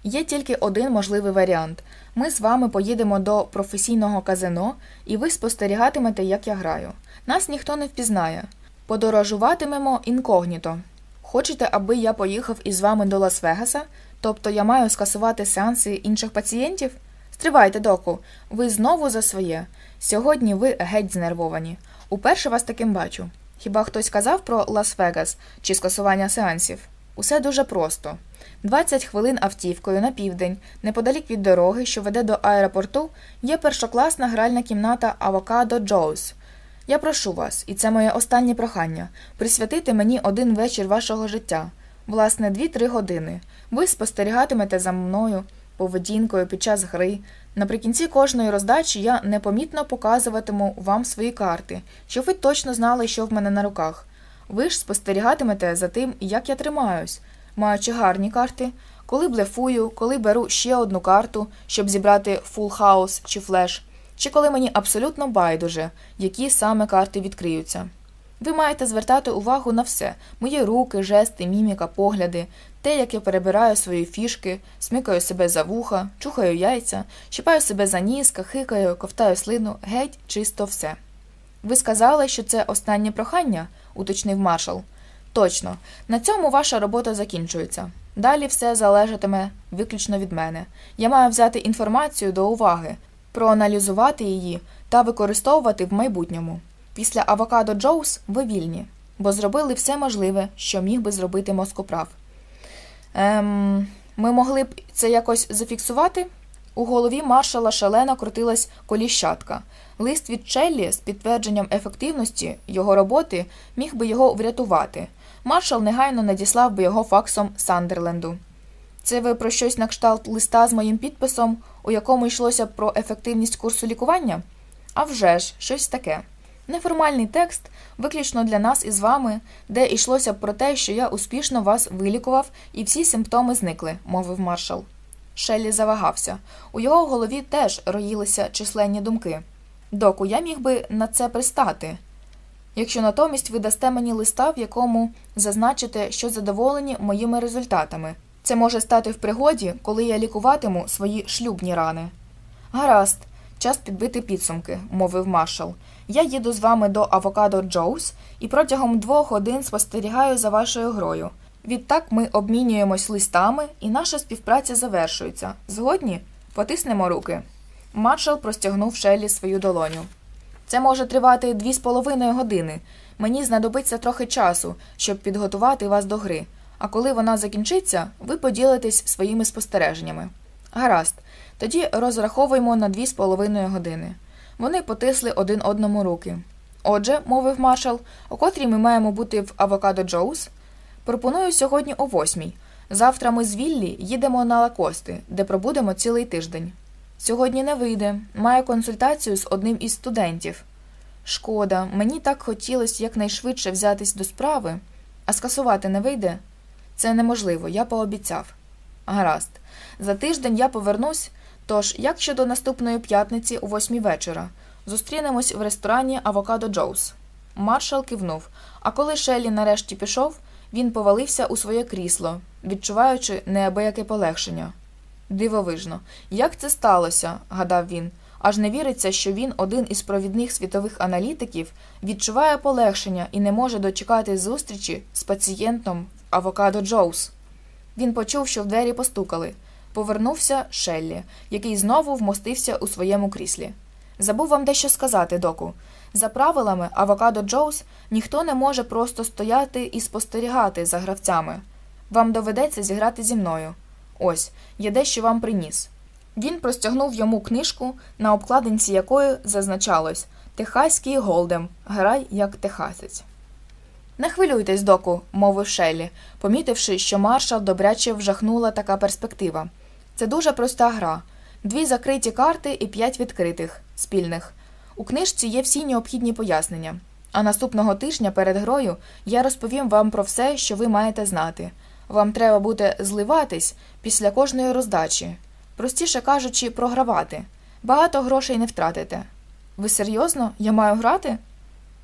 Speaker 1: Є тільки один можливий варіант. Ми з вами поїдемо до професійного казино, і ви спостерігатимете, як я граю. Нас ніхто не впізнає. Подорожуватимемо інкогніто. Хочете, аби я поїхав із вами до Лас-Вегаса? Тобто я маю скасувати сеанси інших пацієнтів? Стривайте, доку, ви знову за своє. Сьогодні ви геть знервовані. Уперше вас таким бачу. Хіба хтось казав про Лас-Вегас чи скасування сеансів? Усе дуже просто. 20 хвилин автівкою на південь, неподалік від дороги, що веде до аеропорту, є першокласна гральна кімната Авокадо Джоус. Я прошу вас, і це моє останнє прохання, присвятити мені один вечір вашого життя, власне, 2-3 години. Ви спостерігатимете за моєю поведінкою під час гри. Наприкінці кожної роздачі я непомітно показуватиму вам свої карти, щоб ви точно знали, що в мене на руках. Ви ж спостерігатимете за тим, як я тримаюсь, маючи гарні карти, коли блефую, коли беру ще одну карту, щоб зібрати фул хаус чи флеш, чи коли мені абсолютно байдуже, які саме карти відкриються. Ви маєте звертати увагу на все: мої руки, жести, міміка, погляди, те, як я перебираю свої фішки, смикаю себе за вуха, чухаю яйця, щипаю себе за ніс, кахикаю, ковтаю слину, геть, чисто все. Ви сказали, що це останнє прохання, уточнив маршал. Точно, на цьому ваша робота закінчується. Далі все залежатиме виключно від мене. Я маю взяти інформацію до уваги, проаналізувати її та використовувати в майбутньому. Після Авокадо Джоус ви вільні, бо зробили все можливе, що міг би зробити москоправ. Ем, Ми могли б це якось зафіксувати? У голові маршала шалено крутилась коліщатка. Лист від Челлі з підтвердженням ефективності його роботи міг би його врятувати. Маршал негайно надіслав би його факсом Сандерленду. Це ви про щось на кшталт листа з моїм підписом, у якому йшлося про ефективність курсу лікування? А вже ж, щось таке. Неформальний текст, виключно для нас із вами, де йшлося про те, що я успішно вас вилікував і всі симптоми зникли, мовив маршал. Шеллі завагався. У його голові теж роїлися численні думки. Доку, я міг би на це пристати. Якщо натомість ви дасте мені листа, в якому зазначите, що задоволені моїми результатами, це може стати в пригоді, коли я лікуватиму свої шлюбні рани. Гаразд, час підбити підсумки, мовив маршал. Я їду з вами до Авокадо Джоус і протягом двох годин спостерігаю за вашою грою. Відтак ми обмінюємось листами, і наша співпраця завершується. Згодні потиснемо руки. Маршал простягнув Шеллі свою долоню. Це може тривати дві з половиною години. Мені знадобиться трохи часу, щоб підготувати вас до гри. А коли вона закінчиться, ви поділитесь своїми спостереженнями. Гаразд, тоді розраховуємо на дві з половиною години. Вони потисли один одному руки. Отже, мовив маршал, о котрій ми маємо бути в Авокадо Джоус. Пропоную сьогодні о восьмій. Завтра ми з Віллі їдемо на Лакости, де пробудемо цілий тиждень. Сьогодні не вийде. Маю консультацію з одним із студентів. Шкода, мені так хотілося якнайшвидше взятись до справи, а скасувати не вийде. Це неможливо, я пообіцяв. Гаразд, за тиждень я повернусь. Тож, як щодо наступної п'ятниці о восьмій вечора, Зустрінемось в ресторані Авокадо Джоус. Маршал кивнув, а коли Шеллі нарешті пішов, він повалився у своє крісло, відчуваючи неабияке полегшення. Дивовижно, як це сталося, гадав він. Аж не віриться, що він, один із провідних світових аналітиків, відчуває полегшення і не може дочекати зустрічі з пацієнтом Авокадо Джоус. Він почув, що в двері постукали. Повернувся Шеллі, який знову вмостився у своєму кріслі. Забув вам дещо сказати, доку. За правилами Авокадо Джоус ніхто не може просто стояти і спостерігати за гравцями. Вам доведеться зіграти зі мною. Ось, я дещо вам приніс. Він простягнув йому книжку, на обкладинці якої зазначалось Техаський Голдем. Грай як техасець. Не хвилюйтесь, доку, мовив Шеллі, помітивши, що маршал добряче вжахнула така перспектива. Це дуже проста гра. Дві закриті карти і п'ять відкритих, спільних. У книжці є всі необхідні пояснення. А наступного тижня перед грою я розповім вам про все, що ви маєте знати. Вам треба буде зливатись після кожної роздачі. Простіше кажучи, програвати. Багато грошей не втратите. Ви серйозно? Я маю грати?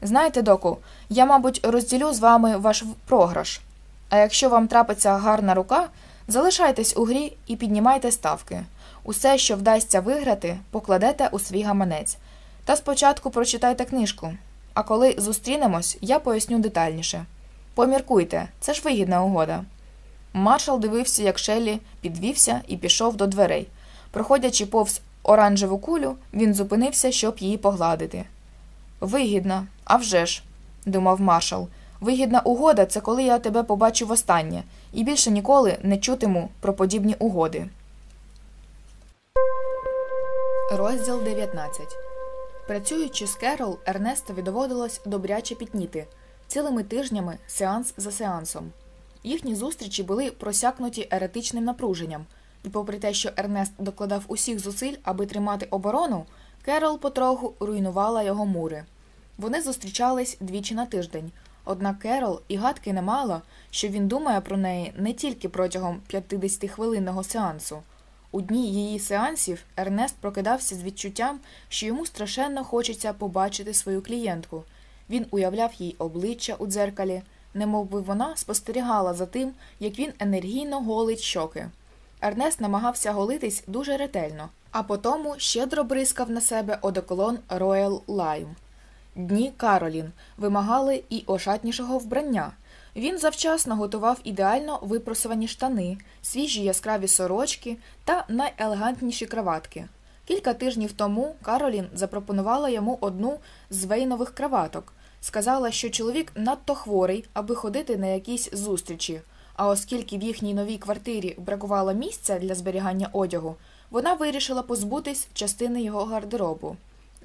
Speaker 1: Знаєте, доку, я, мабуть, розділю з вами ваш програш. А якщо вам трапиться гарна рука, залишайтесь у грі і піднімайте ставки. Усе, що вдасться виграти, покладете у свій гаманець. Та спочатку прочитайте книжку. А коли зустрінемось, я поясню детальніше. Поміркуйте, це ж вигідна угода. Маршал дивився, як Шеллі підвівся і пішов до дверей. Проходячи повз оранжеву кулю, він зупинився, щоб її погладити. Вигідна, а вже ж», – думав маршал. Вигідна угода це коли я тебе побачу востаннє, і більше ніколи не чутиму про подібні угоди. Розділ 19 Працюючи з Керол, Ернестові доводилось добряче пітніти цілими тижнями сеанс за сеансом. Їхні зустрічі були просякнуті еретичним напруженням, і, попри те, що Ернест докладав усіх зусиль, аби тримати оборону, Керол потроху руйнувала його мури. Вони зустрічались двічі на тиждень, однак Керол і гадки не мала, що він думає про неї не тільки протягом 50-хвилинного сеансу. У дні її сеансів Ернест прокидався з відчуттям, що йому страшенно хочеться побачити свою клієнтку. Він уявляв їй обличчя у дзеркалі, немов би вона спостерігала за тим, як він енергійно голить щоки. Ернест намагався голитись дуже ретельно, а потому щедро бризкав на себе одеколон Royal Lime. Дні Каролін вимагали і ошатнішого вбрання. Він завчасно готував ідеально випросувані штани, свіжі яскраві сорочки та найелегантніші краватки. Кілька тижнів тому Каролін запропонувала йому одну з вейнових краваток. Сказала, що чоловік надто хворий, аби ходити на якісь зустрічі. А оскільки в їхній новій квартирі бракувало місця для зберігання одягу, вона вирішила позбутись частини його гардеробу.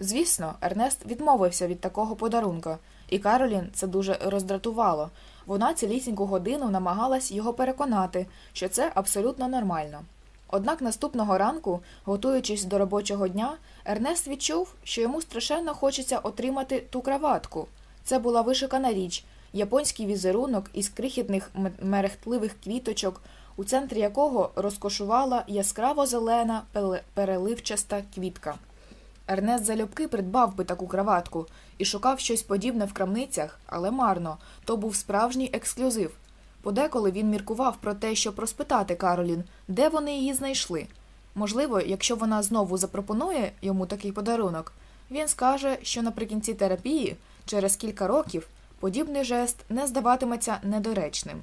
Speaker 1: Звісно, Ернест відмовився від такого подарунка, і Каролін це дуже роздратувало. Вона цілісіньку годину намагалась його переконати, що це абсолютно нормально. Однак наступного ранку, готуючись до робочого дня, Ернест відчув, що йому страшенно хочеться отримати ту краватку. Це була вишикана річ, японський візерунок із крихітних мерехтливих квіточок, у центрі якого розкошувала яскраво зелена переливчаста квітка. Ернест залюбки придбав би таку краватку і шукав щось подібне в крамницях, але марно то був справжній ексклюзив. Подеколи він міркував про те, щоб розпитати Каролін, де вони її знайшли. Можливо, якщо вона знову запропонує йому такий подарунок, він скаже, що наприкінці терапії, через кілька років, подібний жест не здаватиметься недоречним.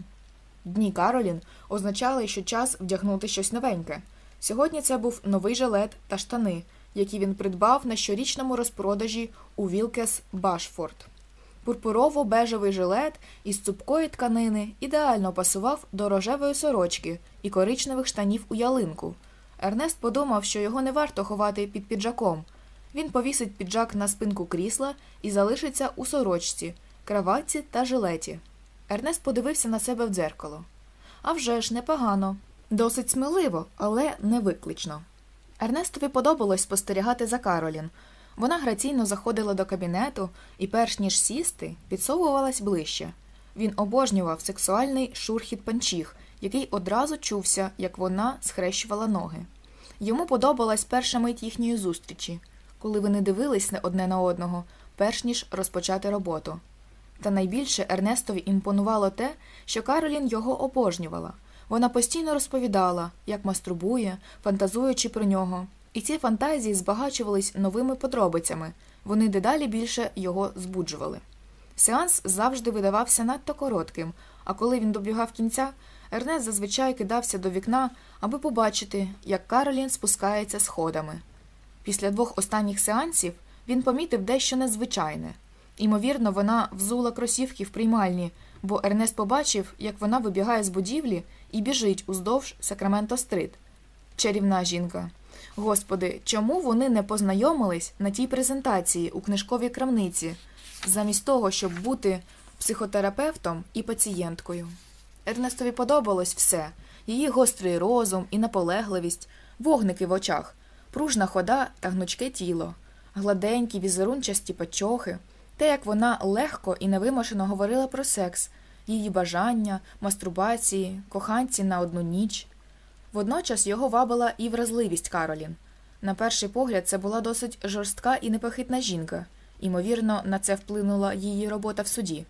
Speaker 1: Дні Каролін означали, що час вдягнути щось новеньке. Сьогодні це був новий жилет та штани які він придбав на щорічному розпродажі у Вілкес Башфорд. Пурпурово-бежевий жилет із цупкої тканини ідеально пасував до рожевої сорочки і коричневих штанів у ялинку. Ернест подумав, що його не варто ховати під піджаком. Він повісить піджак на спинку крісла і залишиться у сорочці, краватці та жилеті. Ернест подивився на себе в дзеркало. А вже ж, непогано, досить сміливо, але не виклично. Ернестові подобалось спостерігати за Каролін. Вона граційно заходила до кабінету і, перш ніж сісти, підсовувалась ближче. Він обожнював сексуальний шурхіт панчіх, який одразу чувся, як вона схрещувала ноги. Йому подобалась перша мить їхньої зустрічі. коли вони дивились одне на одного, перш ніж розпочати роботу. Та найбільше Ернестові імпонувало те, що Каролін його обожнювала. Вона постійно розповідала, як мастурбує, фантазуючи про нього, і ці фантазії збагачувались новими подробицями, вони дедалі більше його збуджували. Сеанс завжди видавався надто коротким, а коли він добігав кінця, Ернест зазвичай кидався до вікна, аби побачити, як Каролін спускається сходами. Після двох останніх сеансів він помітив дещо незвичайне. Імовірно, вона взула кросівки в приймальні, бо Ернест побачив, як вона вибігає з будівлі і біжить уздовж Сакраменто Стрит. Чарівна жінка. Господи, чому вони не познайомились на тій презентації у книжковій крамниці, замість того, щоб бути психотерапевтом і пацієнткою? Ернестові подобалось все її гострий розум і наполегливість, вогники в очах, пружна хода та гнучке тіло, гладенькі візерунчасті пачохи, те, як вона легко і невимушено говорила про секс, її бажання, мастурбації, коханці на одну ніч. Водночас його вабила і вразливість Каролін. На перший погляд, це була досить жорстка і непохитна жінка, ймовірно, на це вплинула її робота в суді.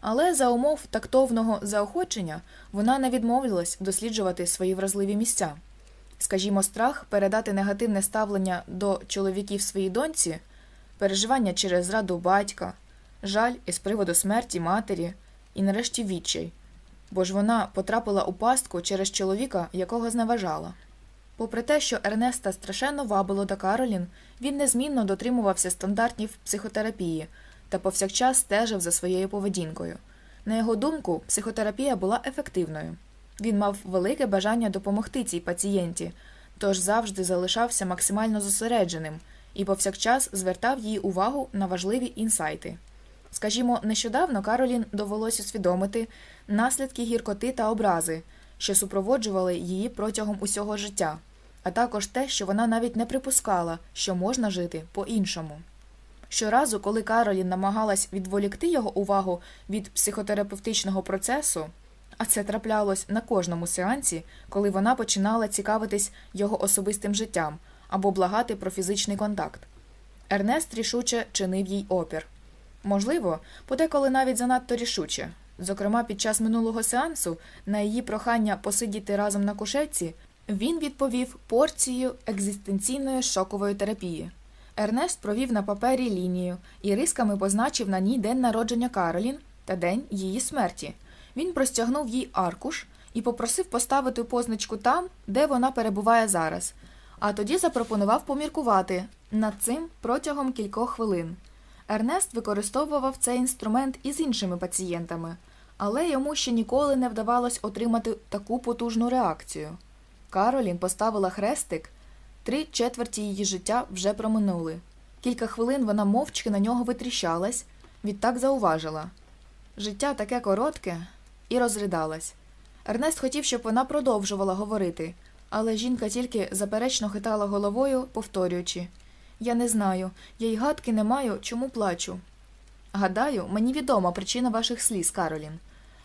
Speaker 1: Але за умов тактовного заохочення вона не відмовилась досліджувати свої вразливі місця. Скажімо, страх передати негативне ставлення до чоловіків своїй доньці, переживання через зраду батька, жаль із приводу смерті матері і, нарешті, відчай, бо ж вона потрапила у пастку через чоловіка, якого зневажала. Попри те, що Ернеста страшенно вабило до Каролін, він незмінно дотримувався стандартів психотерапії та повсякчас стежив за своєю поведінкою. На його думку, психотерапія була ефективною. Він мав велике бажання допомогти цій пацієнті, тож завжди залишався максимально зосередженим і повсякчас звертав її увагу на важливі інсайти. Скажімо, нещодавно Каролін довелось усвідомити наслідки гіркоти та образи, що супроводжували її протягом усього життя, а також те, що вона навіть не припускала, що можна жити по-іншому. Щоразу, коли Каролін намагалась відволікти його увагу від психотерапевтичного процесу, а це траплялось на кожному сеансі, коли вона починала цікавитись його особистим життям або благати про фізичний контакт. Ернест рішуче чинив їй опір. Можливо, подеколи навіть занадто рішуче. Зокрема, під час минулого сеансу на її прохання посидіти разом на кушетці, він відповів порцією екзистенційної шокової терапії. Ернест провів на папері лінію і рисками позначив на ній день народження Каролін та день її смерті. Він простягнув їй аркуш і попросив поставити позначку там, де вона перебуває зараз, а тоді запропонував поміркувати над цим протягом кількох хвилин. Ернест використовував цей інструмент із іншими пацієнтами, але йому ще ніколи не вдавалось отримати таку потужну реакцію. Каролін поставила хрестик, три четверті її життя вже проминули. Кілька хвилин вона мовчки на нього витріщалась, відтак зауважила життя таке коротке, і розридалась. Ернест хотів, щоб вона продовжувала говорити, але жінка тільки заперечно хитала головою, повторюючи я не знаю, я й гадки не маю, чому плачу. Гадаю, мені відома причина ваших сліз, Каролін.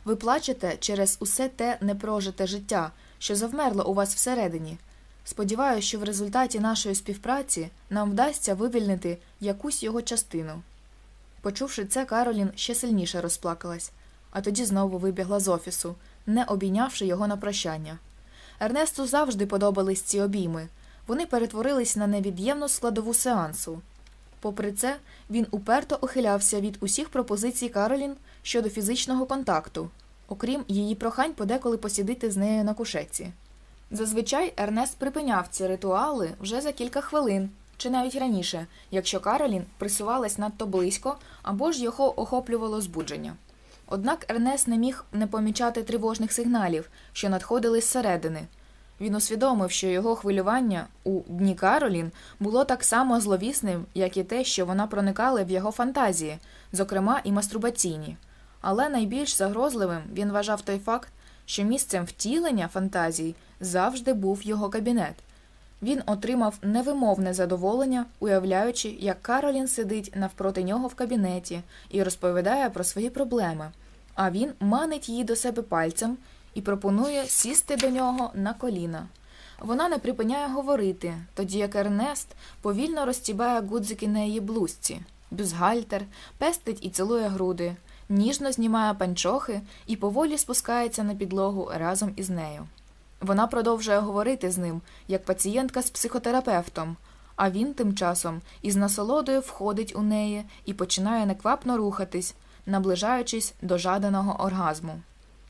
Speaker 1: Ви плачете через усе те непрожите життя, що завмерло у вас всередині. Сподіваюся, що в результаті нашої співпраці нам вдасться вивільнити якусь його частину. Почувши це, Каролін ще сильніше розплакалась, а тоді знову вибігла з офісу, не обійнявши його на прощання. Ернесту завжди подобались ці обійми. Вони перетворились на невід'ємну складову сеансу. Попри це, він уперто ухилявся від усіх пропозицій Каролін щодо фізичного контакту, окрім її прохань подеколи посідити з нею на кушетці. Зазвичай Ернест припиняв ці ритуали вже за кілька хвилин, чи навіть раніше, якщо Каролін присувалась надто близько або ж його охоплювало збудження. Однак Ернест не міг не помічати тривожних сигналів, що надходили зсередини. Він усвідомив, що його хвилювання у дні Каролін було так само зловісним, як і те, що вона проникала в його фантазії, зокрема і мастурбаційні. Але найбільш загрозливим він вважав той факт, що місцем втілення фантазій завжди був його кабінет. Він отримав невимовне задоволення, уявляючи, як Каролін сидить навпроти нього в кабінеті і розповідає про свої проблеми, а він манить її до себе пальцем і пропонує сісти до нього на коліна. Вона не припиняє говорити, тоді як Ернест повільно розтібає гудзики на її блузці, бюзгальтер, пестить і цілує груди, ніжно знімає панчохи і поволі спускається на підлогу разом із нею. Вона продовжує говорити з ним, як пацієнтка з психотерапевтом, а він тим часом із насолодою входить у неї і починає неквапно рухатись, наближаючись до жаданого оргазму.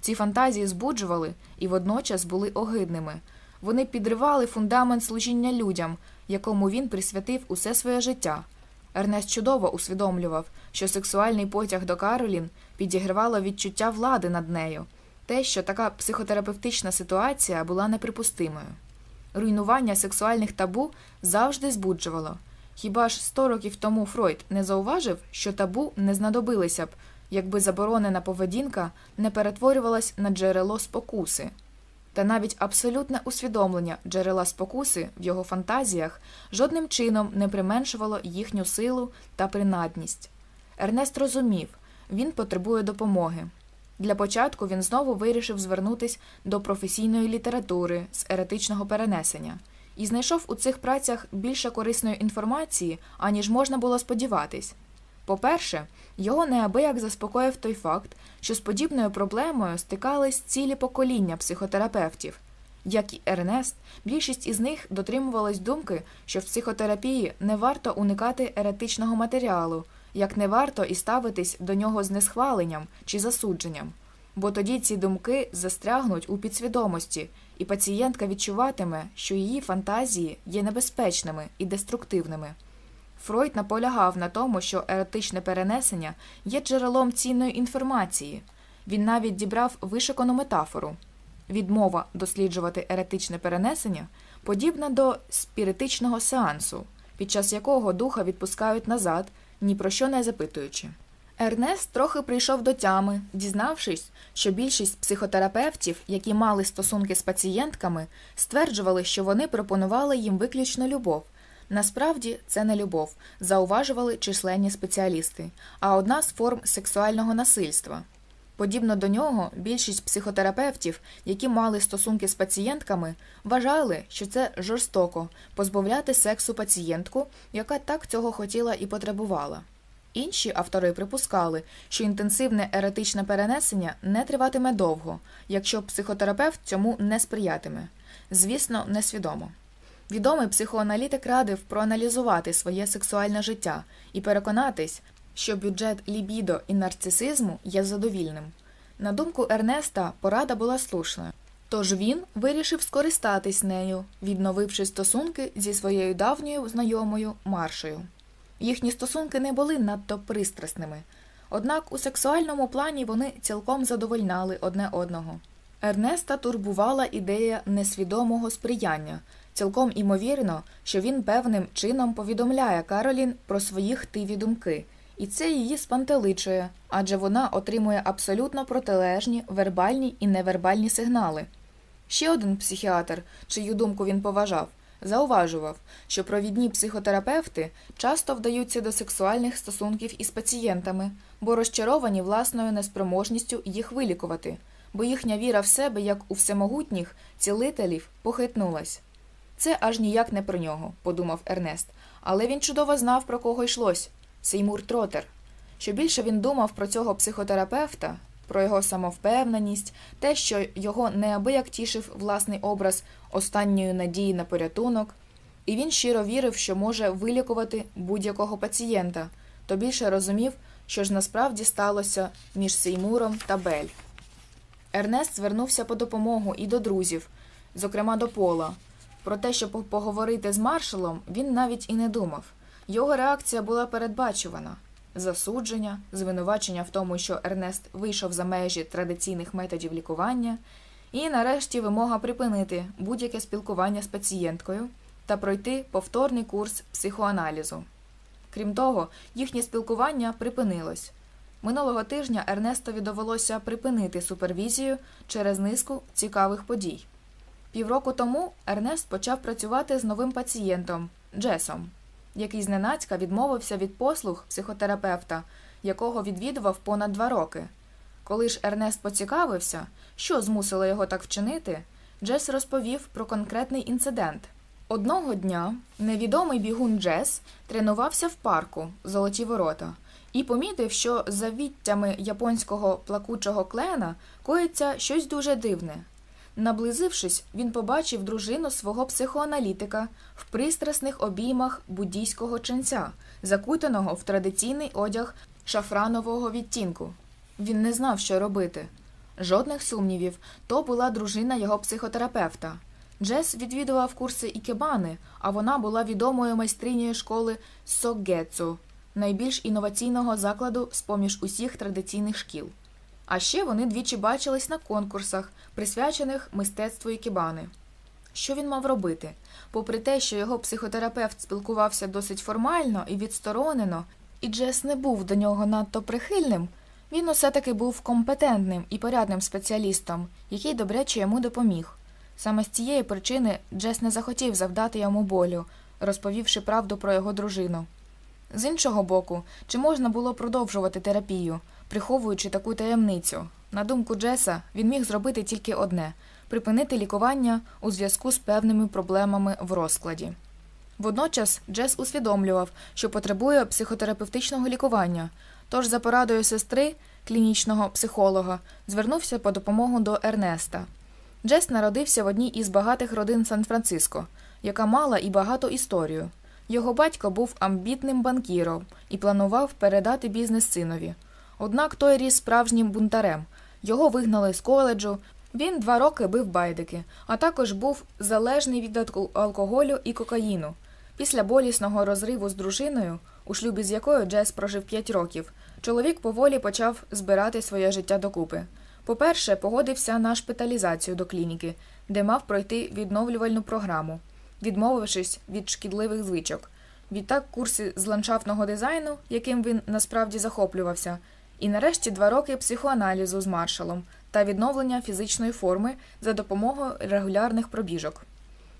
Speaker 1: Ці фантазії збуджували і водночас були огидними. Вони підривали фундамент служіння людям, якому він присвятив усе своє життя. Ернест чудово усвідомлював, що сексуальний потяг до Каролін підігрівало відчуття влади над нею, те, що така психотерапевтична ситуація була неприпустимою. Руйнування сексуальних табу завжди збуджувало. Хіба ж сто років тому Фройд не зауважив, що табу не знадобилися б, якби заборонена поведінка не перетворювалась на джерело спокуси? Та навіть абсолютне усвідомлення джерела спокуси в його фантазіях жодним чином не применшувало їхню силу та принадність. Ернест розумів, він потребує допомоги. Для початку він знову вирішив звернутися до професійної літератури з еретичного перенесення і знайшов у цих працях більше корисної інформації, аніж можна було сподіватись. По-перше, його неабияк заспокоїв той факт, що з подібною проблемою стикались цілі покоління психотерапевтів. Як і Ернест, більшість із них дотримувалась думки, що в психотерапії не варто уникати еретичного матеріалу, як не варто і ставитись до нього з несхваленням чи засудженням, бо тоді ці думки застрягнуть у підсвідомості, і пацієнтка відчуватиме, що її фантазії є небезпечними і деструктивними. Фройд наполягав на тому, що еротичне перенесення є джерелом цінної інформації. Він навіть дібрав вишикану метафору. Відмова досліджувати еротичне перенесення подібна до спіритичного сеансу, під час якого духа відпускають назад, ні про що не запитуючи. Ернест трохи прийшов до тями, дізнавшись, що більшість психотерапевтів, які мали стосунки з пацієнтками, стверджували, що вони пропонували їм виключно любов. Насправді це не любов, зауважували численні спеціалісти, а одна з форм сексуального насильства. Подібно до нього, більшість психотерапевтів, які мали стосунки з пацієнтками, вважали, що це жорстоко позбавляти сексу пацієнтку, яка так цього хотіла і потребувала. Інші автори припускали, що інтенсивне еретичне перенесення не триватиме довго, якщо психотерапевт цьому не сприятиме. Звісно, несвідомо. Відомий психоаналітик радив проаналізувати своє сексуальне життя і переконатись, що бюджет лібідо і нарцисизму є задовільним. На думку Ернеста, порада була слушною, тож він вирішив скористатись нею, відновивши стосунки зі своєю давньою знайомою Маршою. Їхні стосунки не були надто пристрасними, однак у сексуальному плані вони цілком задовольняли одне одного. Ернеста турбувала ідея несвідомого сприяння. Цілком імовірно, що він певним чином повідомляє Каролін про свої хтиві думки, і це її спантеличує, адже вона отримує абсолютно протилежні вербальні і невербальні сигнали. Ще один психіатр, чию думку він поважав, зауважував, що провідні психотерапевти часто вдаються до сексуальних стосунків із пацієнтами, бо розчаровані власною неспроможністю їх вилікувати, бо їхня віра в себе, як у всемогутніх цілителів, похитнулась. Це аж ніяк не про нього, подумав Ернест, але він чудово знав, про кого йшлось Сеймур Тротер. Що більше він думав про цього психотерапевта, про його самовпевненість, те, що його неабияк тішив власний образ останньої надії на порятунок, і він щиро вірив, що може вилікувати будь-якого пацієнта, то більше розумів, що ж насправді сталося між Сеймуром та Бель. Ернест звернувся по допомогу і до друзів, зокрема до Пола. Про те, щоб поговорити з маршалом, він навіть і не думав. Його реакція була передбачувана засудження, звинувачення в тому, що Ернест вийшов за межі традиційних методів лікування, і, нарешті, вимога припинити будь-яке спілкування з пацієнткою та пройти повторний курс психоаналізу. Крім того, їхнє спілкування припинилось. Минулого тижня Ернестові довелося припинити супервізію через низку цікавих подій. Півроку тому Ернест почав працювати з новим пацієнтом Джесом, який зненацька відмовився від послуг психотерапевта, якого відвідував понад два роки. Коли ж Ернест поцікавився, що змусило його так вчинити, Джес розповів про конкретний інцидент. Одного дня невідомий бігун Джес тренувався в парку Золоті ворота і помітив, що за віттями японського плакучого клена коїться щось дуже дивне. Наблизившись, він побачив дружину свого психоаналітика в пристрасних обіймах буддійського ченця, закутаного в традиційний одяг шафранового відтінку. Він не знав, що робити. Жодних сумнівів, то була дружина його психотерапевта. Джес відвідував курси ікебани, а вона була відомою майстринею школи Соггецу, найбільш інноваційного закладу з поміж усіх традиційних шкіл. А ще вони двічі бачились на конкурсах, присвячених мистецтву ікебани. Що він мав робити? Попри те, що його психотерапевт спілкувався досить формально і відсторонено, і Джес не був до нього надто прихильним, він усе таки був компетентним і порядним спеціалістом, який добряче йому допоміг. Саме з цієї причини Джес не захотів завдати йому болю, розповівши правду про його дружину. З іншого боку, чи можна було продовжувати терапію, приховуючи таку таємницю? На думку Джеса, він міг зробити тільки одне припинити лікування у зв'язку з певними проблемами в розкладі. Водночас Джес усвідомлював, що потребує психотерапевтичного лікування, тож за порадою сестри, клінічного психолога, звернувся по допомогу до Ернеста. Джес народився в одній із багатих родин Сан-Франциско, яка мала і багату історію. Його батько був амбітним банкіром і планував передати бізнес синові. Однак той ріс справжнім бунтарем. Його вигнали з коледжу. Він два роки бив байдики, а також був залежний від алкоголю і кокаїну. Після болісного розриву з дружиною, у шлюбі з якою Джес прожив 5 років, чоловік поволі почав збирати своє життя докупи. По-перше, погодився на шпиталізацію до клініки, де мав пройти відновлювальну програму, відмовившись від шкідливих звичок. Відтак курси з ландшафтного дизайну, яким він насправді захоплювався, і нарешті два роки психоаналізу з маршалом та відновлення фізичної форми за допомогою регулярних пробіжок.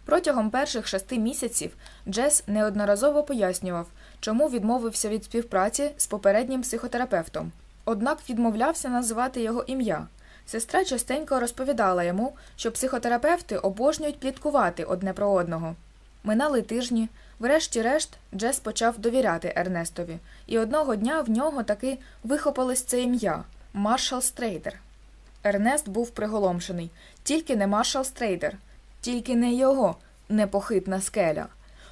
Speaker 1: Протягом перших шести місяців Джес неодноразово пояснював, чому відмовився від співпраці з попереднім психотерапевтом, однак відмовлявся називати його ім'я. Сестра частенько розповідала йому, що психотерапевти обожнюють пліткувати одне про одного. Минали тижні, врешті-решт, Джес почав довіряти Ернестові, і одного дня в нього таки вихопилось це ім'я Маршал Стрейдер. Ернест був приголомшений, тільки не маршал Стрейдер, тільки не його непохитна скеля.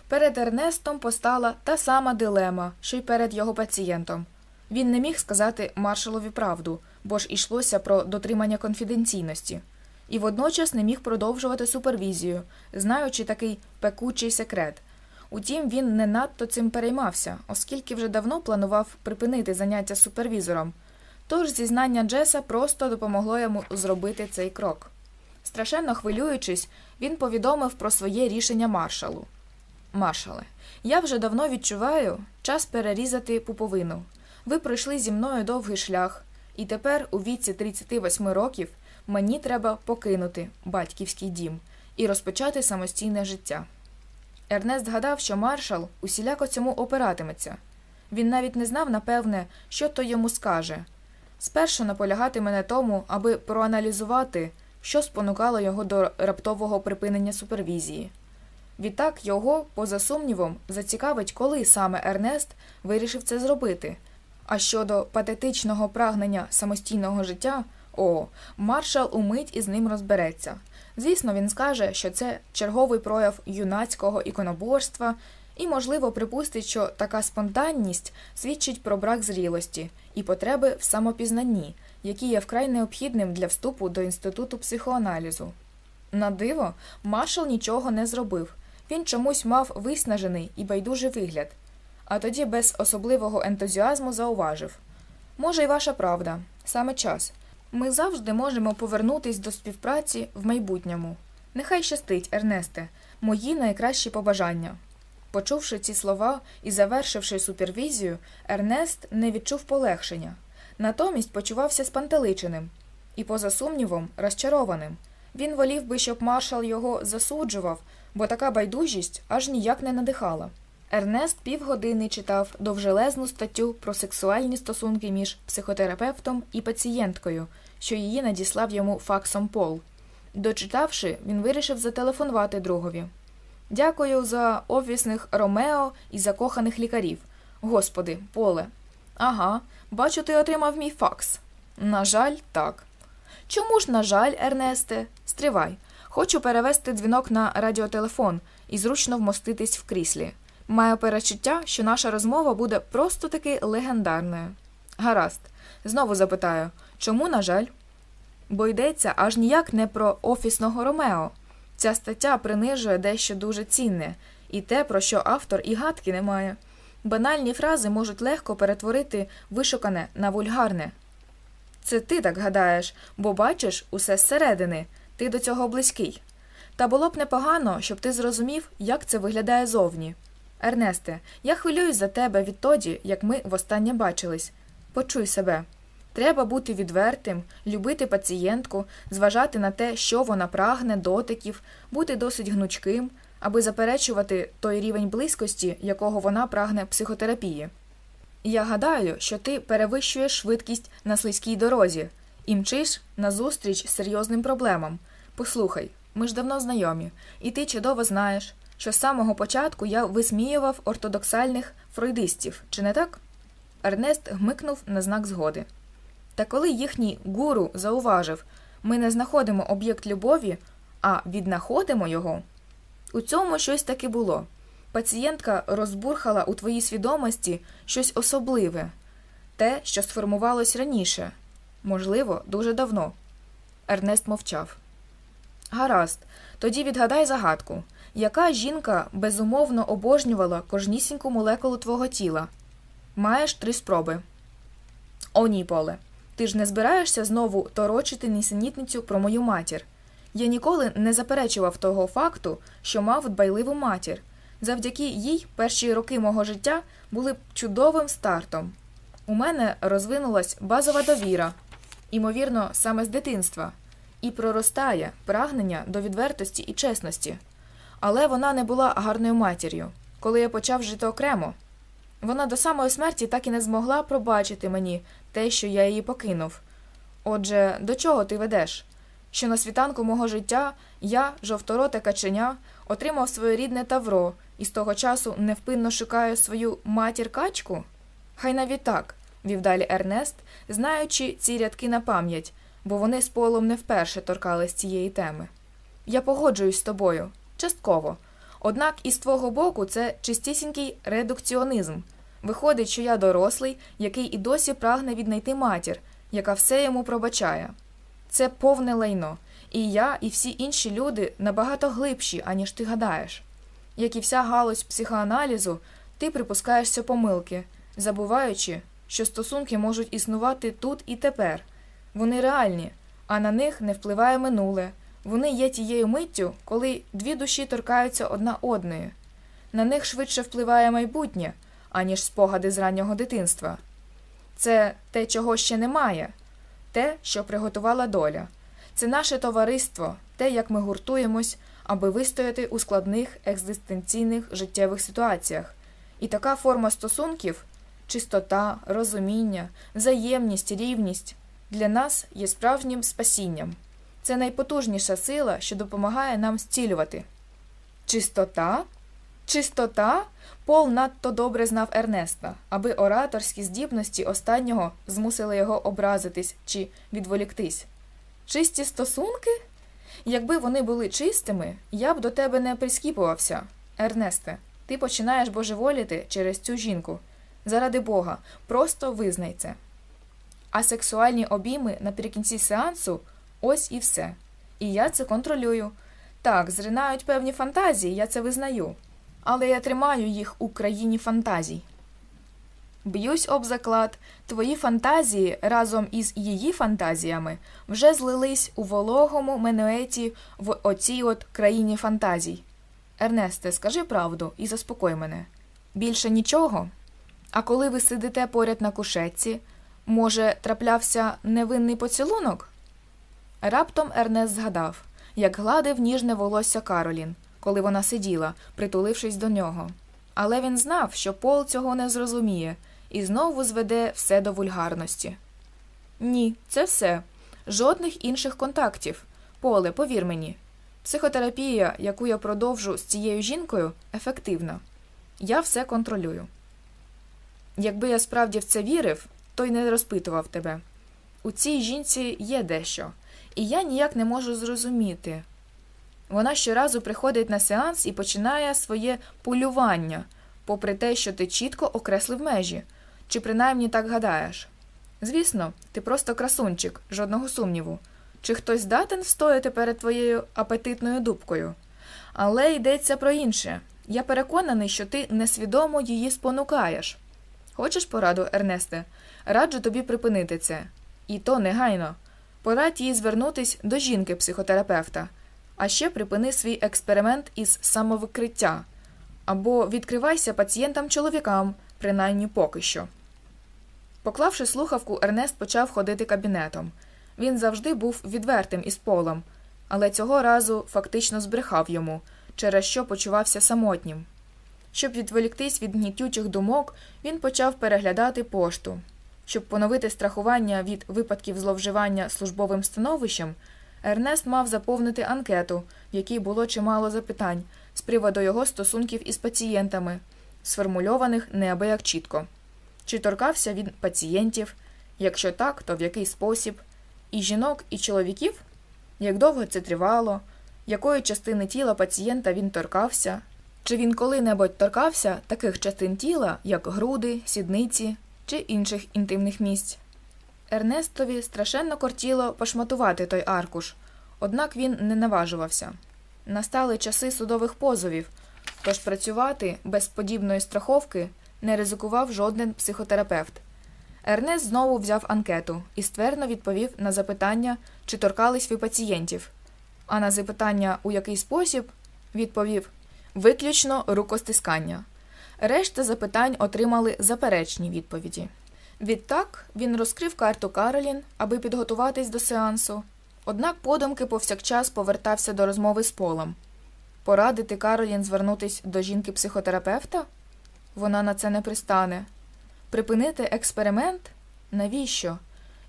Speaker 1: Перед Ернестом постала та сама дилема, що й перед його пацієнтом. Він не міг сказати маршалові правду, бо ж ішлося про дотримання конфіденційності, і водночас не міг продовжувати супервізію, знаючи такий пекучий секрет. Утім, він не надто цим переймався, оскільки вже давно планував припинити заняття супервізором. Тож зізнання Джеса просто допомогло йому зробити цей крок. Страшенно хвилюючись, він повідомив про своє рішення маршалу. Маршале, я вже давно відчуваю час перерізати пуповину. Ви пройшли зі мною довгий шлях, і тепер, у віці 38 років, мені треба покинути батьківський дім і розпочати самостійне життя. Ернест гадав, що маршал усіляко цьому опиратиметься. Він навіть не знав, напевне, що то йому скаже. Спершу наполягатиме на тому, аби проаналізувати, що спонукало його до раптового припинення супервізії. Відтак його, поза сумнівом, зацікавить, коли саме Ернест вирішив це зробити. А щодо патетичного прагнення самостійного життя, о, маршал умить із ним розбереться. Звісно, він скаже, що це черговий прояв юнацького іконоборства, і, можливо, припустить, що така спонтанність свідчить про брак зрілості і потреби в самопізнанні, які є вкрай необхідним для вступу до інституту психоаналізу. На диво, маршал нічого не зробив. Він чомусь мав виснажений і байдужий вигляд а тоді без особливого ентузіазму зауважив може, й ваша правда, саме час. Ми завжди можемо повернутись до співпраці в майбутньому. Нехай щастить, Ернесте, мої найкращі побажання. Почувши ці слова і завершивши супервізію, Ернест не відчув полегшення, натомість почувався спантеличеним і, поза сумнівом, розчарованим. Він волів би, щоб маршал його засуджував, бо така байдужість аж ніяк не надихала. Ернест півгодини читав довжелезну статтю про сексуальні стосунки між психотерапевтом і пацієнткою, що її надіслав йому факсом Пол. Дочитавши, він вирішив зателефонувати другові. Дякую за офісних Ромео і закоханих лікарів. Господи, поле. Ага, бачу, ти отримав мій факс. На жаль, так. Чому ж, на жаль, Ернесте? Стривай. Хочу перевести дзвінок на радіотелефон і зручно вмоститись в кріслі. Маю перечуття, що наша розмова буде просто таки легендарною. Гаразд, знову запитаю, чому, на жаль? Бо йдеться аж ніяк не про офісного Ромео. Ця стаття принижує дещо дуже цінне, і те, про що автор і гадки не має. Банальні фрази можуть легко перетворити вишукане на вульгарне. Це ти так гадаєш, бо бачиш усе зсередини, ти до цього близький. Та було б непогано, щоб ти зрозумів, як це виглядає зовні. Ернесте, я хвилююсь за тебе відтоді, як ми востаннє бачились. Почуй себе. Треба бути відвертим, любити пацієнтку, зважати на те, що вона прагне, дотиків, бути досить гнучким, аби заперечувати той рівень близькості, якого вона прагне психотерапії. Я гадаю, що ти перевищуєш швидкість на слизькій дорозі і мчиш назустріч серйозним проблемам. Послухай, ми ж давно знайомі, і ти чудово знаєш, що з самого початку я висміював ортодоксальних фройдистів, чи не так? Ернест гмикнув на знак згоди. Та коли їхній гуру зауважив, ми не знаходимо об'єкт любові, а віднаходимо його, у цьому щось таки було. Пацієнтка розбурхала у твоїй свідомості щось особливе, те, що сформувалось раніше, можливо, дуже давно. Ернест мовчав. Гаразд, тоді відгадай загадку, яка жінка безумовно обожнювала кожнісіньку молекулу твого тіла? Маєш три спроби. О, ні, Поле. Ти ж не збираєшся знову торочити нісенітницю про мою матір. Я ніколи не заперечував того факту, що мав дбайливу матір. Завдяки їй перші роки мого життя були чудовим стартом. У мене розвинулась базова довіра, імовірно, саме з дитинства, і проростає прагнення до відвертості і чесності. Але вона не була гарною матір'ю, коли я почав жити окремо. Вона до самої смерті так і не змогла пробачити мені те, що я її покинув. Отже, до чого ти ведеш? Що на світанку мого життя я, жовтороте каченя, отримав своє рідне тавро і з того часу невпинно шукаю свою матір качку? Хай навіть так, вів далі Ернест, знаючи ці рядки на пам'ять, бо вони з полом не вперше торкались цієї теми. Я погоджуюсь з тобою, частково. Однак із твого боку це чистісінький редукціонізм. Виходить, що я дорослий, який і досі прагне віднайти матір, яка все йому пробачає. Це повне лайно, і я, і всі інші люди набагато глибші, аніж ти гадаєш. Як і вся галузь психоаналізу, ти припускаєшся помилки, забуваючи, що стосунки можуть існувати тут і тепер. Вони реальні, а на них не впливає минуле. Вони є тією миттю, коли дві душі торкаються одна одної. На них швидше впливає майбутнє, аніж спогади з раннього дитинства. Це те, чого ще немає, те, що приготувала доля. Це наше товариство, те, як ми гуртуємось, аби вистояти у складних екзистенційних життєвих ситуаціях. І така форма стосунків чистота, розуміння, взаємність, рівність для нас є справжнім спасінням. Це найпотужніша сила, що допомагає нам зцілювати. Чистота? Чистота? Пол надто добре знав Ернеста, аби ораторські здібності останнього змусили його образитись чи відволіктись. Чисті стосунки? Якби вони були чистими, я б до тебе не прискіпувався. Ернесте, ти починаєш божеволіти через цю жінку. Заради Бога, просто визнай це. А сексуальні обійми наприкінці сеансу ось і все. І я це контролюю. Так, зринають певні фантазії, я це визнаю. Але я тримаю їх у країні фантазій. Б'юсь об заклад, твої фантазії разом із її фантазіями вже злились у вологому менуеті в оцій от країні фантазій. Ернесте, скажи правду і заспокой мене. Більше нічого? А коли ви сидите поряд на кушетці, може, траплявся невинний поцілунок? Раптом Ернест згадав, як гладив ніжне волосся Каролін, коли вона сиділа, притулившись до нього. Але він знав, що Пол цього не зрозуміє, і знову зведе все до вульгарності. Ні, це все. Жодних інших контактів. Поле, повір мені, психотерапія, яку я продовжу з цією жінкою, ефективна. Я все контролюю. Якби я справді в це вірив, то й не розпитував тебе. У цій жінці є дещо, і я ніяк не можу зрозуміти. Вона щоразу приходить на сеанс і починає своє полювання, попри те, що ти чітко окреслив межі, чи принаймні так гадаєш. Звісно, ти просто красунчик, жодного сумніву. Чи хтось здатен встояти перед твоєю апетитною дубкою? Але йдеться про інше. Я переконаний, що ти несвідомо її спонукаєш. Хочеш пораду, Ернесте? Раджу тобі припинити це. І то негайно. Порадь їй звернутись до жінки-психотерапевта, а ще припини свій експеримент із самовикриття або відкривайся пацієнтам-чоловікам, принаймні поки що. Поклавши слухавку, Ернест почав ходити кабінетом. Він завжди був відвертим із полом, але цього разу фактично збрехав йому, через що почувався самотнім. Щоб відволіктись від гнітючих думок, він почав переглядати пошту. Щоб поновити страхування від випадків зловживання службовим становищем, Ернест мав заповнити анкету, в якій було чимало запитань з приводу його стосунків із пацієнтами, сформульованих неабияк чітко. Чи торкався він пацієнтів? Якщо так, то в який спосіб? І жінок, і чоловіків? Як довго це тривало? Якої частини тіла пацієнта він торкався? Чи він коли-небудь торкався таких частин тіла, як груди, сідниці чи інших інтимних місць? Ернестові страшенно кортіло пошматувати той аркуш, однак він не наважувався. Настали часи судових позовів, тож працювати без подібної страховки не ризикував жоден психотерапевт. Ернест знову взяв анкету і ствердно відповів на запитання, чи торкались ви пацієнтів. А на запитання, у який спосіб, відповів виключно рукостискання. Решта запитань отримали заперечні відповіді. Відтак він розкрив карту Каролін, аби підготуватись до сеансу, однак подумки повсякчас повертався до розмови з полом. Порадити Каролін звернутись до жінки-психотерапевта? Вона на це не пристане. Припинити експеримент? Навіщо?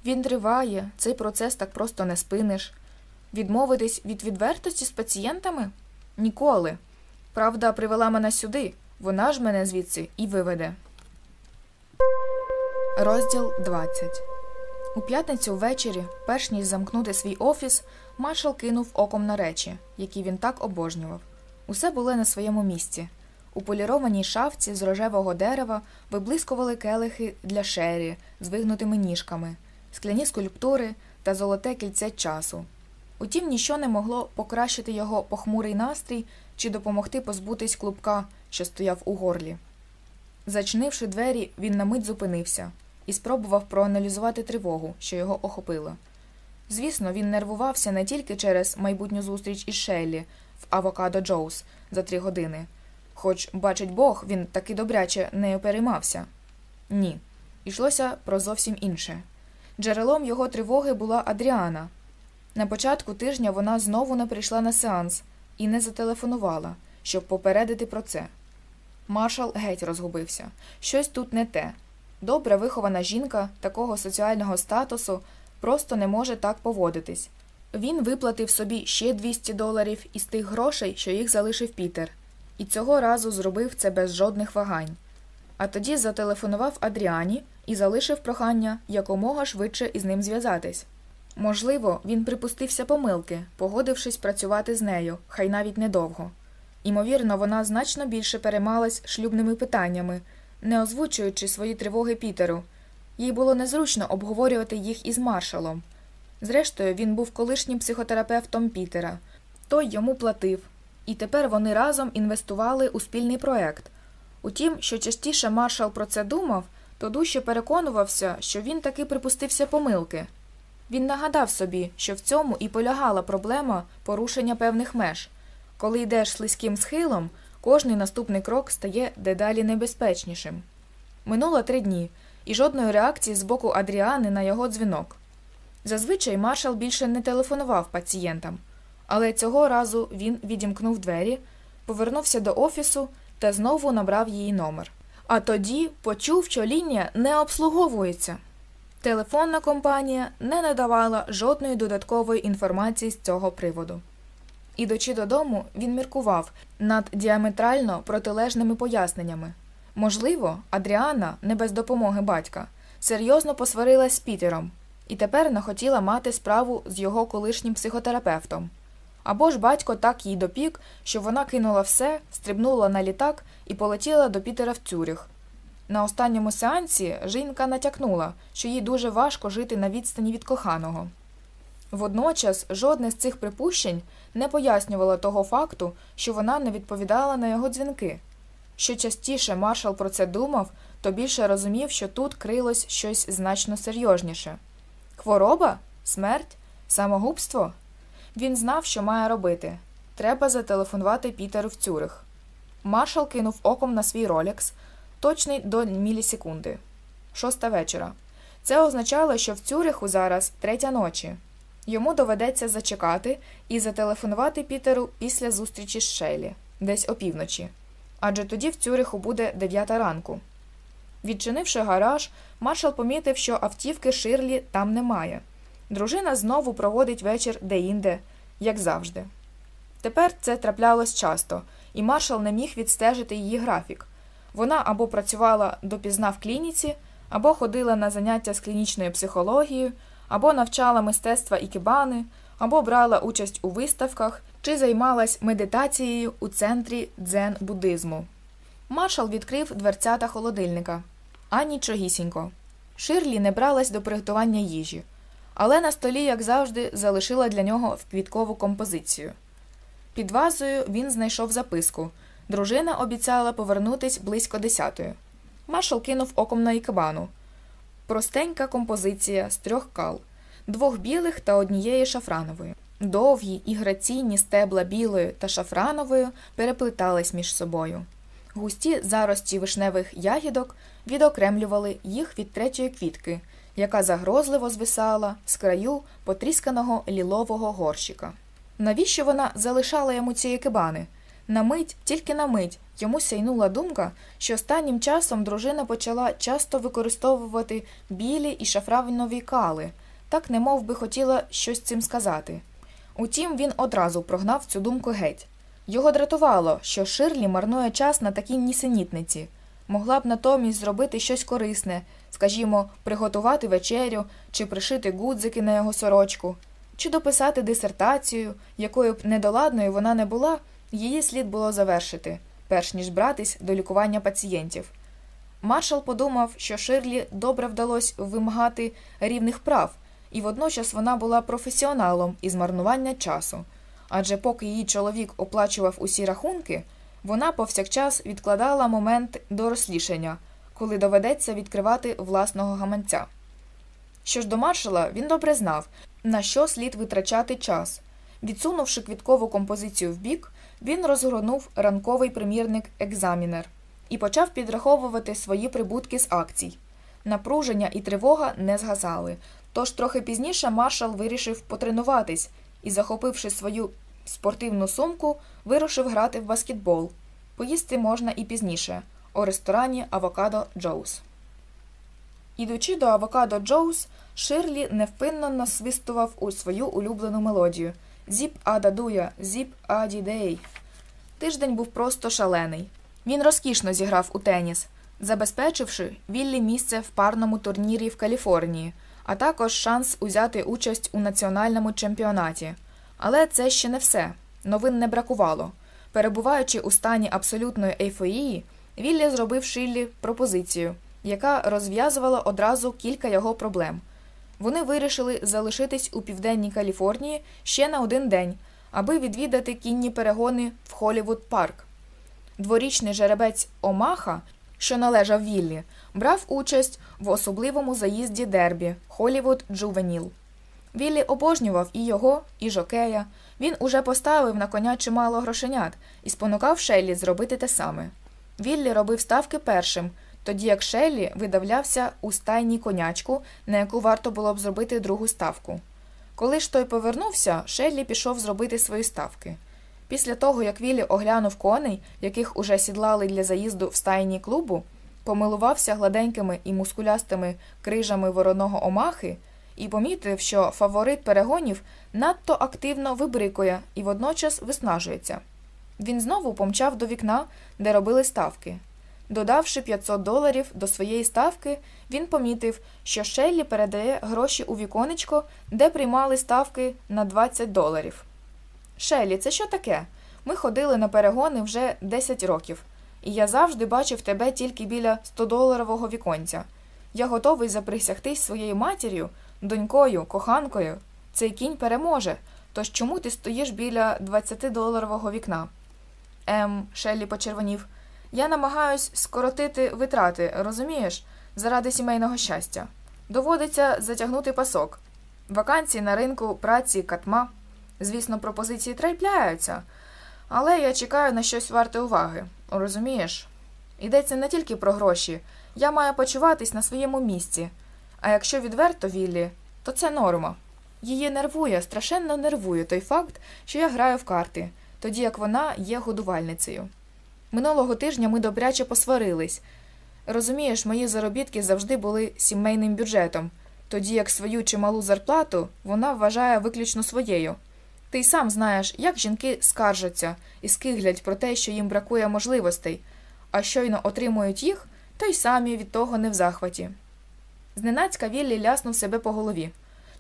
Speaker 1: Він триває, цей процес так просто не спиниш. Відмовитись від відвертості з пацієнтами? Ніколи. Правда, привела мене сюди, вона ж мене звідси і виведе. Розділ 20 У п'ятницю ввечері, перш ніж замкнути свій офіс, маршал кинув оком на речі, які він так обожнював. Усе було на своєму місці. У полірованій шафці з рожевого дерева виблискували келихи для шері з вигнутими ніжками, скляні скульптури та золоте кільце часу. Утім, ніщо не могло покращити його похмурий настрій чи допомогти позбутись клубка, що стояв у горлі. Зачинивши двері, він на мить зупинився і спробував проаналізувати тривогу, що його охопила. Звісно, він нервувався не тільки через майбутню зустріч із Шеллі в Авокадо Джоус за три години, хоч, бачить Бог, він таки добряче нею переймався. Ні, йшлося про зовсім інше. Джерелом його тривоги була Адріана. На початку тижня вона знову не прийшла на сеанс і не зателефонувала, щоб попередити про це. Маршал геть розгубився. Щось тут не те. Добре вихована жінка такого соціального статусу просто не може так поводитись. Він виплатив собі ще 200 доларів із тих грошей, що їх залишив Пітер, і цього разу зробив це без жодних вагань. А тоді зателефонував Адріані і залишив прохання якомога швидше із ним зв'язатись. Можливо, він припустився помилки, погодившись працювати з нею, хай навіть недовго. Імовірно, вона значно більше переймалась шлюбними питаннями, не озвучуючи свої тривоги Пітеру. Їй було незручно обговорювати їх із маршалом. Зрештою, він був колишнім психотерапевтом Пітера, той йому платив, і тепер вони разом інвестували у спільний проект. Утім, що частіше маршал про це думав, то дужче переконувався, що він таки припустився помилки. Він нагадав собі, що в цьому і полягала проблема порушення певних меж. Коли йдеш слизьким схилом, кожний наступний крок стає дедалі небезпечнішим. Минуло три дні, і жодної реакції з боку Адріани на його дзвінок. Зазвичай маршал більше не телефонував пацієнтам, але цього разу він відімкнув двері, повернувся до офісу та знову набрав її номер. А тоді почув, що лінія не обслуговується. Телефонна компанія не надавала жодної додаткової інформації з цього приводу. Ідучи додому, він міркував над діаметрально протилежними поясненнями. Можливо, Адріана, не без допомоги батька, серйозно посварилась з Пітером і тепер не хотіла мати справу з його колишнім психотерапевтом. Або ж батько так їй допік, що вона кинула все, стрибнула на літак і полетіла до Пітера в Цюрих. На останньому сеансі жінка натякнула, що їй дуже важко жити на відстані від коханого. Водночас жодне з цих припущень не пояснювало того факту, що вона не відповідала на його дзвінки. Що частіше маршал про це думав, то більше розумів, що тут крилось щось значно серйозніше. Хвороба? Смерть? Самогубство? Він знав, що має робити. Треба зателефонувати Пітеру в Цюрих. Маршал кинув оком на свій ролекс, точний до мілісекунди. Шоста вечора. Це означало, що в Цюриху зараз третя ночі. Йому доведеться зачекати і зателефонувати Пітеру після зустрічі з Шейлі, десь опівночі. Адже тоді в Цюриху буде дев'ята ранку. Відчинивши гараж, маршал помітив, що автівки Ширлі там немає. Дружина знову проводить вечір деінде, як завжди. Тепер це траплялось часто, і маршал не міг відстежити її графік. Вона або працювала допізна в клініці, або ходила на заняття з клінічною психологією, або навчала мистецтва ікебани, або брала участь у виставках чи займалась медитацією у центрі дзен буддизму. Маршал відкрив дверцята холодильника. А нічогісінько. Ширлі не бралась до приготування їжі, але на столі, як завжди, залишила для нього квіткову композицію. Під вазою він знайшов записку. Дружина обіцяла повернутись близько десятої. Маршал кинув оком на ікебану. Простенька композиція з трьох кал, двох білих та однієї шафранової. Довгі і граційні стебла білої та шафранової переплетались між собою. Густі зарості вишневих ягідок відокремлювали їх від третьої квітки, яка загрозливо звисала з краю потрісканого лілового горщика. Навіщо вона залишала йому ці кибани? На мить, тільки на мить, йому сяйнула думка, що останнім часом дружина почала часто використовувати білі і шафранові кали, так немов би хотіла щось цим сказати. Утім, він одразу прогнав цю думку геть. Його дратувало, що Ширлі марнує час на такій нісенітниці, могла б натомість зробити щось корисне, скажімо, приготувати вечерю чи пришити гудзики на його сорочку, чи дописати дисертацію, якою б недоладною вона не була, її слід було завершити, перш ніж братись до лікування пацієнтів. Маршал подумав, що Ширлі добре вдалося вимагати рівних прав, і водночас вона була професіоналом із марнування часу адже поки її чоловік оплачував усі рахунки, вона повсякчас відкладала момент дорослішання, коли доведеться відкривати власного гаманця. Що ж до маршала, він добре знав, на що слід витрачати час. Відсунувши квіткову композицію вбік, він розгорнув ранковий примірник екзамінер і почав підраховувати свої прибутки з акцій. Напруження і тривога не згасали, тож трохи пізніше маршал вирішив потренуватись і, захопивши свою спортивну сумку, вирушив грати в баскетбол. Поїсти можна і пізніше у ресторані Авокадо Джоус. Ідучи до Авокадо Джоус, Ширлі невпинно насвистував у свою улюблену мелодію Зіп ада дуя, зіп аді дей. Тиждень був просто шалений. Він розкішно зіграв у теніс, забезпечивши Віллі місце в парному турнірі в Каліфорнії а також шанс узяти участь у національному чемпіонаті. Але це ще не все. Новин не бракувало. Перебуваючи у стані абсолютної ейфорії, Віллі зробив Шиллі пропозицію, яка розв'язувала одразу кілька його проблем. Вони вирішили залишитись у південній Каліфорнії ще на один день, аби відвідати кінні перегони в Холівуд Парк. Дворічний жеребець Омаха, що належав Віллі, брав участь в особливому заїзді Дербі Холівуд Джувеніл. Віллі обожнював і його, і жокея. Він уже поставив на коня чимало грошенят і спонукав Шеллі зробити те саме. Віллі робив ставки першим, тоді як Шеллі видавлявся у стайній конячку, на яку варто було б зробити другу ставку. Коли ж той повернувся, Шеллі пішов зробити свої ставки. Після того, як Віллі оглянув коней, яких уже сідлали для заїзду в стайні клубу, помилувався гладенькими і мускулястими крижами вороного омахи і помітив, що фаворит перегонів надто активно вибрикує і водночас виснажується. Він знову помчав до вікна, де робили ставки. Додавши 500 доларів до своєї ставки, він помітив, що Шеллі передає гроші у віконечко, де приймали ставки на 20 доларів. Шеллі, це що таке? Ми ходили на перегони вже 10 років, і я завжди бачив тебе тільки біля 100-доларового віконця. Я готовий заприсягтись своєю матір'ю, донькою, коханкою. Цей кінь переможе. Тож чому ти стоїш біля 20-доларового вікна? Ем, Шеллі почервонів. Я намагаюсь скоротити витрати, розумієш, заради сімейного щастя. Доводиться затягнути пасок. Вакансії на ринку праці катма. Звісно, пропозиції трапляються, але я чекаю на щось варте уваги. Розумієш? Йдеться не тільки про гроші. Я маю почуватись на своєму місці. А якщо відверто Віллі, то це норма. Її нервує, страшенно нервує той факт, що я граю в карти, тоді як вона є годувальницею. Минулого тижня ми добряче посварились. Розумієш, мої заробітки завжди були сімейним бюджетом, тоді як свою чималу зарплату вона вважає виключно своєю. Ти й сам знаєш, як жінки скаржаться і скиглять про те, що їм бракує можливостей, а щойно отримують їх, то й самі від того не в захваті. Зненацька Віллі ляснув себе по голові.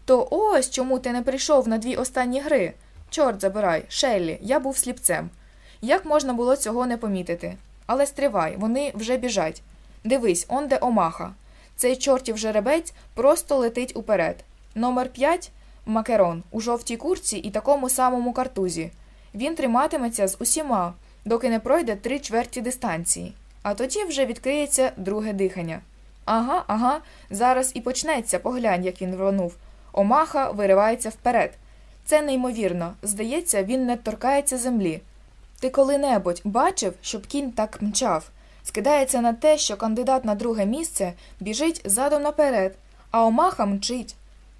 Speaker 1: То ось чому ти не прийшов на дві останні гри. Чорт забирай, Шеллі, я був сліпцем. Як можна було цього не помітити? Але стривай, вони вже біжать. Дивись, он де Омаха. Цей чортів жеребець просто летить уперед. Номер 5 Макерон у жовтій курці і такому самому картузі. Він триматиметься з усіма, доки не пройде три чверті дистанції, а тоді вже відкриється друге дихання. Ага, ага, зараз і почнеться, поглянь, як він рвонув. Омаха виривається вперед. Це неймовірно. Здається, він не торкається землі. Ти коли-небудь бачив, щоб кінь так мчав? Скидається на те, що кандидат на друге місце біжить задом наперед, а Омаха мчить.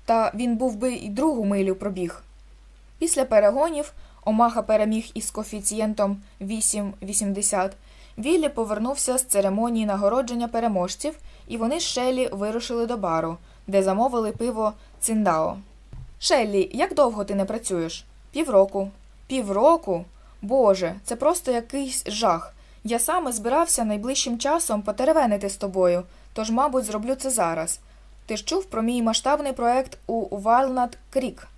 Speaker 1: Та він був би і другу милю пробіг. Після перегонів Омаха переміг із коефіцієнтом 8,80. Віллі повернувся з церемонії нагородження переможців, і вони з Шеллі вирушили до бару, де замовили пиво Циндао. Шеллі, як довго ти не працюєш? Півроку. Півроку? Боже, це просто якийсь жах. Я саме збирався найближчим часом потеревенити з тобою, тож, мабуть, зроблю це зараз. Ти ж чув про мій масштабний проект у Вайлнат Крік?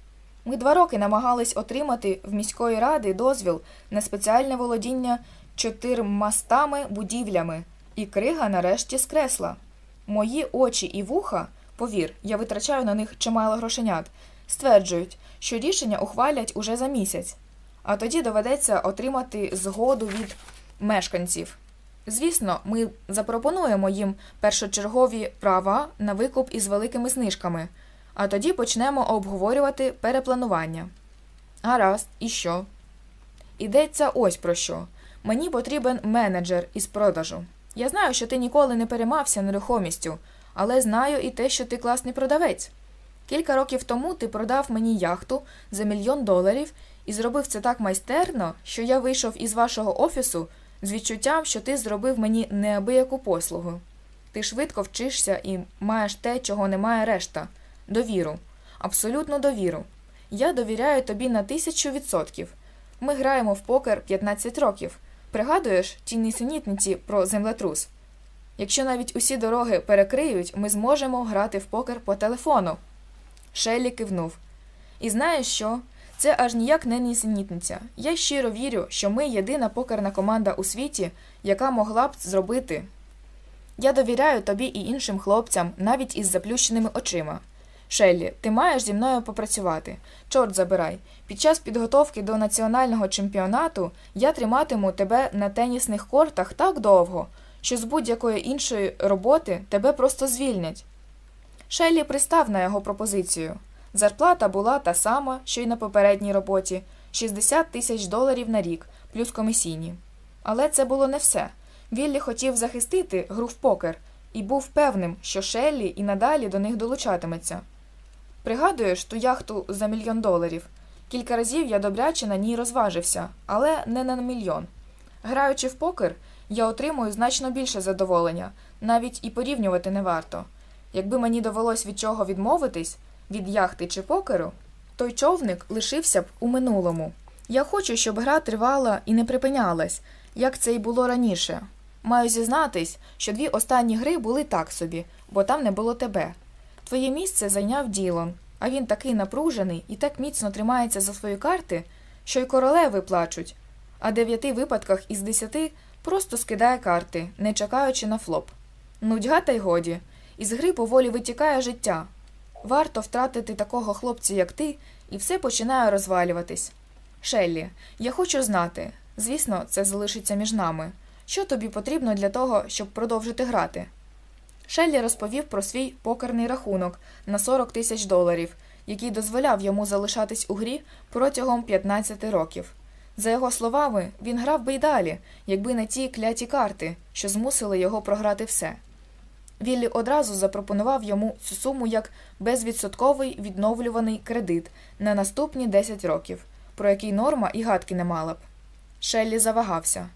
Speaker 1: Ми два роки намагались отримати в міської ради дозвіл на спеціальне володіння чотирмастами будівлями, і крига нарешті скресла. Мої очі і вуха, повір, я витрачаю на них чимало грошенят, стверджують, що рішення ухвалять уже за місяць, а тоді доведеться отримати згоду від мешканців. Звісно, ми запропонуємо їм першочергові права на викуп із великими знижками, а тоді почнемо обговорювати перепланування. Гаразд, і що? Ідеться ось про що. Мені потрібен менеджер із продажу. Я знаю, що ти ніколи не переймався нерухомістю, але знаю і те, що ти класний продавець. Кілька років тому ти продав мені яхту за мільйон доларів і зробив це так майстерно, що я вийшов із вашого офісу з відчуттям, що ти зробив мені неабияку послугу. Ти швидко вчишся і маєш те, чого немає решта довіру, абсолютну довіру. Я довіряю тобі на тисячу відсотків. Ми граємо в покер 15 років. Пригадуєш ті нісенітниці про землетрус? Якщо навіть усі дороги перекриють, ми зможемо грати в покер по телефону. Шеллі кивнув. І знаєш що? Це аж ніяк не нісенітниця. Я щиро вірю, що ми єдина покерна команда у світі, яка могла б зробити. Я довіряю тобі і іншим хлопцям, навіть із заплющеними очима. Шеллі, ти маєш зі мною попрацювати. Чорт забирай. Під час підготовки до національного чемпіонату я триматиму тебе на тенісних кортах так довго, що з будь-якої іншої роботи тебе просто звільнять. Шеллі пристав на його пропозицію. Зарплата була та сама, що й на попередній роботі 60 тисяч доларів на рік, плюс комісійні. Але це було не все. Віллі хотів захистити гру в покер і був певним, що Шеллі і надалі до них долучатиметься. Пригадуєш ту яхту за мільйон доларів? Кілька разів я добряче на ній розважився, але не на мільйон. Граючи в покер, я отримую значно більше задоволення, навіть і порівнювати не варто. Якби мені довелось від чого відмовитись, від яхти чи покеру, той човник лишився б у минулому. Я хочу, щоб гра тривала і не припинялась, як це й було раніше. Маю зізнатись, що дві останні гри були так собі, бо там не було тебе. Твоє місце зайняв Ділон, а він такий напружений і так міцно тримається за свої карти, що й королеви плачуть, а дев'яти випадках із десяти просто скидає карти, не чекаючи на флоп. Нудьга та й годі, із гри поволі витікає життя. Варто втратити такого хлопця, як ти, і все починає розвалюватись. Шеллі, я хочу знати, звісно, це залишиться між нами. Що тобі потрібно для того, щоб продовжити грати? Шеллі розповів про свій покерний рахунок на 40 тисяч доларів, який дозволяв йому залишатись у грі протягом 15 років. За його словами, він грав би й далі, якби не ті кляті карти, що змусили його програти все. Віллі одразу запропонував йому цю суму як безвідсотковий відновлюваний кредит на наступні 10 років, про який норма і гадки не мала б. Шеллі завагався.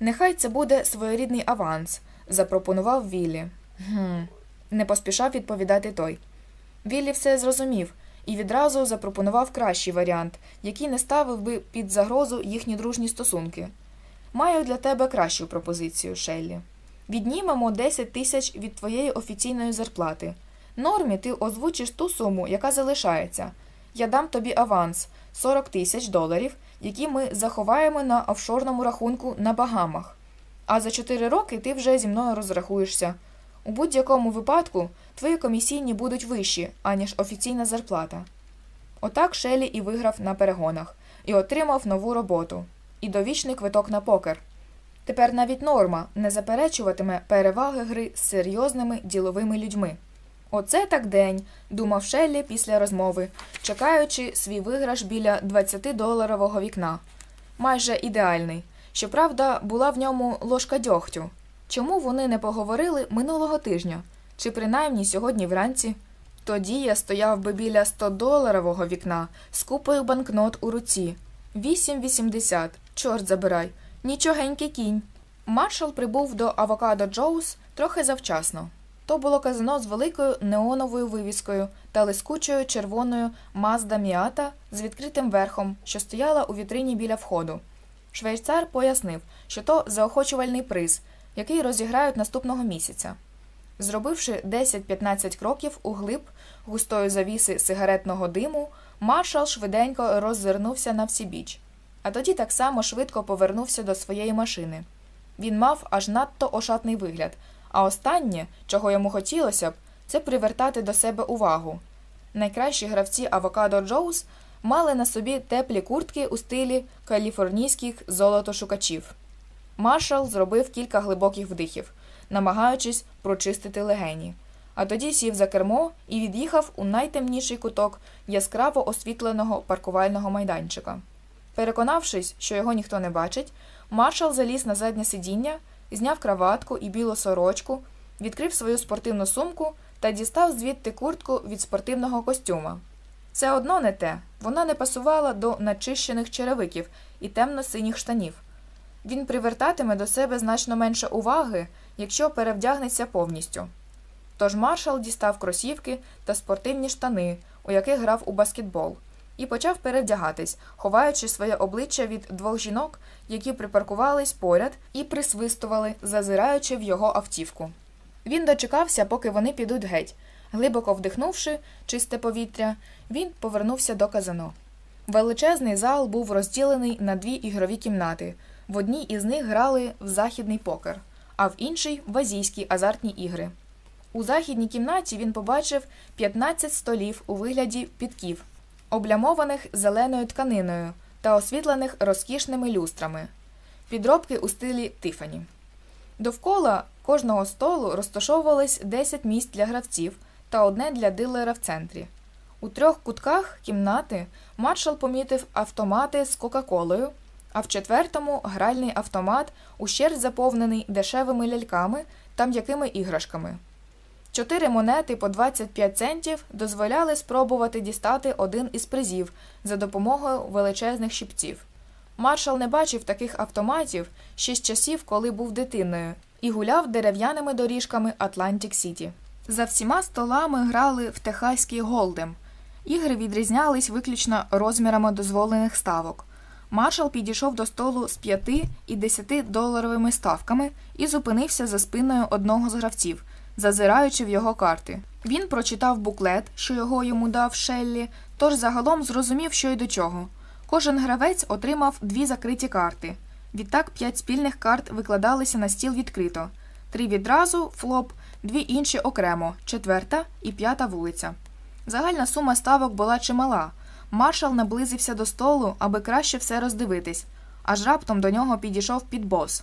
Speaker 1: Нехай це буде своєрідний аванс, запропонував Віллі. Гм, не поспішав відповідати той. Віллі все зрозумів і відразу запропонував кращий варіант, який не ставив би під загрозу їхні дружні стосунки. Маю для тебе кращу пропозицію, Шеллі. Віднімемо 10 тисяч від твоєї офіційної зарплати. Нормі ти озвучиш ту суму, яка залишається. Я дам тобі аванс 40 тисяч доларів, які ми заховаємо на офшорному рахунку на Багамах. А за 4 роки ти вже зі мною розрахуєшся. У будь-якому випадку твої комісійні будуть вищі, аніж офіційна зарплата. Отак Шелі і виграв на перегонах і отримав нову роботу і довічний квиток на покер. Тепер навіть норма не заперечуватиме переваги гри з серйозними діловими людьми. Оце так день, думав Шеллі після розмови, чекаючи свій виграш біля 20-доларового вікна. Майже ідеальний. Щоправда, була в ньому ложка дьогтю. Чому вони не поговорили минулого тижня, чи принаймні сьогодні вранці? Тоді я стояв би біля 100-доларового вікна з купою банкнот у руці. 8,80, чорт забирай, нічогенький кінь. Маршал прибув до Авокадо Джоус трохи завчасно. То було казино з великою неоновою вивіскою та лискучою червоною Мазда Міата з відкритим верхом, що стояла у вітрині біля входу. Швейцар пояснив, що то заохочувальний приз, який розіграють наступного місяця. Зробивши 10-15 кроків у глиб густої завіси сигаретного диму, маршал швиденько роззирнувся на всібіч, а тоді так само швидко повернувся до своєї машини. Він мав аж надто ошатний вигляд, а останнє, чого йому хотілося б, це привертати до себе увагу. Найкращі гравці Авокадо Джоус мали на собі теплі куртки у стилі каліфорнійських золотошукачів. Маршал зробив кілька глибоких вдихів, намагаючись прочистити легені, а тоді сів за кермо і від'їхав у найтемніший куток яскраво освітленого паркувального майданчика. Переконавшись, що його ніхто не бачить, маршал заліз на заднє сидіння, зняв краватку і білу сорочку, відкрив свою спортивну сумку та дістав звідти куртку від спортивного костюма. Це одно не те, вона не пасувала до начищених черевиків і темно-синіх штанів. Він привертатиме до себе значно менше уваги, якщо перевдягнеться повністю. Тож маршал дістав кросівки та спортивні штани, у яких грав у баскетбол, і почав перевдягатись, ховаючи своє обличчя від двох жінок, які припаркувались поряд і присвистували, зазираючи в його автівку. Він дочекався, поки вони підуть геть. Глибоко вдихнувши чисте повітря, він повернувся до казино. Величезний зал був розділений на дві ігрові кімнати. В одній із них грали в західний покер, а в іншій в азійські азартні ігри. У західній кімнаті він побачив 15 столів у вигляді підків, облямованих зеленою тканиною та освітлених розкішними люстрами, підробки у стилі Тифані. Довкола кожного столу розташовувались 10 місць для гравців та одне для дилера в центрі. У трьох кутках кімнати маршал помітив автомати з Кока-Колою, а в четвертому гральний автомат ущерть заповнений дешевими ляльками та м'якими іграшками. Чотири монети по 25 центів дозволяли спробувати дістати один із призів за допомогою величезних щипців. Маршал не бачив таких автоматів ще з часів, коли був дитиною, і гуляв дерев'яними доріжками Атлантик Сіті. За всіма столами грали в техаський голдем. Ігри відрізнялись виключно розмірами дозволених ставок. Маршал підійшов до столу з 5 і 10 доларовими ставками і зупинився за спиною одного з гравців, зазираючи в його карти. Він прочитав буклет, що його йому дав Шеллі, тож загалом зрозумів, що й до чого. Кожен гравець отримав дві закриті карти. Відтак п'ять спільних карт викладалися на стіл відкрито: три відразу флоп, дві інші окремо, четверта і п'ята вулиця. Загальна сума ставок була чимала. Маршал наблизився до столу, аби краще все роздивитись, аж раптом до нього підійшов підбос,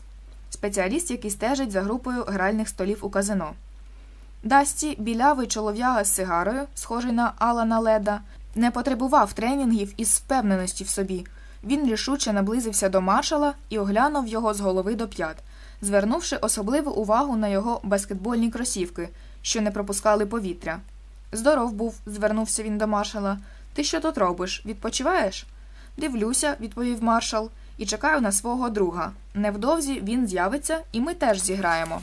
Speaker 1: спеціаліст, який стежить за групою гральних столів у казино. Дасті, білявий чолов'яга з сигарою, схожий на Алана Леда, не потребував тренінгів із впевненості в собі. Він рішуче наблизився до маршала і оглянув його з голови до п'ят, звернувши особливу увагу на його баскетбольні кросівки, що не пропускали повітря. Здоров був, звернувся він до маршала. Ти що тут робиш? Відпочиваєш? Дивлюся, відповів маршал, і чекаю на свого друга. Невдовзі він з'явиться, і ми теж зіграємо.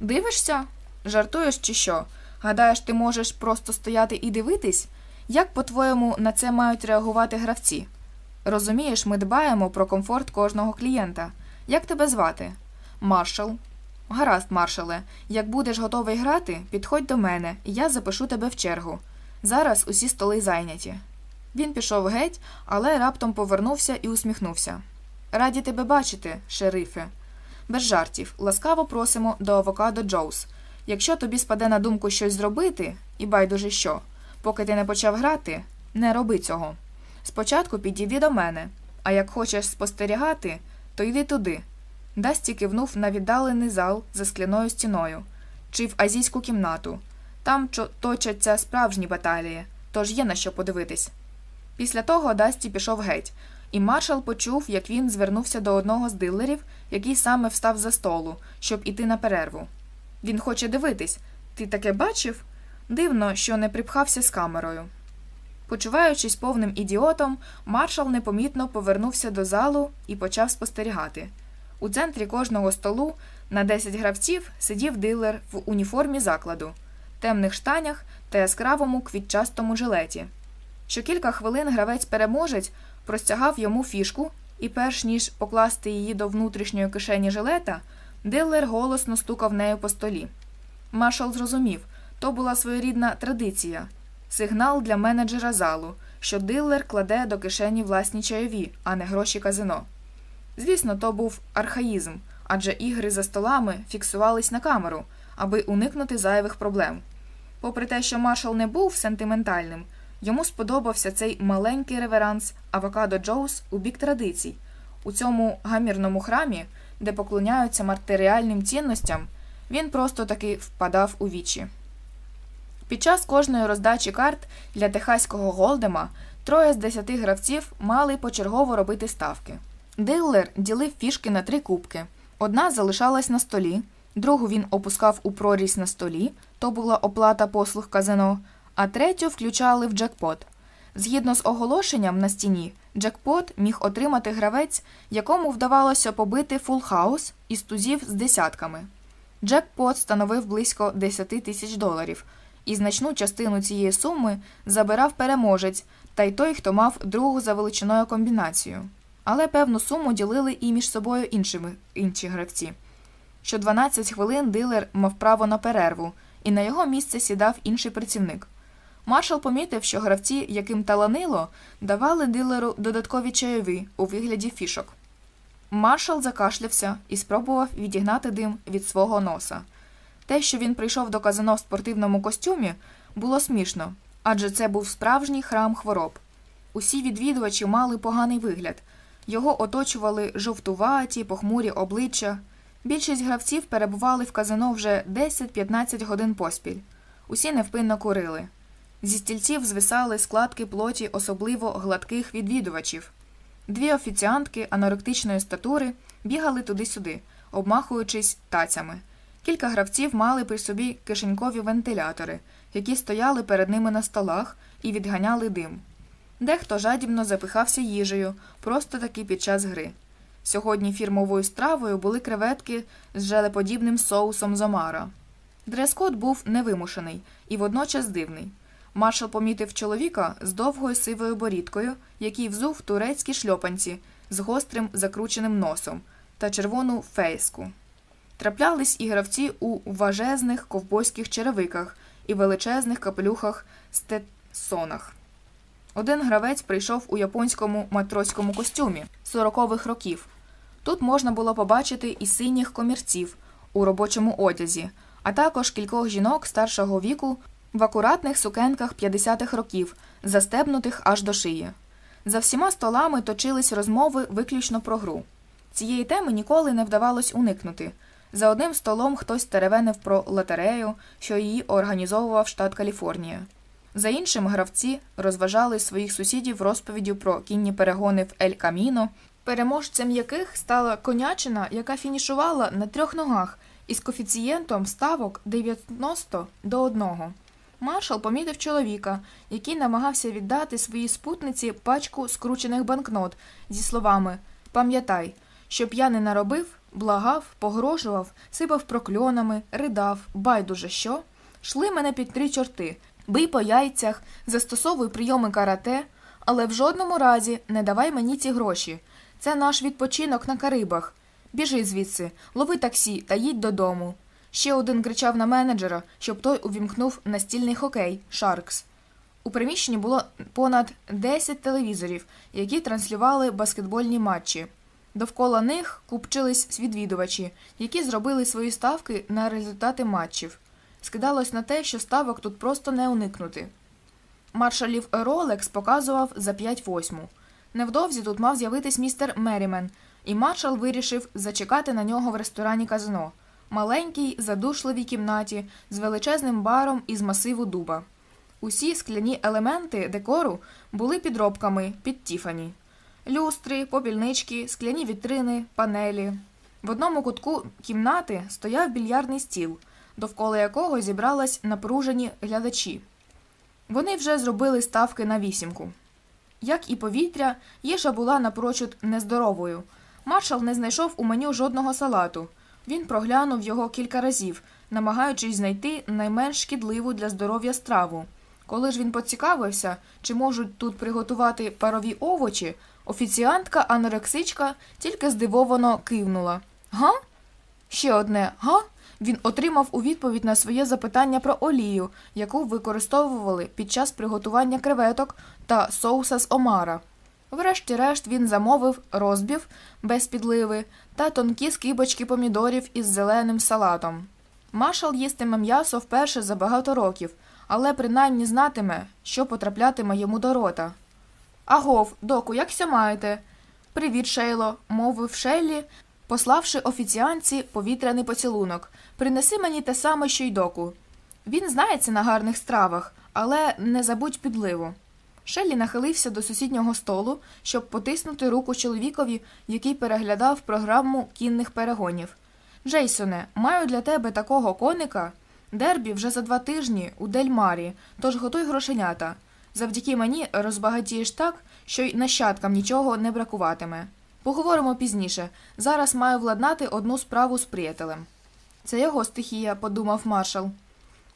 Speaker 1: Дивишся? Жартуєш чи що? Гадаєш, ти можеш просто стояти і дивитись? Як, по-твоєму, на це мають реагувати гравці? Розумієш, ми дбаємо про комфорт кожного клієнта. Як тебе звати? Маршал. Гаразд, маршале, як будеш готовий грати, підходь до мене, і я запишу тебе в чергу. Зараз усі столи зайняті. Він пішов геть, але раптом повернувся і усміхнувся. Раді тебе бачити, шерифе. Без жартів, ласкаво просимо до Авокадо Джоус. Якщо тобі спаде на думку щось зробити, і байдуже що, поки ти не почав грати, не роби цього. Спочатку підійди до мене, а як хочеш спостерігати, то йди туди. Дасті кивнув на віддалений зал за скляною стіною чи в азійську кімнату. Там точаться справжні баталії, тож є на що подивитись. Після того Дасті пішов геть, і маршал почув, як він звернувся до одного з дилерів, який саме встав за столу, щоб іти на перерву. Він хоче дивитись. Ти таке бачив? Дивно, що не припхався з камерою. Почуваючись повним ідіотом, маршал непомітно повернувся до залу і почав спостерігати. У центрі кожного столу на 10 гравців сидів дилер в уніформі закладу, темних штанях та яскравому квітчастому жилеті. Що кілька хвилин гравець-переможець простягав йому фішку, і, перш ніж покласти її до внутрішньої кишені жилета, дилер голосно стукав нею по столі. Маршал зрозумів то була своєрідна традиція сигнал для менеджера залу, що дилер кладе до кишені власні чайові, а не гроші казино. Звісно, то був архаїзм, адже ігри за столами фіксувались на камеру, аби уникнути зайвих проблем. Попри те, що маршал не був сентиментальним, йому сподобався цей маленький реверанс Авокадо Джоус у бік традицій. У цьому гамірному храмі, де поклоняються матеріальним цінностям, він просто таки впадав у вічі. Під час кожної роздачі карт для техаського голдема троє з десяти гравців мали почергово робити ставки. Диллер ділив фішки на три кубки. Одна залишалась на столі, другу він опускав у прорізь на столі, то була оплата послуг казино, а третю включали в джекпот. Згідно з оголошенням на стіні, джекпот міг отримати гравець, якому вдавалося побити фулл-хаус із тузів з десятками. Джекпот становив близько 10 тисяч доларів, і значну частину цієї суми забирав переможець та й той, хто мав другу за величиною комбінацію але певну суму ділили і між собою іншими інші гравці. Що 12 хвилин дилер мав право на перерву, і на його місце сідав інший працівник. Маршал помітив, що гравці, яким таланило, давали дилеру додаткові чайові у вигляді фішок. Маршал закашлявся і спробував відігнати дим від свого носа. Те, що він прийшов до казино в спортивному костюмі, було смішно, адже це був справжній храм хвороб. Усі відвідувачі мали поганий вигляд, його оточували жовтуваті, похмурі обличчя. Більшість гравців перебували в казино вже 10-15 годин поспіль. Усі невпинно курили. Зі стільців звисали складки плоті особливо гладких відвідувачів. Дві офіціантки аноректичної статури бігали туди-сюди, обмахуючись тацями. Кілька гравців мали при собі кишенькові вентилятори, які стояли перед ними на столах і відганяли дим. Дехто жадібно запихався їжею, просто таки під час гри. Сьогодні фірмовою стравою були креветки з желеподібним соусом з омара. Дрес-код був невимушений і водночас дивний. Маршал помітив чоловіка з довгою сивою борідкою, який взув турецькі шльопанці з гострим закрученим носом та червону фейску. Траплялись і гравці у важезних ковбойських черевиках і величезних капелюхах стетсонах. Один гравець прийшов у японському матроському костюмі 40-х років. Тут можна було побачити і синіх комірців у робочому одязі, а також кількох жінок старшого віку в акуратних сукенках 50-х років, застебнутих аж до шиї. За всіма столами точились розмови виключно про гру. Цієї теми ніколи не вдавалось уникнути. За одним столом хтось теревенив про лотерею, що її організовував штат Каліфорнія. За іншим гравці розважали своїх сусідів розповіддю про кінні перегони в Ель Каміно, переможцем яких стала конячина, яка фінішувала на трьох ногах із коефіцієнтом ставок 90 до 1. Маршал помітив чоловіка, який намагався віддати своїй спутниці пачку скручених банкнот зі словами Пам'ятай, щоб я не наробив, благав, погрожував, сипав прокльонами, ридав, байдуже що. Шли мене під три чорти, бий по яйцях, застосовуй прийоми карате, але в жодному разі не давай мені ці гроші. Це наш відпочинок на Карибах. Біжи звідси, лови таксі та їдь додому. Ще один кричав на менеджера, щоб той увімкнув настільний хокей Шаркс. У приміщенні було понад 10 телевізорів, які транслювали баскетбольні матчі. Довкола них купчились відвідувачі, які зробили свої ставки на результати матчів. Скидалось на те, що ставок тут просто не уникнути. Маршалів Ролекс показував за 5 восьму. Невдовзі тут мав з'явитись містер Мерімен, і маршал вирішив зачекати на нього в ресторані казино, маленькій, задушливій кімнаті з величезним баром із масиву дуба. Усі скляні елементи декору були підробками під Тіфані. Люстри, попільнички, скляні вітрини, панелі. В одному кутку кімнати стояв більярдний стіл, довкола якого зібрались напружені глядачі. Вони вже зробили ставки на вісімку. Як і повітря, їжа була напрочуд нездоровою. Маршал не знайшов у меню жодного салату. Він проглянув його кілька разів, намагаючись знайти найменш шкідливу для здоров'я страву. Коли ж він поцікавився, чи можуть тут приготувати парові овочі, офіціантка анорексичка тільки здивовано кивнула. Га? Ще одне га? Він отримав у відповідь на своє запитання про олію, яку використовували під час приготування креветок та соуса з омара. Врешті-решт він замовив розбів без підливи та тонкі скибочки помідорів із зеленим салатом. Маршал їстиме м'ясо вперше за багато років, але принаймні знатиме, що потраплятиме йому до рота. Агов, доку, якся маєте? Привіт, Шейло, мовив Шейлі, пославши офіціанці повітряний поцілунок. Принеси мені те саме, що й доку. Він знається на гарних стравах, але не забудь підливу. Шеллі нахилився до сусіднього столу, щоб потиснути руку чоловікові, який переглядав програму кінних перегонів. Джейсоне, маю для тебе такого коника. Дербі вже за два тижні у Дельмарі, тож готуй грошенята. Завдяки мені розбагатієш так, що й нащадкам нічого не бракуватиме. Поговоримо пізніше. Зараз маю владнати одну справу з приятелем. Це його стихія, подумав маршал.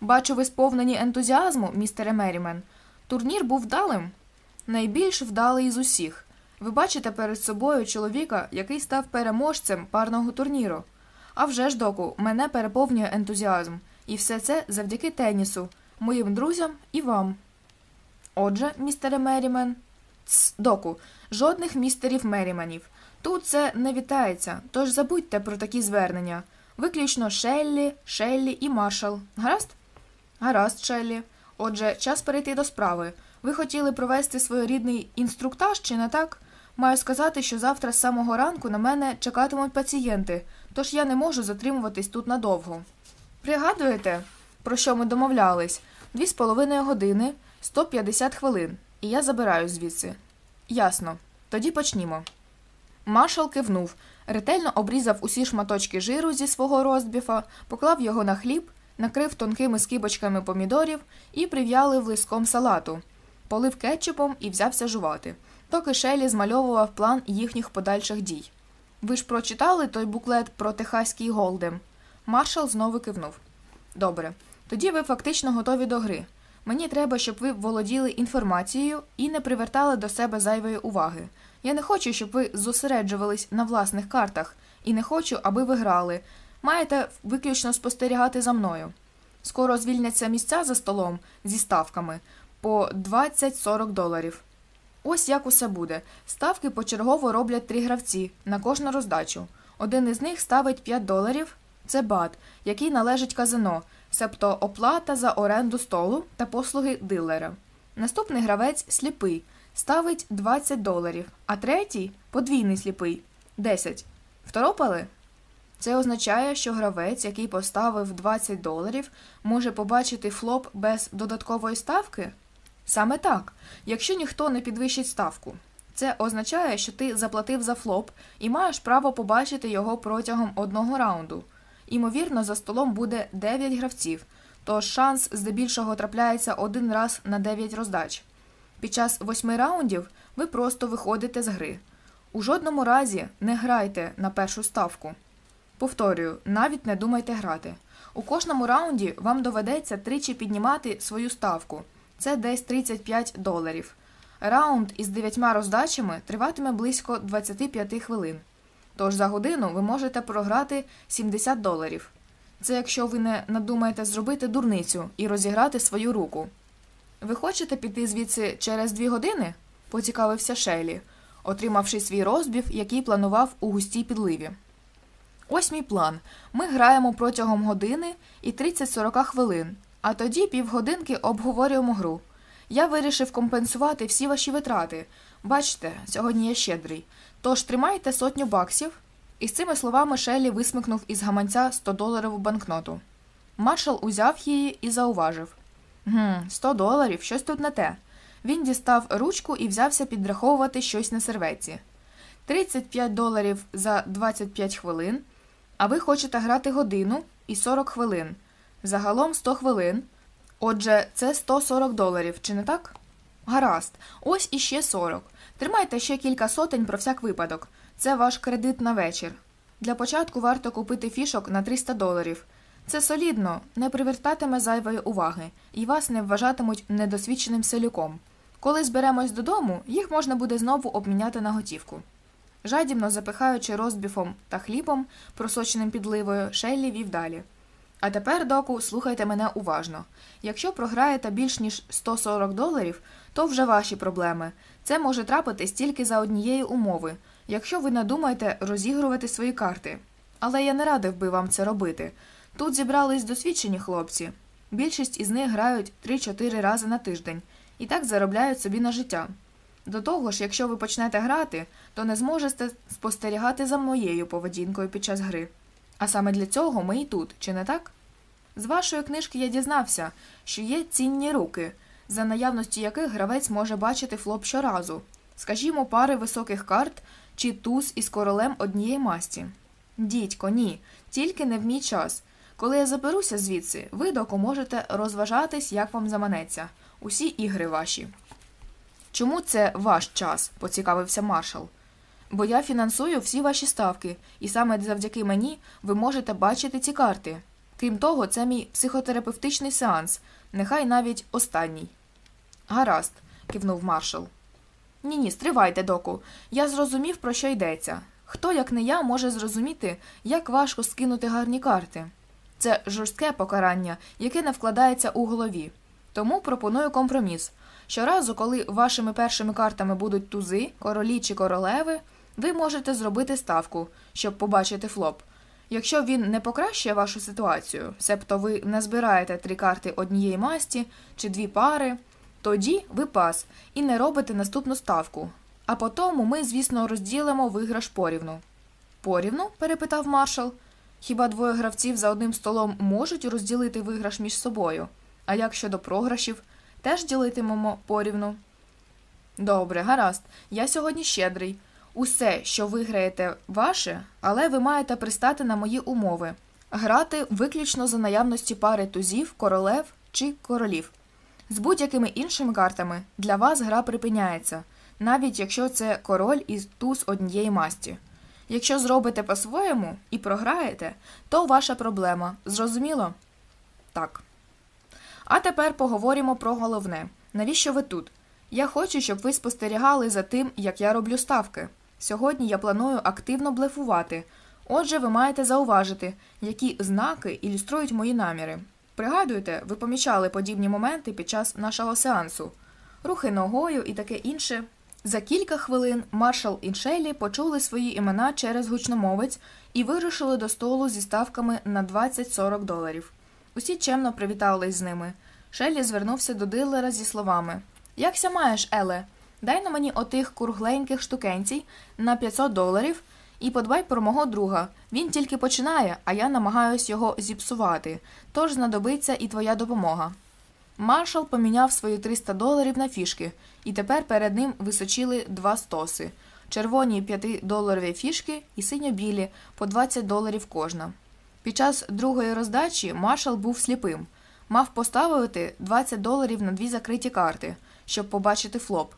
Speaker 1: Бачу, ви сповнені ентузіазму, містере Мерімен. Турнір був вдалим? Найбільш вдалий із усіх. Ви бачите перед собою чоловіка, який став переможцем парного турніру. А вже ж, доку, мене переповнює ентузіазм. І все це завдяки тенісу, моїм друзям і вам. Отже, містере Мерімен, Тс, доку, жодних містерів Меріменів. Тут це не вітається, тож забудьте про такі звернення. Виключно Шеллі, Шеллі і маршал. Гаразд? Гаразд, Шеллі. Отже, час перейти до справи. Ви хотіли провести своєрідний інструктаж, чи не так? Маю сказати, що завтра з самого ранку на мене чекатимуть пацієнти, тож я не можу затримуватись тут надовго. Пригадуєте, про що ми домовлялись? Дві з половиною години, 150 хвилин, і я забираю звідси. Ясно. Тоді почнімо. Маршал кивнув, ретельно обрізав усі шматочки жиру зі свого розбіфа, поклав його на хліб, накрив тонкими скибочками помідорів і прив'ялив лиском салату. полив кетчупом і взявся жувати, доки Шелі змальовував план їхніх подальших дій. Ви ж прочитали той буклет про техаський голдем? Маршал знову кивнув. Добре, тоді ви фактично готові до гри. Мені треба, щоб ви володіли інформацією і не привертали до себе зайвої уваги. Я не хочу, щоб ви зосереджувались на власних картах, і не хочу, аби ви грали. Маєте виключно спостерігати за мною. Скоро звільняться місця за столом зі ставками по 20-40 доларів. Ось як усе буде. Ставки почергово роблять три гравці на кожну роздачу. Один із них ставить 5 доларів це бат, який належить казино, себто оплата за оренду столу та послуги дилера. Наступний гравець сліпий, ставить 20 доларів, а третій подвійний сліпий 10. Второпали? Це означає, що гравець, який поставив 20 доларів, може побачити флоп без додаткової ставки? Саме так, якщо ніхто не підвищить ставку. Це означає, що ти заплатив за флоп і маєш право побачити його протягом одного раунду. Імовірно, за столом буде 9 гравців, тож шанс здебільшого трапляється один раз на 9 роздач. Під час восьми раундів ви просто виходите з гри. У жодному разі не грайте на першу ставку. Повторюю, навіть не думайте грати. У кожному раунді вам доведеться тричі піднімати свою ставку. Це десь 35 доларів. Раунд із дев'ятьма роздачами триватиме близько 25 хвилин. Тож за годину ви можете програти 70 доларів. Це якщо ви не надумаєте зробити дурницю і розіграти свою руку. Ви хочете піти звідси через дві години? поцікавився Шейлі, отримавши свій розбів, який планував у густій підливі. Ось мій план. Ми граємо протягом години і 30-40 хвилин, а тоді півгодинки обговорюємо гру. Я вирішив компенсувати всі ваші витрати. Бачите, сьогодні я щедрий. Тож тримайте сотню баксів. І з цими словами Шеллі висмикнув із гаманця 100-доларову банкноту. Маршал узяв її і зауважив Гм, 100 доларів, щось тут не те. Він дістав ручку і взявся підраховувати щось на серветці. 35 доларів за 25 хвилин. А ви хочете грати годину і 40 хвилин. Загалом 100 хвилин. Отже, це 140 доларів, чи не так? Гаразд, ось іще 40. Тримайте ще кілька сотень про всяк випадок. Це ваш кредит на вечір. Для початку варто купити фішок на 300 доларів. Це солідно, не привертатиме зайвої уваги, і вас не вважатимуть недосвідченим селюком. Коли зберемось додому, їх можна буде знову обміняти на готівку. Жадібно запихаючи розбіфом та хлібом, просоченим підливою, Шеллі вів далі. А тепер, доку, слухайте мене уважно. Якщо програєте більш ніж 140 доларів, то вже ваші проблеми. Це може трапитись тільки за однієї умови, якщо ви надумаєте розігрувати свої карти. Але я не радив би вам це робити. Тут зібрались досвідчені хлопці. Більшість із них грають 3-4 рази на тиждень і так заробляють собі на життя. До того ж, якщо ви почнете грати, то не зможете спостерігати за моєю поведінкою під час гри. А саме для цього ми і тут, чи не так? З вашої книжки я дізнався, що є цінні руки, за наявності яких гравець може бачити флоп щоразу, скажімо, пари високих карт чи туз із королем однієї масті. Дідько, ні, тільки не в мій час. Коли я заберуся звідси, ви доку можете розважатись, як вам заманеться, усі ігри ваші. Чому це ваш час? поцікавився Маршал. Бо я фінансую всі ваші ставки, і саме завдяки мені ви можете бачити ці карти. Крім того, це мій психотерапевтичний сеанс, нехай навіть останній. Гаразд, кивнув маршал. Ні, ні, стривайте, доку. Я зрозумів, про що йдеться. Хто, як не я, може зрозуміти, як важко скинути гарні карти? Це жорстке покарання, яке не вкладається у голові. Тому пропоную компроміс. Щоразу, коли вашими першими картами будуть тузи, королі чи королеви, ви можете зробити ставку, щоб побачити флоп. Якщо він не покращує вашу ситуацію, себто ви не збираєте три карти однієї масті чи дві пари, тоді ви пас і не робите наступну ставку. А потому ми, звісно, розділимо виграш порівну. Порівну? перепитав маршал. Хіба двоє гравців за одним столом можуть розділити виграш між собою? А як щодо програшів, теж ділитимемо порівну? Добре, гаразд. Я сьогодні щедрий. Усе, що виграєте, ваше, але ви маєте пристати на мої умови грати виключно за наявності пари тузів, королев чи королів. З будь-якими іншими картами для вас гра припиняється, навіть якщо це король і туз однієї масті. Якщо зробите по-своєму і програєте, то ваша проблема. Зрозуміло? Так. А тепер поговоримо про головне. Навіщо ви тут? Я хочу, щоб ви спостерігали за тим, як я роблю ставки. Сьогодні я планую активно блефувати. Отже, ви маєте зауважити, які знаки ілюструють мої наміри. Пригадуєте, ви помічали подібні моменти під час нашого сеансу, рухи ногою і таке інше. За кілька хвилин маршал і Шеллі почули свої імена через гучномовець і вирушили до столу зі ставками на 20-40 доларів. Усі чемно привітались з ними. Шеллі звернувся до дилера зі словами Якся маєш, Еле? Дай на мені отих кругленьких штукенцій на 500 доларів і подбай про мого друга. Він тільки починає, а я намагаюсь його зіпсувати, тож знадобиться і твоя допомога. Маршал поміняв свої 300 доларів на фішки, і тепер перед ним височили два стоси червоні 5-доларові фішки і синьо-білі по 20 доларів кожна. Під час другої роздачі маршал був сліпим, мав поставити 20 доларів на дві закриті карти, щоб побачити флоп,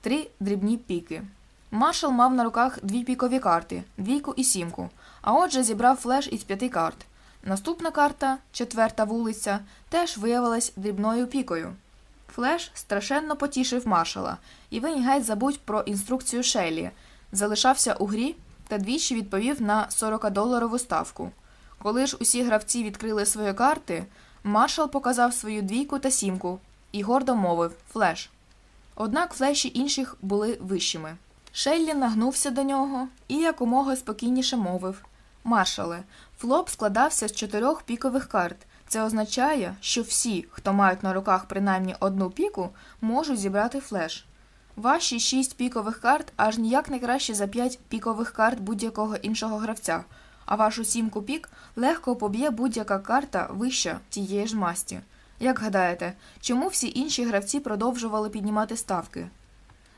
Speaker 1: три дрібні піки. Маршал мав на руках дві пікові карти двійку і сімку, а отже зібрав флеш із п'яти карт. Наступна карта, четверта вулиця, теж виявилась дрібною пікою. Флеш страшенно потішив маршала, і він геть забув про інструкцію Шеллі, залишався у грі та двічі відповів на 40-доларову ставку. Коли ж усі гравці відкрили свої карти, маршал показав свою двійку та сімку і гордо мовив флеш. Однак флеші інших були вищими. Шеллі нагнувся до нього і якомога спокійніше мовив Маршале, флоп складався з чотирьох пікових карт. Це означає, що всі, хто мають на руках принаймні одну піку, можуть зібрати флеш. Ваші шість пікових карт аж ніяк не краще за п'ять пікових карт будь-якого іншого гравця, а вашу сімку пік легко поб'є будь-яка карта вища тієї ж масті. Як гадаєте, чому всі інші гравці продовжували піднімати ставки?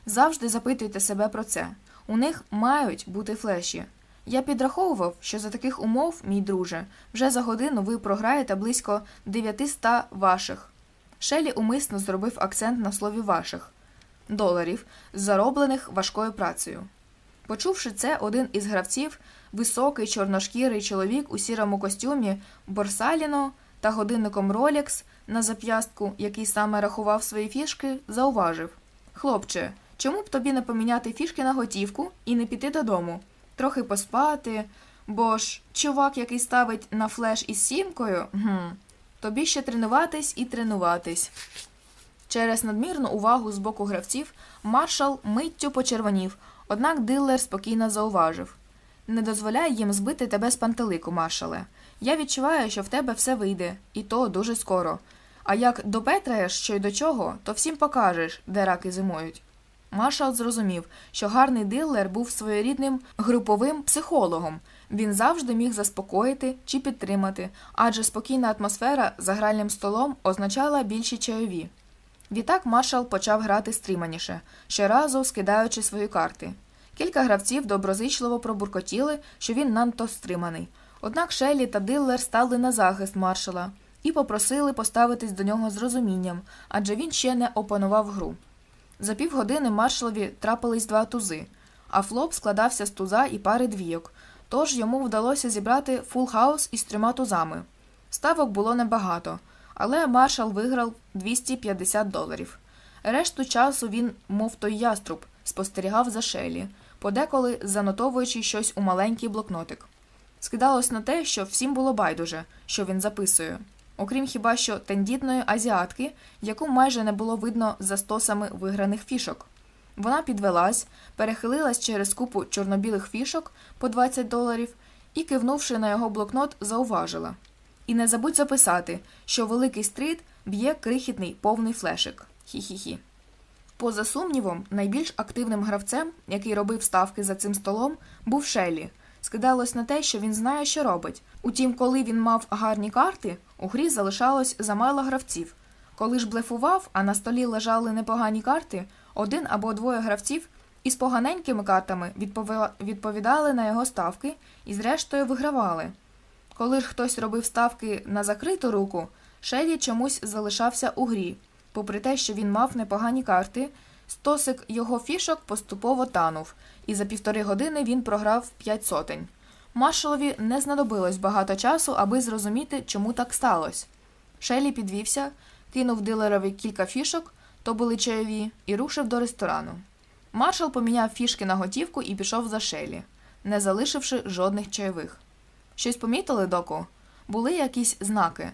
Speaker 1: Завжди запитуйте себе про це. У них мають бути флеші. Я підраховував, що за таких умов, мій друже, вже за годину ви програєте близько 900 ваших. Шеллі умисно зробив акцент на слові ваших доларів, зароблених важкою працею. Почувши це, один із гравців, високий чорношкірий чоловік у сірому костюмі Борсаліно та годинником Ролекс на зап'ястку, який саме рахував свої фішки, зауважив Хлопче, чому б тобі не поміняти фішки на готівку і не піти додому? Трохи поспати, бо ж чувак, який ставить на флеш із сімкою, гм, тобі ще тренуватись і тренуватись. Через надмірну увагу з боку гравців маршал миттю почервонів, однак дилер спокійно зауважив Не дозволяй їм збити тебе з пантелику, маршале. Я відчуваю, що в тебе все вийде, і то дуже скоро. А як допетраєш що й до чого, то всім покажеш, де раки зимують. Маршал зрозумів, що гарний дилер був своєрідним груповим психологом. Він завжди міг заспокоїти чи підтримати, адже спокійна атмосфера за гральним столом означала більші чайові. Відтак маршал почав грати стриманіше, щоразу скидаючи свої карти. Кілька гравців доброзичливо пробуркотіли, що він надто стриманий. Однак Шелі та Диллер стали на захист маршала і попросили поставитись до нього з розумінням, адже він ще не опанував гру. За півгодини маршалові трапились два тузи, а флоп складався з туза і пари двійок, тож йому вдалося зібрати фул хаус із трьома тузами. Ставок було небагато, але маршал виграв 250 доларів. Решту часу він, мов той яструб, спостерігав за Шеллі, подеколи занотовуючи щось у маленький блокнотик. Скидалось на те, що всім було байдуже, що він записує окрім хіба що тендітної азіатки, яку майже не було видно за стосами виграних фішок. Вона підвелась, перехилилась через купу чорнобілих фішок по 20 доларів і, кивнувши на його блокнот, зауважила. І не забудь записати, що великий стрит б'є крихітний повний флешик. Хі-хі-хі. Поза сумнівом, найбільш активним гравцем, який робив ставки за цим столом, був Шеллі. Скидалось на те, що він знає, що робить. Утім, коли він мав гарні карти, у грі залишалось замало гравців. Коли ж блефував, а на столі лежали непогані карти, один або двоє гравців із поганенькими картами відповідали на його ставки і, зрештою, вигравали. Коли ж хтось робив ставки на закриту руку, Шеді чомусь залишався у грі, Попри те, що він мав непогані карти, стосик його фішок поступово танув, і за півтори години він програв п'ять сотень. Маршалові не знадобилось багато часу, аби зрозуміти, чому так сталося. Шелі підвівся, кинув дилерові кілька фішок, то були чайові, і рушив до ресторану. Маршал поміняв фішки на готівку і пішов за Шелі, не залишивши жодних чайових. Щось помітили, доку? Були якісь знаки.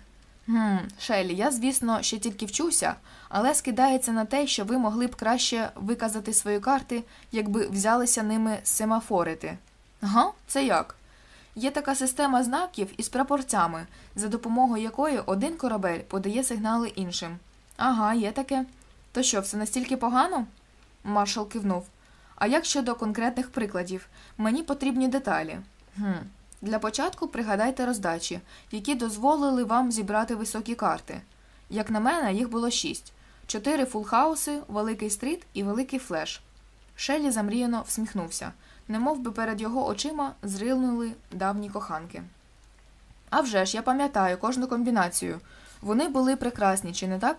Speaker 1: Гм, Шелі, я, звісно, ще тільки вчуся, але скидається на те, що ви могли б краще виказати свої карти, якби взялися ними семафорити. Ага, це як? Є така система знаків із прапорцями, за допомогою якої один корабель подає сигнали іншим. Ага, є таке. То що, все настільки погано? Маршал кивнув. А як щодо конкретних прикладів? Мені потрібні деталі. Гм. Для початку пригадайте роздачі, які дозволили вам зібрати високі карти. Як на мене, їх було шість: чотири фулхауси, великий стріт і великий флеш. Шелі замріяно всміхнувся, немов би перед його очима зрилнули давні коханки. «А вже ж, я пам'ятаю кожну комбінацію. Вони були прекрасні, чи не так?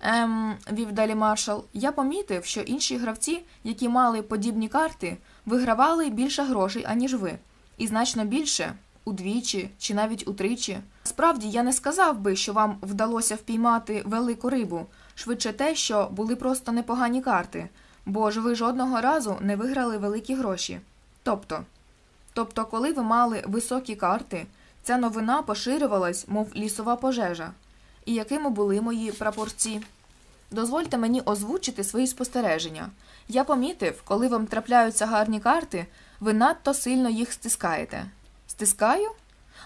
Speaker 1: Ем, вів далі маршал, я помітив, що інші гравці, які мали подібні карти, вигравали більше грошей, аніж ви, і значно більше удвічі чи навіть утричі. Справді, я не сказав би, що вам вдалося впіймати велику рибу, швидше те, що були просто непогані карти, бо ж ви жодного разу не виграли великі гроші. Тобто, тобто, коли ви мали високі карти, ця новина поширювалась, мов лісова пожежа. І якими були мої прапорці? Дозвольте мені озвучити свої спостереження. Я помітив, коли вам трапляються гарні карти, ви надто сильно їх стискаєте. Стискаю?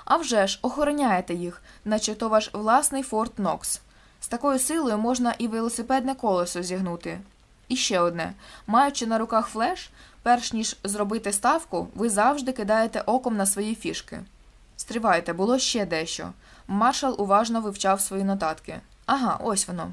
Speaker 1: А вже ж, охороняєте їх, наче то ваш власний Форт Нокс. З такою силою можна і велосипедне колесо зігнути. І ще одне: маючи на руках флеш, перш ніж зробити ставку, ви завжди кидаєте оком на свої фішки. Стривайте, було ще дещо. Маршал уважно вивчав свої нотатки. Ага, ось воно.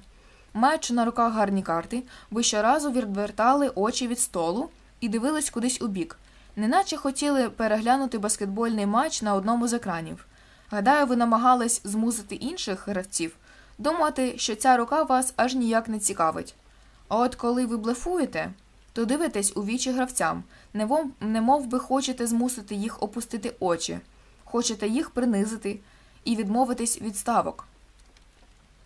Speaker 1: Маючи на руках гарні карти, ви щоразу відвертали очі від столу і дивились кудись у бік, неначе хотіли переглянути баскетбольний матч на одному з екранів. Гадаю, ви намагались змусити інших гравців думати, що ця рука вас аж ніяк не цікавить. А от коли ви блефуєте, то дивитесь у вічі гравцям, немов би хочете змусити їх опустити очі, хочете їх принизити і відмовитись від ставок.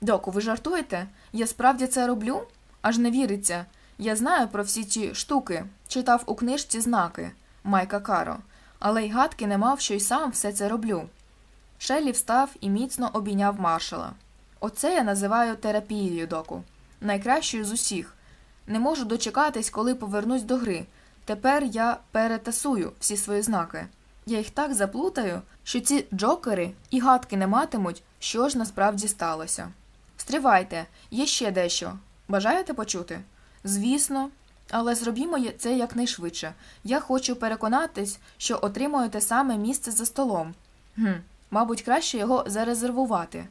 Speaker 1: Доку, ви жартуєте? Я справді це роблю? Аж не віриться. Я знаю про всі ці штуки, читав у книжці знаки Майка Каро, але й гадки не мав, що й сам все це роблю. Шеллі встав і міцно обійняв маршала. Оце я називаю терапією, доку, найкращою з усіх. Не можу дочекатись, коли повернусь до гри. Тепер я перетасую всі свої знаки. Я їх так заплутаю, що ці джокери і гадки не матимуть, що ж насправді сталося. Стривайте, є ще дещо. Бажаєте почути? Звісно, але зробімо це якнайшвидше. Я хочу переконатись, що отримую те саме місце за столом. Гм, Мабуть, краще його зарезервувати.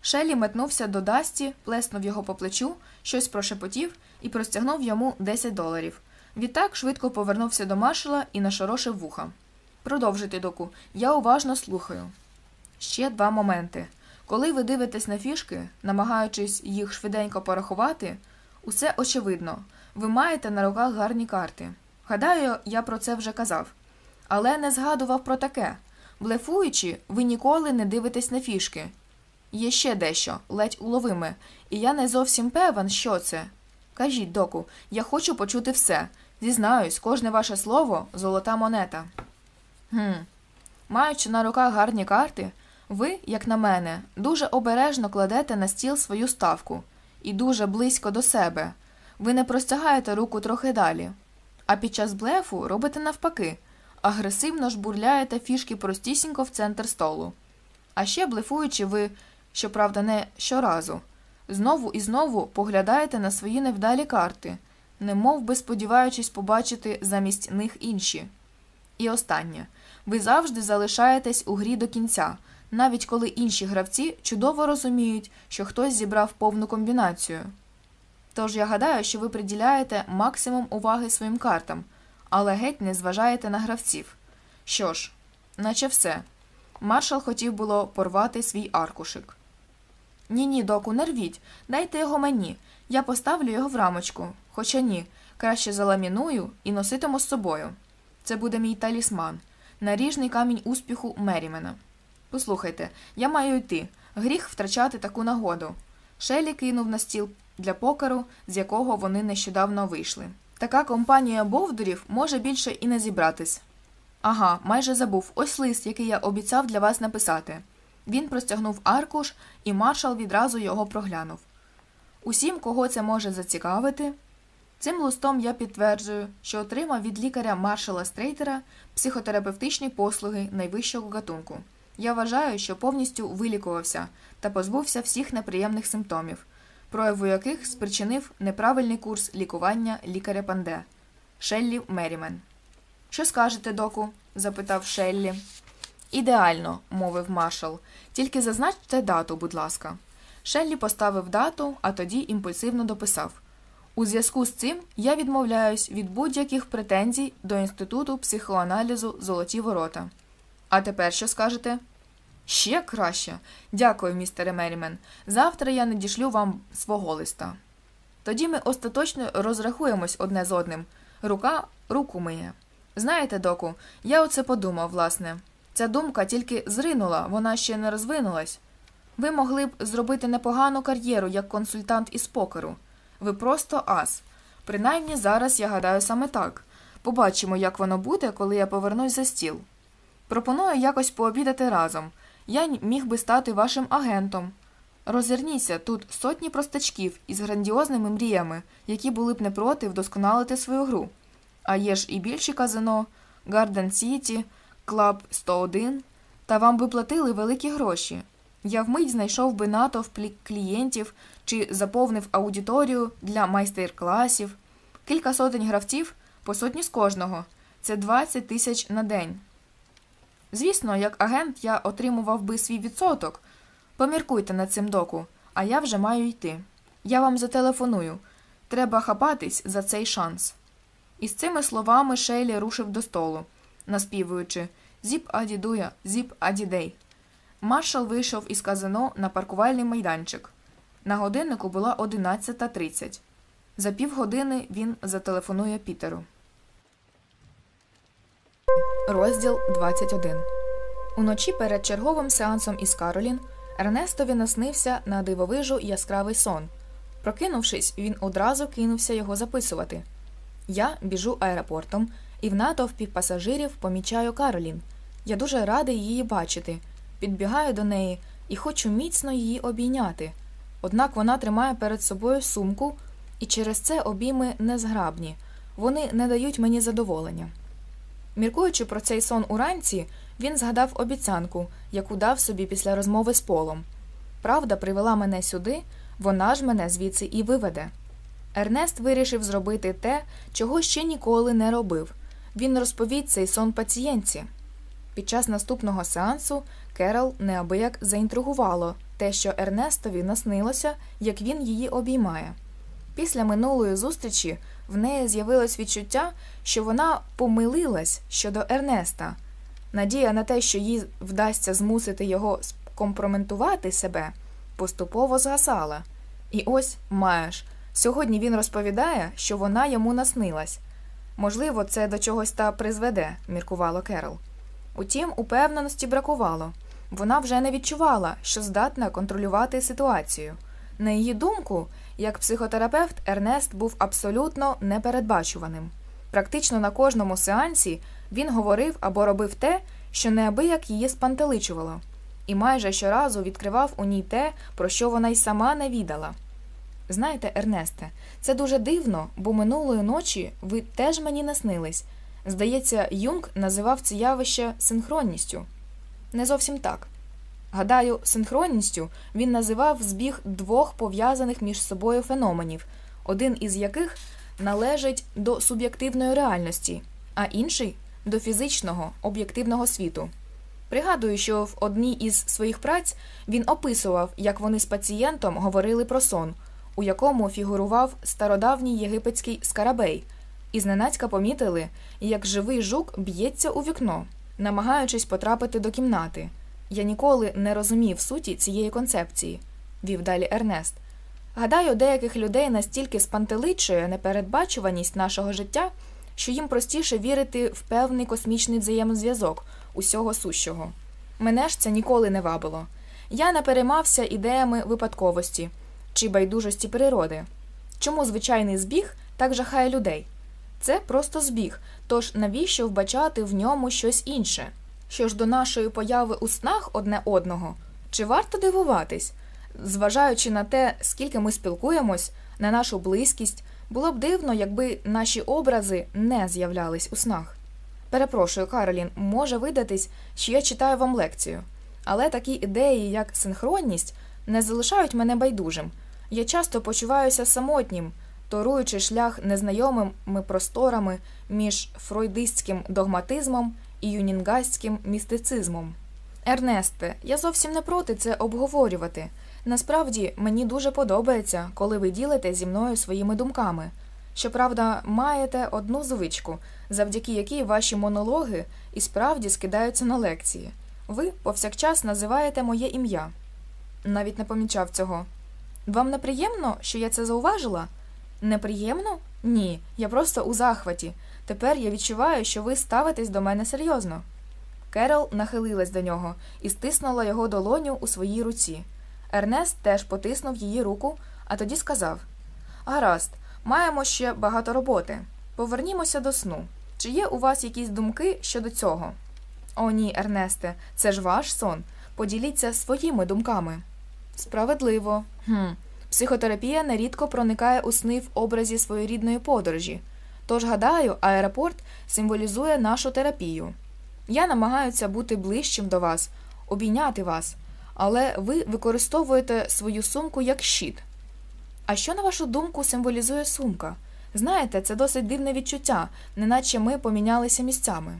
Speaker 1: Шелі метнувся до Дасті, плеснув його по плечу, щось прошепотів і простягнув йому 10 доларів. Відтак швидко повернувся до маршала і нашорошив вуха. Продовжуйте, доку, я уважно слухаю. Ще два моменти. Коли ви дивитесь на фішки, намагаючись їх швиденько порахувати, усе очевидно, ви маєте на руках гарні карти. Гадаю, я про це вже казав. Але не згадував про таке. Блефуючи, ви ніколи не дивитесь на фішки. Є ще дещо, ледь уловиме, і я не зовсім певен, що це. Кажіть, доку, я хочу почути все. Зізнаюсь, кожне ваше слово золота монета. Гм. Маючи на руках гарні карти, ви, як на мене, дуже обережно кладете на стіл свою ставку і дуже близько до себе. Ви не простягаєте руку трохи далі. А під час блефу робите навпаки, агресивно жбурляєте фішки простісінько в центр столу. А ще блефуючи, ви, щоправда, не щоразу, знову і знову поглядаєте на свої невдалі карти, немов би сподіваючись побачити замість них інші. І останнє ви завжди залишаєтесь у грі до кінця, навіть коли інші гравці чудово розуміють, що хтось зібрав повну комбінацію. Тож я гадаю, що ви приділяєте максимум уваги своїм картам, але геть не зважаєте на гравців. Що ж, наче все. Маршал хотів було порвати свій аркушик. Ні, ні, доку, не рвіть. Дайте його мені. Я поставлю його в рамочку. Хоча ні, краще заламіную і носитиму з собою. Це буде мій талісман, наріжний камінь успіху Мерімена. Послухайте, я маю йти. Гріх втрачати таку нагоду. Шелі кинув на стіл для покеру, з якого вони нещодавно вийшли. Така компанія бовдурів може більше і не зібратись. Ага, майже забув. Ось лист, який я обіцяв для вас написати. Він простягнув аркуш, і маршал відразу його проглянув. Усім, кого це може зацікавити, цим листом я підтверджую, що отримав від лікаря маршала Стрейтера психотерапевтичні послуги найвищого гатунку. Я вважаю, що повністю вилікувався та позбувся всіх неприємних симптомів, прояву яких спричинив неправильний курс лікування лікаря Панде Шеллі Мерімен. Що скажете, доку? запитав Шеллі. Ідеально, мовив маршал. Тільки зазначте дату, будь ласка. Шеллі поставив дату, а тоді імпульсивно дописав. У зв'язку з цим я відмовляюсь від будь-яких претензій до Інституту психоаналізу Золоті ворота. А тепер що скажете? Ще краще. Дякую, містере Мерімен. Завтра я надішлю вам свого листа. Тоді ми остаточно розрахуємось одне з одним. Рука руку миє. Знаєте, доку, я оце подумав, власне. Ця думка тільки зринула, вона ще не розвинулась. Ви могли б зробити непогану кар'єру як консультант із покеру. Ви просто ас. Принаймні зараз я гадаю саме так. Побачимо, як воно буде, коли я повернусь за стіл. Пропоную якось пообідати разом. Я міг би стати вашим агентом. Розверніться тут сотні простачків із грандіозними мріями, які були б не проти вдосконалити свою гру. А є ж і більші казино, Гарден Сіті, Клаб 101, та вам би платили великі гроші. Я вмить знайшов би натовп клієнтів чи заповнив аудиторію для майстер-класів, кілька сотень гравців по сотні з кожного це 20 тисяч на день. Звісно, як агент я отримував би свій відсоток. Поміркуйте над цим, доку, а я вже маю йти. Я вам зателефоную. Треба хапатись за цей шанс. Із цими словами Шейлі рушив до столу, наспівуючи Зіп адідуя, зіп адідей. Маршал вийшов із казино на паркувальний майданчик. На годиннику була 11.30. За півгодини він зателефонує Пітеру. Розділ 21 Уночі перед черговим сеансом із Каролін Ернестові наснився на дивовижу яскравий сон. Прокинувшись, він одразу кинувся його записувати. Я біжу аеропортом і в натовпі пасажирів помічаю Каролін. Я дуже радий її бачити. Підбігаю до неї і хочу міцно її обійняти. Однак вона тримає перед собою сумку, і через це обійми незграбні. Вони не дають мені задоволення. Міркуючи про цей сон уранці, він згадав обіцянку, яку дав собі після розмови з полом. Правда привела мене сюди, вона ж мене звідси і виведе. Ернест вирішив зробити те, чого ще ніколи не робив. Він розповідь цей сон пацієнтці. Під час наступного сеансу Керол неабияк заінтригувало те, що Ернестові наснилося, як він її обіймає. Після минулої зустрічі в неї з'явилось відчуття, що вона помилилась щодо Ернеста. Надія на те, що їй вдасться змусити його скомпроментувати себе, поступово згасала. І ось маєш. Сьогодні він розповідає, що вона йому наснилась. Можливо, це до чогось та призведе, міркувало Керол. Утім, упевненості бракувало. Вона вже не відчувала, що здатна контролювати ситуацію. На її думку, як психотерапевт, Ернест був абсолютно непередбачуваним. Практично на кожному сеансі він говорив або робив те, що неабияк її спантеличувало, і майже щоразу відкривав у ній те, про що вона й сама не відала. Знаєте, Ернесте, це дуже дивно, бо минулої ночі ви теж мені наснились. Здається, Юнг називав це явище синхронністю. Не зовсім так. Гадаю, синхронністю він називав збіг двох пов'язаних між собою феноменів, один із яких належить до суб'єктивної реальності, а інший до фізичного, об'єктивного світу. Пригадую, що в одній із своїх праць він описував, як вони з пацієнтом говорили про сон, у якому фігурував стародавній єгипетський скарабей, і зненацька помітили, як живий жук б'ється у вікно, намагаючись потрапити до кімнати. Я ніколи не розумів суті цієї концепції. вів далі Ернест. Гадаю, деяких людей настільки спантеличує непередбачуваність нашого життя, що їм простіше вірити в певний космічний взаємозв'язок усього сущого. Мене ж це ніколи не вабило. Я не переймався ідеями випадковості чи байдужості природи. Чому звичайний збіг так жахає людей? Це просто збіг, тож навіщо вбачати в ньому щось інше? Що ж до нашої появи у снах одне одного, чи варто дивуватись? Зважаючи на те, скільки ми спілкуємось, на нашу близькість, було б дивно, якби наші образи не з'являлись у снах. Перепрошую, Каролін, може видатись, що я читаю вам лекцію, але такі ідеї, як синхронність, не залишають мене байдужим. Я часто почуваюся самотнім, торуючи шлях незнайомими просторами між фройдистським догматизмом і юнінгастським містицизмом. Ернесте, я зовсім не проти це обговорювати. Насправді мені дуже подобається, коли ви ділите зі мною своїми думками. Щоправда, маєте одну звичку, завдяки якій ваші монологи і справді скидаються на лекції. Ви повсякчас називаєте моє ім'я. Навіть не помічав цього. Вам неприємно, що я це зауважила? Неприємно? Ні. Я просто у захваті. Тепер я відчуваю, що ви ставитесь до мене серйозно. Керол нахилилась до нього і стиснула його долоню у своїй руці. Ернест теж потиснув її руку, а тоді сказав Гаразд, маємо ще багато роботи. Повернімося до сну. Чи є у вас якісь думки щодо цього? О, ні, Ернесте, це ж ваш сон. Поділіться своїми думками. Справедливо. Хм. Психотерапія нерідко проникає у сни в образі своєрідної подорожі. Тож, гадаю, аеропорт символізує нашу терапію. Я намагаюся бути ближчим до вас, обійняти вас, але ви використовуєте свою сумку як щит. А що, на вашу думку, символізує сумка? Знаєте, це досить дивне відчуття, неначе ми помінялися місцями.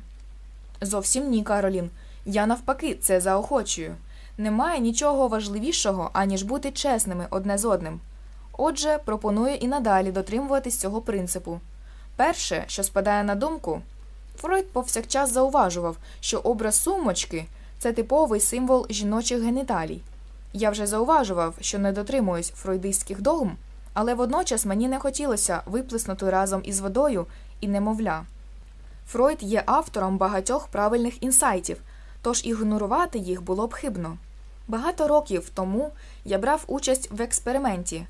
Speaker 1: Зовсім ні, Керолін. Я навпаки це заохочую. Немає нічого важливішого, аніж бути чесними одне з одним. Отже, пропоную і надалі дотримуватись цього принципу. Перше, що спадає на думку, Фройд повсякчас зауважував, що образ сумочки це типовий символ жіночих геніталій. Я вже зауважував, що не дотримуюсь фройдистських догм, але водночас мені не хотілося виплеснути разом із водою і немовля. Фройд є автором багатьох правильних інсайтів, тож ігнорувати їх було б хибно. Багато років тому я брав участь в експерименті.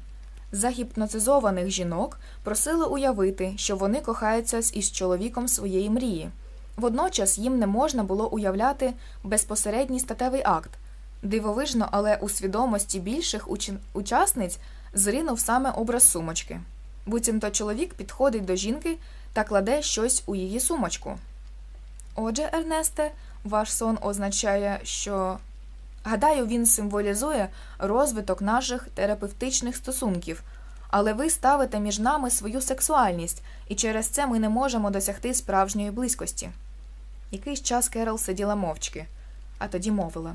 Speaker 1: Загіпнотизованих жінок просили уявити, що вони кохаються із чоловіком своєї мрії. Водночас їм не можна було уявляти безпосередній статевий акт. Дивовижно, але у свідомості більших учасниць зринув саме образ сумочки. Буцімто чоловік підходить до жінки та кладе щось у її сумочку. Отже, Ернесте, ваш сон означає, що. Гадаю, він символізує розвиток наших терапевтичних стосунків, але ви ставите між нами свою сексуальність, і через це ми не можемо досягти справжньої близькості. Якийсь час Керол сиділа мовчки, а тоді мовила.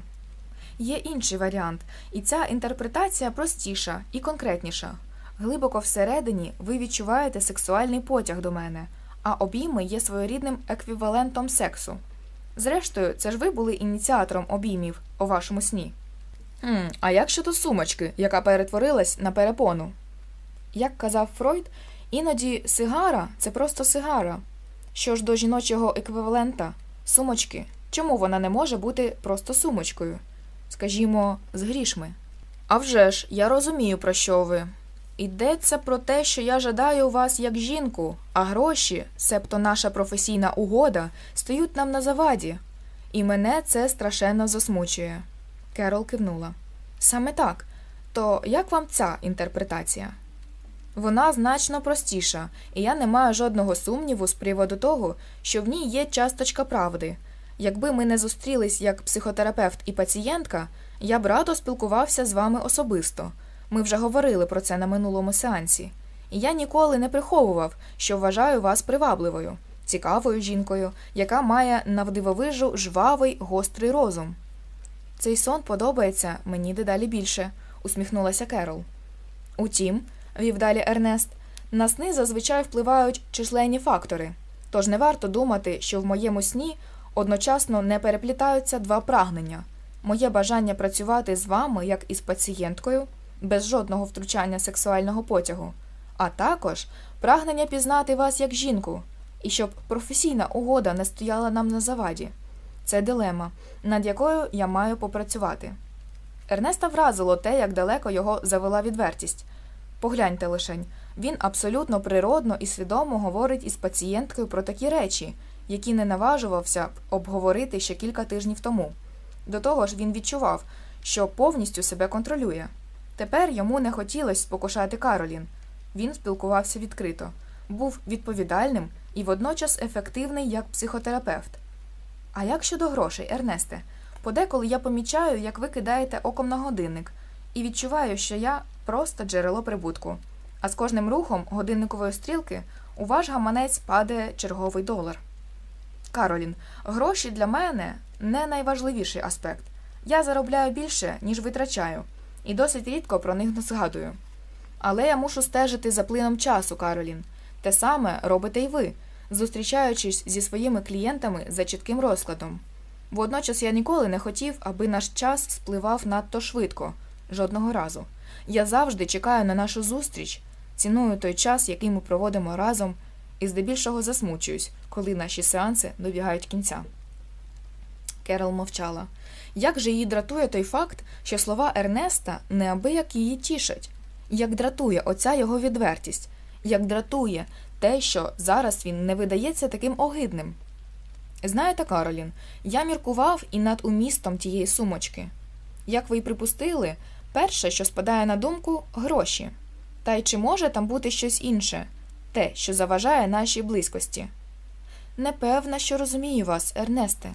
Speaker 1: Є інший варіант, і ця інтерпретація простіша і конкретніша. Глибоко всередині ви відчуваєте сексуальний потяг до мене, а обійми є своєрідним еквівалентом сексу. Зрештою, це ж ви були ініціатором обіймів у вашому сні. «Хм, А як щодо сумочки, яка перетворилась на перепону? Як казав Фройд, іноді сигара це просто сигара. Що ж до жіночого еквівалента, сумочки, чому вона не може бути просто сумочкою? Скажімо, з грішми. «А вже ж, я розумію, про що ви. Йдеться про те, що я жадаю вас як жінку, а гроші, себто наша професійна угода, стають нам на заваді, і мене це страшенно засмучує. Керол кивнула. Саме так. То як вам ця інтерпретація? Вона значно простіша, і я не маю жодного сумніву з приводу того, що в ній є часточка правди. Якби ми не зустрілись як психотерапевт і пацієнтка, я б радо спілкувався з вами особисто. Ми вже говорили про це на минулому сеансі. І я ніколи не приховував, що вважаю вас привабливою, цікавою жінкою, яка має навдивовижу жвавий гострий розум. Цей сон подобається мені дедалі більше, усміхнулася Керол. Утім, вів далі Ернест, на сни зазвичай впливають численні фактори, тож не варто думати, що в моєму сні одночасно не переплітаються два прагнення моє бажання працювати з вами як із пацієнткою без жодного втручання сексуального потягу, а також прагнення пізнати вас як жінку, і щоб професійна угода не стояла нам на заваді. Це дилема, над якою я маю попрацювати. Ернеста вразило те, як далеко його завела відвертість. Погляньте лишень, він абсолютно природно і свідомо говорить із пацієнткою про такі речі, які не наважувався б обговорити ще кілька тижнів тому. До того ж, він відчував, що повністю себе контролює. Тепер йому не хотілося спокушати Каролін. Він спілкувався відкрито, був відповідальним і водночас ефективний як психотерапевт. А як щодо грошей, Ернесте? Подеколи я помічаю, як ви кидаєте оком на годинник, і відчуваю, що я просто джерело прибутку. А з кожним рухом годинникової стрілки у ваш гаманець падає черговий долар. Каролін, гроші для мене не найважливіший аспект. Я заробляю більше, ніж витрачаю, і досить рідко про них не згадую. Але я мушу стежити за плином часу, Каролін. Те саме робите й ви, зустрічаючись зі своїми клієнтами за чітким розкладом. Водночас я ніколи не хотів, аби наш час спливав надто швидко, жодного разу. Я завжди чекаю на нашу зустріч, ціную той час, який ми проводимо разом, і здебільшого засмучуюсь, коли наші сеанси добігають кінця. Керол мовчала. Як же її дратує той факт, що слова Ернеста неабияк її тішать? Як дратує оця його відвертість, як дратує те, що зараз він не видається таким огидним. Знаєте, Каролін, я міркував і над умістом тієї сумочки. Як ви й припустили, перше, що спадає на думку, гроші. Та й чи може там бути щось інше, те, що заважає нашій близькості? Непевна, що розумію вас, Ернесте.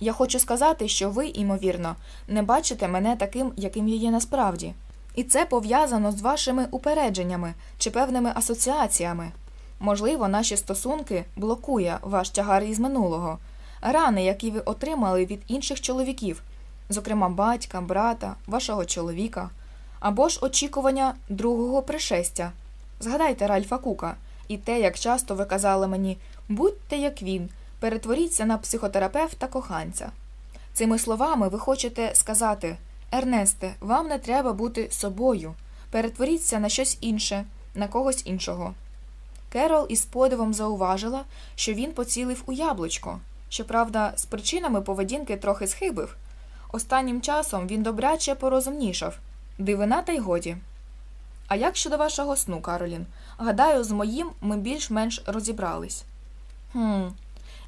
Speaker 1: Я хочу сказати, що ви, ймовірно, не бачите мене таким, яким я є насправді, і це пов'язано з вашими упередженнями чи певними асоціаціями. Можливо, наші стосунки блокує ваш тягар із минулого, рани, які ви отримали від інших чоловіків, зокрема батька, брата, вашого чоловіка, або ж очікування другого пришестя. Згадайте Ральфа Кука і те, як часто ви казали мені будьте як він, перетворіться на психотерапевта коханця. Цими словами ви хочете сказати Ернесте, вам не треба бути собою, перетворіться на щось інше, на когось іншого. Керол із подивом зауважила, що він поцілив у яблучко. Щоправда, з причинами поведінки трохи схибив. Останнім часом він добряче порозумнішав. Дивина та й годі. А як щодо вашого сну, Каролін? Гадаю, з моїм ми більш-менш розібрались. Хм,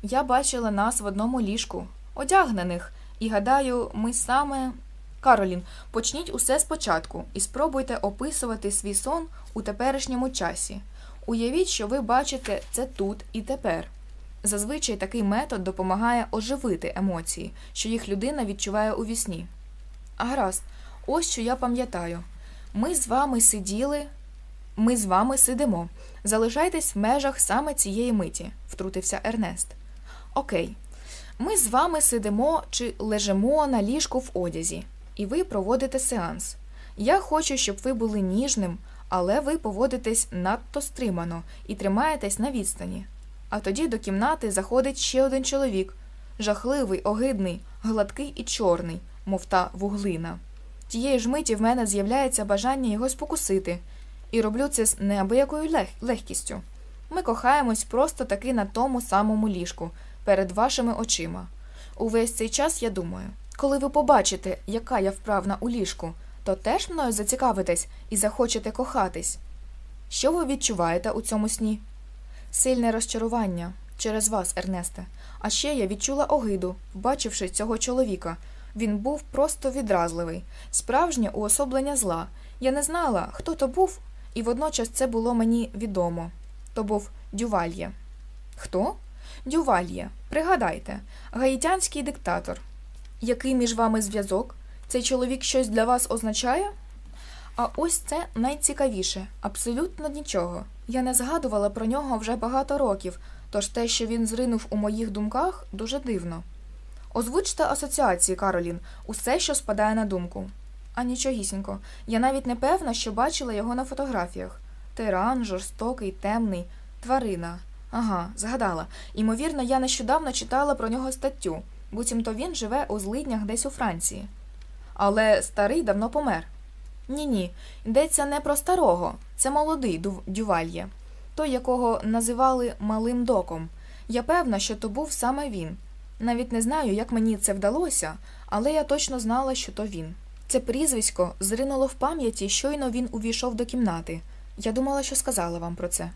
Speaker 1: я бачила нас в одному ліжку, одягнених, і гадаю, ми саме. Каролін, почніть усе спочатку і спробуйте описувати свій сон у теперішньому часі. Уявіть, що ви бачите це тут і тепер. Зазвичай такий метод допомагає оживити емоції, що їх людина відчуває у вісні. А гаразд, ось що я пам'ятаю. Ми з вами сиділи, ми з вами сидимо. Залишайтесь в межах саме цієї миті, втрутився Ернест. Окей, ми з вами сидимо чи лежимо на ліжку в одязі, і ви проводите сеанс. Я хочу, щоб ви були ніжним, але ви поводитесь надто стримано і тримаєтесь на відстані. А тоді до кімнати заходить ще один чоловік жахливий, огидний, гладкий і чорний, мов та вуглина. Тієї ж миті в мене з'являється бажання його спокусити, і роблю це з неабиякою лег... легкістю. Ми кохаємось просто таки на тому самому ліжку, перед вашими очима. Увесь цей час я думаю, коли ви побачите, яка я вправна у ліжку, то теж мною зацікавитесь і захочете кохатись. Що ви відчуваєте у цьому сні? Сильне розчарування через вас, Ернесте. А ще я відчула огиду, вбачивши цього чоловіка. Він був просто відразливий, справжнє уособлення зла. Я не знала, хто то був, і водночас це було мені відомо. То був Дювальє. Хто? Дювальє. Пригадайте, гаїтянський диктатор. Який між вами зв'язок? Цей чоловік щось для вас означає? А ось це найцікавіше абсолютно нічого. Я не згадувала про нього вже багато років, тож те, що він зринув у моїх думках, дуже дивно. Озвучте асоціації, Каролін, усе, що спадає на думку. А нічогісінько, я навіть не певна, що бачила його на фотографіях. Тиран, жорстокий, темний, тварина. Ага, згадала. Імовірно, я нещодавно читала про нього статтю, буцімто він живе у злиднях десь у Франції. Але старий давно помер. Ні, ні, йдеться не про старого, це молодий дювальє, той, якого називали малим доком. Я певна, що то був саме він. Навіть не знаю, як мені це вдалося, але я точно знала, що то він. Це прізвисько зринуло в пам'яті, щойно він увійшов до кімнати. Я думала, що сказала вам про це.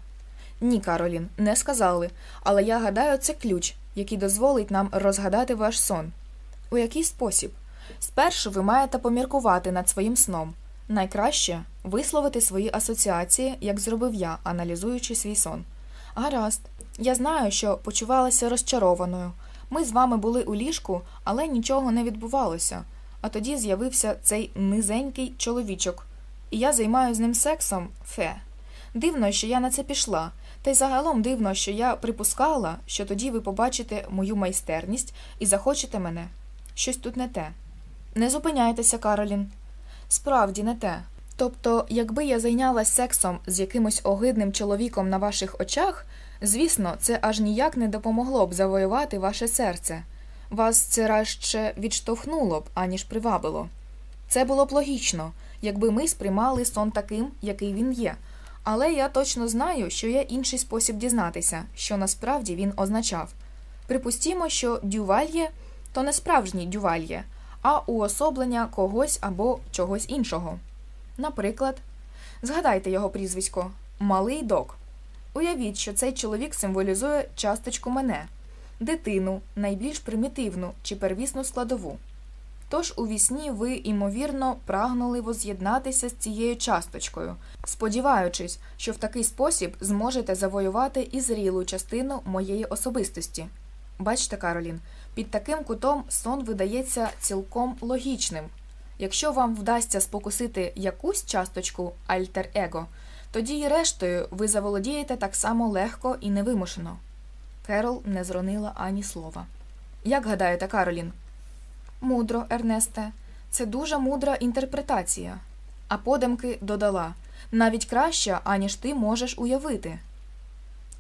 Speaker 1: Ні, Каролін, не сказали, але я гадаю, це ключ, який дозволить нам розгадати ваш сон. У який спосіб? Спершу ви маєте поміркувати над своїм сном. Найкраще висловити свої асоціації, як зробив я, аналізуючи свій сон. Гаразд, я знаю, що почувалася розчарованою. Ми з вами були у ліжку, але нічого не відбувалося. А тоді з'явився цей низенький чоловічок, і я займаю з ним сексом фе. Дивно, що я на це пішла, та й загалом дивно, що я припускала, що тоді ви побачите мою майстерність і захочете мене. Щось тут не те. Не зупиняйтеся, Каролін. Справді не те. Тобто, якби я зайнялась сексом з якимось огидним чоловіком на ваших очах, звісно, це аж ніяк не допомогло б завоювати ваше серце. Вас це радше відштовхнуло б, аніж привабило. Це було б логічно, якби ми сприймали сон таким, який він є. Але я точно знаю, що є інший спосіб дізнатися, що насправді він означав. Припустімо, що дювальє то не справжній дювальє, а уособлення когось або чогось іншого. Наприклад, згадайте його прізвисько Малий док. Уявіть, що цей чоловік символізує часточку мене, дитину, найбільш примітивну чи первісну складову. Тож у вісні ви, ймовірно, прагнули воз'єднатися з цією часточкою, сподіваючись, що в такий спосіб зможете завоювати і зрілу частину моєї особистості. Бачите, Каролін, під таким кутом сон видається цілком логічним. Якщо вам вдасться спокусити якусь часточку альтер-его, тоді й рештою ви заволодієте так само легко і невимушено. Керол не зронила ані слова. Як гадаєте, Каролін? Мудро, Ернесте, це дуже мудра інтерпретація. А подемки додала навіть краще, аніж ти можеш уявити.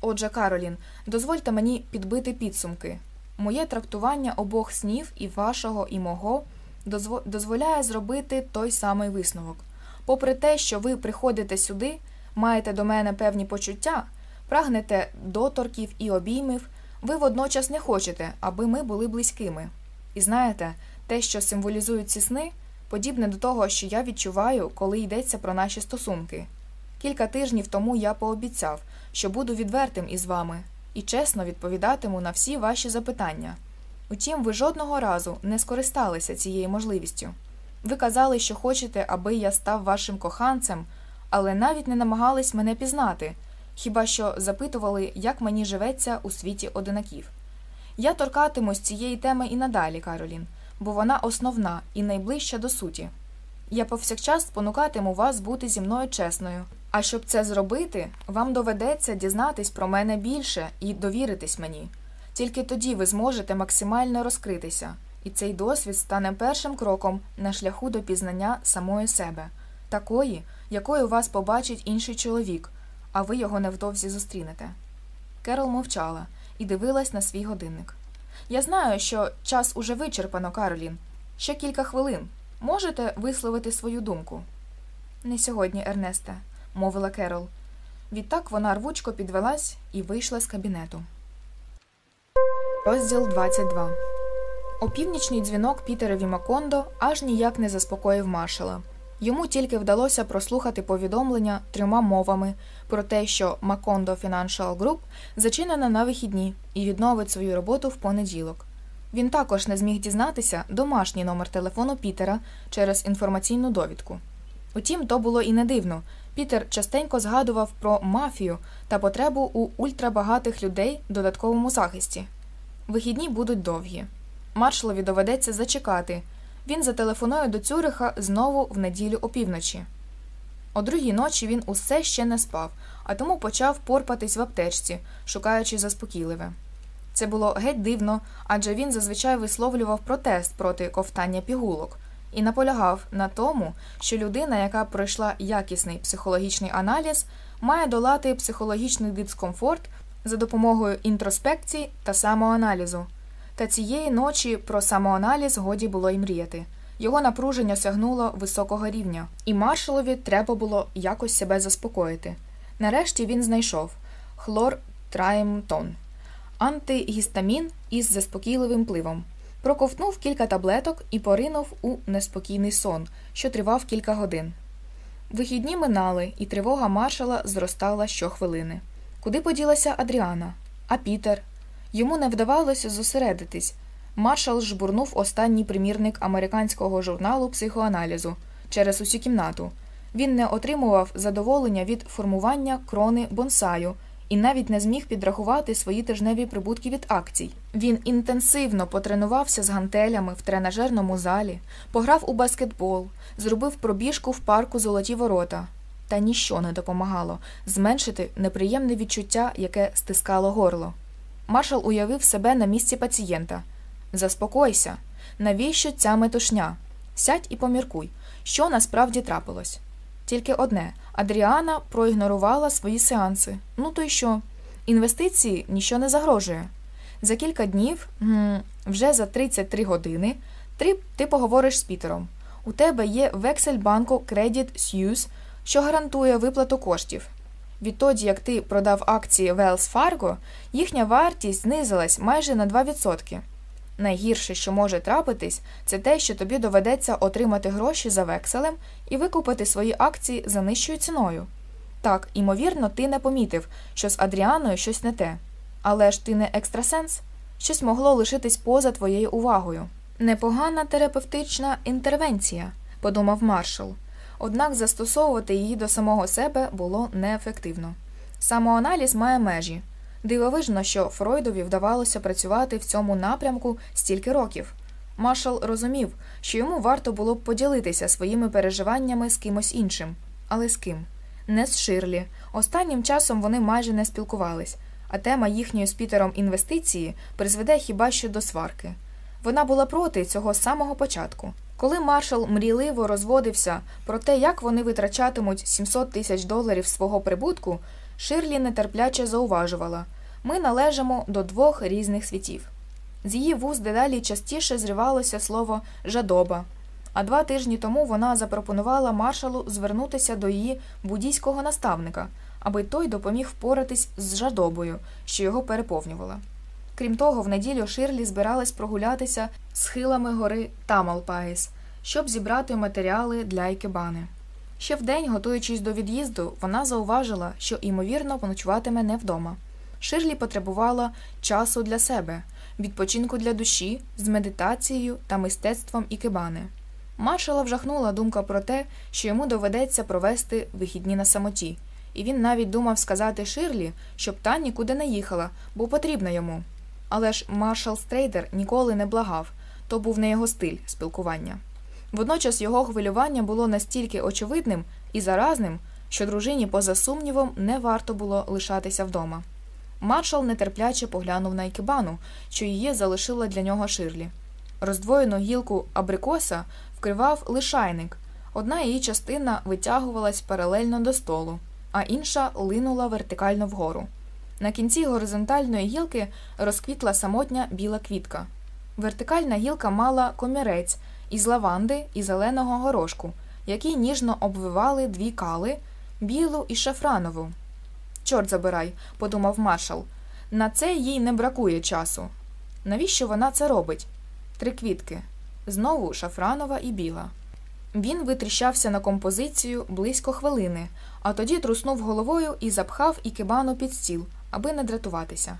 Speaker 1: Отже, Каролін, дозвольте мені підбити підсумки. Моє трактування обох снів і вашого, і мого дозволяє зробити той самий висновок. Попри те, що ви приходите сюди, маєте до мене певні почуття, прагнете доторків і обіймів, ви водночас не хочете, аби ми були близькими. І знаєте, те, що символізують ці сни, подібне до того, що я відчуваю, коли йдеться про наші стосунки. Кілька тижнів тому я пообіцяв, що буду відвертим із вами і чесно відповідатиму на всі ваші запитання. Утім, ви жодного разу не скористалися цією можливістю. Ви казали, що хочете, аби я став вашим коханцем, але навіть не намагались мене пізнати, хіба що запитували, як мені живеться у світі одинаків. Я торкатимусь цієї теми і надалі, Каролін, бо вона основна і найближча до суті. Я повсякчас спонукатиму вас бути зі мною чесною. А щоб це зробити, вам доведеться дізнатись про мене більше і довіритись мені. Тільки тоді ви зможете максимально розкритися, і цей досвід стане першим кроком на шляху до пізнання самої себе, такої, якою вас побачить інший чоловік, а ви його невдовзі зустрінете. Керол мовчала і дивилась на свій годинник. Я знаю, що час уже вичерпано, Каролін. Ще кілька хвилин. Можете висловити свою думку? Не сьогодні, Ернесте, мовила Керол. Відтак вона рвучко підвелась і вийшла з кабінету. Розділ 22 Опівнічний дзвінок Пітерові Макондо аж ніяк не заспокоїв маршала. Йому тільки вдалося прослухати повідомлення трьома мовами про те, що Макондо Financial Group зачинена на вихідні і відновить свою роботу в понеділок. Він також не зміг дізнатися домашній номер телефону Пітера через інформаційну довідку. Утім, то було і не дивно. Пітер частенько згадував про мафію та потребу у ультрабагатих людей додатковому захисті. Вихідні будуть довгі. Маршалові доведеться зачекати. Він зателефонує до Цюриха знову в неділю опівночі. О другій ночі він усе ще не спав, а тому почав порпатись в аптечці, шукаючи заспокійливе. Це було геть дивно, адже він зазвичай висловлював протест проти ковтання пігулок і наполягав на тому, що людина, яка пройшла якісний психологічний аналіз, має долати психологічний дискомфорт за допомогою інтроспекції та самоаналізу. Та цієї ночі про самоаналіз годі було й мріяти. Його напруження сягнуло високого рівня, і маршалові треба було якось себе заспокоїти. Нарешті він знайшов хлор траємтон, антигістамін із заспокійливим пливом. Проковтнув кілька таблеток і поринув у неспокійний сон, що тривав кілька годин. Вихідні минали, і тривога маршала зростала щохвилини. Куди поділася Адріана? А Пітер? Йому не вдавалося зосередитись. Маршал жбурнув останній примірник американського журналу психоаналізу через усю кімнату. Він не отримував задоволення від формування крони бонсаю і навіть не зміг підрахувати свої тижневі прибутки від акцій. Він інтенсивно потренувався з гантелями в тренажерному залі, пограв у баскетбол, зробив пробіжку в парку Золоті ворота. Та ніщо не допомагало зменшити неприємне відчуття, яке стискало горло. Маршал уявив себе на місці пацієнта. Заспокойся, навіщо ця метушня? Сядь і поміркуй, що насправді трапилось. Тільки одне Адріана проігнорувала свої сеанси. Ну то й що? Інвестиції ніщо не загрожує. За кілька днів, вже за 33 години, ти поговориш з Пітером. У тебе є вексель банку Credit Suisse, що гарантує виплату коштів. Відтоді, як ти продав акції Wells Fargo, їхня вартість знизилась майже на 2%. Найгірше, що може трапитись, це те, що тобі доведеться отримати гроші за векселем і викупити свої акції за нижчою ціною. Так, імовірно, ти не помітив, що з Адріаною щось не те. Але ж ти не екстрасенс, щось могло лишитись поза твоєю увагою. Непогана терапевтична інтервенція, подумав маршал. Однак застосовувати її до самого себе було неефективно. Самоаналіз має межі. Дивовижно, що Фройдові вдавалося працювати в цьому напрямку стільки років. Маршал розумів, що йому варто було б поділитися своїми переживаннями з кимось іншим. Але з ким? Не з Ширлі. Останнім часом вони майже не спілкувались, а тема їхньої з Пітером інвестиції призведе хіба що до сварки. Вона була проти цього самого початку. Коли маршал мрійливо розводився про те, як вони витрачатимуть 700 тисяч доларів свого прибутку, Ширлі нетерпляче зауважувала ми належимо до двох різних світів. З її вуз дедалі частіше зривалося слово жадоба, а два тижні тому вона запропонувала маршалу звернутися до її буддійського наставника, аби той допоміг впоратись з жадобою, що його переповнювала. Крім того, в неділю Ширлі збиралась прогулятися схилами гори Тамалпаїс, щоб зібрати матеріали для Ікебани. Ще вдень, готуючись до від'їзду, вона зауважила, що, ймовірно, поночуватиме не вдома. Ширлі потребувала часу для себе, відпочинку для душі з медитацією та мистецтвом ікебани. Маршала вжахнула думка про те, що йому доведеться провести вихідні на самоті, і він навіть думав сказати Ширлі, щоб та нікуди не їхала, бо потрібна йому. Але ж маршал Стрейдер ніколи не благав, то був не його стиль спілкування. Водночас його хвилювання було настільки очевидним і заразним, що дружині, поза сумнівом, не варто було лишатися вдома. Маршал нетерпляче поглянув на ікебану, що її залишила для нього ширлі. Роздвоєну гілку абрикоса вкривав лишайник. Одна її частина витягувалась паралельно до столу, а інша линула вертикально вгору. На кінці горизонтальної гілки розквітла самотня біла квітка. Вертикальна гілка мала комірець із лаванди і зеленого горошку, які ніжно обвивали дві кали білу і шафранову. Чорт забирай, подумав маршал. На це їй не бракує часу. Навіщо вона це робить? Три квітки. Знову шафранова і біла. Він витріщався на композицію близько хвилини, а тоді труснув головою і запхав ікебану під стіл, аби не дратуватися.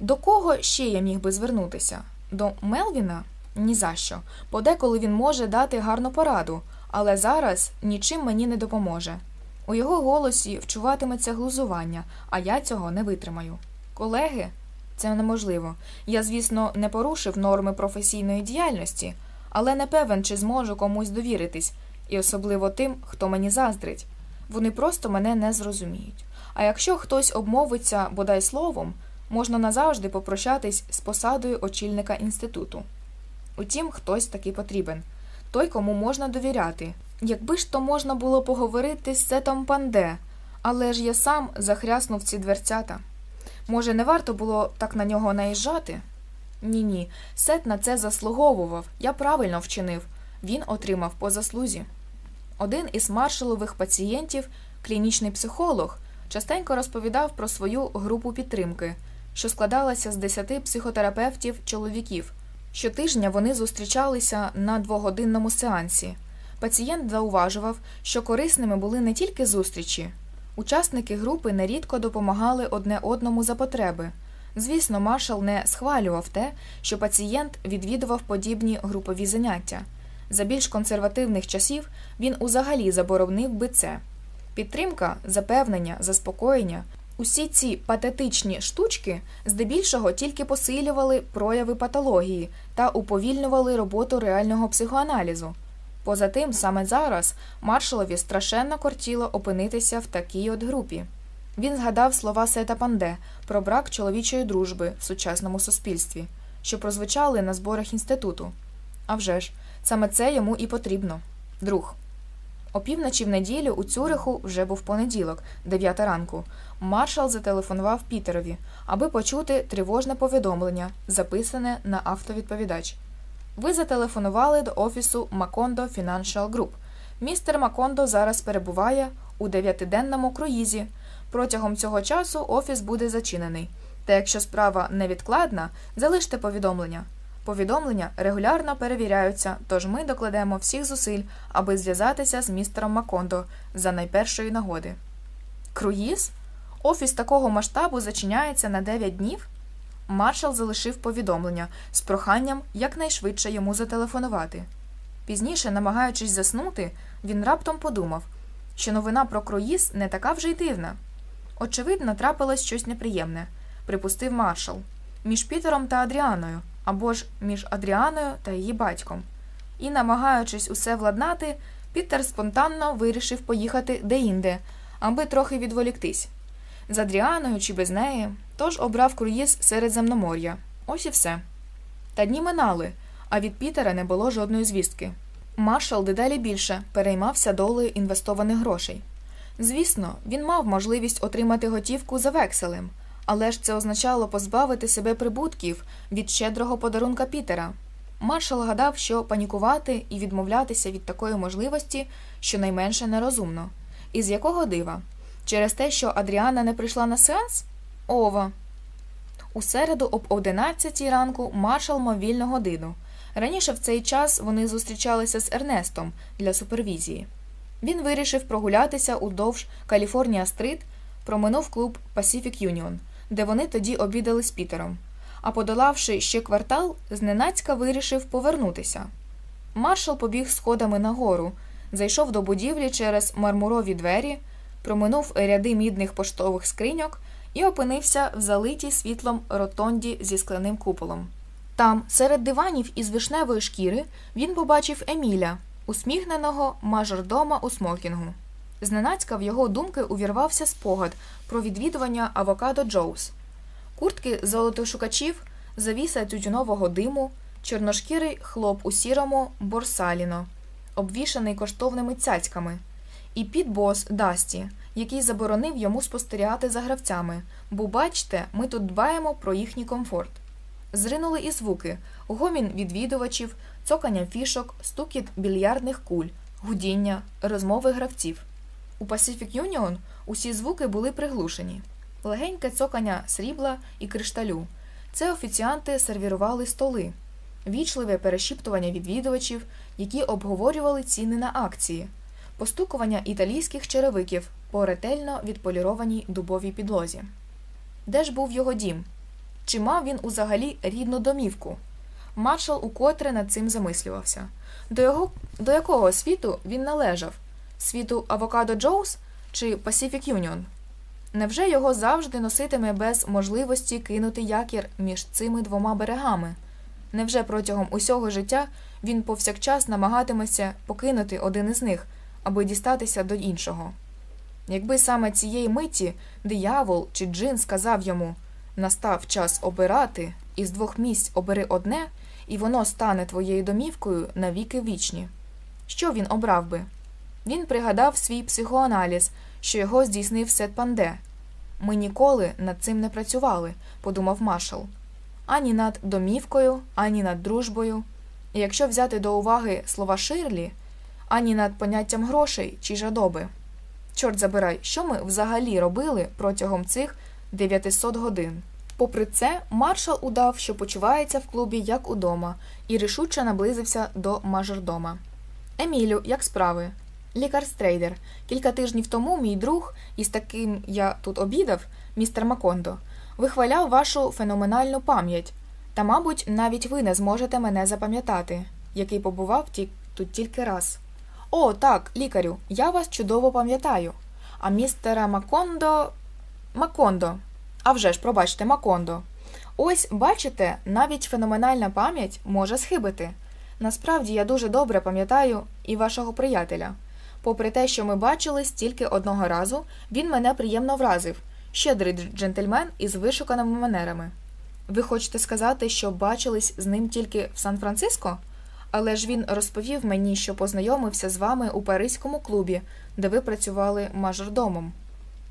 Speaker 1: До кого ще я міг би звернутися? До Мелвіна? Ні за що. Подеколи він може дати гарну пораду, але зараз нічим мені не допоможе. У його голосі вчуватиметься глузування, а я цього не витримаю. Колеги, це неможливо. Я, звісно, не порушив норми професійної діяльності, але не певен, чи зможу комусь довіритись, і особливо тим, хто мені заздрить. Вони просто мене не зрозуміють. А якщо хтось обмовиться бодай словом, можна назавжди попрощатись з посадою очільника інституту. Утім, хтось таки потрібен той, кому можна довіряти. Якби ж то можна було поговорити з Сетом Панде, але ж я сам захряснув ці дверцята. Може, не варто було так на нього наїжджати? Ні, ні, Сет на це заслуговував, я правильно вчинив. він отримав по заслузі. Один із маршалових пацієнтів, клінічний психолог, частенько розповідав про свою групу підтримки, що складалася з десяти психотерапевтів чоловіків. Щотижня вони зустрічалися на двогодинному сеансі. Пацієнт зауважував, що корисними були не тільки зустрічі. Учасники групи нерідко допомагали одне одному за потреби. Звісно, маршал не схвалював те, що пацієнт відвідував подібні групові заняття. За більш консервативних часів він узагалі заборонив би це. Підтримка, запевнення, заспокоєння усі ці патетичні штучки здебільшого тільки посилювали прояви патології та уповільнювали роботу реального психоаналізу. Поза тим, саме зараз маршалові страшенно кортіло опинитися в такій от групі. Він згадав слова Сета Панде про брак чоловічої дружби в сучасному суспільстві, що прозвучали на зборах інституту. А вже ж, саме це йому і потрібно. Друг. Опівночі в неділю у Цюриху вже був понеділок, 9 ранку. Маршал зателефонував Пітерові, аби почути тривожне повідомлення, записане на автовідповідач. Ви зателефонували до офісу Макондо Financial Group. Містер Макондо зараз перебуває у дев'ятиденному круїзі. Протягом цього часу офіс буде зачинений. Та якщо справа невідкладна, залиште повідомлення. Повідомлення регулярно перевіряються, тож ми докладемо всіх зусиль, аби зв'язатися з містером Макондо за найпершої нагоди. Круїз? Офіс такого масштабу зачиняється на 9 днів? Маршал залишив повідомлення з проханням якнайшвидше йому зателефонувати. Пізніше, намагаючись заснути, він раптом подумав, що новина про круїз не така вже й дивна. Очевидно, трапилось щось неприємне, припустив маршал, між Пітером та Адріаною або ж між Адріаною та її батьком. І, намагаючись усе владнати, Пітер спонтанно вирішив поїхати деінде, аби трохи відволіктись. З Адріаною чи без неї, тож обрав круїз Середземномор'я. Ось і все. Та дні минали, а від Пітера не було жодної звістки. Маршал дедалі більше переймався долею інвестованих грошей. Звісно, він мав можливість отримати готівку за векселем, але ж це означало позбавити себе прибутків від щедрого подарунка Пітера. Маршал гадав, що панікувати і відмовлятися від такої можливості щонайменше нерозумно. І з якого дива? Через те, що Адріана не прийшла на сеанс? Ова. У середу об 11 ранку маршал мав вільну годину. Раніше в цей час вони зустрічалися з Ернестом для супервізії. Він вирішив прогулятися удовж Каліфорнія Стрит, проминув клуб Pacific Union, де вони тоді обідали з Пітером. А подолавши ще квартал, зненацька вирішив повернутися. Маршал побіг сходами нагору, зайшов до будівлі через мармурові двері, проминув ряди мідних поштових скриньок і опинився в залитій світлом ротонді зі скляним куполом. Там, серед диванів із вишневої шкіри, він побачив Еміля, усміхненого мажордома у смокінгу. Зненацька в його думки увірвався спогад про відвідування Авокадо Джоус. Куртки золотошукачів, завіса тютюнового диму, чорношкірий хлоп у сірому борсаліно, обвішаний коштовними цяцьками, і підбос Дасті, який заборонив йому спостерігати за гравцями, бо, бачте, ми тут дбаємо про їхній комфорт. Зринули і звуки, гомін відвідувачів, цокання фішок, стукіт більярдних куль, гудіння, розмови гравців. У Pacific Union усі звуки були приглушені. Легеньке цокання срібла і кришталю. Це офіціанти сервірували столи, вічливе перешіптування відвідувачів, які обговорювали ціни на акції, постукування італійських черевиків по ретельно відполірованій дубовій підлозі. Де ж був його дім? Чи мав він узагалі рідну домівку? Маршал укотре над цим замислювався. До його до якого світу він належав? Світу Авокадо Джоус чи Pacific Union? Невже його завжди носитиме без можливості кинути якір між цими двома берегами? Невже протягом усього життя він повсякчас намагатиметься покинути один із них, аби дістатися до іншого? Якби саме цієї миті диявол чи джин сказав йому настав час обирати, із двох місць обери одне, і воно стане твоєю домівкою на віки вічні. Що він обрав би? Він пригадав свій психоаналіз, що його здійснив Сет Панде. Ми ніколи над цим не працювали, подумав маршал. Ані над домівкою, ані над дружбою. І якщо взяти до уваги слова Ширлі, ані над поняттям грошей чи жадоби. Чорт забирай, що ми взагалі робили протягом цих 900 годин. Попри це, маршал удав, що почувається в клубі як удома, і рішуче наблизився до мажордома. Емілю, як справи? Лікар Стрейдер. Кілька тижнів тому мій друг, із таким я тут обідав, містер Макондо, вихваляв вашу феноменальну пам'ять. Та, мабуть, навіть ви не зможете мене запам'ятати, який побував ті- тут тільки раз. О, так, лікарю, я вас чудово пам'ятаю. А містера Макондо. Макондо. А вже ж, пробачте, Макондо. Ось, бачите, навіть феноменальна пам'ять може схибити. Насправді я дуже добре пам'ятаю і вашого приятеля. Попри те, що ми бачились тільки одного разу, він мене приємно вразив. Щедрий джентльмен із вишуканими манерами. Ви хочете сказати, що бачились з ним тільки в Сан-Франциско? Але ж він розповів мені, що познайомився з вами у паризькому клубі, де ви працювали мажордомом.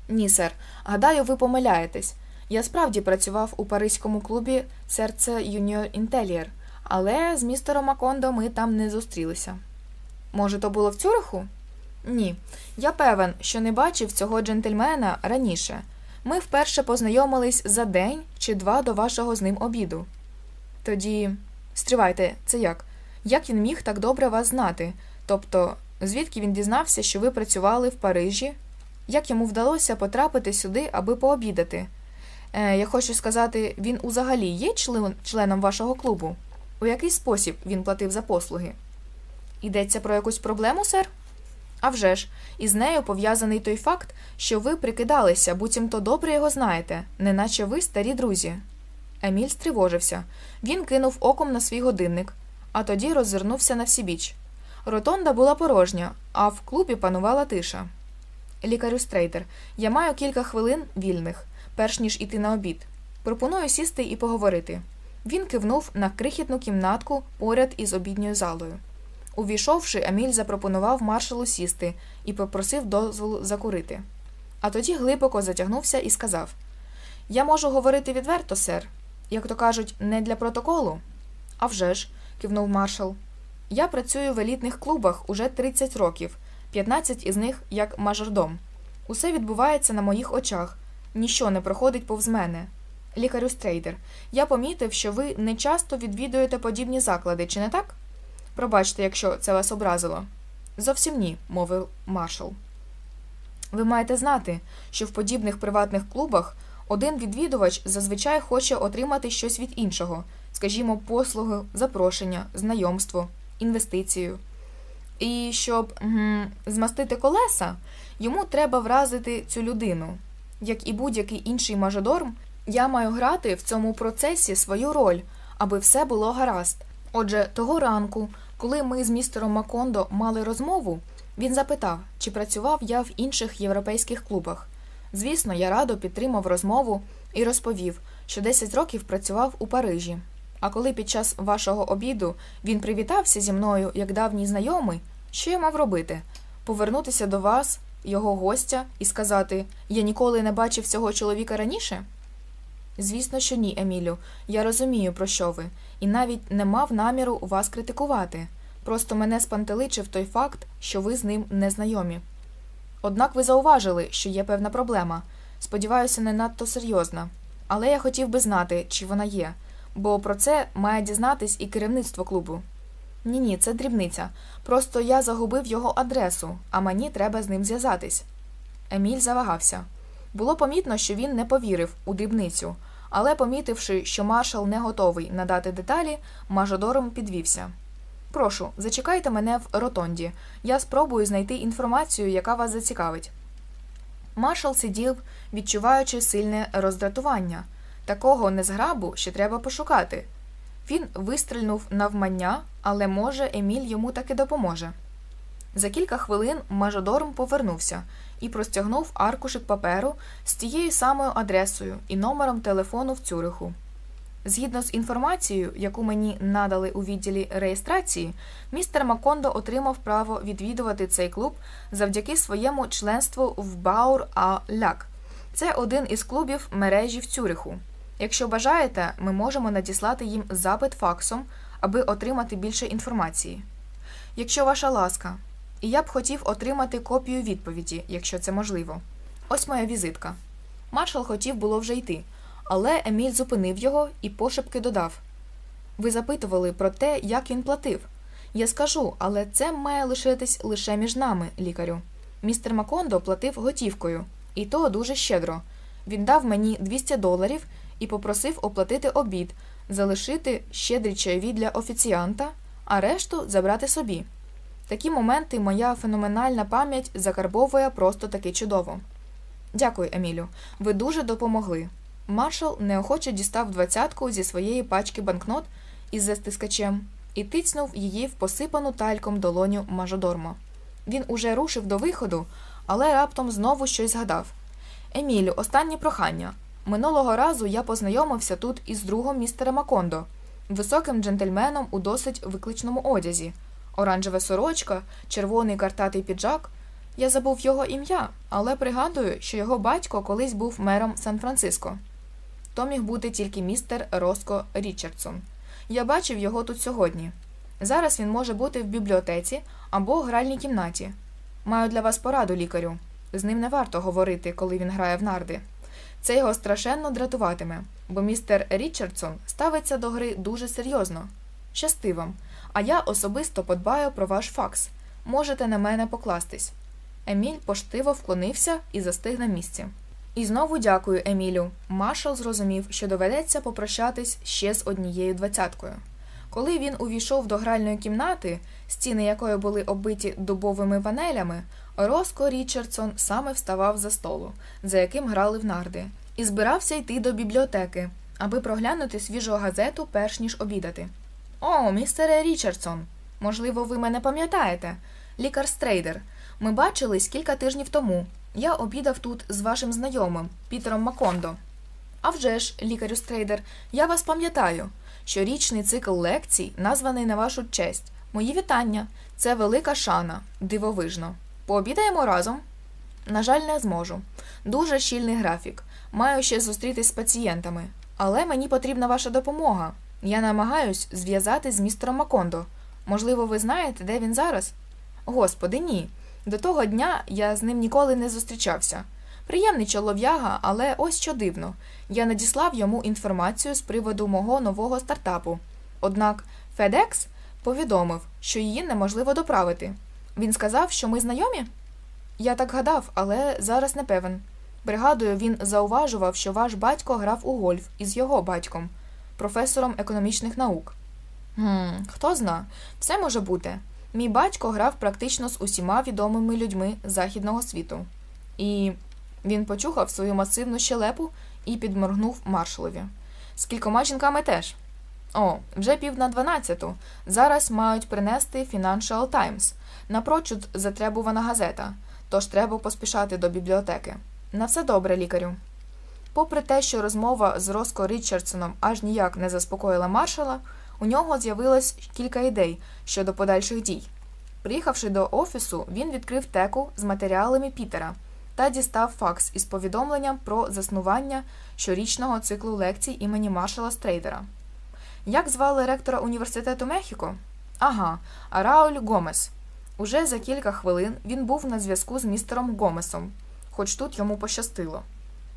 Speaker 1: Ні, сер, гадаю, ви помиляєтесь. Я справді працював у паризькому клубі серце Юніор Інтелієр, але з містером Макондо ми там не зустрілися. Може, то було в Цюриху? Ні. Я певен, що не бачив цього джентльмена раніше. Ми вперше познайомились за день чи два до вашого з ним обіду. Тоді, стривайте, це як? Як він міг так добре вас знати? Тобто, звідки він дізнався, що ви працювали в Парижі? Як йому вдалося потрапити сюди, аби пообідати? Е, я хочу сказати, він узагалі є член, членом вашого клубу? У який спосіб він платив за послуги? Йдеться про якусь проблему, сер? А вже ж, із нею пов'язаний той факт, що ви прикидалися, буцімто добре його знаєте, неначе ви старі друзі. Еміль стривожився. Він кинув оком на свій годинник, а тоді роззирнувся на всібіч. Ротонда була порожня, а в клубі панувала тиша. Лікарю Стрейдер, я маю кілька хвилин вільних, перш ніж іти на обід. Пропоную сісти і поговорити. Він кивнув на крихітну кімнатку поряд із обідньою залою. Увійшовши, Еміль запропонував маршалу сісти і попросив дозволу закурити. А тоді глибоко затягнувся і сказав: Я можу говорити відверто, сер, як то кажуть, не для протоколу. «А вже ж», – кивнув маршал. Я працюю в елітних клубах уже 30 років, 15 із них як мажордом. Усе відбувається на моїх очах, ніщо не проходить повз мене. Лікарю Стрейдер, я помітив, що ви не часто відвідуєте подібні заклади, чи не так? Пробачте, якщо це вас образило. Зовсім ні, мовив маршал. Ви маєте знати, що в подібних приватних клубах один відвідувач зазвичай хоче отримати щось від іншого, скажімо, послуги, запрошення, знайомство, інвестицію. І щоб м, змастити колеса, йому треба вразити цю людину. Як і будь-який інший мажодорм, я маю грати в цьому процесі свою роль, аби все було гаразд. Отже, того ранку, коли ми з містером Макондо мали розмову, він запитав, чи працював я в інших європейських клубах. Звісно, я радо підтримав розмову і розповів, що 10 років працював у Парижі. А коли під час вашого обіду він привітався зі мною як давній знайомий, що я мав робити? Повернутися до вас, його гостя, і сказати Я ніколи не бачив цього чоловіка раніше? Звісно, що ні, Емілю. Я розумію, про що ви, і навіть не мав наміру вас критикувати. Просто мене спантеличив той факт, що ви з ним не знайомі. Однак ви зауважили, що є певна проблема. Сподіваюся, не надто серйозна. Але я хотів би знати, чи вона є, бо про це має дізнатись і керівництво клубу. Ні, ні, це дрібниця. Просто я загубив його адресу, а мені треба з ним зв'язатись. Еміль завагався. Було помітно, що він не повірив у дрібницю, але, помітивши, що маршал не готовий надати деталі, мажодором підвівся. Прошу, зачекайте мене в ротонді. Я спробую знайти інформацію, яка вас зацікавить. Маршал сидів, відчуваючи сильне роздратування. Такого незграбу ще треба пошукати. Він вистрільнув навмання, але, може, Еміль йому таки допоможе. За кілька хвилин мажодорм повернувся і простягнув аркушик паперу з тією самою адресою і номером телефону в Цюриху. Згідно з інформацією, яку мені надали у відділі реєстрації, містер Макондо отримав право відвідувати цей клуб завдяки своєму членству в Баур а Ляк. Це один із клубів мережі в Цюриху. Якщо бажаєте, ми можемо надіслати їм запит факсом аби отримати більше інформації. Якщо ваша ласка, і я б хотів отримати копію відповіді, якщо це можливо. Ось моя візитка. Маршал хотів було вже йти, але Еміль зупинив його і пошепки додав Ви запитували про те, як він платив. Я скажу, але це має лишитись лише між нами, лікарю. Містер Макондо платив готівкою, і то дуже щедро. Він дав мені 200 доларів і попросив оплатити обід, залишити щедрі чайові для офіціанта, а решту забрати собі. Такі моменти моя феноменальна пам'ять закарбовує просто таки чудово. Дякую, Емілю. Ви дуже допомогли. Маршал неохоче дістав двадцятку зі своєї пачки банкнот із застискачем і тицнув її в посипану тальком долоню мажодорма. Він уже рушив до виходу, але раптом знову щось згадав. Емілю, останнє прохання. Минулого разу я познайомився тут із другом містера Макондо, високим джентльменом у досить викличному одязі, оранжева сорочка, червоний картатий піджак. Я забув його ім'я, але пригадую, що його батько колись був мером Сан-Франциско. То міг бути тільки містер Роско Річардсон. Я бачив його тут сьогодні. Зараз він може бути в бібліотеці або гральній кімнаті. Маю для вас пораду, лікарю. З ним не варто говорити, коли він грає в нарди. Це його страшенно дратуватиме, бо містер Річардсон ставиться до гри дуже серйозно. Щасти вам, а я особисто подбаю про ваш факс. Можете на мене покластись. Еміль поштиво вклонився і застиг на місці. І знову дякую, Емілю. Маршал зрозумів, що доведеться попрощатись ще з однією двадцяткою. Коли він увійшов до гральної кімнати, стіни якої були оббиті дубовими панелями, Роско Річардсон саме вставав за столу, за яким грали в нарди, і збирався йти до бібліотеки, аби проглянути свіжу газету, перш ніж обідати. О, містере Річардсон, можливо, ви мене пам'ятаєте, лікар Стрейдер. Ми бачились кілька тижнів тому. Я обідав тут з вашим знайомим Пітером Макондо. А вже ж, лікарю Стрейдер, я вас пам'ятаю. Щорічний цикл лекцій названий на вашу честь. Мої вітання. Це велика шана, дивовижно. Пообідаємо разом? На жаль, не зможу. Дуже щільний графік. Маю ще зустрітись з пацієнтами. Але мені потрібна ваша допомога. Я намагаюсь зв'язати з містером Макондо. Можливо, ви знаєте, де він зараз? Господи, ні. До того дня я з ним ніколи не зустрічався. Приємний чолов'яга, але ось що дивно. Я надіслав йому інформацію з приводу мого нового стартапу. Однак FedEx повідомив, що її неможливо доправити. Він сказав, що ми знайомі? Я так гадав, але зараз не певен. Пригадую, він зауважував, що ваш батько грав у гольф із його батьком, професором економічних наук. Гм, Хто зна, все може бути. Мій батько грав практично з усіма відомими людьми західного світу. І він почухав свою масивну щелепу і підморгнув маршалові. З кількома жінками теж. О, вже пів на дванадцяту. Зараз мають принести Financial Times. Напрочуд затребувана газета, тож треба поспішати до бібліотеки. На все добре, лікарю. Попри те, що розмова з Роско Річардсоном аж ніяк не заспокоїла маршала, у нього з'явилось кілька ідей щодо подальших дій. Приїхавши до офісу, він відкрив теку з матеріалами Пітера та дістав факс із повідомленням про заснування щорічного циклу лекцій імені маршала Стрейдера. Як звали ректора університету Мехіко? Ага, Арауль Гомес. Уже за кілька хвилин він був на зв'язку з містером Гомесом, хоч тут йому пощастило.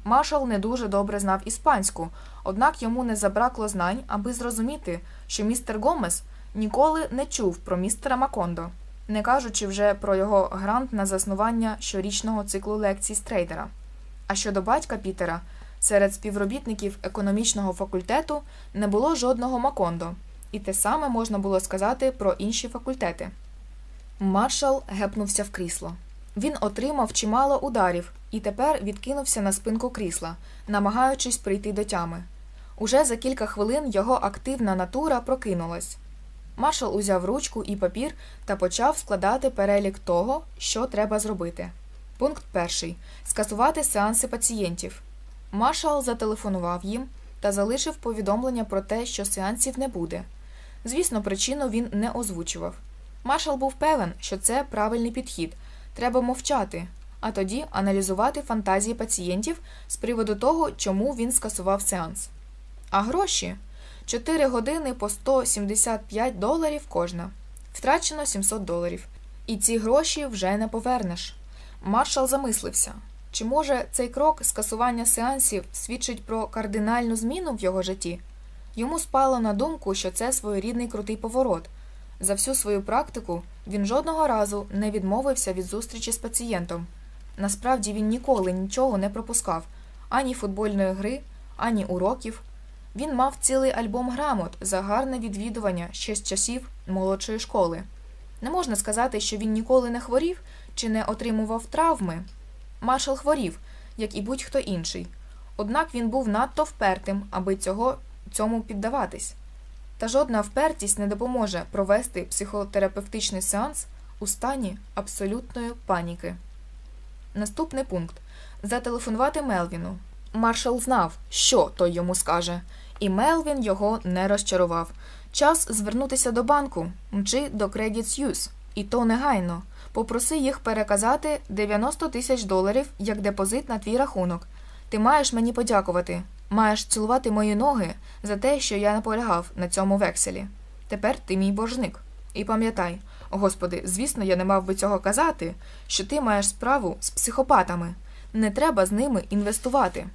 Speaker 1: Маршал не дуже добре знав іспанську, однак йому не забракло знань, аби зрозуміти, що містер Гомес ніколи не чув про містера Макондо, не кажучи вже про його грант на заснування щорічного циклу лекцій Стрейдера. А щодо батька Пітера, серед співробітників економічного факультету не було жодного Макондо, і те саме можна було сказати про інші факультети. Маршал гепнувся в крісло. Він отримав чимало ударів і тепер відкинувся на спинку крісла, намагаючись прийти до тями. Уже за кілька хвилин його активна натура прокинулась. Маршал узяв ручку і папір та почав складати перелік того, що треба зробити. Пункт перший скасувати сеанси пацієнтів. Маршал зателефонував їм та залишив повідомлення про те, що сеансів не буде. Звісно, причину він не озвучував. Маршал був певен, що це правильний підхід. Треба мовчати, а тоді аналізувати фантазії пацієнтів з приводу того, чому він скасував сеанс. А гроші? 4 години по 175 доларів кожна. Втрачено 700 доларів. І ці гроші вже не повернеш. Маршал замислився, чи може цей крок скасування сеансів свідчить про кардинальну зміну в його житті? Йому спало на думку, що це своєрідний крутий поворот. За всю свою практику він жодного разу не відмовився від зустрічі з пацієнтом. Насправді він ніколи нічого не пропускав ані футбольної гри, ані уроків. Він мав цілий альбом грамот за гарне відвідування ще з часів молодшої школи. Не можна сказати, що він ніколи не хворів чи не отримував травми. Маршал хворів, як і будь-хто інший. Однак він був надто впертим, аби цього, цьому піддаватись. Та жодна впертість не допоможе провести психотерапевтичний сеанс у стані абсолютної паніки. Наступний пункт зателефонувати Мелвіну. Маршал знав, що той йому скаже, і Мелвін його не розчарував. Час звернутися до банку, мчи до Credit Suisse, і то негайно. Попроси їх переказати 90 тисяч доларів як депозит на твій рахунок. Ти маєш мені подякувати, маєш цілувати мої ноги за те, що я наполягав на цьому векселі. Тепер ти мій боржник. І пам'ятай, господи, звісно, я не мав би цього казати, що ти маєш справу з психопатами. Не треба з ними інвестувати.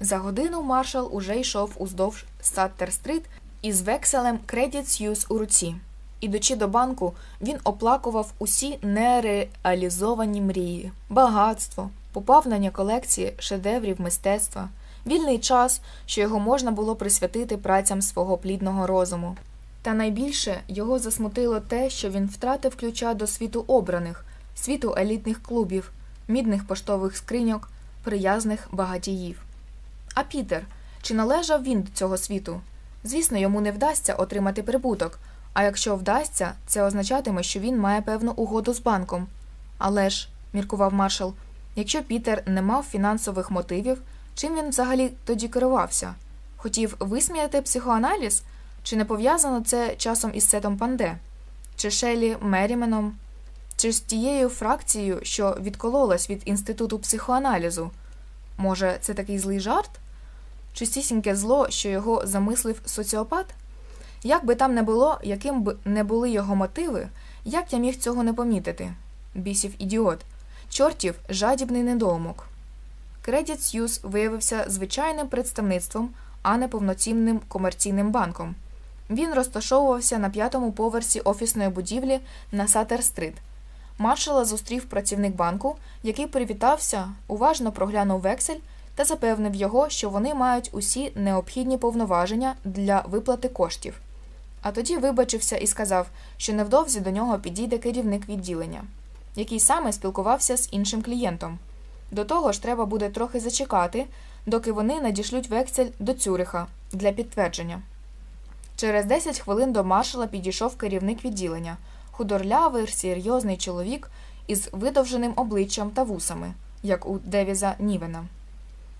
Speaker 1: За годину маршал уже йшов уздовж Саттер-стрит із векселем Credit Suisse у руці. Ідучи до банку, він оплакував усі нереалізовані мрії, багатство, поповнення колекції шедеврів мистецтва, вільний час, що його можна було присвятити працям свого плідного розуму. Та найбільше його засмутило те, що він втратив ключа до світу обраних, світу елітних клубів, мідних поштових скриньок, приязних багатіїв. А Пітер, чи належав він до цього світу? Звісно, йому не вдасться отримати прибуток, а якщо вдасться, це означатиме, що він має певну угоду з банком. Але ж, міркував маршал, якщо Пітер не мав фінансових мотивів, чим він взагалі тоді керувався? Хотів висміяти психоаналіз? Чи не пов'язано це часом із Сетом Панде? Чи Шелі Меріменом? Чи з тією фракцією, що відкололась від інституту психоаналізу? Може, це такий злий жарт? Чистісіньке зло, що його замислив соціопат? Як би там не було, яким б не були його мотиви, як я міг цього не помітити? Бісів ідіот, чортів жадібний недоумок. Credit Suisse виявився звичайним представництвом, а не повноцінним комерційним банком. Він розташовувався на п'ятому поверсі офісної будівлі на Саттер-стрит. Маршала зустрів працівник банку, який привітався, уважно проглянув вексель та запевнив його, що вони мають усі необхідні повноваження для виплати коштів. А тоді вибачився і сказав, що невдовзі до нього підійде керівник відділення, який саме спілкувався з іншим клієнтом. До того ж, треба буде трохи зачекати, доки вони надішлють вексель до Цюриха для підтвердження. Через 10 хвилин до маршала підійшов керівник відділення, худорлявий, серйозний чоловік із видовженим обличчям та вусами, як у Девіза Нівена.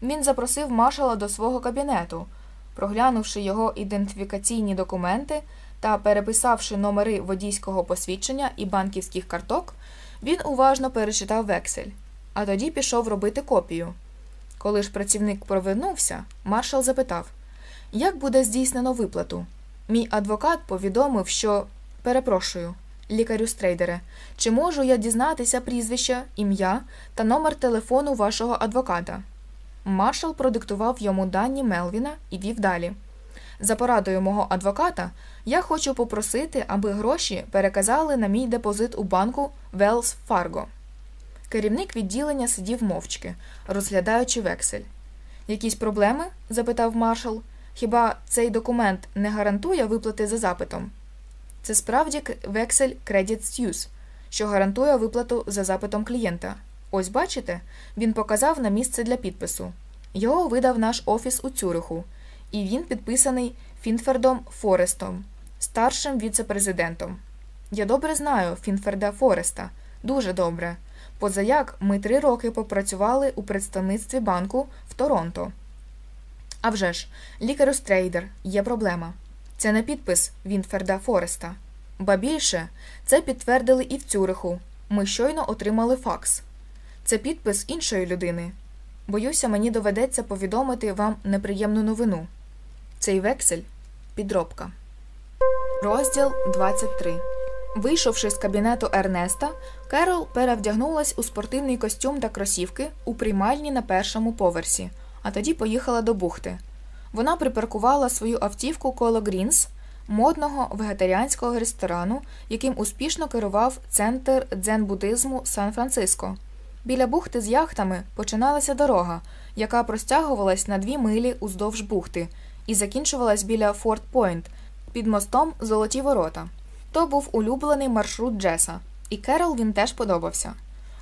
Speaker 1: Він запросив маршала до свого кабінету. Проглянувши його ідентифікаційні документи та переписавши номери водійського посвідчення і банківських карток, він уважно перечитав вексель, а тоді пішов робити копію. Коли ж працівник повернувся, маршал запитав, як буде здійснено виплату. Мій адвокат повідомив, що перепрошую, лікарю Стрейдере, чи можу я дізнатися прізвище, ім'я та номер телефону вашого адвоката. Маршал продиктував йому дані Мелвіна і вів далі. За порадою мого адвоката, я хочу попросити, аби гроші переказали на мій депозит у банку Велс Фарго. Керівник відділення сидів мовчки, розглядаючи вексель. Якісь проблеми? запитав маршал. Хіба цей документ не гарантує виплати за запитом? Це справді вексель Credit Suisse, що гарантує виплату за запитом клієнта. Ось бачите, він показав на місце для підпису. Його видав наш офіс у Цюриху, і він підписаний Фінфердом Форестом, старшим віце-президентом. Я добре знаю Фінферда Фореста, дуже добре. Позаяк ми три роки попрацювали у представництві банку в Торонто. А вже ж, лікарю Стрейдер, є проблема. Це не підпис Вінферда Фореста. Ба більше, це підтвердили і в Цюриху. Ми щойно отримали факс. Це підпис іншої людини. Боюся, мені доведеться повідомити вам неприємну новину. Цей вексель Підробка. Розділ 23 Вийшовши з кабінету Ернеста, Керол перевдягнулась у спортивний костюм та кросівки у приймальні на першому поверсі, а тоді поїхала до бухти. Вона припаркувала свою автівку коло Грінс, модного вегетаріанського ресторану, яким успішно керував центр дзен-буддизму Сан-Франциско. Біля бухти з яхтами починалася дорога, яка простягувалась на дві милі уздовж бухти, і закінчувалась біля Форт Пойнт під мостом Золоті Ворота. То був улюблений маршрут Джеса, і Керол він теж подобався.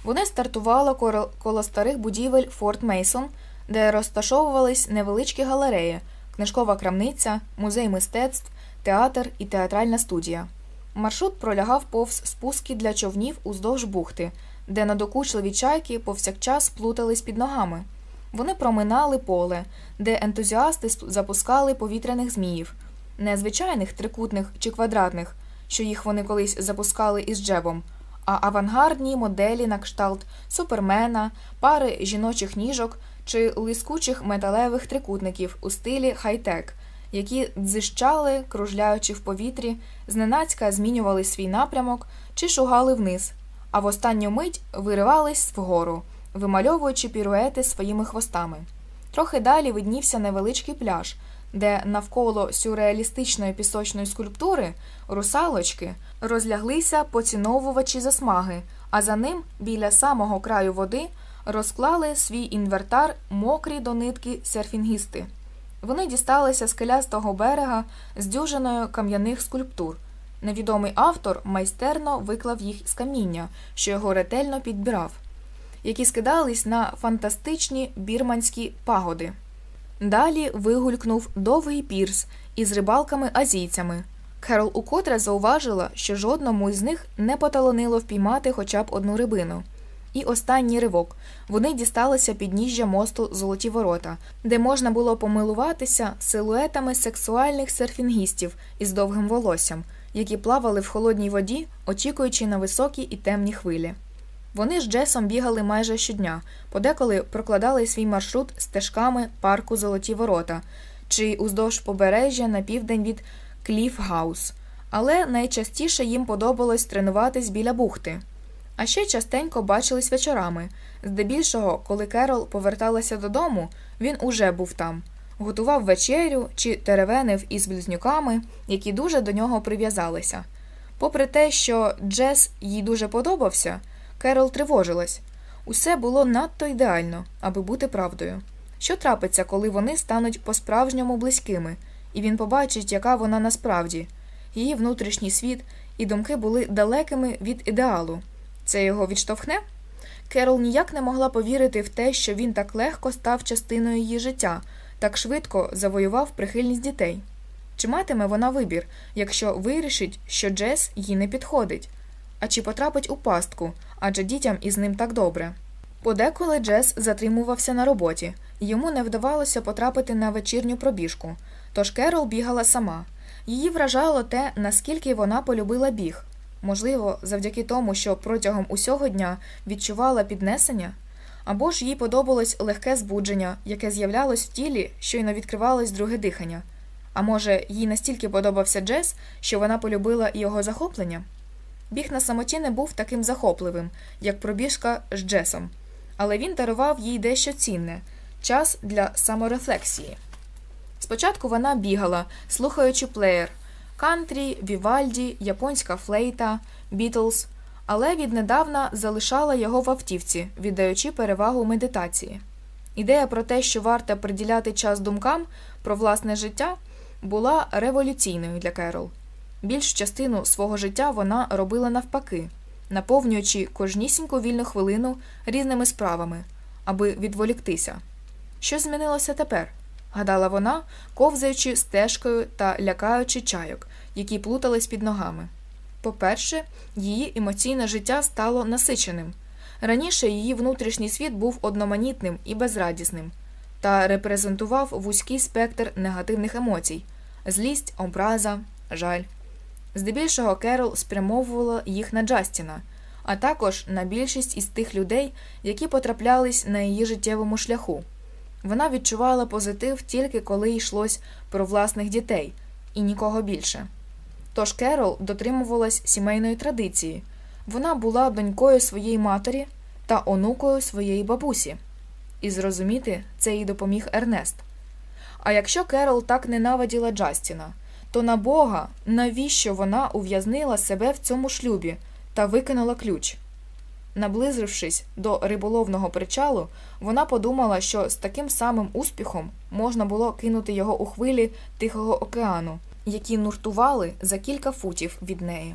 Speaker 1: Вони стартували коло старих будівель Форт Мейсон, де розташовувались невеличкі галереї, книжкова крамниця, музей мистецтв, театр і театральна студія. Маршрут пролягав повз спуски для човнів уздовж бухти, де надокучливі чайки повсякчас плутались під ногами. Вони проминали поле, де ентузіасти запускали повітряних зміїв, не звичайних трикутних чи квадратних, що їх вони колись запускали із джебом, а авангардні моделі на кшталт супермена, пари жіночих ніжок чи лискучих металевих трикутників у стилі хай-тек, які дзищали, кружляючи в повітрі, зненацька змінювали свій напрямок чи шугали вниз, а в останню мить виривались вгору, вимальовуючи піруети своїми хвостами. Трохи далі виднівся невеличкий пляж, де навколо сюрреалістичної пісочної скульптури русалочки розляглися поціновувачі засмаги, а за ним біля самого краю води розклали свій інвертар мокрі до нитки серфінгісти. Вони дісталися скелястого берега з дюжиною кам'яних скульптур. Невідомий автор майстерно виклав їх з каміння, що його ретельно підбирав, які скидались на фантастичні бірманські пагоди. Далі вигулькнув довгий пірс із рибалками-азійцями. Керол укотре зауважила, що жодному із них не поталонило впіймати хоча б одну рибину. І останній ривок вони дісталися підніжжя мосту Золоті Ворота, де можна було помилуватися силуетами сексуальних серфінгістів із довгим волоссям, які плавали в холодній воді, очікуючи на високі і темні хвилі. Вони з Джесом бігали майже щодня, подеколи прокладали свій маршрут стежками парку Золоті Ворота чи уздовж побережжя на південь від Кліфгаус, але найчастіше їм подобалось тренуватись біля бухти. А ще частенько бачились вечорами. Здебільшого, коли Керол поверталася додому, він уже був там, готував вечерю чи теревенив із близнюками, які дуже до нього прив'язалися. Попри те, що Джес їй дуже подобався. Керол тривожилась. Усе було надто ідеально, аби бути правдою. Що трапиться, коли вони стануть по-справжньому близькими, і він побачить, яка вона насправді. Її внутрішній світ і думки були далекими від ідеалу. Це його відштовхне? Керол ніяк не могла повірити в те, що він так легко став частиною її життя, так швидко завоював прихильність дітей. Чи матиме вона вибір, якщо вирішить, що Джес їй не підходить? А чи потрапить у пастку, адже дітям із ним так добре. Подеколи Джес затримувався на роботі, йому не вдавалося потрапити на вечірню пробіжку, тож Керол бігала сама. Її вражало те, наскільки вона полюбила біг. Можливо, завдяки тому, що протягом усього дня відчувала піднесення, або ж їй подобалось легке збудження, яке з'являлось в тілі, щойно відкривалось друге дихання. А може, їй настільки подобався Джес, що вона полюбила його захоплення? Біг на самоті не був таким захопливим, як пробіжка з Джесом, але він дарував їй дещо цінне час для саморефлексії. Спочатку вона бігала, слухаючи плеєр кантрі, Вівальді, японська флейта, Бітлз, але віднедавна залишала його в автівці, віддаючи перевагу медитації. Ідея про те, що варто приділяти час думкам про власне життя, була революційною для Керол. Більшу частину свого життя вона робила навпаки, наповнюючи кожнісіньку вільну хвилину різними справами, аби відволіктися. Що змінилося тепер? Гадала вона, ковзаючи стежкою та лякаючи чайок, які плутались під ногами. По-перше, її емоційне життя стало насиченим. Раніше її внутрішній світ був одноманітним і безрадісним та репрезентував вузький спектр негативних емоцій злість, образа, жаль. Здебільшого Керол спрямовувала їх на Джастіна, а також на більшість із тих людей, які потраплялись на її життєвому шляху. Вона відчувала позитив тільки коли йшлось про власних дітей, і нікого більше. Тож Керол дотримувалась сімейної традиції. Вона була донькою своєї матері та онукою своєї бабусі. І зрозуміти це їй допоміг Ернест. А якщо Керол так ненавиділа Джастіна, то на Бога, навіщо вона ув'язнила себе в цьому шлюбі та викинула ключ? Наблизившись до риболовного причалу, вона подумала, що з таким самим успіхом можна було кинути його у хвилі Тихого океану, які нуртували за кілька футів від неї.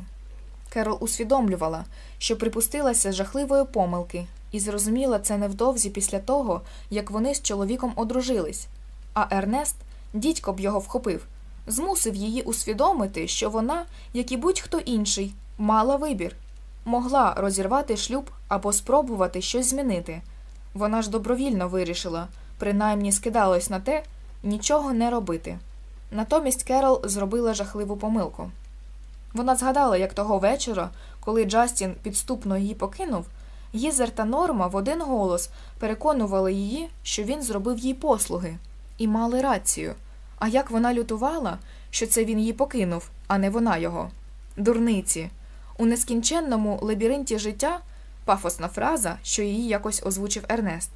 Speaker 1: Керол усвідомлювала, що припустилася жахливої помилки, і зрозуміла це невдовзі після того, як вони з чоловіком одружились. А Ернест, дідько б його вхопив, змусив її усвідомити, що вона, як і будь-хто інший, мала вибір, могла розірвати шлюб або спробувати щось змінити. Вона ж добровільно вирішила, принаймні скидалось на те, нічого не робити. Натомість Керол зробила жахливу помилку. Вона згадала, як того вечора, коли Джастін підступно її покинув, Гізер та Норма в один голос переконували її, що він зробив їй послуги, і мали рацію. А як вона лютувала, що це він її покинув, а не вона його. Дурниці. У нескінченному лабіринті життя пафосна фраза, що її якось озвучив Ернест.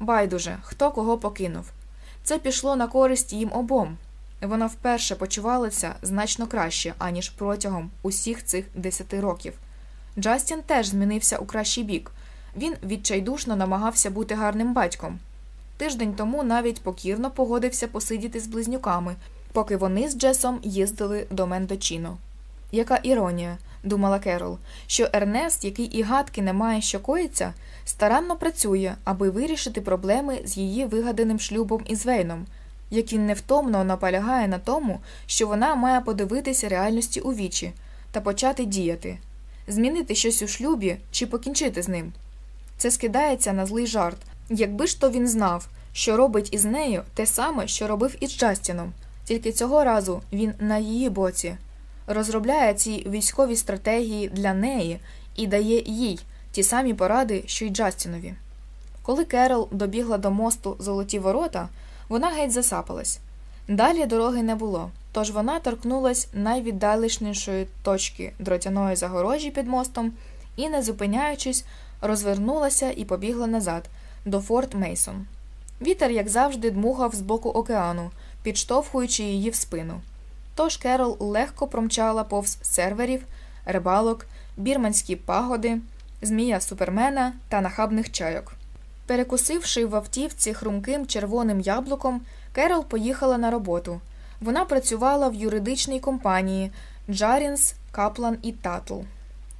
Speaker 1: Байдуже, хто кого покинув. Це пішло на користь їм обом. Вона вперше почувалася значно краще, аніж протягом усіх цих десяти років. Джастін теж змінився у кращий бік. Він відчайдушно намагався бути гарним батьком. Тиждень тому навіть покірно погодився посидіти з близнюками, поки вони з Джесом їздили до Мендочіно. Яка іронія, думала Керол, що Ернест, який і гадки не має, що коїться, старанно працює, аби вирішити проблеми з її вигаданим шлюбом із Вейном, як він невтомно наполягає на тому, що вона має подивитися реальності у вічі та почати діяти, змінити щось у шлюбі чи покінчити з ним. Це скидається на злий жарт. Якби ж то він знав, що робить із нею те саме, що робив із Джастіном, тільки цього разу він на її боці, розробляє ці військові стратегії для неї і дає їй ті самі поради, що й Джастінові. Коли Керол добігла до мосту Золоті ворота, вона геть засапалась. Далі дороги не було, тож вона торкнулась найвіддаленішої точки дротяної загорожі під мостом і, не зупиняючись, розвернулася і побігла назад до Форт Мейсон. Вітер, як завжди, дмухав з боку океану, підштовхуючи її в спину. Тож Керол легко промчала повз серверів, рибалок, бірманські пагоди, змія супермена та нахабних чайок. Перекусивши в автівці хрумким червоним яблуком, Керол поїхала на роботу. Вона працювала в юридичній компанії Джардінс, Каплан і Татл.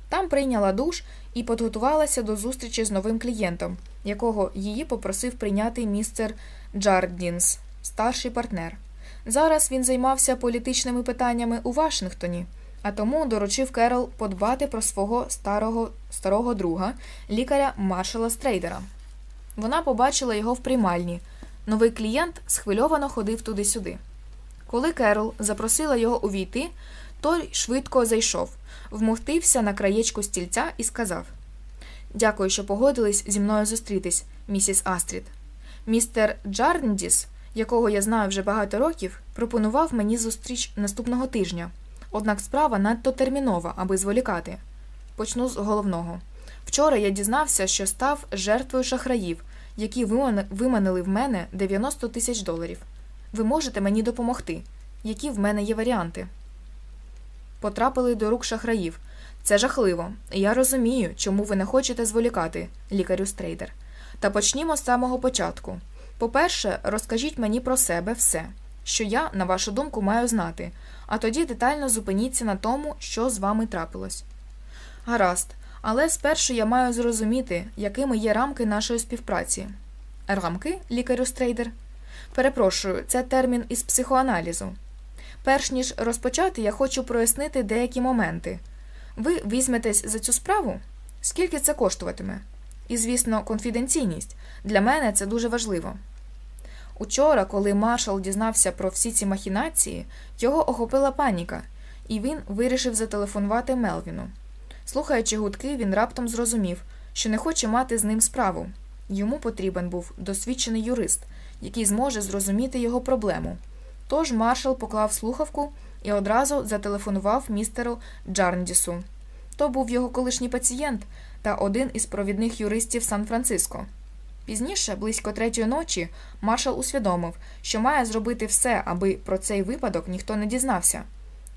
Speaker 1: Там прийняла душ і підготувалася до зустрічі з новим клієнтом, якого її попросив прийняти містер Джардінс, старший партнер. Зараз він займався політичними питаннями у Вашингтоні, а тому доручив Керол подбати про свого старого старого друга, лікаря маршала Стрейдера. Вона побачила його в приймальні. Новий клієнт схвильовано ходив туди-сюди. Коли Керол запросила його увійти, той швидко зайшов, вмовтився на краєчку стільця і сказав Дякую, що погодились зі мною зустрітись, місіс Астрід. Містер Джарндіс, якого я знаю вже багато років, пропонував мені зустріч наступного тижня. Однак справа надто термінова, аби зволікати. Почну з головного. Вчора я дізнався, що став жертвою шахраїв, які виманили в мене 90 тисяч доларів. Ви можете мені допомогти. Які в мене є варіанти? Потрапили до рук шахраїв. Це жахливо. Я розумію, чому ви не хочете зволікати, лікарю Стрейдер. Та почнімо з самого початку. По-перше, розкажіть мені про себе все, що я, на вашу думку, маю знати, а тоді детально зупиніться на тому, що з вами трапилось. Гаразд, але спершу я маю зрозуміти, якими є рамки нашої співпраці. Рамки, лікарю Стрейдер? Перепрошую, це термін із психоаналізу. Перш ніж розпочати, я хочу прояснити деякі моменти. Ви візьметесь за цю справу? Скільки це коштуватиме? І, звісно, конфіденційність. Для мене це дуже важливо. Учора, коли маршал дізнався про всі ці махінації, його охопила паніка, і він вирішив зателефонувати Мелвіну. Слухаючи гудки, він раптом зрозумів, що не хоче мати з ним справу. Йому потрібен був досвідчений юрист, який зможе зрозуміти його проблему. Тож маршал поклав слухавку і одразу зателефонував містеру Джарндісу. То був його колишній пацієнт та один із провідних юристів Сан-Франциско. Пізніше, близько третьої ночі, маршал усвідомив, що має зробити все, аби про цей випадок ніхто не дізнався.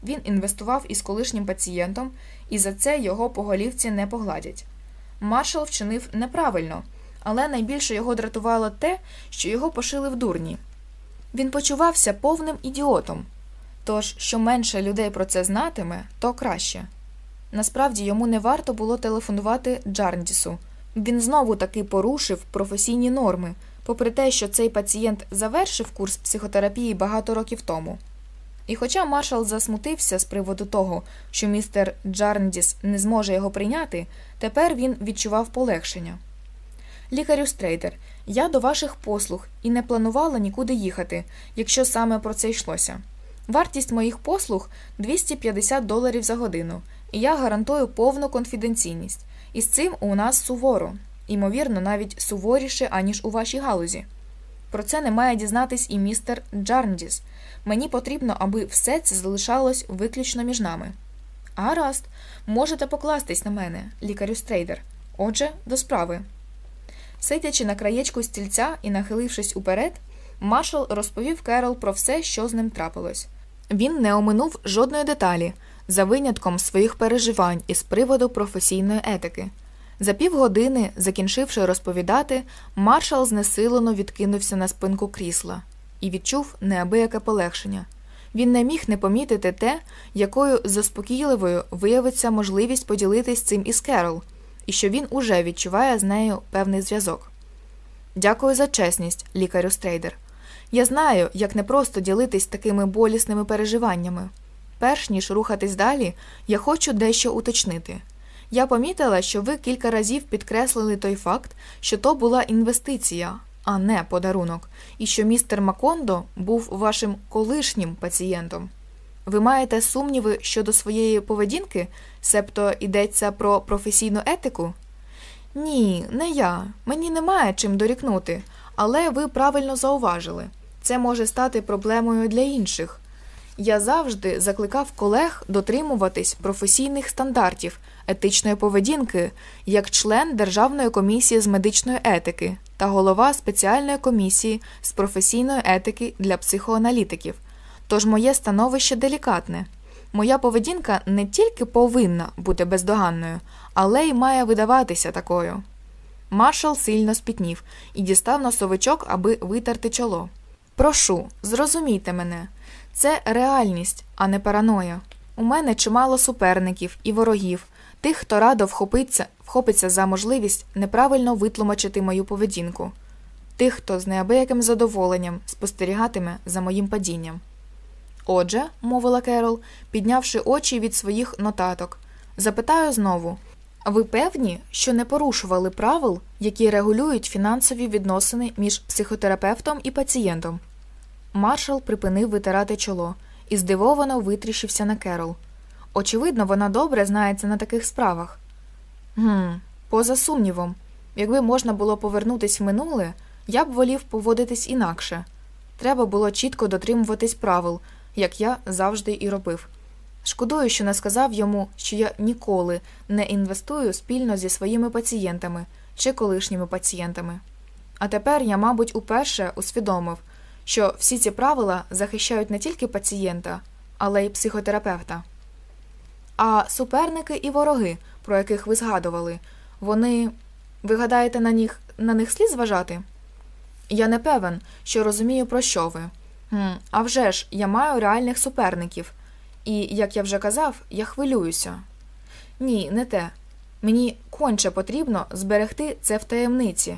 Speaker 1: Він інвестував із колишнім пацієнтом, і за це його по голівці не погладять. Маршал вчинив неправильно, але найбільше його дратувало те, що його пошили в дурні. Він почувався повним ідіотом. Тож, що менше людей про це знатиме, то краще. Насправді йому не варто було телефонувати Джарндісу. Він знову таки порушив професійні норми, попри те, що цей пацієнт завершив курс психотерапії багато років тому. І хоча маршал засмутився з приводу того, що містер Джарндіс не зможе його прийняти, тепер він відчував полегшення. Лікарю Стрейдер, я до ваших послуг і не планувала нікуди їхати, якщо саме про це йшлося. Вартість моїх послуг 250 доларів за годину, і я гарантую повну конфіденційність. І з цим у нас суворо, ймовірно, навіть суворіше, аніж у вашій галузі. Про це не має дізнатись і містер Джарндіс. Мені потрібно, аби все це залишалось виключно між нами. Гаразд, можете покластись на мене, лікарю Стрейдер. Отже, до справи. Сидячи на краєчку стільця і нахилившись уперед, маршал розповів Керол про все, що з ним трапилось. Він не оминув жодної деталі, за винятком своїх переживань із приводу професійної етики. За півгодини, закінчивши розповідати, маршал знесилено відкинувся на спинку крісла і відчув неабияке полегшення. Він не міг не помітити те, якою заспокійливою виявиться можливість поділитись цим із Керол, і що він уже відчуває з нею певний зв'язок. Дякую за чесність, лікарю Стрейдер. Я знаю, як непросто ділитись такими болісними переживаннями. Перш ніж рухатись далі, я хочу дещо уточнити. Я помітила, що ви кілька разів підкреслили той факт, що то була інвестиція, а не подарунок, і що містер Макондо був вашим колишнім пацієнтом. Ви маєте сумніви щодо своєї поведінки, себто йдеться про професійну етику? Ні, не я. Мені немає чим дорікнути, але ви правильно зауважили це може стати проблемою для інших. Я завжди закликав колег дотримуватись професійних стандартів етичної поведінки як член Державної комісії з медичної етики та голова спеціальної комісії з професійної етики для психоаналітиків. Тож моє становище делікатне. Моя поведінка не тільки повинна бути бездоганною, але й має видаватися такою. Маршал сильно спітнів і дістав носовичок, аби витерти чоло. Прошу, зрозумійте мене. Це реальність, а не параноя. У мене чимало суперників і ворогів, тих, хто радо вхопиться, вхопиться за можливість неправильно витлумачити мою поведінку, тих, хто з неабияким задоволенням спостерігатиме за моїм падінням. Отже, мовила Керол, піднявши очі від своїх нотаток, запитаю знову ви певні, що не порушували правил, які регулюють фінансові відносини між психотерапевтом і пацієнтом? Маршал припинив витирати чоло і здивовано витріщився на Керол. Очевидно, вона добре знається на таких справах. Гм, поза сумнівом, якби можна було повернутись в минуле, я б волів поводитись інакше. Треба було чітко дотримуватись правил, як я завжди і робив. Шкодую, що не сказав йому, що я ніколи не інвестую спільно зі своїми пацієнтами чи колишніми пацієнтами. А тепер я, мабуть, уперше усвідомив, що всі ці правила захищають не тільки пацієнта, але й психотерапевта. А суперники і вороги, про яких ви згадували, вони. Ви гадаєте, на них на них слід зважати? Я не певен, що розумію, про що ви. Хм, А вже ж, я маю реальних суперників, і, як я вже казав, я хвилююся. Ні, не те. Мені конче потрібно зберегти це в таємниці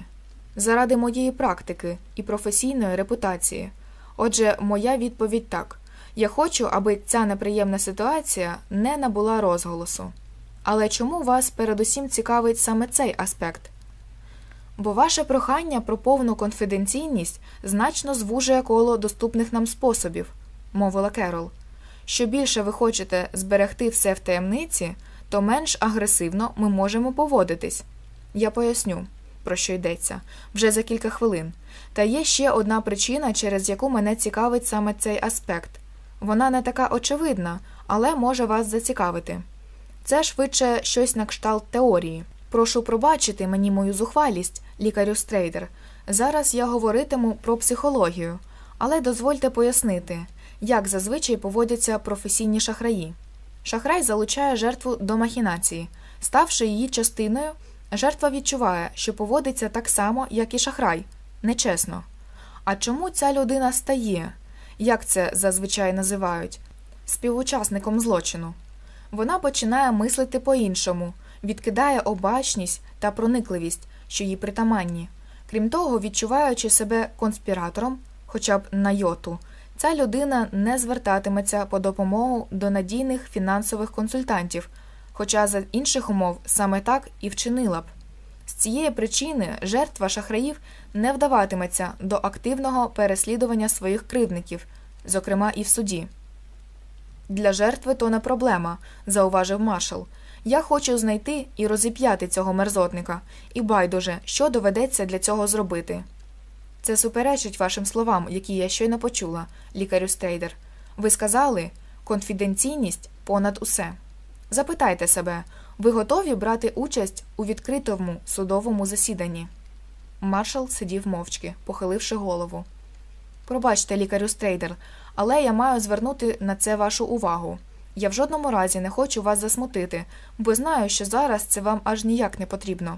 Speaker 1: заради моєї практики і професійної репутації. Отже, моя відповідь так я хочу, аби ця неприємна ситуація не набула розголосу. Але чому вас передусім цікавить саме цей аспект? Бо ваше прохання про повну конфіденційність значно звужує коло доступних нам способів, мовила Керол. Що більше ви хочете зберегти все в таємниці, то менш агресивно ми можемо поводитись. Я поясню про що йдеться, вже за кілька хвилин. Та є ще одна причина, через яку мене цікавить саме цей аспект. Вона не така очевидна, але може вас зацікавити. Це швидше щось на кшталт теорії. Прошу пробачити мені мою зухвалість, лікарю Стрейдер. Зараз я говоритиму про психологію, але дозвольте пояснити, як зазвичай поводяться професійні шахраї. Шахрай залучає жертву до махінації. Ставши її частиною, жертва відчуває, що поводиться так само, як і шахрай нечесно. А чому ця людина стає, як це зазвичай називають, співучасником злочину? Вона починає мислити по-іншому, відкидає обачність та проникливість, що їй притаманні. Крім того, відчуваючи себе конспіратором, хоча б на йоту, ця людина не звертатиметься по допомогу до надійних фінансових консультантів, хоча за інших умов саме так і вчинила б. З цієї причини жертва шахраїв не вдаватиметься до активного переслідування своїх кривдників, зокрема і в суді. Для жертви то не проблема, зауважив маршал. Я хочу знайти і розіп'яти цього мерзотника, і байдуже, що доведеться для цього зробити. Це суперечить вашим словам, які я щойно почула, лікарю Стрейдер. Ви сказали конфіденційність понад усе. Запитайте себе, ви готові брати участь у відкритому судовому засіданні? Маршал сидів мовчки, похиливши голову. Пробачте, лікарю Стрейдер, але я маю звернути на це вашу увагу. Я в жодному разі не хочу вас засмутити, бо знаю, що зараз це вам аж ніяк не потрібно.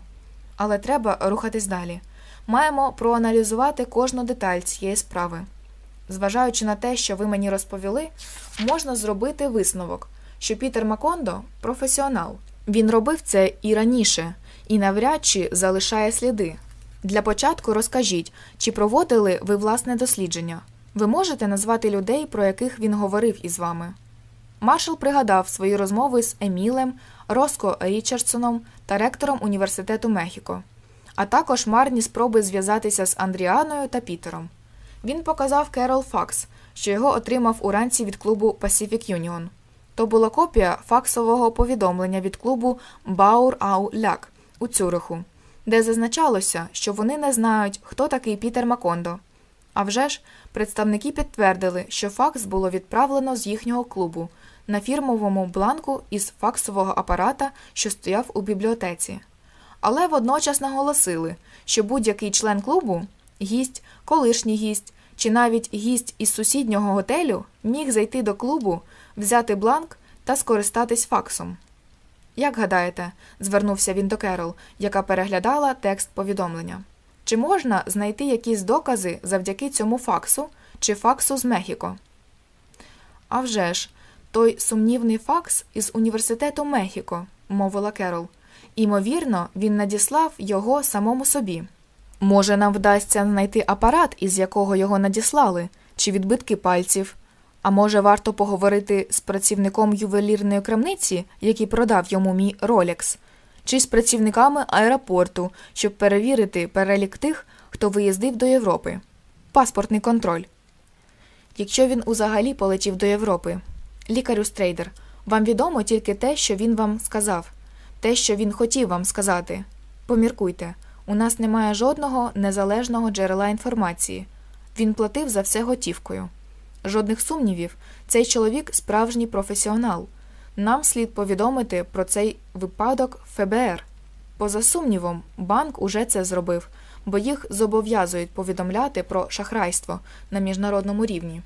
Speaker 1: Але треба рухатись далі. Маємо проаналізувати кожну деталь цієї справи. Зважаючи на те, що ви мені розповіли, можна зробити висновок, що Пітер Макондо професіонал. Він робив це і раніше, і навряд чи залишає сліди. Для початку розкажіть, чи проводили ви власне дослідження. Ви можете назвати людей, про яких він говорив із вами. Маршал пригадав свої розмови з Емілем, Роско Річардсоном та ректором університету Мехіко, а також марні спроби зв'язатися з Андріаною та Пітером. Він показав Керол Факс, що його отримав уранці від клубу Pacific Union. То була копія факсового повідомлення від клубу Баур Ау Ляк у Цюриху, де зазначалося, що вони не знають, хто такий Пітер Макондо. А вже ж, представники підтвердили, що факс було відправлено з їхнього клубу на фірмовому бланку із факсового апарата, що стояв у бібліотеці. Але водночас наголосили, що будь-який член клубу, гість, колишній гість чи навіть гість із сусіднього готелю міг зайти до клубу, взяти бланк та скористатись факсом. Як гадаєте, звернувся він до Керол, яка переглядала текст повідомлення. Чи можна знайти якісь докази завдяки цьому факсу чи факсу з Мехіко? «А вже ж, той сумнівний факс із університету Мехіко, мовила Керол. Імовірно, він надіслав його самому собі. Може, нам вдасться знайти апарат, із якого його надіслали, чи відбитки пальців. А може, варто поговорити з працівником ювелірної крамниці, який продав йому мій Ролекс, чи з працівниками аеропорту, щоб перевірити перелік тих, хто виїздив до Європи. Паспортний контроль. Якщо він узагалі полетів до Європи. Лікарю Стрейдер, вам відомо тільки те, що він вам сказав, те, що він хотів вам сказати. Поміркуйте, у нас немає жодного незалежного джерела інформації. Він платив за все готівкою. Жодних сумнівів, цей чоловік справжній професіонал. Нам слід повідомити про цей випадок ФБР. Поза сумнівом, банк уже це зробив, бо їх зобов'язують повідомляти про шахрайство на міжнародному рівні.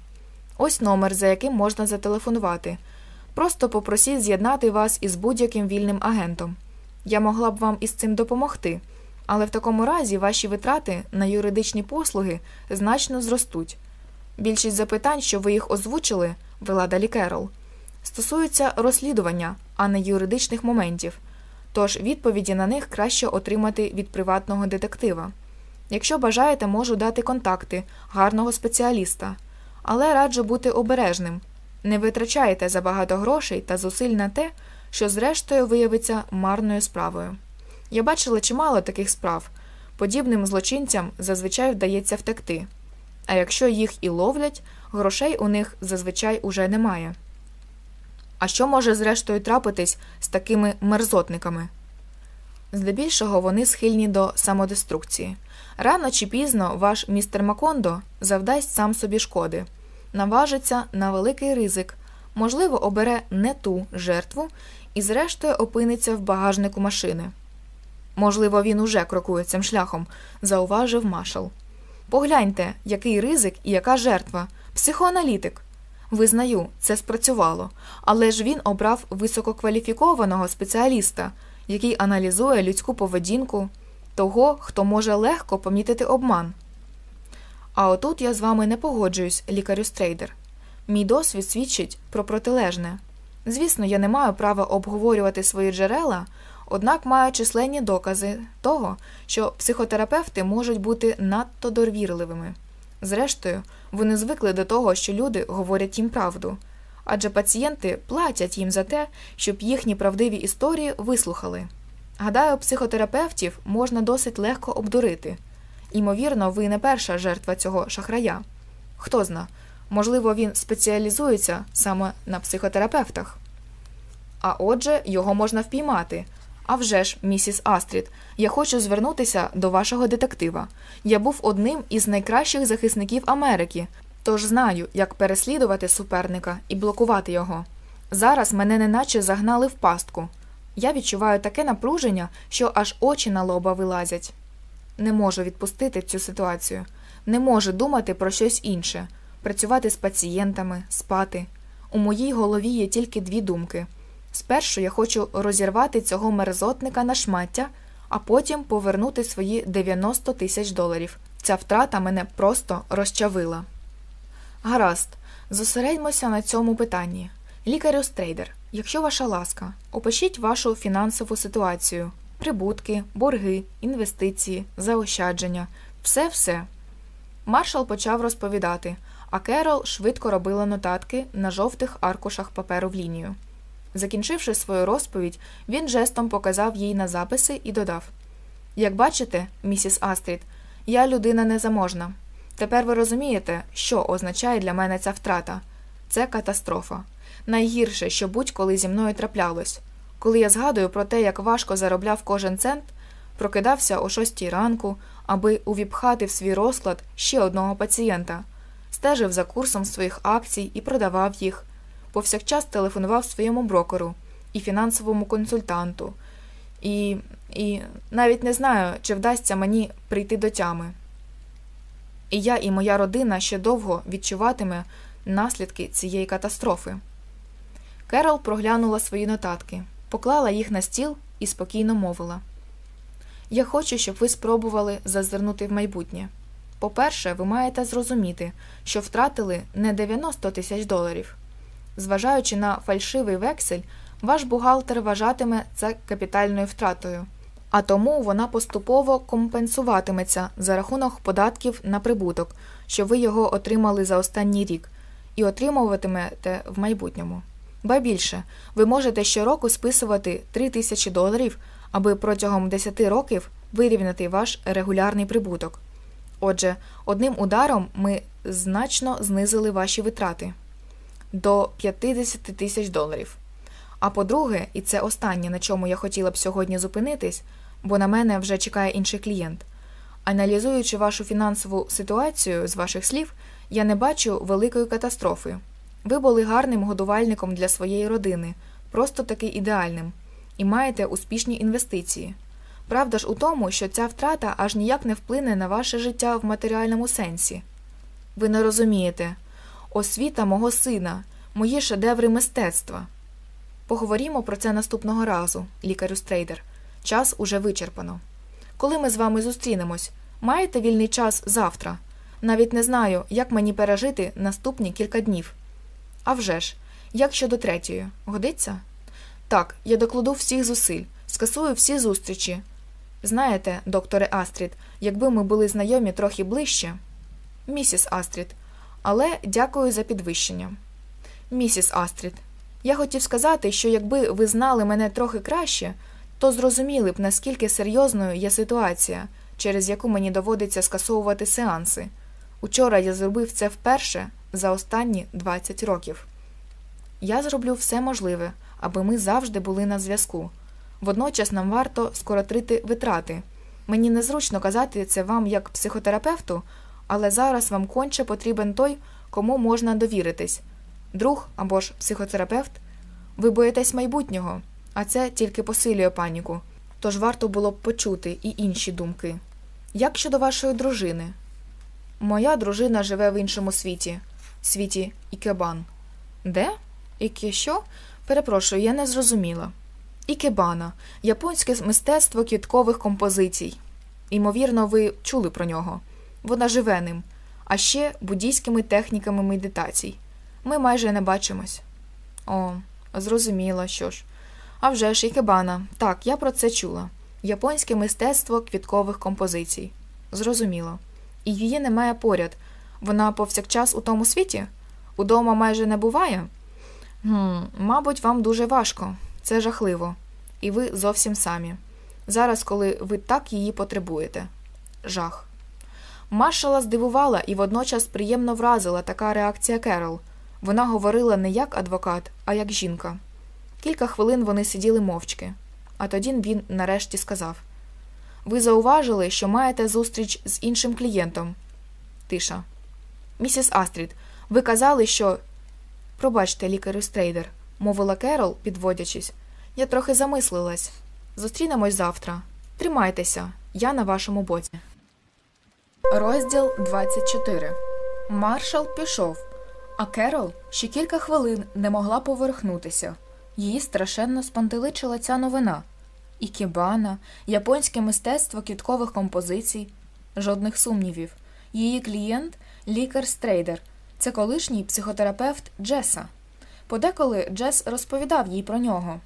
Speaker 1: Ось номер, за яким можна зателефонувати. Просто попросіть з'єднати вас із будь-яким вільним агентом. Я могла б вам із цим допомогти, але в такому разі ваші витрати на юридичні послуги значно зростуть. Більшість запитань, що ви їх озвучили, вела далі Керол, стосуються розслідування, а не юридичних моментів, тож відповіді на них краще отримати від приватного детектива. Якщо бажаєте, можу дати контакти гарного спеціаліста, але раджу бути обережним. Не витрачайте забагато грошей та зусиль на те, що зрештою виявиться марною справою. Я бачила чимало таких справ. Подібним злочинцям зазвичай вдається втекти. А якщо їх і ловлять, грошей у них зазвичай уже немає. А що може зрештою трапитись з такими мерзотниками? Здебільшого вони схильні до самодеструкції. Рано чи пізно ваш містер Макондо завдасть сам собі шкоди. наважиться на великий ризик, можливо, обере не ту жертву і, зрештою, опиниться в багажнику машини. Можливо, він уже крокує цим шляхом, зауважив Машал. Погляньте, який ризик і яка жертва, психоаналітик. Визнаю, це спрацювало, але ж він обрав висококваліфікованого спеціаліста, який аналізує людську поведінку того, хто може легко помітити обман. А отут я з вами не погоджуюсь, лікарю Стрейдер. Мій досвід свідчить про протилежне. Звісно, я не маю права обговорювати свої джерела, однак маю численні докази того, що психотерапевти можуть бути надто довірливими. Зрештою, вони звикли до того, що люди говорять їм правду, адже пацієнти платять їм за те, щоб їхні правдиві історії вислухали. Гадаю, психотерапевтів можна досить легко обдурити. Імовірно, ви не перша жертва цього шахрая. Хто зна, можливо, він спеціалізується саме на психотерапевтах. А отже, його можна впіймати. А вже ж, місіс Астрід, я хочу звернутися до вашого детектива. Я був одним із найкращих захисників Америки, тож знаю, як переслідувати суперника і блокувати його. Зараз мене неначе загнали в пастку. Я відчуваю таке напруження, що аж очі на лоба вилазять. Не можу відпустити цю ситуацію, не можу думати про щось інше, працювати з пацієнтами, спати. У моїй голові є тільки дві думки. Спершу я хочу розірвати цього мерзотника на шмаття, а потім повернути свої 90 тисяч доларів. Ця втрата мене просто розчавила. Гаразд, зосередьмося на цьому питанні. Лікарю Стрейдер, якщо ваша ласка, опишіть вашу фінансову ситуацію, прибутки, борги, інвестиції, заощадження, все все. Маршал почав розповідати, а Керол швидко робила нотатки на жовтих аркушах паперу в лінію. Закінчивши свою розповідь, він жестом показав їй на записи і додав Як бачите, місіс Астрід, я людина незаможна. Тепер ви розумієте, що означає для мене ця втрата це катастрофа. Найгірше, що будь-коли зі мною траплялось. Коли я згадую про те, як важко заробляв кожен цент, прокидався о шостій ранку, аби увіпхати в свій розклад ще одного пацієнта, стежив за курсом своїх акцій і продавав їх повсякчас телефонував своєму брокеру і фінансовому консультанту, і, і навіть не знаю, чи вдасться мені прийти до тями. І я і моя родина ще довго відчуватиме наслідки цієї катастрофи. Керол проглянула свої нотатки, поклала їх на стіл і спокійно мовила Я хочу, щоб ви спробували зазирнути в майбутнє. По-перше, ви маєте зрозуміти, що втратили не 90 тисяч доларів. Зважаючи на фальшивий вексель, ваш бухгалтер вважатиме це капітальною втратою, а тому вона поступово компенсуватиметься за рахунок податків на прибуток, що ви його отримали за останній рік, і отримуватимете в майбутньому. Ба більше, ви можете щороку списувати 3 тисячі доларів, аби протягом 10 років вирівняти ваш регулярний прибуток. Отже, одним ударом ми значно знизили ваші витрати до 50 тисяч доларів. А по-друге, і це останнє, на чому я хотіла б сьогодні зупинитись, бо на мене вже чекає інший клієнт. Аналізуючи вашу фінансову ситуацію з ваших слів, я не бачу великої катастрофи. Ви були гарним годувальником для своєї родини, просто таки ідеальним, і маєте успішні інвестиції. Правда ж у тому, що ця втрата аж ніяк не вплине на ваше життя в матеріальному сенсі. Ви не розумієте, освіта мого сина, мої шедеври мистецтва. Поговоримо про це наступного разу, лікарю Стрейдер. Час уже вичерпано. Коли ми з вами зустрінемось, маєте вільний час завтра? Навіть не знаю, як мені пережити наступні кілька днів. А вже ж, як щодо третьої, годиться? Так, я докладу всіх зусиль, скасую всі зустрічі. Знаєте, докторе Астрід, якби ми були знайомі трохи ближче. Місіс Астрід, але дякую за підвищення. Місіс Астрід, я хотів сказати, що якби ви знали мене трохи краще, то зрозуміли б, наскільки серйозною є ситуація, через яку мені доводиться скасовувати сеанси. Учора я зробив це вперше за останні 20 років. Я зроблю все можливе, аби ми завжди були на зв'язку. Водночас нам варто скоротити витрати. Мені незручно казати це вам як психотерапевту, але зараз вам конче потрібен той, кому можна довіритись друг або ж психотерапевт. Ви боїтесь майбутнього, а це тільки посилює паніку. Тож варто було б почути і інші думки. Як щодо вашої дружини? Моя дружина живе в іншому світі, світі Ікебан. Де? Іке що? Перепрошую, я не зрозуміла. Ікебана японське мистецтво квіткових композицій. Ймовірно, ви чули про нього. Вона живе ним, а ще буддійськими техніками медитацій. Ми майже не бачимось. О, зрозуміла, що ж. А вже ж, Ікебана. Так, я про це чула. Японське мистецтво квіткових композицій. Зрозуміло. І її немає поряд. Вона повсякчас у тому світі? Удома майже не буває? Гм, Мабуть, вам дуже важко. Це жахливо. І ви зовсім самі. Зараз, коли ви так її потребуєте. Жах. Маршала здивувала і водночас приємно вразила така реакція Керол. Вона говорила не як адвокат, а як жінка. Кілька хвилин вони сиділи мовчки, а тоді він нарешті сказав Ви зауважили, що маєте зустріч з іншим клієнтом. Тиша. Місіс Астрід, ви казали, що. Пробачте, лікарю Стрейдер, мовила Керол, підводячись. Я трохи замислилась. Зустрінемось завтра. Тримайтеся, я на вашому боці. Розділ 24 Маршал пішов, а Керол ще кілька хвилин не могла поверхнутися. Її страшенно спантеличила ця новина. Ікебана, японське мистецтво квіткових композицій, жодних сумнівів. Її клієнт лікар Стрейдер, це колишній психотерапевт Джеса. Подеколи Джес розповідав їй про нього.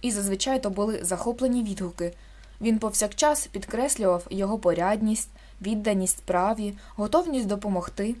Speaker 1: І зазвичай то були захоплені відгуки. Він повсякчас підкреслював його порядність, відданість справі, готовність допомогти.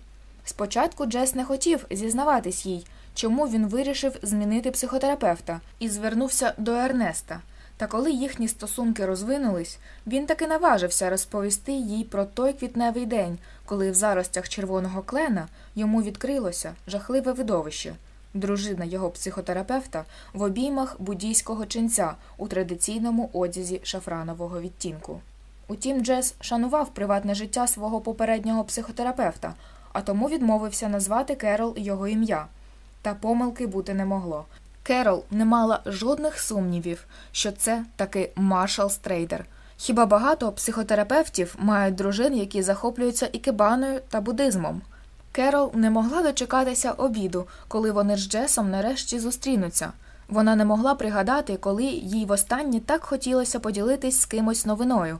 Speaker 1: Спочатку Джес не хотів зізнаватись їй, чому він вирішив змінити психотерапевта і звернувся до Ернеста. Та коли їхні стосунки розвинулись, він таки наважився розповісти їй про той квітневий день, коли в заростях червоного клена йому відкрилося жахливе видовище. Дружина його психотерапевта в обіймах буддійського ченця у традиційному одязі шафранового відтінку. Утім, Джес шанував приватне життя свого попереднього психотерапевта, а тому відмовився назвати Керол його ім'я. Та помилки бути не могло. Керол не мала жодних сумнівів, що це таки маршал Стрейдер. Хіба багато психотерапевтів мають дружин, які захоплюються ікебаною та буддизмом? Керол не могла дочекатися обіду, коли вони з Джесом нарешті зустрінуться. Вона не могла пригадати, коли їй востаннє так хотілося поділитись з кимось новиною.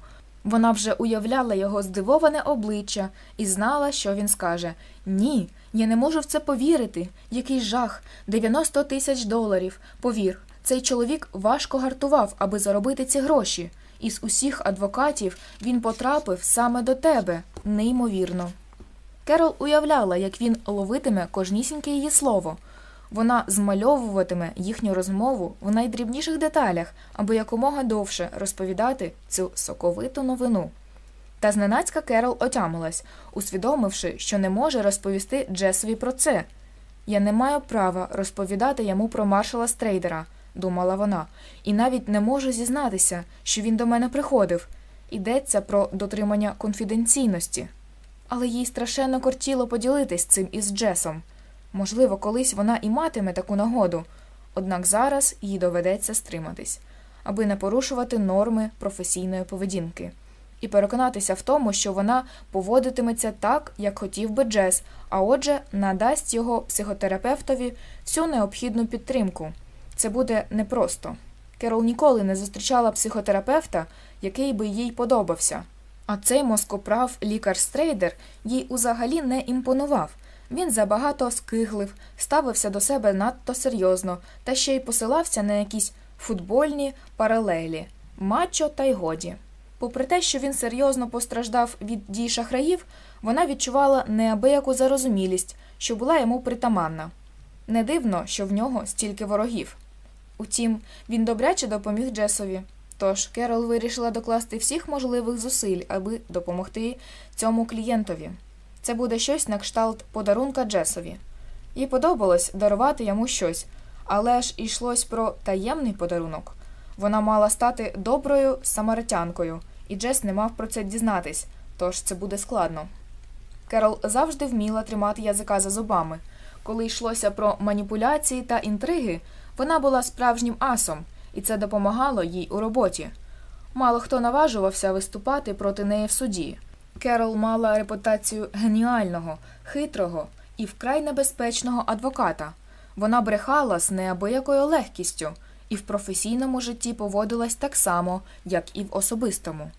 Speaker 1: Вона вже уявляла його здивоване обличчя і знала, що він скаже Ні, я не можу в це повірити. Який жах, 90 тисяч доларів. Повір, цей чоловік важко гартував, аби заробити ці гроші. Із усіх адвокатів він потрапив саме до тебе, неймовірно. Керол уявляла, як він ловитиме кожнісіньке її слово. Вона змальовуватиме їхню розмову в найдрібніших деталях, аби якомога довше розповідати цю соковиту новину. Та зненацька Керол отямилась, усвідомивши, що не може розповісти Джесові про це. Я не маю права розповідати йому про маршала Стрейдера, думала вона, і навіть не можу зізнатися, що він до мене приходив. Йдеться про дотримання конфіденційності. Але їй страшенно кортіло поділитись цим із Джесом. Можливо, колись вона і матиме таку нагоду, однак зараз їй доведеться стриматись, аби не порушувати норми професійної поведінки, і переконатися в тому, що вона поводитиметься так, як хотів би Джес, а отже, надасть його психотерапевтові всю необхідну підтримку. Це буде непросто. Керол ніколи не зустрічала психотерапевта, який би їй подобався. А цей москоправ лікар Стрейдер їй узагалі не імпонував. Він забагато скиглив, ставився до себе надто серйозно та ще й посилався на якісь футбольні паралелі, мачо та й годі. Попри те, що він серйозно постраждав від дій шахраїв, вона відчувала неабияку зарозумілість, що була йому притаманна. Не дивно, що в нього стільки ворогів. Утім, він добряче допоміг Джесові. Тож Керол вирішила докласти всіх можливих зусиль, аби допомогти цьому клієнтові. Це буде щось на кшталт подарунка Джесові. Їй подобалось дарувати йому щось, але ж йшлось про таємний подарунок. Вона мала стати доброю самаритянкою, і Джес не мав про це дізнатись, тож це буде складно. Керол завжди вміла тримати язика за зубами. Коли йшлося про маніпуляції та інтриги, вона була справжнім асом, і це допомагало їй у роботі. Мало хто наважувався виступати проти неї в суді. Керол мала репутацію геніального, хитрого і вкрай небезпечного адвоката. Вона брехала з неабиякою легкістю і в професійному житті поводилась так само, як і в особистому.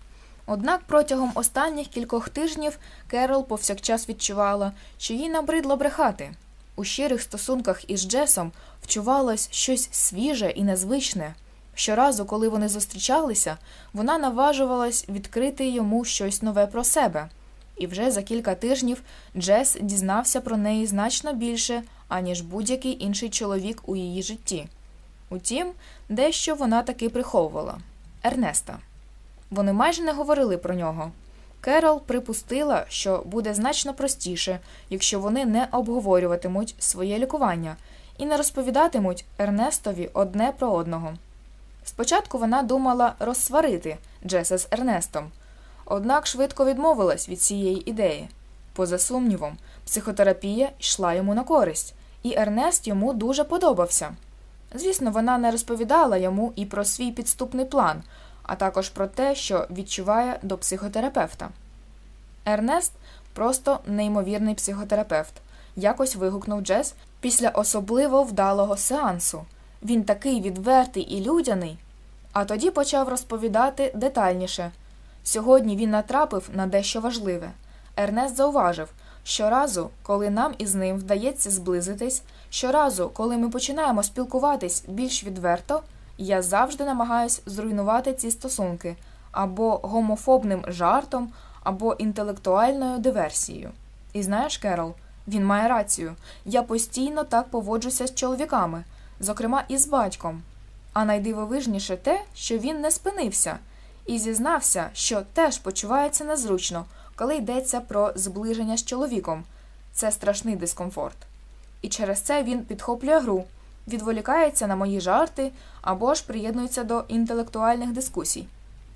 Speaker 1: Однак протягом останніх кількох тижнів Керол повсякчас відчувала, що їй набридло брехати. У щирих стосунках із Джесом вчувалось щось свіже і незвичне. Щоразу, коли вони зустрічалися, вона наважувалась відкрити йому щось нове про себе. І вже за кілька тижнів Джес дізнався про неї значно більше, аніж будь-який інший чоловік у її житті. Утім, дещо вона таки приховувала Ернеста. Вони майже не говорили про нього. Керол припустила, що буде значно простіше, якщо вони не обговорюватимуть своє лікування і не розповідатимуть Ернестові одне про одного. Спочатку вона думала розсварити Джеса з Ернестом, однак швидко відмовилась від цієї ідеї. Поза сумнівом, психотерапія йшла йому на користь, і Ернест йому дуже подобався. Звісно, вона не розповідала йому і про свій підступний план, а також про те, що відчуває до психотерапевта. Ернест просто неймовірний психотерапевт, якось вигукнув Джес після особливо вдалого сеансу. Він такий відвертий і людяний. А тоді почав розповідати детальніше. Сьогодні він натрапив на дещо важливе. Ернест зауважив, щоразу, коли нам із ним вдається зблизитись, щоразу, коли ми починаємо спілкуватись більш відверто, я завжди намагаюсь зруйнувати ці стосунки або гомофобним жартом, або інтелектуальною диверсією. І знаєш, Керол, він має рацію. Я постійно так поводжуся з чоловіками, зокрема і з батьком. А найдивовижніше те, що він не спинився і зізнався, що теж почувається незручно, коли йдеться про зближення з чоловіком. Це страшний дискомфорт. І через це він підхоплює гру, відволікається на мої жарти або ж приєднується до інтелектуальних дискусій.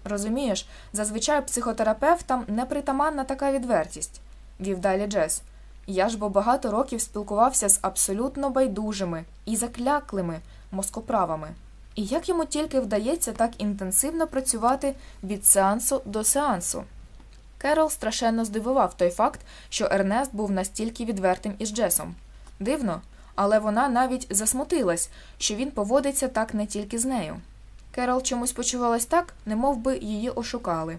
Speaker 1: Розумієш, зазвичай психотерапевтам непритаманна така відвертість, вів далі Джес. Я ж бо багато років спілкувався з абсолютно байдужими і закляклими москоправами. І як йому тільки вдається так інтенсивно працювати від сеансу до сеансу? Керол страшенно здивував той факт, що Ернест був настільки відвертим із Джесом. Дивно, але вона навіть засмутилась, що він поводиться так не тільки з нею. Керол чомусь почувалась так, немов би її ошукали.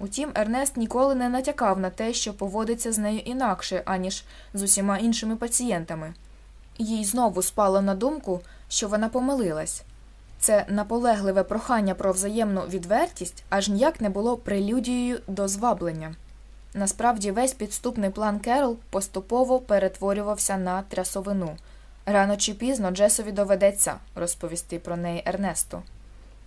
Speaker 1: Утім, Ернест ніколи не натякав на те, що поводиться з нею інакше, аніж з усіма іншими пацієнтами. Їй знову спало на думку, що вона помилилась. Це наполегливе прохання про взаємну відвертість аж ніяк не було прелюдією до зваблення. Насправді, весь підступний план Керол поступово перетворювався на трясовину. Рано чи пізно Джесові доведеться розповісти про неї Ернесту.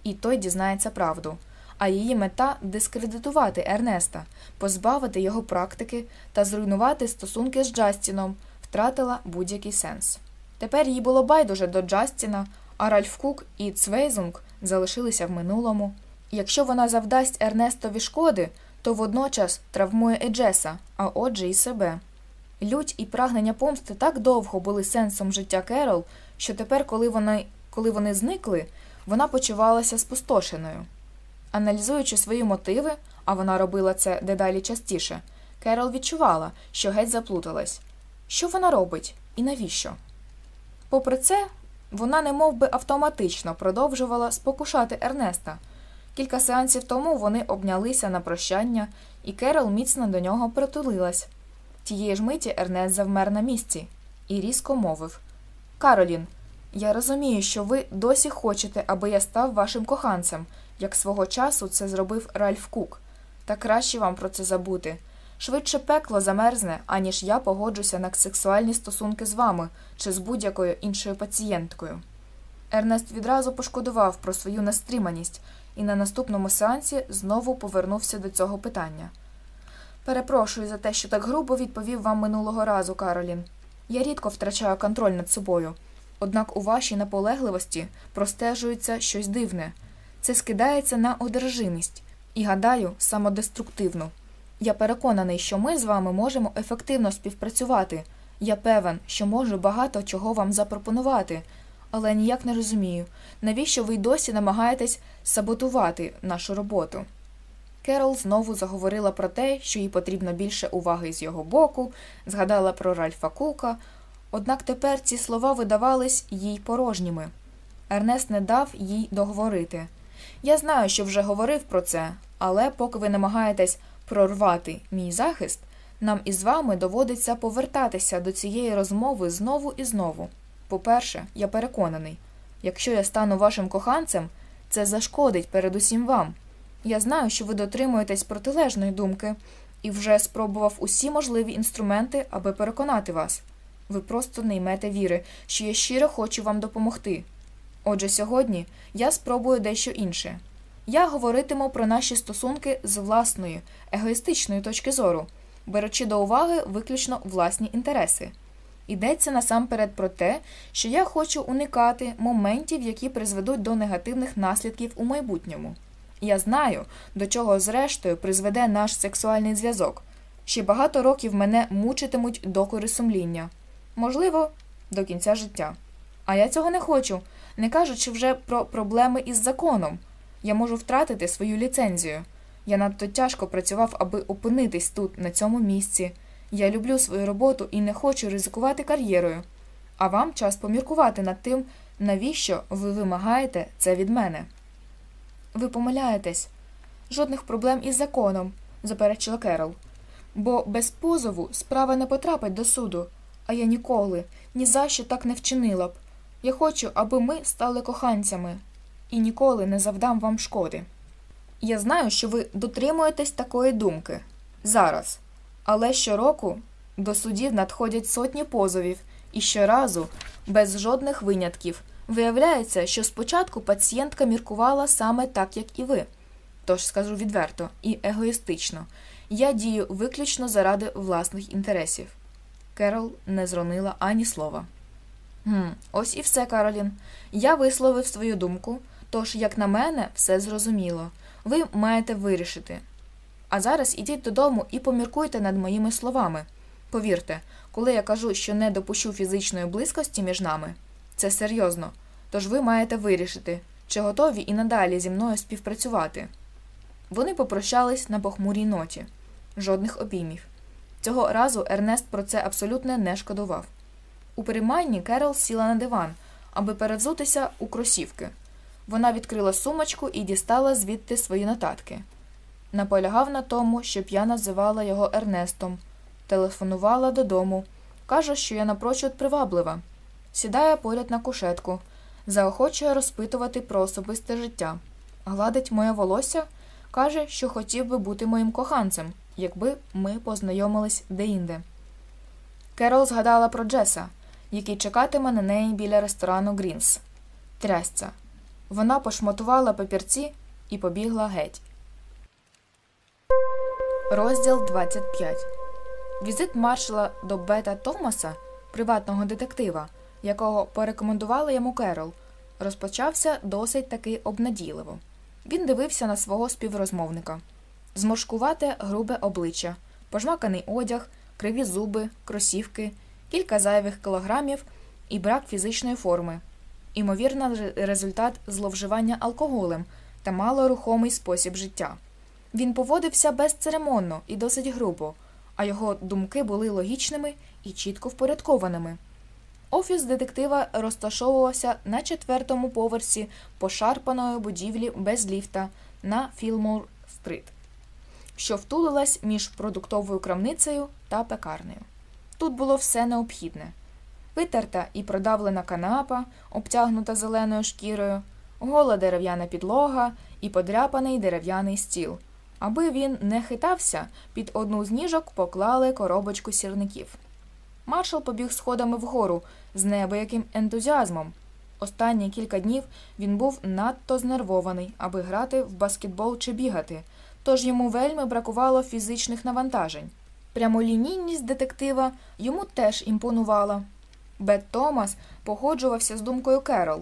Speaker 1: І той дізнається правду. А її мета дискредитувати Ернеста, позбавити його практики та зруйнувати стосунки з Джастіном, втратила будь-який сенс. Тепер їй було байдуже до Джастіна, а Ральф Кук і Цвейзунг залишилися в минулому. Якщо вона завдасть Ернестові шкоди, то водночас травмує Еджеса, а отже, і себе. Лють і прагнення помсти так довго були сенсом життя Керол, що тепер, коли вони, коли вони зникли, вона почувалася спустошеною. Аналізуючи свої мотиви, а вона робила це дедалі частіше, Керол відчувала, що геть заплуталась. Що вона робить і навіщо? Попри це, вона немов би автоматично продовжувала спокушати Ернеста. Кілька сеансів тому вони обнялися на прощання, і Керол міцно до нього притулилась. Тієї ж миті Ернест завмер на місці і різко мовив Каролін, я розумію, що ви досі хочете, аби я став вашим коханцем, як свого часу це зробив Ральф Кук. Та краще вам про це забути. Швидше пекло замерзне, аніж я погоджуся на сексуальні стосунки з вами чи з будь-якою іншою пацієнткою. Ернест відразу пошкодував про свою нестриманість і на наступному сеансі знову повернувся до цього питання. Перепрошую за те, що так грубо відповів вам минулого разу, Каролін. Я рідко втрачаю контроль над собою, однак у вашій наполегливості простежується щось дивне це скидається на одержимість і, гадаю, самодеструктивну. Я переконаний, що ми з вами можемо ефективно співпрацювати. Я певен, що можу багато чого вам запропонувати, але ніяк не розумію, навіщо ви й досі намагаєтесь саботувати нашу роботу. Керол знову заговорила про те, що їй потрібно більше уваги з його боку, згадала про Ральфа Кука, однак тепер ці слова видавались їй порожніми. Ернест не дав їй договорити. Я знаю, що вже говорив про це, але поки ви намагаєтесь прорвати мій захист, нам із вами доводиться повертатися до цієї розмови знову і знову. По-перше, я переконаний, якщо я стану вашим коханцем, це зашкодить передусім вам. Я знаю, що ви дотримуєтесь протилежної думки і вже спробував усі можливі інструменти, аби переконати вас. Ви просто не ймете віри, що я щиро хочу вам допомогти. Отже, сьогодні я спробую дещо інше. Я говоритиму про наші стосунки з власної, егоїстичної точки зору, беручи до уваги виключно власні інтереси. Йдеться насамперед про те, що я хочу уникати моментів, які призведуть до негативних наслідків у майбутньому. Я знаю, до чого зрештою призведе наш сексуальний зв'язок. Ще багато років мене мучитимуть докори сумління, можливо, до кінця життя. А я цього не хочу, не кажучи вже про проблеми із законом. Я можу втратити свою ліцензію. Я надто тяжко працював, аби опинитись тут, на цьому місці. Я люблю свою роботу і не хочу ризикувати кар'єрою. А вам час поміркувати над тим, навіщо ви вимагаєте це від мене. Ви помиляєтесь. Жодних проблем із законом, заперечила Керол. Бо без позову справа не потрапить до суду, а я ніколи, ні за що так не вчинила б. Я хочу, аби ми стали коханцями і ніколи не завдам вам шкоди. Я знаю, що ви дотримуєтесь такої думки зараз, але щороку до судів надходять сотні позовів, і щоразу, без жодних винятків, виявляється, що спочатку пацієнтка міркувала саме так, як і ви. Тож скажу відверто і егоїстично я дію виключно заради власних інтересів. Керол не зронила ані слова. «Гм, Ось і все, Каролін. Я висловив свою думку, тож, як на мене, все зрозуміло. Ви маєте вирішити. А зараз ідіть додому і поміркуйте над моїми словами. Повірте, коли я кажу, що не допущу фізичної близькості між нами, це серйозно. Тож ви маєте вирішити, чи готові і надалі зі мною співпрацювати. Вони попрощались на похмурій ноті, жодних обіймів. Цього разу Ернест про це абсолютно не шкодував. У перейманні Керол сіла на диван, аби перевзутися у кросівки. Вона відкрила сумочку і дістала звідти свої нотатки. Наполягав на тому, щоб я називала його Ернестом, телефонувала додому, каже, що я напрочуд приваблива, сідає поряд на кушетку, заохочує розпитувати про особисте життя, гладить моє волосся, каже, що хотів би бути моїм коханцем, якби ми познайомились деінде. Керол згадала про Джеса, який чекатиме на неї біля ресторану Грінс. Трясця. Вона пошматувала папірці і побігла геть. Розділ 25 Візит маршала до Бета Томаса, приватного детектива, якого порекомендувала йому Керол, розпочався досить таки обнадійливо. Він дивився на свого співрозмовника зморшкувате грубе обличчя, пожмаканий одяг, криві зуби, кросівки, кілька зайвих кілограмів і брак фізичної форми, імовірно, результат зловживання алкоголем та малорухомий спосіб життя. Він поводився безцеремонно і досить грубо, а його думки були логічними і чітко впорядкованими. Офіс детектива розташовувався на четвертому поверсі пошарпаної будівлі без ліфта на Філмор Стрит, що втулилась між продуктовою крамницею та пекарнею. Тут було все необхідне витерта і продавлена канапа, обтягнута зеленою шкірою, гола дерев'яна підлога і подряпаний дерев'яний стіл. Аби він не хитався, під одну з ніжок поклали коробочку сірників. Маршал побіг сходами вгору з неабияким ентузіазмом. Останні кілька днів він був надто знервований, аби грати в баскетбол чи бігати, тож йому вельми бракувало фізичних навантажень. Прямолінійність детектива йому теж імпонувала. Бет Томас погоджувався з думкою Керол.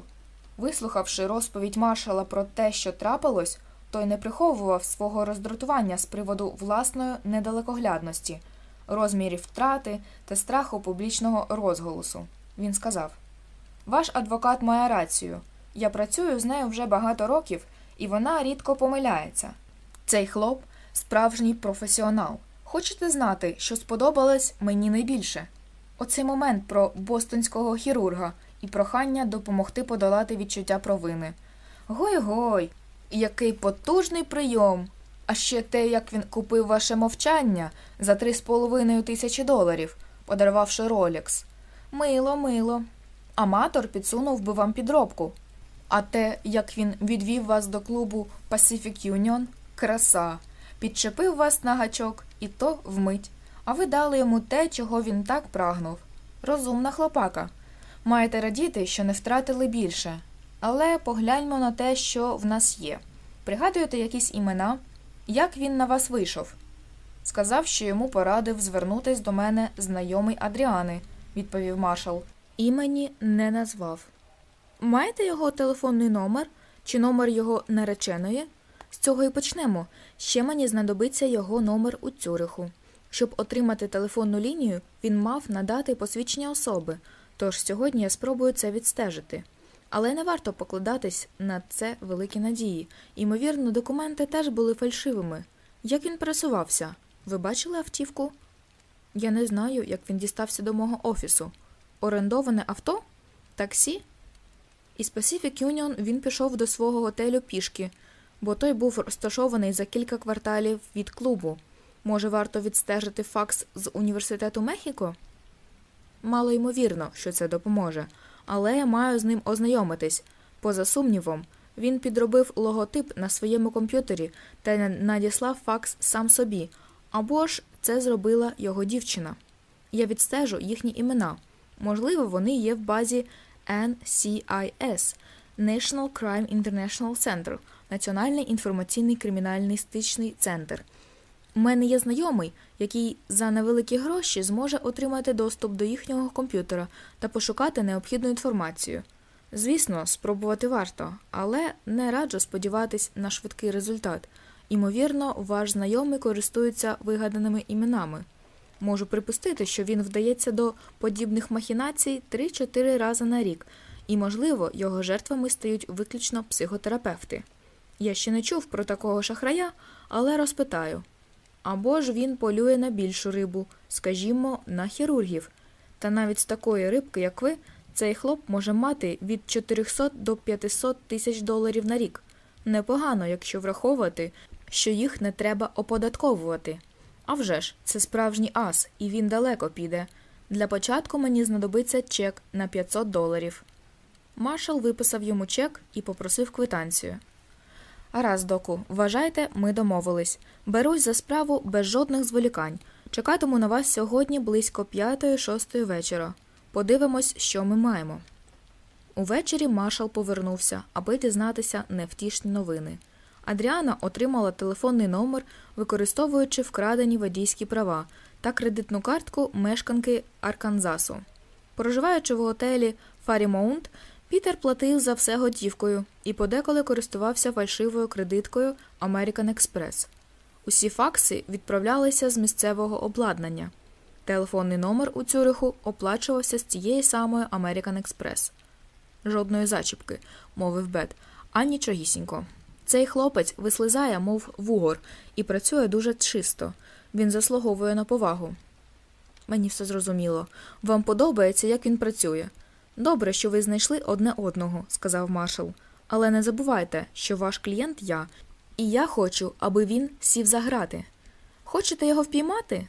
Speaker 1: Вислухавши розповідь маршала про те, що трапилось, той не приховував свого роздратування з приводу власної недалекоглядності, розмірів втрати та страху публічного розголосу. Він сказав: Ваш адвокат має рацію. Я працюю з нею вже багато років, і вона рідко помиляється. Цей хлоп справжній професіонал. Хочете знати, що сподобалось мені найбільше? Оцей момент про бостонського хірурга і прохання допомогти подолати відчуття провини. Гой-гой, який потужний прийом! А ще те, як він купив ваше мовчання за три з половиною тисячі доларів, подарувавши Ролекс. Мило, мило. Аматор підсунув би вам підробку. А те, як він відвів вас до клубу Pacific Union – краса. Підчепив вас на гачок, і то вмить. А ви дали йому те, чого він так прагнув. Розумна хлопака. Маєте радіти, що не втратили більше. Але погляньмо на те, що в нас є. Пригадуєте якісь імена? Як він на вас вийшов? Сказав, що йому порадив звернутись до мене знайомий Адріани, відповів маршал. Імені не назвав. Маєте його телефонний номер чи номер його нареченої? З цього і почнемо. Ще мені знадобиться його номер у Цюриху. Щоб отримати телефонну лінію, він мав надати посвідчення особи, тож сьогодні я спробую це відстежити. Але не варто покладатись на це великі надії. Ймовірно, документи теж були фальшивими. Як він пересувався? Ви бачили автівку? Я не знаю, як він дістався до мого офісу. Орендоване авто? Таксі? Із Pacific Union він пішов до свого готелю пішки, бо той був розташований за кілька кварталів від клубу. Може, варто відстежити факс з університету Мехіко? Мало ймовірно, що це допоможе, але я маю з ним ознайомитись. Поза сумнівом, він підробив логотип на своєму комп'ютері та надіслав факс сам собі, або ж це зробила його дівчина. Я відстежу їхні імена. Можливо, вони є в базі NCIS National Crime International Center, Національний інформаційний криміналістичний центр. У мене є знайомий, який за невеликі гроші зможе отримати доступ до їхнього комп'ютера та пошукати необхідну інформацію. Звісно, спробувати варто, але не раджу сподіватись на швидкий результат. Імовірно, ваш знайомий користується вигаданими іменами. Можу припустити, що він вдається до подібних махінацій 3-4 рази на рік, і, можливо, його жертвами стають виключно психотерапевти. Я ще не чув про такого шахрая, але розпитаю. Або ж він полює на більшу рибу, скажімо, на хірургів. Та навіть з такої рибки, як ви, цей хлоп може мати від 400 до 500 тисяч доларів на рік. Непогано, якщо враховувати, що їх не треба оподатковувати. А вже ж, це справжній ас, і він далеко піде. Для початку мені знадобиться чек на 500 доларів. Маршал виписав йому чек і попросив квитанцію. Гаразд, доку, вважайте, ми домовились. Берусь за справу без жодних зволікань. Чекатиму на вас сьогодні близько п'ятої-шостої вечора. Подивимось, що ми маємо. Увечері маршал повернувся, аби дізнатися невтішні новини. Адріана отримала телефонний номер, використовуючи вкрадені водійські права та кредитну картку мешканки Арканзасу. Проживаючи в готелі Фарімоунт, Пітер платив за все готівкою і подеколи користувався фальшивою кредиткою American Express. Усі факси відправлялися з місцевого обладнання. Телефонний номер у Цюриху оплачувався з цієї самої American Express. Жодної зачіпки, мовив Бет, а нічогісінько. Цей хлопець вислизає, мов вугор, і працює дуже чисто. Він заслуговує на повагу. Мені все зрозуміло. Вам подобається, як він працює. Добре, що ви знайшли одне одного, сказав маршал. Але не забувайте, що ваш клієнт я, і я хочу, аби він сів за грати. Хочете його впіймати?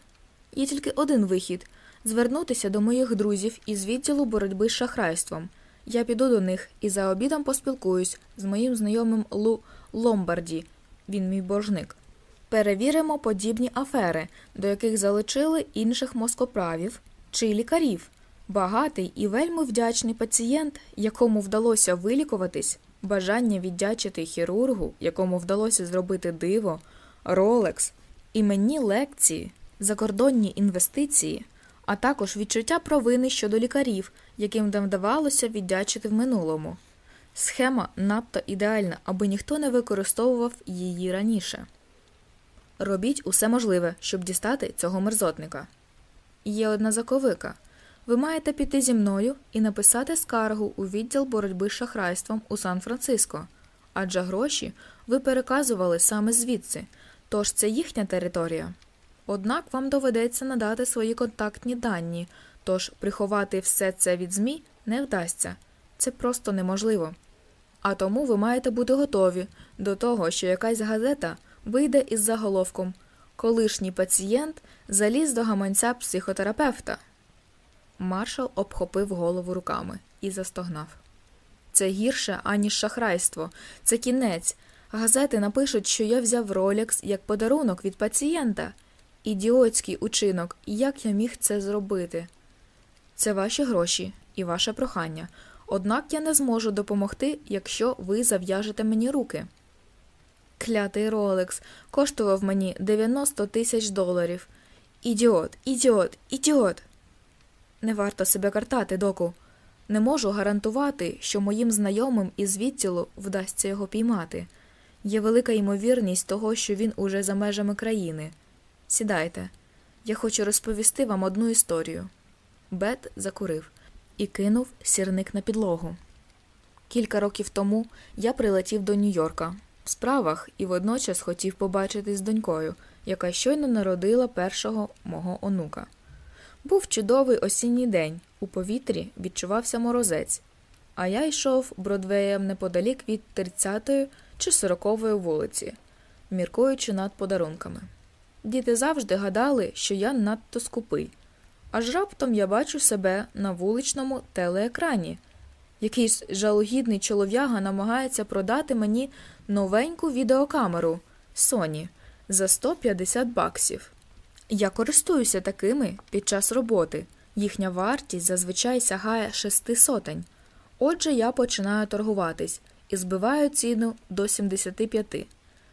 Speaker 1: Є тільки один вихід звернутися до моїх друзів із відділу боротьби з шахрайством. Я піду до них і за обідом поспілкуюсь з моїм знайомим Лу Ломбарді, він мій боржник. Перевіримо подібні афери, до яких залучили інших москоправів чи лікарів. Багатий і вельми вдячний пацієнт, якому вдалося вилікуватись, бажання віддячити хірургу, якому вдалося зробити диво, ролекс, іменні лекції, закордонні інвестиції, а також відчуття провини щодо лікарів, яким не вдавалося віддячити в минулому. Схема надто ідеальна, аби ніхто не використовував її раніше. Робіть усе можливе, щоб дістати цього мерзотника. Є одна заковика. Ви маєте піти зі мною і написати скаргу у відділ боротьби з шахрайством у Сан-Франциско, адже гроші ви переказували саме звідси, тож це їхня територія. Однак вам доведеться надати свої контактні дані, тож приховати все це від ЗМІ не вдасться. Це просто неможливо. А тому ви маєте бути готові до того, що якась газета вийде із заголовком Колишній пацієнт заліз до гаманця психотерапевта. Маршал обхопив голову руками і застогнав. Це гірше, аніж шахрайство, це кінець. Газети напишуть, що я взяв Ролекс як подарунок від пацієнта. Ідіотський учинок, як я міг це зробити? Це ваші гроші і ваше прохання. Однак я не зможу допомогти, якщо ви зав'яжете мені руки. Клятий Ролекс коштував мені 90 тисяч доларів. Ідіот, ідіот, ідіот. Не варто себе картати, доку. Не можу гарантувати, що моїм знайомим із відділу вдасться його піймати. Є велика ймовірність того, що він уже за межами країни. Сідайте, я хочу розповісти вам одну історію. Бет закурив і кинув сірник на підлогу. Кілька років тому я прилетів до Нью-Йорка в справах і водночас хотів побачитись з донькою, яка щойно народила першого мого онука. Був чудовий осінній день, у повітрі відчувався морозець, а я йшов бродвеєм неподалік від 30-ї чи 40-ї вулиці, міркуючи над подарунками. Діти завжди гадали, що я надто скупий. Аж раптом я бачу себе на вуличному телеекрані. Якийсь жалогідний чолов'яга намагається продати мені новеньку відеокамеру Sony за 150 баксів. Я користуюся такими під час роботи. Їхня вартість зазвичай сягає шести сотень. Отже, я починаю торгуватись і збиваю ціну до 75.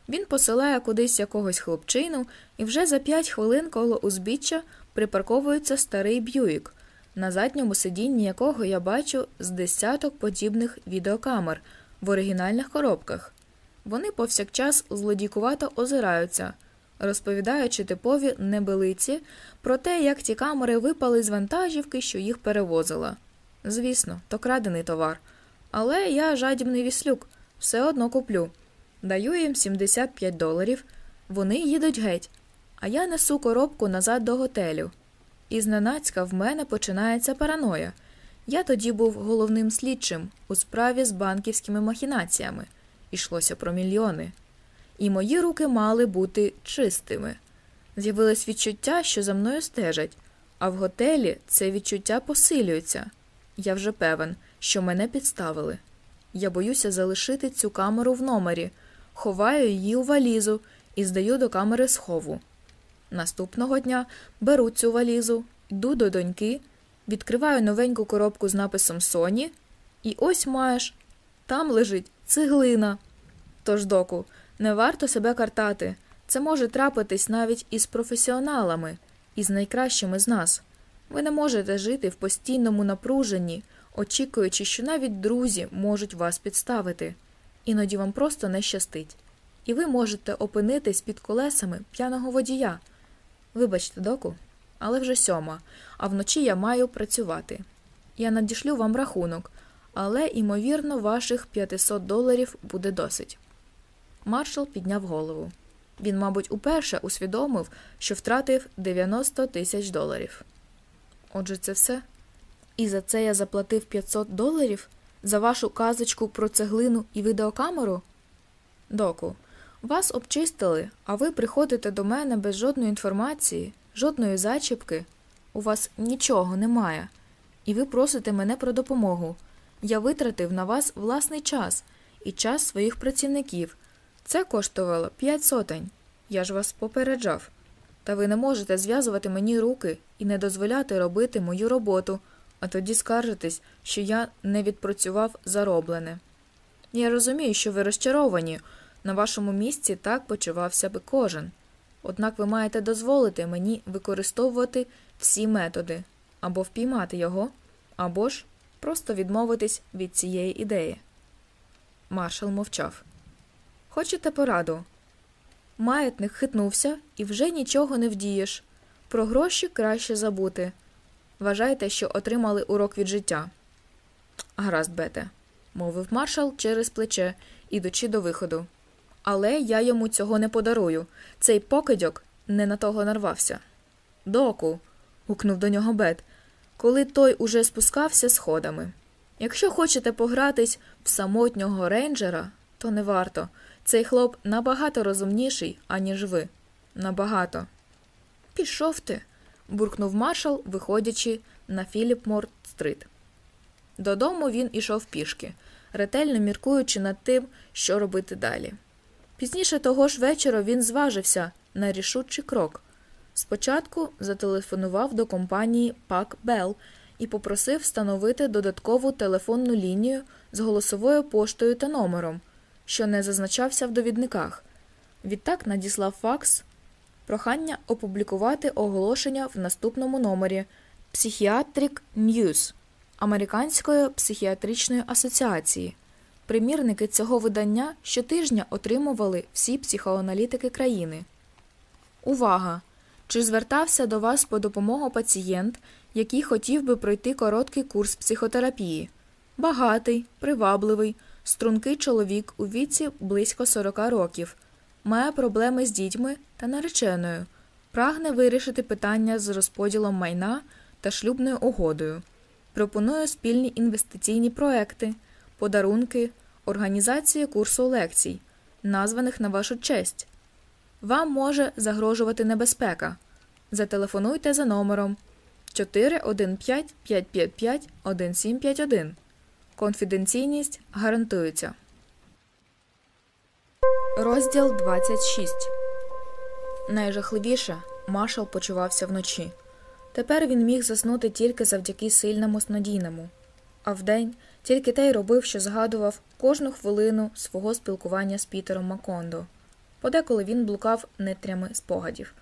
Speaker 1: Він посилає кудись якогось хлопчину, і вже за 5 хвилин коло узбіччя припарковується старий б'юїк, на задньому сидінні якого я бачу з десяток подібних відеокамер в оригінальних коробках. Вони повсякчас злодійкувато озираються, розповідаючи типові небелиці про те, як ті камери випали з вантажівки, що їх перевозила. Звісно, то крадений товар. Але я жадібний віслюк, все одно куплю. Даю їм 75 доларів, вони їдуть геть, а я несу коробку назад до готелю. І зненацька в мене починається параноя. Я тоді був головним слідчим у справі з банківськими махінаціями. Ішлося про мільйони. І мої руки мали бути чистими. З'явилось відчуття, що за мною стежать, а в готелі це відчуття посилюється. Я вже певен, що мене підставили. Я боюся залишити цю камеру в номері, ховаю її у валізу і здаю до камери схову. Наступного дня беру цю валізу, йду до доньки, відкриваю новеньку коробку з написом Соні, і ось маєш там лежить цеглина. Тож, доку, не варто себе картати. Це може трапитись навіть із професіоналами, із найкращими з нас. Ви не можете жити в постійному напруженні, очікуючи, що навіть друзі можуть вас підставити. Іноді вам просто не щастить. І ви можете опинитись під колесами п'яного водія. Вибачте, доку, але вже сьома, а вночі я маю працювати. Я надішлю вам рахунок, але, ймовірно, ваших 500 доларів буде досить. Маршал підняв голову. Він, мабуть, уперше усвідомив, що втратив 90 тисяч доларів. Отже, це все. І за це я заплатив 500 доларів за вашу казочку про цеглину і відеокамеру? Доку, вас обчистили, а ви приходите до мене без жодної інформації, жодної зачіпки. У вас нічого немає, і ви просите мене про допомогу. Я витратив на вас власний час і час своїх працівників. Це коштувало п'ять сотень. Я ж вас попереджав. Та ви не можете зв'язувати мені руки і не дозволяти робити мою роботу, а тоді скаржитесь, що я не відпрацював зароблене. Я розумію, що ви розчаровані. На вашому місці так почувався би кожен. Однак ви маєте дозволити мені використовувати всі методи або впіймати його, або ж просто відмовитись від цієї ідеї. Маршал мовчав. Хочете пораду? Маятник хитнувся і вже нічого не вдієш. Про гроші краще забути. Вважайте, що отримали урок від життя. Гаразд, Бете, мовив маршал через плече, ідучи до виходу. Але я йому цього не подарую. Цей покидьок не на того нарвався. Доку. гукнув до нього Бет, коли той уже спускався сходами. Якщо хочете погратись в самотнього рейнджера, то не варто. Цей хлоп набагато розумніший, аніж ви. Набагато. Пішов ти. буркнув маршал, виходячи на Філіпморт стрит. Додому він ішов пішки, ретельно міркуючи над тим, що робити далі. Пізніше того ж вечора він зважився на рішучий крок. Спочатку зателефонував до компанії Пак Белл і попросив встановити додаткову телефонну лінію з голосовою поштою та номером, що не зазначався в довідниках. Відтак надіслав факс прохання опублікувати оголошення в наступному номері Psychiatric News Американської психіатричної асоціації. Примірники цього видання щотижня отримували всі психоаналітики країни. Увага! Чи звертався до вас по допомогу пацієнт, який хотів би пройти короткий курс психотерапії? Багатий, привабливий, стрункий чоловік у віці близько 40 років, має проблеми з дітьми та нареченою, прагне вирішити питання з розподілом майна та шлюбною угодою, пропонує спільні інвестиційні проекти, подарунки, організацію курсу лекцій, названих на вашу честь. Вам може загрожувати небезпека. Зателефонуйте за номером 415 555 1751. Конфіденційність гарантується. Розділ 26 Найжахливіше маршал почувався вночі. Тепер він міг заснути тільки завдяки сильному снодійному, а вдень тільки те й робив, що згадував кожну хвилину свого спілкування з Пітером Макондо. Подеколи він блукав нетрями спогадів,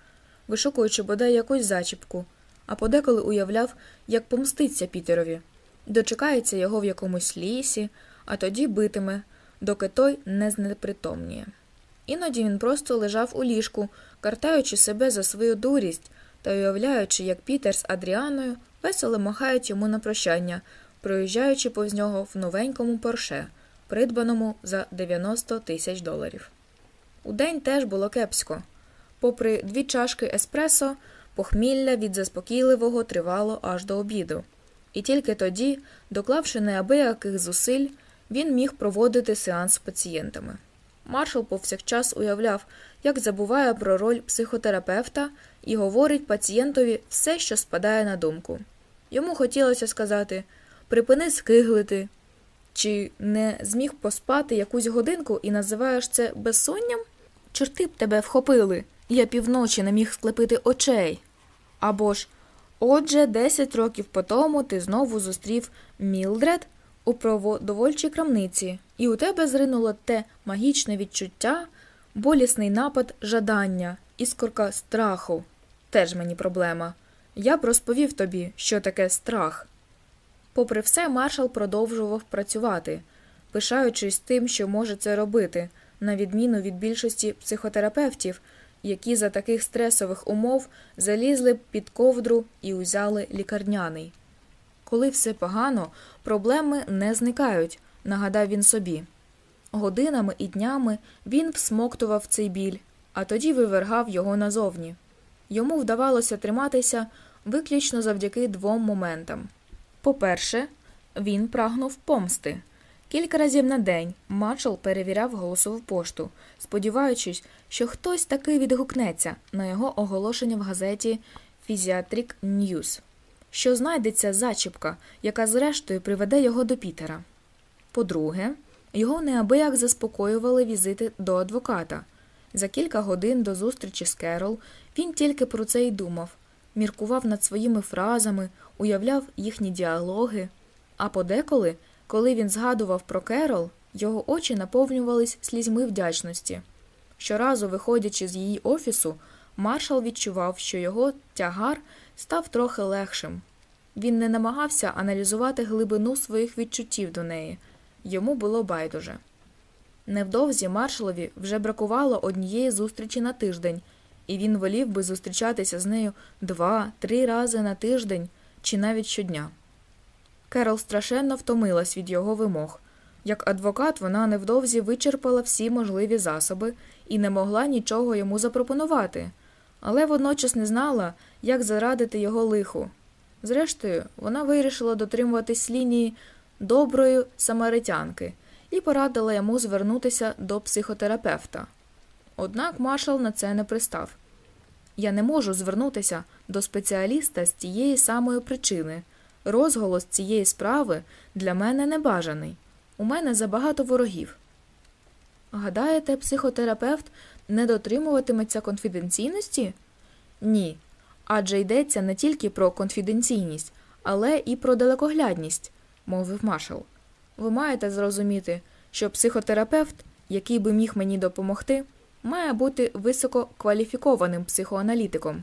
Speaker 1: вишукуючи бодай якусь зачіпку, а подеколи уявляв, як помститься Пітерові, дочекається його в якомусь лісі, а тоді битиме, доки той не знепритомніє. Іноді він просто лежав у ліжку, картаючи себе за свою дурість та уявляючи, як Пітер з Адріаною весело махають йому на прощання, проїжджаючи повз нього в новенькому порше, придбаному за 90 тисяч доларів. Удень теж було кепсько. Попри дві чашки еспресо, похмілля від заспокійливого тривало аж до обіду. І тільки тоді, доклавши неабияких зусиль, він міг проводити сеанс з пацієнтами. Маршал повсякчас уявляв, як забуває про роль психотерапевта і говорить пацієнтові все, що спадає на думку. Йому хотілося сказати припини скиглити, чи не зміг поспати якусь годинку і називаєш це безсонням? Чорти б тебе вхопили, я півночі не міг склепити очей. Або ж, отже, десять років по тому ти знову зустрів Мілдред у продовольчій крамниці, і у тебе зринуло те магічне відчуття, болісний напад жадання, іскорка страху. Теж мені проблема. Я б розповів тобі, що таке страх. Попри все, маршал продовжував працювати, пишаючись тим, що може це робити, на відміну від більшості психотерапевтів, які за таких стресових умов залізли під ковдру і узяли лікарняний. Коли все погано, проблеми не зникають, нагадав він собі. Годинами і днями він всмоктував цей біль, а тоді вивергав його назовні. Йому вдавалося триматися виключно завдяки двом моментам. По-перше, він прагнув помсти. Кілька разів на день Маршал перевіряв голосову пошту, сподіваючись, що хтось таки відгукнеться на його оголошення в газеті Psychiatric News, що знайдеться зачіпка, яка зрештою приведе його до Пітера. По-друге, його неабияк заспокоювали візити до адвоката. За кілька годин до зустрічі з Керол він тільки про це й думав, міркував над своїми фразами, уявляв їхні діалоги, а подеколи. Коли він згадував про Керол, його очі наповнювались слізьми вдячності. Щоразу, виходячи з її офісу, маршал відчував, що його тягар став трохи легшим. Він не намагався аналізувати глибину своїх відчуттів до неї йому було байдуже. Невдовзі маршалові вже бракувало однієї зустрічі на тиждень, і він волів би зустрічатися з нею два-три рази на тиждень чи навіть щодня. Керол страшенно втомилась від його вимог. Як адвокат, вона невдовзі вичерпала всі можливі засоби і не могла нічого йому запропонувати, але водночас не знала, як зарадити його лиху. Зрештою, вона вирішила дотримуватись лінії доброї самаритянки і порадила йому звернутися до психотерапевта. Однак маршал на це не пристав. Я не можу звернутися до спеціаліста з тієї самої причини. Розголос цієї справи для мене небажаний. У мене забагато ворогів. Гадаєте, психотерапевт не дотримуватиметься конфіденційності? Ні. Адже йдеться не тільки про конфіденційність, але і про далекоглядність, мовив маршал. Ви маєте зрозуміти, що психотерапевт, який би міг мені допомогти, має бути висококваліфікованим психоаналітиком.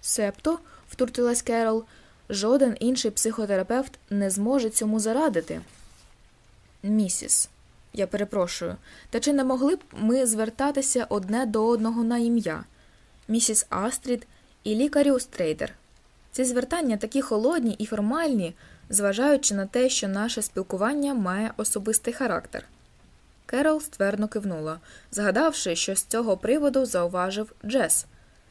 Speaker 1: Себто, втрутилась Керол, жоден інший психотерапевт не зможе цьому зарадити. Місіс, я перепрошую, та чи не могли б ми звертатися одне до одного на ім'я? Місіс Астрід і лікарю Стрейдер. Ці звертання такі холодні і формальні, зважаючи на те, що наше спілкування має особистий характер. Керол ствердно кивнула, згадавши, що з цього приводу зауважив Джес.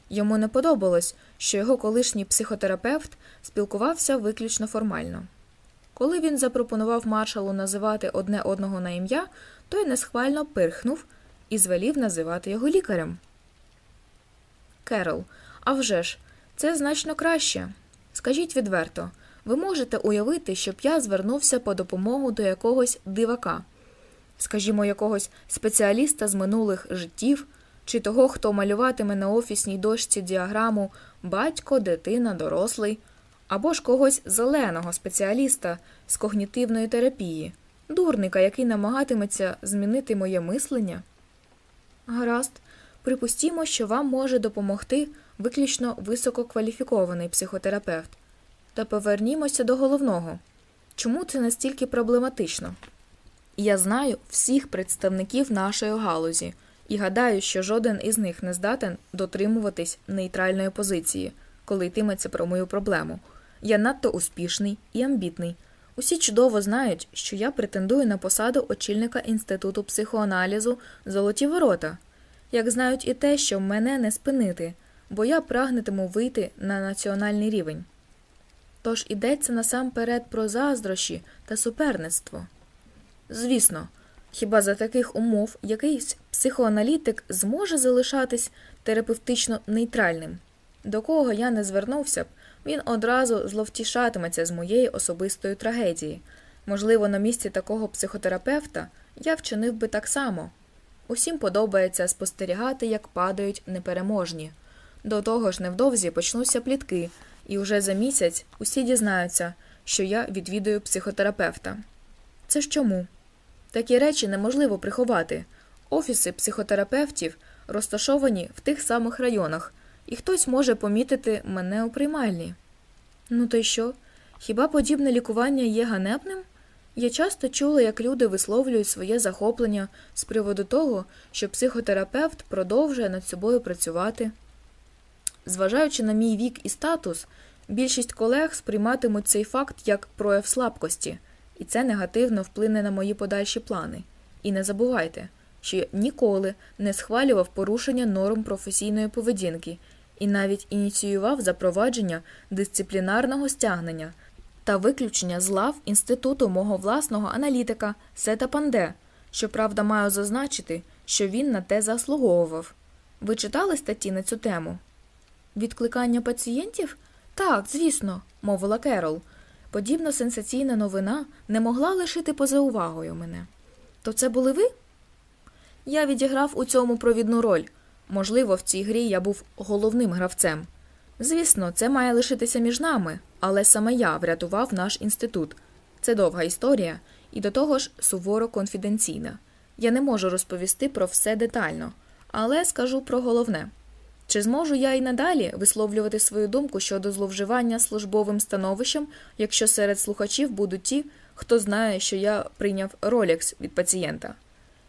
Speaker 1: Йому не подобалось, що його колишній психотерапевт спілкувався виключно формально. Коли він запропонував маршалу називати одне одного на ім'я, той несхвально пирхнув і звелів називати його лікарем. Керол, а вже ж, це значно краще. Скажіть відверто, ви можете уявити, щоб я звернувся по допомогу до якогось дивака, скажімо, якогось спеціаліста з минулих життів, чи того, хто малюватиме на офісній дошці діаграму батько, дитина, дорослий, або ж когось зеленого спеціаліста з когнітивної терапії, дурника, який намагатиметься змінити моє мислення? Гаразд, припустімо, що вам може допомогти виключно висококваліфікований психотерапевт. Та повернімося до головного чому це настільки проблематично? Я знаю всіх представників нашої галузі і гадаю, що жоден із них не здатен дотримуватись нейтральної позиції, коли йтиметься про мою проблему. Я надто успішний і амбітний. Усі чудово знають, що я претендую на посаду очільника інституту психоаналізу Золоті ворота, як знають і те, що мене не спинити, бо я прагнетиму вийти на національний рівень. Тож ідеться насамперед про заздрощі та суперництво. Звісно, хіба за таких умов якийсь психоаналітик зможе залишатись терапевтично нейтральним? До кого я не звернувся б, він одразу зловтішатиметься з моєї особистої трагедії. Можливо, на місці такого психотерапевта я вчинив би так само. Усім подобається спостерігати, як падають непереможні. До того ж, невдовзі почнуться плітки, і вже за місяць усі дізнаються, що я відвідую психотерапевта. Це ж чому? Такі речі неможливо приховати. Офіси психотерапевтів розташовані в тих самих районах, і хтось може помітити мене у приймальні. Ну то й що? Хіба подібне лікування є ганебним? Я часто чула, як люди висловлюють своє захоплення з приводу того, що психотерапевт продовжує над собою працювати. Зважаючи на мій вік і статус, більшість колег сприйматимуть цей факт як прояв слабкості, і це негативно вплине на мої подальші плани. І не забувайте, що я ніколи не схвалював порушення норм професійної поведінки і навіть ініціював запровадження дисциплінарного стягнення та виключення з лав інституту мого власного аналітика Сета Панде. Щоправда, маю зазначити, що він на те заслуговував. Ви читали статті на цю тему? Відкликання пацієнтів? Так, звісно, мовила Керол. Подібна сенсаційна новина не могла лишити поза увагою мене. То це були ви? Я відіграв у цьому провідну роль. Можливо, в цій грі я був головним гравцем. Звісно, це має лишитися між нами, але саме я врятував наш інститут. Це довга історія і до того ж суворо конфіденційна. Я не можу розповісти про все детально, але скажу про головне. Чи зможу я і надалі висловлювати свою думку щодо зловживання службовим становищем, якщо серед слухачів будуть ті, хто знає, що я прийняв ролекс від пацієнта?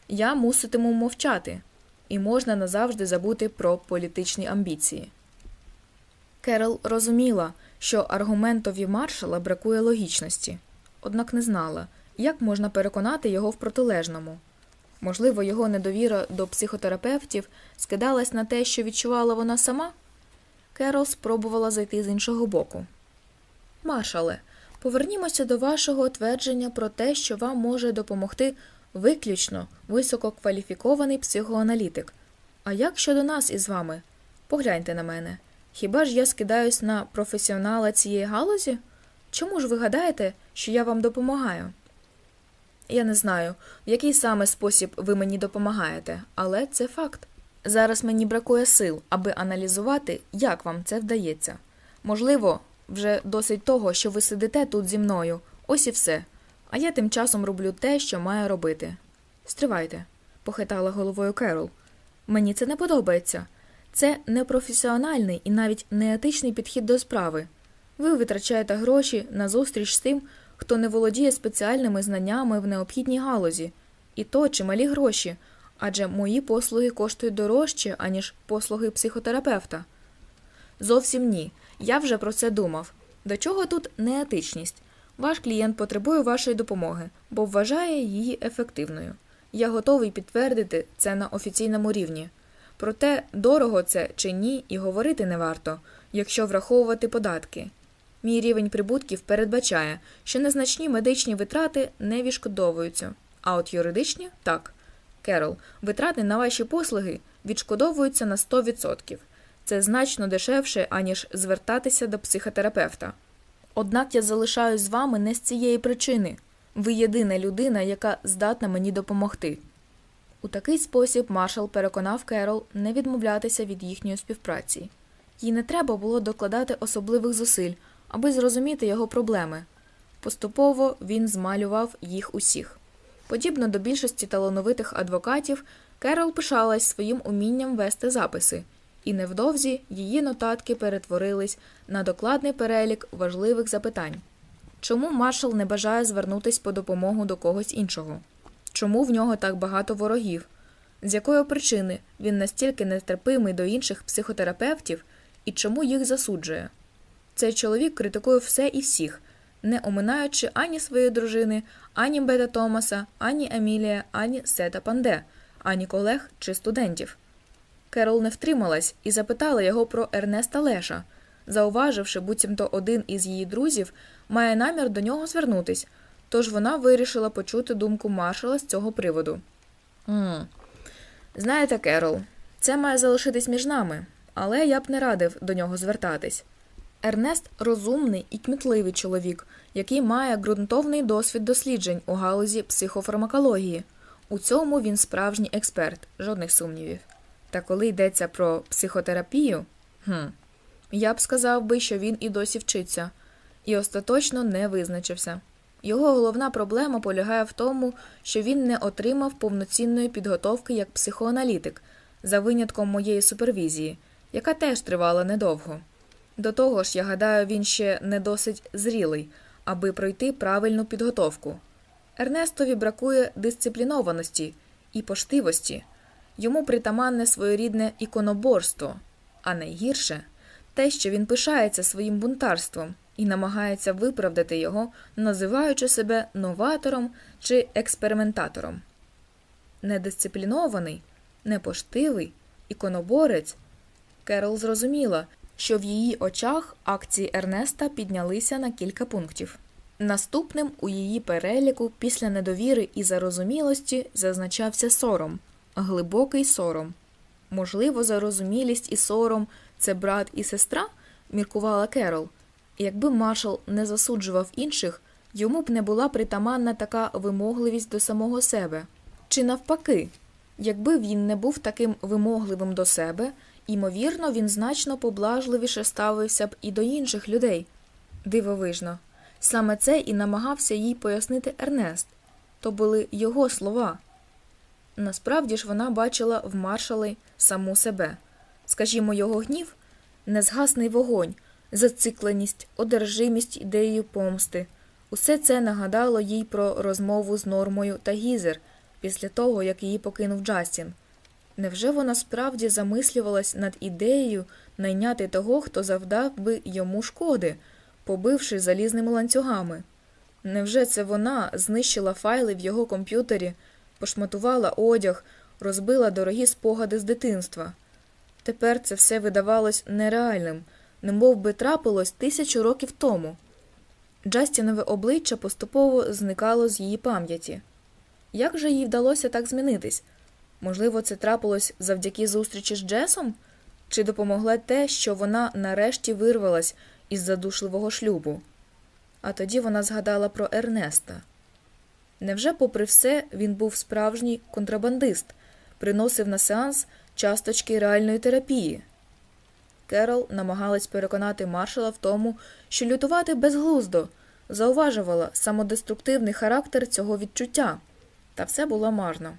Speaker 1: я муситиму мовчати, і можна назавжди забути про політичні амбіції. Керол розуміла, що аргументові маршала бракує логічності, однак не знала, як можна переконати його в протилежному. Можливо, його недовіра до психотерапевтів скидалась на те, що відчувала вона сама. Керол спробувала зайти з іншого боку. Маршале, повернімося до вашого твердження про те, що вам може допомогти виключно висококваліфікований психоаналітик. А як щодо нас із вами? Погляньте на мене. Хіба ж я скидаюсь на професіонала цієї галузі? Чому ж ви гадаєте, що я вам допомагаю? Я не знаю, в який саме спосіб ви мені допомагаєте, але це факт. Зараз мені бракує сил, аби аналізувати, як вам це вдається. Можливо, вже досить того, що ви сидите тут зі мною, ось і все. А я тим часом роблю те, що маю робити. Стривайте, похитала головою Керол. Мені це не подобається. Це непрофесіональний і навіть неетичний підхід до справи. Ви витрачаєте гроші на зустріч з тим, хто не володіє спеціальними знаннями в необхідній галузі, і то чималі гроші, адже мої послуги коштують дорожче, аніж послуги психотерапевта. Зовсім ні. Я вже про це думав. До чого тут неетичність? Ваш клієнт потребує вашої допомоги, бо вважає її ефективною. Я готовий підтвердити це на офіційному рівні. Проте дорого це чи ні, і говорити не варто, якщо враховувати податки. Мій рівень прибутків передбачає, що незначні медичні витрати не відшкодовуються, а от юридичні так. Керол, витрати на ваші послуги відшкодовуються на 100%. Це значно дешевше, аніж звертатися до психотерапевта. Однак я залишаюсь з вами не з цієї причини. Ви єдина людина, яка здатна мені допомогти. У такий спосіб маршал переконав Керол не відмовлятися від їхньої співпраці. Їй не треба було докладати особливих зусиль, аби зрозуміти його проблеми. Поступово він змалював їх усіх. Подібно до більшості талановитих адвокатів, Керол пишалась своїм умінням вести записи, і невдовзі її нотатки перетворились на докладний перелік важливих запитань. Чому маршал не бажає звернутися по допомогу до когось іншого? Чому в нього так багато ворогів? З якої причини він настільки нетерпимий до інших психотерапевтів і чому їх засуджує? Цей чоловік критикує все і всіх, не оминаючи ані своєї дружини, ані Бета Томаса, ані Емілія, ані Сета Панде, ані колег чи студентів. Керол не втрималась і запитала його про Ернеста Леша, зауваживши, буцімто один із її друзів має намір до нього звернутись, тож вона вирішила почути думку маршала з цього приводу. «М Знаєте, Керол, це має залишитись між нами, але я б не радив до нього звертатись. Ернест розумний і кмітливий чоловік, який має ґрунтовний досвід досліджень у галузі психофармакології. У цьому він справжній експерт, жодних сумнівів. Та коли йдеться про психотерапію, хм, я б сказав би, що він і досі вчиться, і остаточно не визначився. Його головна проблема полягає в тому, що він не отримав повноцінної підготовки як психоаналітик, за винятком моєї супервізії, яка теж тривала недовго. До того ж, я гадаю, він ще не досить зрілий, аби пройти правильну підготовку. Ернестові бракує дисциплінованості і поштивості, йому притаманне своєрідне іконоборство, а найгірше те, що він пишається своїм бунтарством і намагається виправдати його, називаючи себе новатором чи експериментатором. Недисциплінований, непоштивий, іконоборець. Керол зрозуміла, що в її очах акції Ернеста піднялися на кілька пунктів. Наступним у її переліку після недовіри і зарозумілості зазначався сором, глибокий сором. Можливо, зарозумілість і сором це брат і сестра, міркувала Керол. Якби маршал не засуджував інших, йому б не була притаманна така вимогливість до самого себе. Чи навпаки, якби він не був таким вимогливим до себе, Імовірно, він значно поблажливіше ставився б і до інших людей. Дивовижно. Саме це і намагався їй пояснити Ернест то були його слова. Насправді ж вона бачила в маршали саму себе. Скажімо, його гнів незгасний вогонь, зацикленість, одержимість ідеєю помсти. Усе це нагадало їй про розмову з нормою та гізер після того, як її покинув Джастін. Невже вона справді замислювалась над ідеєю найняти того, хто завдав би йому шкоди, побивши залізними ланцюгами? Невже це вона знищила файли в його комп'ютері, пошматувала одяг, розбила дорогі спогади з дитинства? Тепер це все видавалось нереальним, немов би трапилось тисячу років тому. Джастінове обличчя поступово зникало з її пам'яті. Як же їй вдалося так змінитись? Можливо, це трапилось завдяки зустрічі з Джесом? Чи допомогло те, що вона нарешті вирвалась із задушливого шлюбу? А тоді вона згадала про Ернеста. Невже, попри все, він був справжній контрабандист, приносив на сеанс часточки реальної терапії? Керол намагалась переконати маршала в тому, що лютувати безглуздо, зауважувала самодеструктивний характер цього відчуття, та все було марно.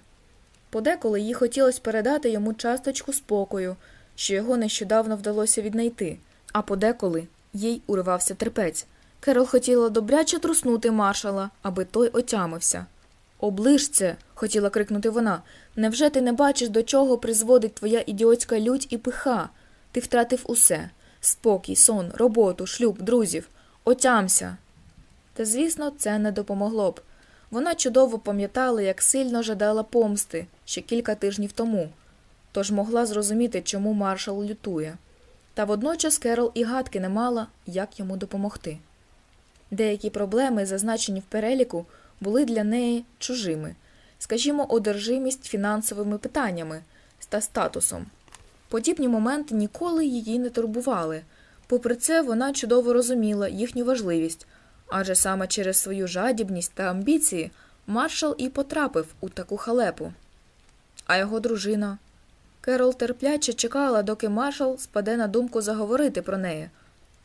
Speaker 1: Подеколи їй хотілося передати йому часточку спокою, що його нещодавно вдалося віднайти, а подеколи їй уривався терпець. Керол хотіла добряче труснути маршала, аби той отямився. Оближ це, хотіла крикнути вона. Невже ти не бачиш, до чого призводить твоя ідіотська лють і пиха? Ти втратив усе спокій, сон, роботу, шлюб, друзів. Отямся. Та, звісно, це не допомогло б. Вона чудово пам'ятала, як сильно жадала помсти ще кілька тижнів тому, тож могла зрозуміти, чому маршал лютує. Та водночас Керол і гадки не мала, як йому допомогти. Деякі проблеми, зазначені в переліку, були для неї чужими, скажімо, одержимість фінансовими питаннями та статусом. Подібні моменти ніколи її не турбували, попри це, вона чудово розуміла їхню важливість, адже саме через свою жадібність та амбіції маршал і потрапив у таку халепу. А його дружина. Керол терпляче чекала, доки маршал спаде на думку заговорити про неї,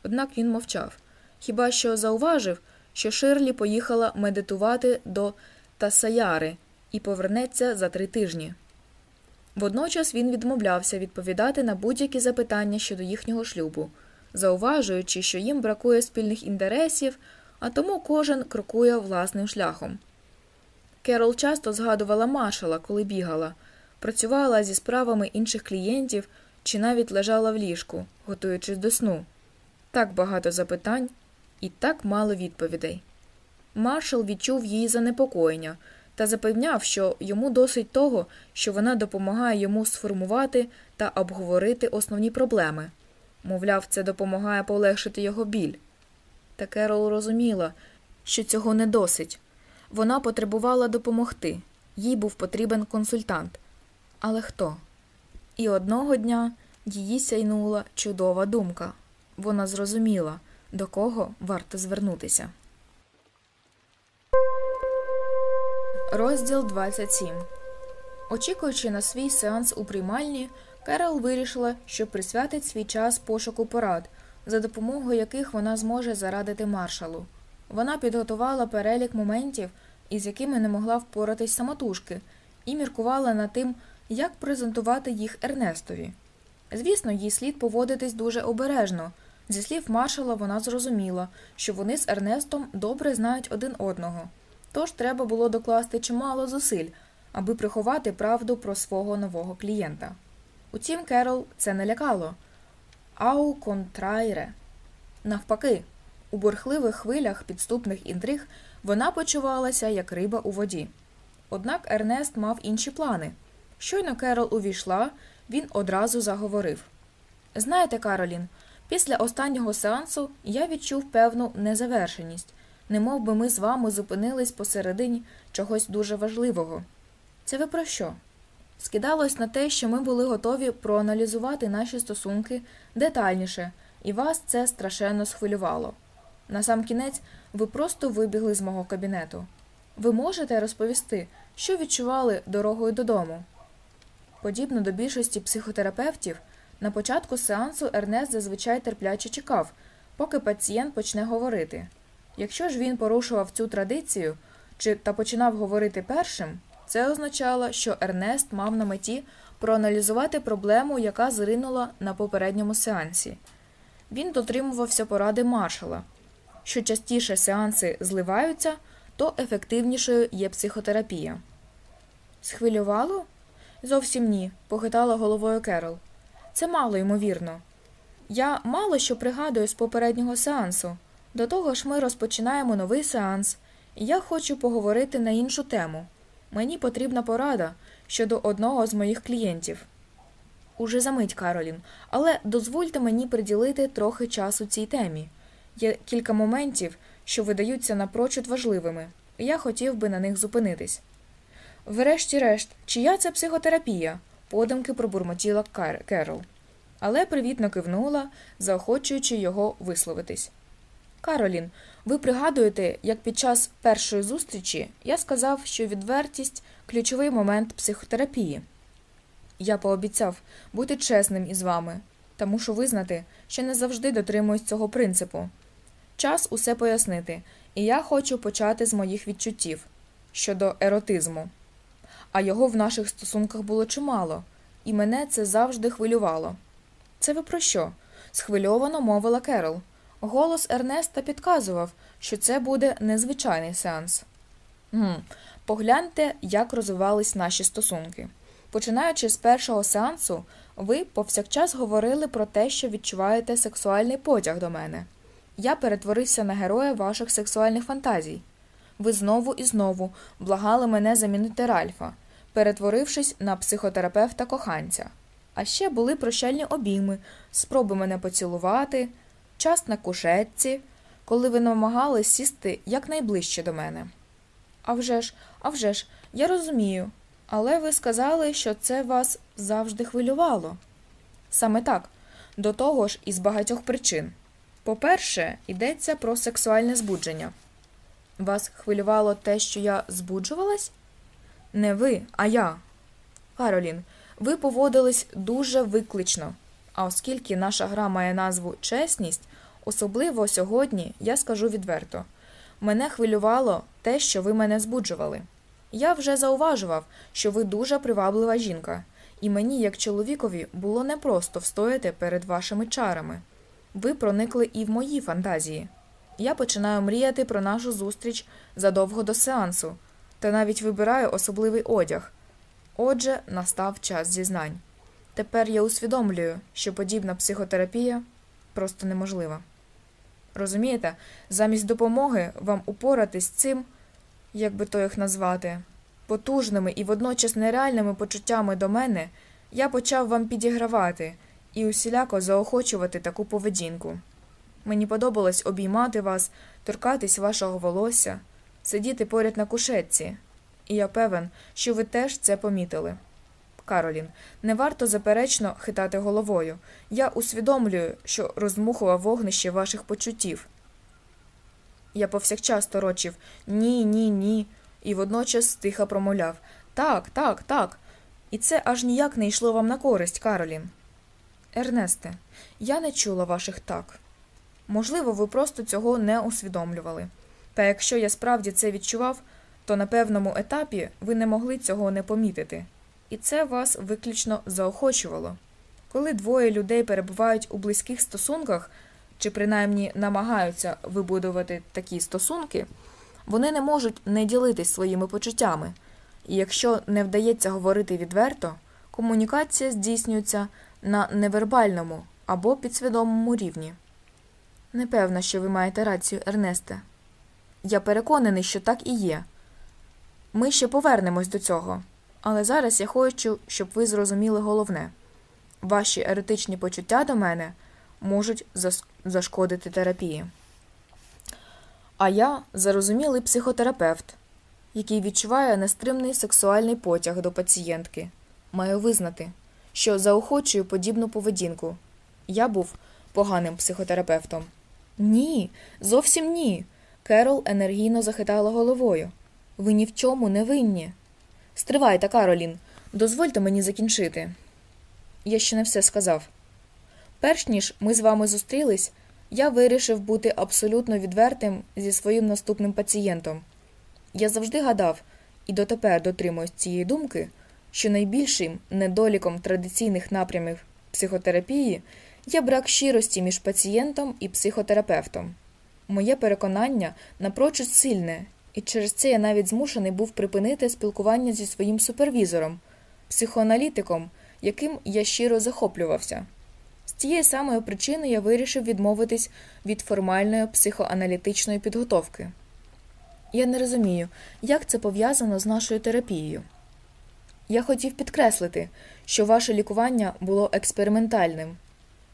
Speaker 1: однак він мовчав хіба що зауважив, що Ширлі поїхала медитувати до Тасаяри і повернеться за три тижні. Водночас він відмовлявся відповідати на будь-які запитання щодо їхнього шлюбу, зауважуючи, що їм бракує спільних інтересів, а тому кожен крокує власним шляхом. Керол часто згадувала маршала, коли бігала, працювала зі справами інших клієнтів чи навіть лежала в ліжку, готуючись до сну. Так багато запитань і так мало відповідей. Маршал відчув її занепокоєння та запевняв, що йому досить того, що вона допомагає йому сформувати та обговорити основні проблеми. Мовляв, це допомагає полегшити його біль. Та Керол розуміла, що цього не досить. Вона потребувала допомогти, їй був потрібен консультант. Але хто? І одного дня її сяйнула чудова думка. Вона зрозуміла, до кого варто звернутися. Розділ 27 Очікуючи на свій сеанс у приймальні, Керол вирішила, що присвятить свій час пошуку порад, за допомогою яких вона зможе зарадити маршалу. Вона підготувала перелік моментів, із якими не могла впоратись самотужки, і міркувала над тим, як презентувати їх Ернестові. Звісно, їй слід поводитись дуже обережно. Зі слів маршала, вона зрозуміла, що вони з Ернестом добре знають один одного. Тож треба було докласти чимало зусиль, аби приховати правду про свого нового клієнта. Утім, Керол це не лякало. Ау контрайре. Навпаки, у бурхливих хвилях підступних інтриг вона почувалася як риба у воді. Однак Ернест мав інші плани. Щойно Керол увійшла, він одразу заговорив Знаєте, Каролін, після останнього сеансу я відчув певну незавершеність не мов би ми з вами зупинились посередині чогось дуже важливого. Це ви про що? Скидалось на те, що ми були готові проаналізувати наші стосунки детальніше, і вас це страшенно схвилювало. Насамкінець, ви просто вибігли з мого кабінету. Ви можете розповісти, що відчували дорогою додому? Подібно до більшості психотерапевтів, на початку сеансу Ернест зазвичай терпляче чекав, поки пацієнт почне говорити. Якщо ж він порушував цю традицію чи та починав говорити першим, це означало, що Ернест мав на меті проаналізувати проблему, яка зринула на попередньому сеансі. Він дотримувався поради маршала. Що частіше сеанси зливаються, то ефективнішою є психотерапія. Схвилювало? Зовсім ні, похитала головою Керол. Це мало ймовірно. Я мало що пригадую з попереднього сеансу. До того ж, ми розпочинаємо новий сеанс, і я хочу поговорити на іншу тему. Мені потрібна порада щодо одного з моїх клієнтів. Уже замить, Каролін, але дозвольте мені приділити трохи часу цій темі. Є кілька моментів, що видаються напрочуд важливими, і я хотів би на них зупинитись. Врешті-решт, чия це психотерапія? Подумки пробурмотіла Керол, але привітно кивнула, заохочуючи його висловитись. Каролін, ви пригадуєте, як під час першої зустрічі я сказав, що відвертість ключовий момент психотерапії. Я пообіцяв бути чесним із вами та мушу визнати, що не завжди дотримуюсь цього принципу. Час усе пояснити, і я хочу почати з моїх відчуттів щодо еротизму. А його в наших стосунках було чимало, і мене це завжди хвилювало. Це ви про що? схвильовано мовила Керол. Голос Ернеста підказував, що це буде незвичайний сеанс. Гм, Погляньте, як розвивались наші стосунки. Починаючи з першого сеансу, ви повсякчас говорили про те, що відчуваєте сексуальний потяг до мене. Я перетворився на героя ваших сексуальних фантазій. Ви знову і знову благали мене замінити Ральфа, перетворившись на психотерапевта коханця. А ще були прощальні обійми, спроби мене поцілувати, час на кушетці, коли ви намагались сісти якнайближче до мене. А вже ж, а вже ж, я розумію, але ви сказали, що це вас завжди хвилювало. Саме так, до того ж, із багатьох причин. По-перше, йдеться про сексуальне збудження. Вас хвилювало те, що я збуджувалась? Не ви, а я. Каролін, ви поводились дуже виклично. А оскільки наша гра має назву чесність, особливо сьогодні я скажу відверто мене хвилювало те, що ви мене збуджували. Я вже зауважував, що ви дуже приваблива жінка, і мені, як чоловікові, було непросто встояти перед вашими чарами. Ви проникли і в мої фантазії. Я починаю мріяти про нашу зустріч задовго до сеансу, та навіть вибираю особливий одяг. Отже, настав час зізнань. Тепер я усвідомлюю, що подібна психотерапія просто неможлива. Розумієте, замість допомоги вам упоратись цим, як би то їх назвати, потужними і водночас нереальними почуттями до мене, я почав вам підігравати і усіляко заохочувати таку поведінку. Мені подобалось обіймати вас, торкатись вашого волосся, сидіти поряд на кушетці, і я певен, що ви теж це помітили. Каролін, не варто заперечно хитати головою. Я усвідомлюю, що роздмухував вогнище ваших почуттів. Я повсякчас торочив ні, ні, ні, і водночас тихо промовляв так, так, так. І це аж ніяк не йшло вам на користь, Каролін. Ернесте, я не чула ваших так. Можливо, ви просто цього не усвідомлювали. Та якщо я справді це відчував, то на певному етапі ви не могли цього не помітити, і це вас виключно заохочувало. Коли двоє людей перебувають у близьких стосунках, чи принаймні намагаються вибудувати такі стосунки, вони не можуть не ділитись своїми почуттями, і якщо не вдається говорити відверто, комунікація здійснюється на невербальному або підсвідомому рівні. Непевна, що ви маєте рацію, Ернесте. Я переконаний, що так і є. Ми ще повернемось до цього, але зараз я хочу, щоб ви зрозуміли головне ваші еретичні почуття до мене можуть зашкодити терапії. А я зарозумілий психотерапевт, який відчуває нестримний сексуальний потяг до пацієнтки. Маю визнати, що заохочую подібну поведінку. Я був поганим психотерапевтом. Ні, зовсім ні. Керол енергійно захитала головою. Ви ні в чому не винні. Стривайте, Каролін, дозвольте мені закінчити. Я ще не все сказав. Перш ніж ми з вами зустрілись, я вирішив бути абсолютно відвертим зі своїм наступним пацієнтом. Я завжди гадав і дотепер дотримуюсь цієї думки, що найбільшим недоліком традиційних напрямів психотерапії є брак щирості між пацієнтом і психотерапевтом. Моє переконання напрочуд сильне, І через це я навіть змушений був припинити спілкування зі своїм супервізором, психоаналітиком, яким я щиро захоплювався. З цієї самої причини я вирішив відмовитись від формальної психоаналітичної підготовки. Я не розумію, як це пов'язано з нашою терапією. Я хотів підкреслити, що ваше лікування було експериментальним.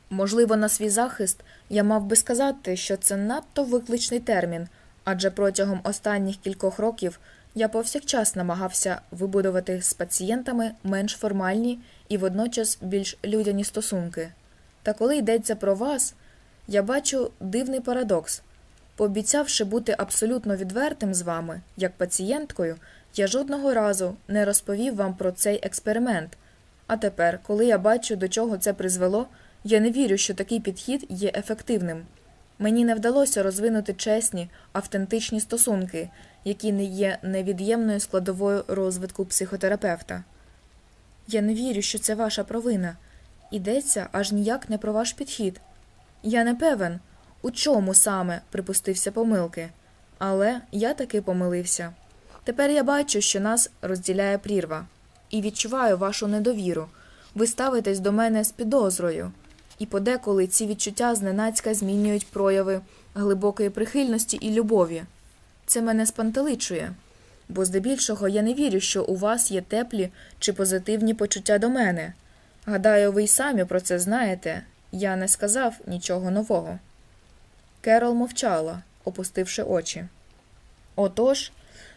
Speaker 1: Можливо, на свій захист я мав би сказати, що це надто викличний термін, адже протягом останніх кількох років я повсякчас намагався вибудувати з пацієнтами менш формальні і водночас більш людяні стосунки. Та коли йдеться про вас, я бачу дивний парадокс. Пообіцявши бути абсолютно відвертим з вами, як пацієнткою, я жодного разу не розповів вам про цей експеримент. А тепер, коли я бачу, до чого це призвело, я не вірю, що такий підхід є ефективним. Мені не вдалося розвинути чесні, автентичні стосунки, які не є невід'ємною складовою розвитку психотерапевта. Я не вірю, що це ваша провина. Йдеться аж ніяк не про ваш підхід. Я не певен, у чому саме припустився помилки, але я таки помилився. Тепер я бачу, що нас розділяє прірва, і відчуваю вашу недовіру. Ви ставитесь до мене з підозрою, і подеколи ці відчуття зненацька змінюють прояви глибокої прихильності і любові. Це мене спантеличує, бо здебільшого я не вірю, що у вас є теплі чи позитивні почуття до мене. Гадаю, ви й самі про це знаєте, я не сказав нічого нового. Керол мовчала, опустивши очі. Отож,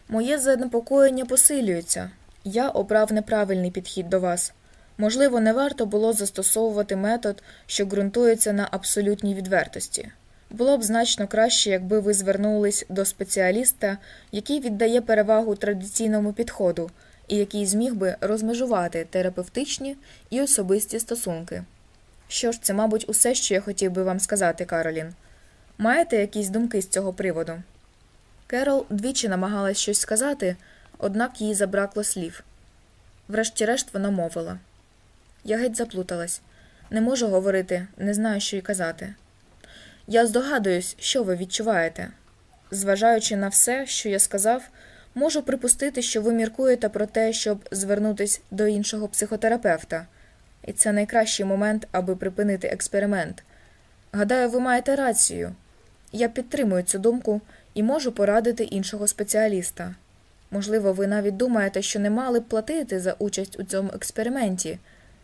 Speaker 1: моє занепокоєння посилюється. Я обрав неправильний підхід до вас. Можливо, не варто було застосовувати метод, що ґрунтується на абсолютній відвертості. Було б значно краще, якби ви звернулись до спеціаліста, який віддає перевагу традиційному підходу і який зміг би розмежувати терапевтичні і особисті стосунки. Що ж, це, мабуть, усе, що я хотів би вам сказати, Каролін. Маєте якісь думки з цього приводу? Керол двічі намагалась щось сказати, однак їй забракло слів. Врешті-решт вона мовила. Я геть заплуталась. Не можу говорити, не знаю, що й казати. Я здогадуюсь, що ви відчуваєте. Зважаючи на все, що я сказав, можу припустити, що ви міркуєте про те, щоб звернутися до іншого психотерапевта, і це найкращий момент, аби припинити експеримент. Гадаю, ви маєте рацію. Я підтримую цю думку і можу порадити іншого спеціаліста. Можливо, ви навіть думаєте, що не мали б платити за участь у цьому експерименті.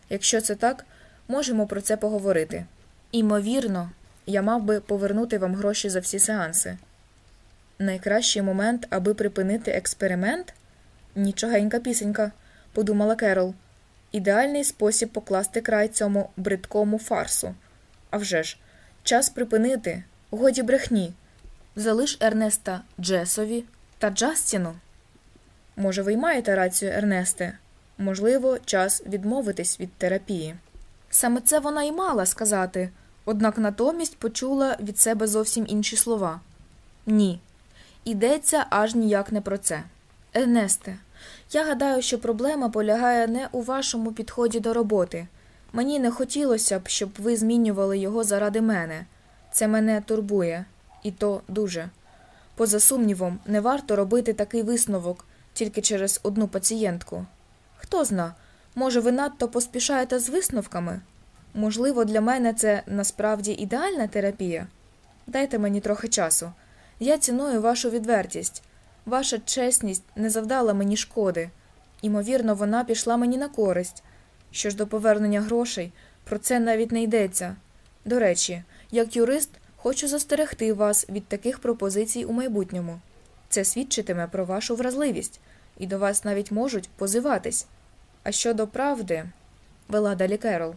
Speaker 1: Якщо це так, можемо про це поговорити. Імовірно, я мав би повернути вам гроші за всі сеанси. Найкращий момент, аби припинити експеримент? Нічогенька пісенька, подумала Керол. Ідеальний спосіб покласти край цьому бридкому фарсу. А вже ж, час припинити, годі брехні. Залиш Ернеста Джесові та Джастіну. Може, ви й маєте рацію, Ернесте? Можливо, час відмовитись від терапії. Саме це вона й мала сказати, однак натомість почула від себе зовсім інші слова ні. Ідеться аж ніяк не про це. Ернесте, я гадаю, що проблема полягає не у вашому підході до роботи. Мені не хотілося б, щоб ви змінювали його заради мене. Це мене турбує, і то дуже. Поза сумнівом, не варто робити такий висновок тільки через одну пацієнтку. Хто зна, може, ви надто поспішаєте з висновками? Можливо, для мене це насправді ідеальна терапія? Дайте мені трохи часу. Я ціную вашу відвертість. Ваша чесність не завдала мені шкоди. Імовірно, вона пішла мені на користь. Що ж до повернення грошей, про це навіть не йдеться. До речі, як юрист, хочу застерегти вас від таких пропозицій у майбутньому. Це свідчитиме про вашу вразливість, і до вас навіть можуть позиватись. А щодо правди, вела далі Керол,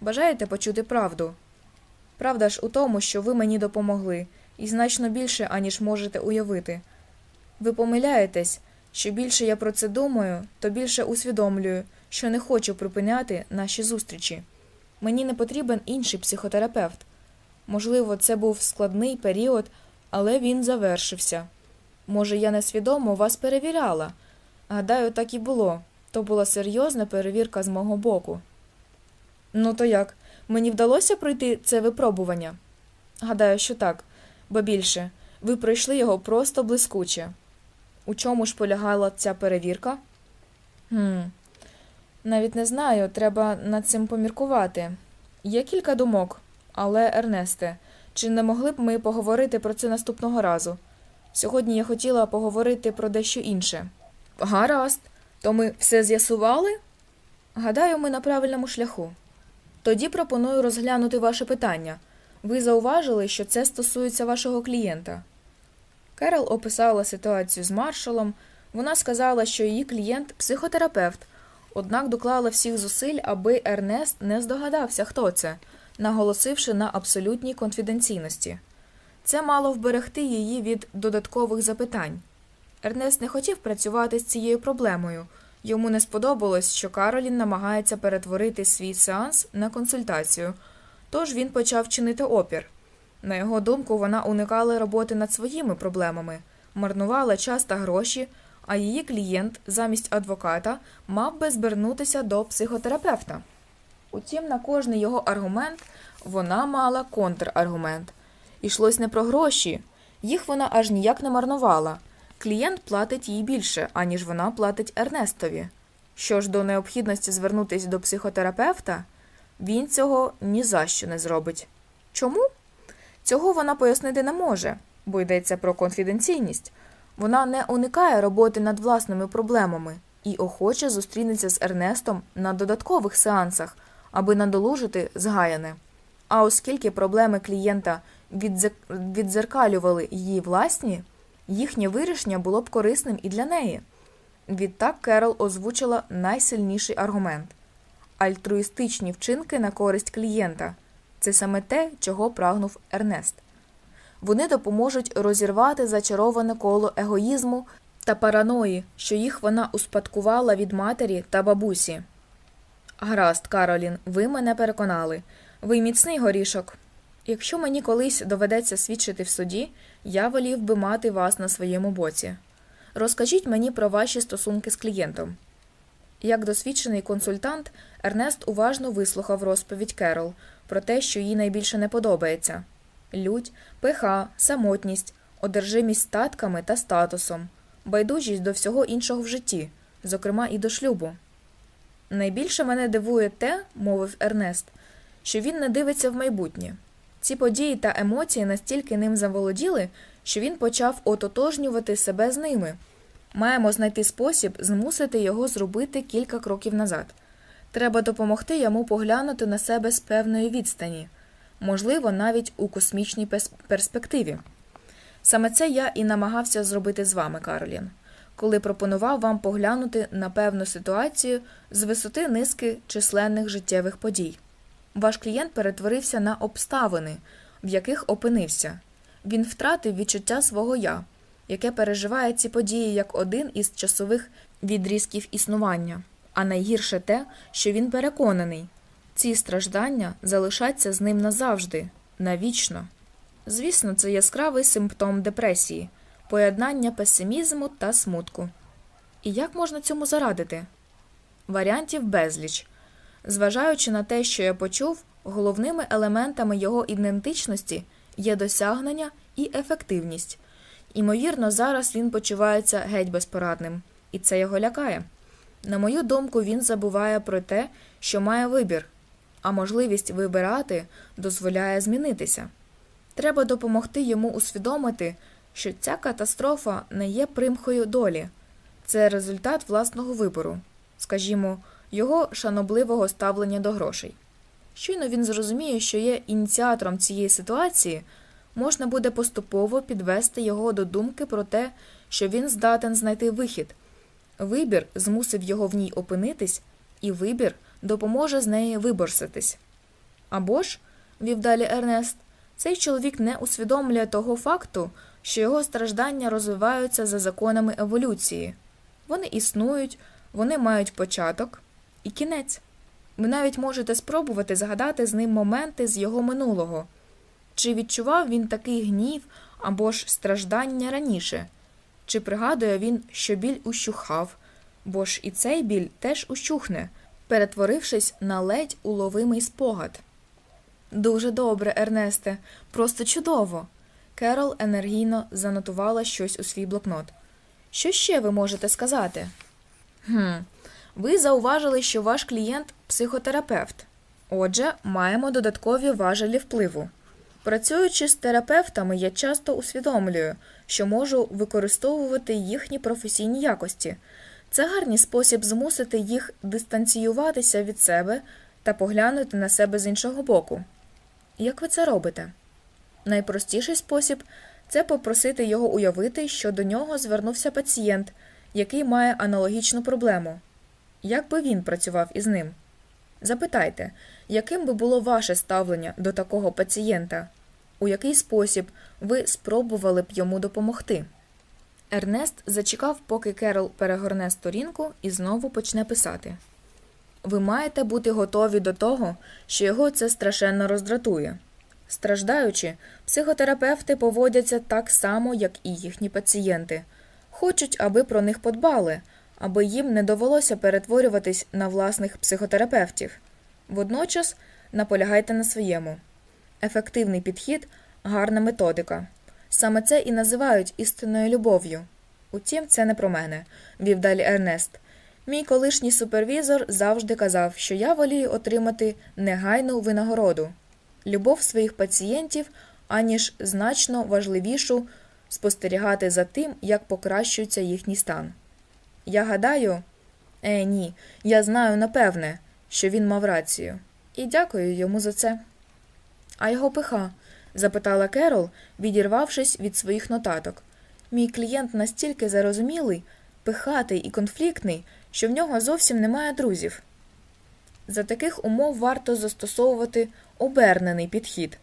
Speaker 1: бажаєте почути правду? Правда ж у тому, що ви мені допомогли, і значно більше, аніж можете уявити. Ви помиляєтесь, що більше я про це думаю, то більше усвідомлюю, що не хочу припиняти наші зустрічі. Мені не потрібен інший психотерапевт. Можливо, це був складний період, але він завершився. Може, я несвідомо вас перевіряла. Гадаю, так і було. То була серйозна перевірка з мого боку. Ну, то як? Мені вдалося пройти це випробування? Гадаю, що так, бо більше, ви пройшли його просто блискуче. У чому ж полягала ця перевірка? Хм, навіть не знаю, треба над цим поміркувати. Є кілька думок, але, Ернесте, чи не могли б ми поговорити про це наступного разу? Сьогодні я хотіла поговорити про дещо інше. Гаразд, то ми все з'ясували? Гадаю, ми на правильному шляху. Тоді пропоную розглянути ваше питання. Ви зауважили, що це стосується вашого клієнта. Керол описала ситуацію з маршалом. Вона сказала, що її клієнт психотерапевт, однак доклала всіх зусиль, аби Ернест не здогадався, хто це, наголосивши на абсолютній конфіденційності. Це мало вберегти її від додаткових запитань. Ернест не хотів працювати з цією проблемою. Йому не сподобалось, що Каролін намагається перетворити свій сеанс на консультацію, тож він почав чинити опір. На його думку, вона уникала роботи над своїми проблемами, марнувала час та гроші, а її клієнт замість адвоката мав би звернутися до психотерапевта. Утім, на кожний його аргумент вона мала контраргумент. Ішлось не про гроші, їх вона аж ніяк не марнувала. Клієнт платить їй більше, аніж вона платить Ернестові. Що ж до необхідності звернутися до психотерапевта, він цього ні за що не зробить. Чому? Цього вона пояснити не може, бо йдеться про конфіденційність. Вона не уникає роботи над власними проблемами і охоче зустрінеться з Ернестом на додаткових сеансах, аби надолужити згаяне. А оскільки проблеми клієнта віддзеркалювали її власні, їхнє вирішення було б корисним і для неї. Відтак Керол озвучила найсильніший аргумент альтруїстичні вчинки на користь клієнта це саме те, чого прагнув Ернест. Вони допоможуть розірвати зачароване коло егоїзму та параної, що їх вона успадкувала від матері та бабусі. Гаразд, Каролін, ви мене переконали. Ви міцний горішок. Якщо мені колись доведеться свідчити в суді, я волів би мати вас на своєму боці. Розкажіть мені про ваші стосунки з клієнтом. Як досвідчений консультант, Ернест уважно вислухав розповідь Керол про те, що їй найбільше не подобається лють, пиха, самотність, одержимість статками та статусом, байдужість до всього іншого в житті, зокрема і до шлюбу. Найбільше мене дивує те, мовив Ернест, що він не дивиться в майбутнє. Ці події та емоції настільки ним заволоділи, що він почав ототожнювати себе з ними. Маємо знайти спосіб змусити його зробити кілька кроків назад. Треба допомогти йому поглянути на себе з певної відстані, можливо, навіть у космічній перспективі. Саме це я і намагався зробити з вами, Каролін, коли пропонував вам поглянути на певну ситуацію з висоти низки численних життєвих подій. Ваш клієнт перетворився на обставини, в яких опинився. Він втратив відчуття свого я, яке переживає ці події як один із часових відрізків існування, а найгірше те, що він переконаний, ці страждання залишаться з ним назавжди, навічно. Звісно, це яскравий симптом депресії, поєднання песимізму та смутку. І як можна цьому зарадити? Варіантів безліч. Зважаючи на те, що я почув, головними елементами його ідентичності є досягнення і ефективність. Імовірно, зараз він почувається геть безпорадним, і це його лякає. На мою думку, він забуває про те, що має вибір, а можливість вибирати дозволяє змінитися. Треба допомогти йому усвідомити, що ця катастрофа не є примхою долі, це результат власного вибору, скажімо, його шанобливого ставлення до грошей. Щойно він зрозуміє, що є ініціатором цієї ситуації, можна буде поступово підвести його до думки про те, що він здатен знайти вихід. Вибір змусив його в ній опинитись, і вибір допоможе з неї виборситись. Або ж, вів далі Ернест, цей чоловік не усвідомлює того факту, що його страждання розвиваються за законами еволюції. Вони існують, вони мають початок і кінець. Ви навіть можете спробувати згадати з ним моменти з його минулого. Чи відчував він такий гнів або ж страждання раніше? Чи пригадує він, що біль ущухав, бо ж і цей біль теж ущухне, перетворившись на ледь уловимий спогад? Дуже добре, Ернесте, просто чудово. Керол енергійно занотувала щось у свій блокнот. Що ще ви можете сказати? Хм, ви зауважили, що ваш клієнт психотерапевт. Отже, маємо додаткові важелі впливу. Працюючи з терапевтами, я часто усвідомлюю, що можу використовувати їхні професійні якості. Це гарний спосіб змусити їх дистанціюватися від себе та поглянути на себе з іншого боку. Як ви це робите? Найпростіший спосіб це попросити його уявити, що до нього звернувся пацієнт, який має аналогічну проблему. Як би він працював із ним? Запитайте, яким би було ваше ставлення до такого пацієнта? У який спосіб ви спробували б йому допомогти? Ернест зачекав, поки Керол перегорне сторінку і знову почне писати. Ви маєте бути готові до того, що його це страшенно роздратує. Страждаючи, психотерапевти поводяться так само, як і їхні пацієнти, хочуть, аби про них подбали, аби їм не довелося перетворюватись на власних психотерапевтів. Водночас наполягайте на своєму. Ефективний підхід гарна методика. Саме це і називають істинною любов'ю. Утім, це не про мене, вів далі Ернест. Мій колишній супервізор завжди казав, що я волію отримати негайну винагороду, любов своїх пацієнтів, аніж значно важливішу спостерігати за тим, як покращується їхній стан. Я гадаю, е, ні, я знаю напевне, що він мав рацію, і дякую йому за це. А його пиха? запитала Керол, відірвавшись від своїх нотаток. Мій клієнт настільки зарозумілий, пихатий і конфліктний, що в нього зовсім немає друзів. За таких умов варто застосовувати обернений підхід.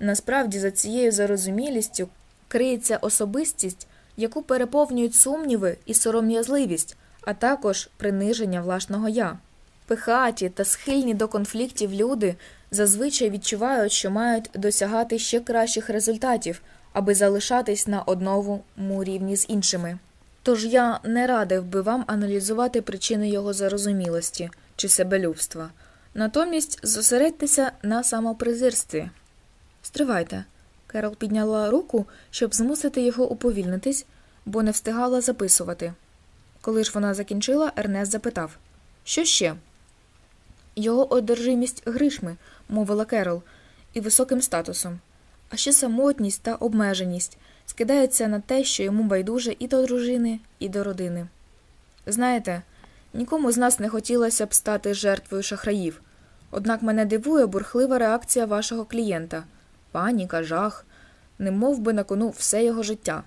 Speaker 1: Насправді, за цією зарозумілістю криється особистість, яку переповнюють сумніви і сором'язливість, а також приниження власного я. Пихаті та схильні до конфліктів люди зазвичай відчувають, що мають досягати ще кращих результатів, аби залишатись на одному рівні з іншими. Тож я не радив би вам аналізувати причини його зарозумілості чи себелюбства, натомість зосередьтеся на самопризирстві. Стривайте. Керол підняла руку, щоб змусити його уповільнитись, бо не встигала записувати. Коли ж вона закінчила, Ернест запитав Що ще? Його одержимість гришми, мовила Керол, і високим статусом, а ще самотність та обмеженість скидається на те, що йому байдуже і до дружини, і до родини. Знаєте, нікому з нас не хотілося б стати жертвою шахраїв, однак мене дивує бурхлива реакція вашого клієнта паніка, жах, не мов би на кону все його життя,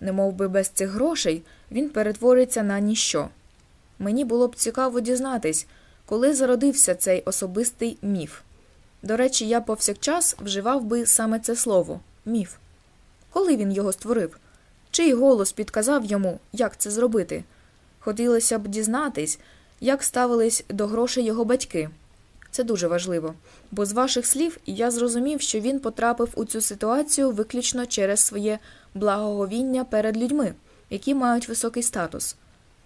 Speaker 1: не мов би без цих грошей він перетвориться на ніщо. Мені було б цікаво дізнатись, коли зародився цей особистий міф. До речі, я повсякчас вживав би саме це слово міф. Коли він його створив? Чий голос підказав йому, як це зробити? Хотілося б дізнатись, як ставились до грошей його батьки. Це дуже важливо, бо з ваших слів я зрозумів, що він потрапив у цю ситуацію виключно через своє благоговіння перед людьми, які мають високий статус.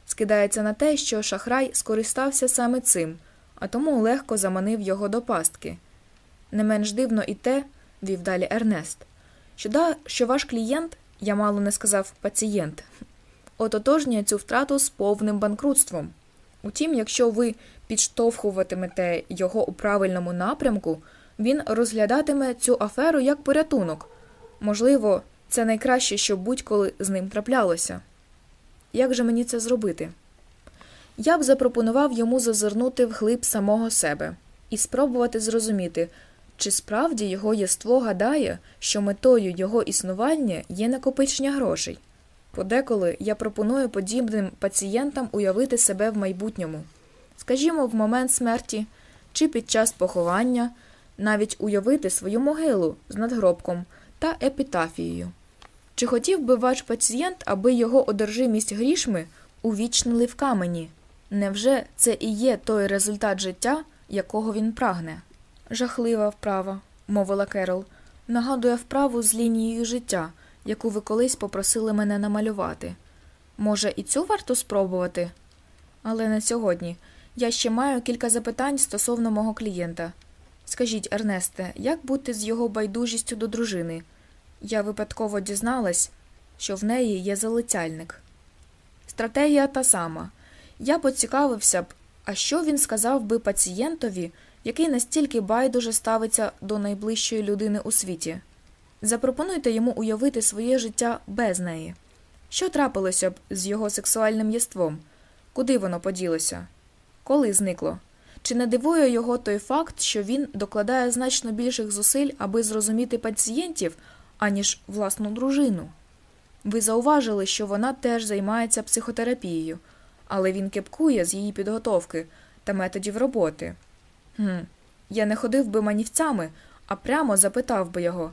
Speaker 1: Скидається на те, що шахрай скористався саме цим, а тому легко заманив його до пастки. Не менш дивно і те, вів далі Ернест, що да, що ваш клієнт, я мало не сказав пацієнт, ототожнює цю втрату з повним банкрутством. Утім, якщо ви підштовхуватимете його у правильному напрямку, він розглядатиме цю аферу як порятунок. Можливо, це найкраще, що будь-коли з ним траплялося. Як же мені це зробити? Я б запропонував йому зазирнути вглиб самого себе і спробувати зрозуміти, чи справді його єство гадає, що метою його існування є накопичення грошей. Подеколи я пропоную подібним пацієнтам уявити себе в майбутньому, скажімо, в момент смерті чи під час поховання, навіть уявити свою могилу з надгробком та епітафією. Чи хотів би ваш пацієнт, аби його одержимість грішми увічнили в камені? Невже це і є той результат життя, якого він прагне? Жахлива вправа, мовила Керол, нагадує вправу з лінією життя, яку ви колись попросили мене намалювати. Може, і цю варто спробувати? Але не сьогодні. Я ще маю кілька запитань стосовно мого клієнта. Скажіть, Ернесте, як бути з його байдужістю до дружини? Я випадково дізналась, що в неї є залицяльник. стратегія та сама. Я поцікавився б, а що він сказав би пацієнтові, який настільки байдуже ставиться до найближчої людини у світі. Запропонуйте йому уявити своє життя без неї. Що трапилося б з його сексуальним єством? Куди воно поділося? Коли зникло? Чи не дивує його той факт, що він докладає значно більших зусиль, аби зрозуміти пацієнтів, аніж власну дружину? Ви зауважили, що вона теж займається психотерапією, але він кепкує з її підготовки та методів роботи. Хм, Я не ходив би манівцями, а прямо запитав би його,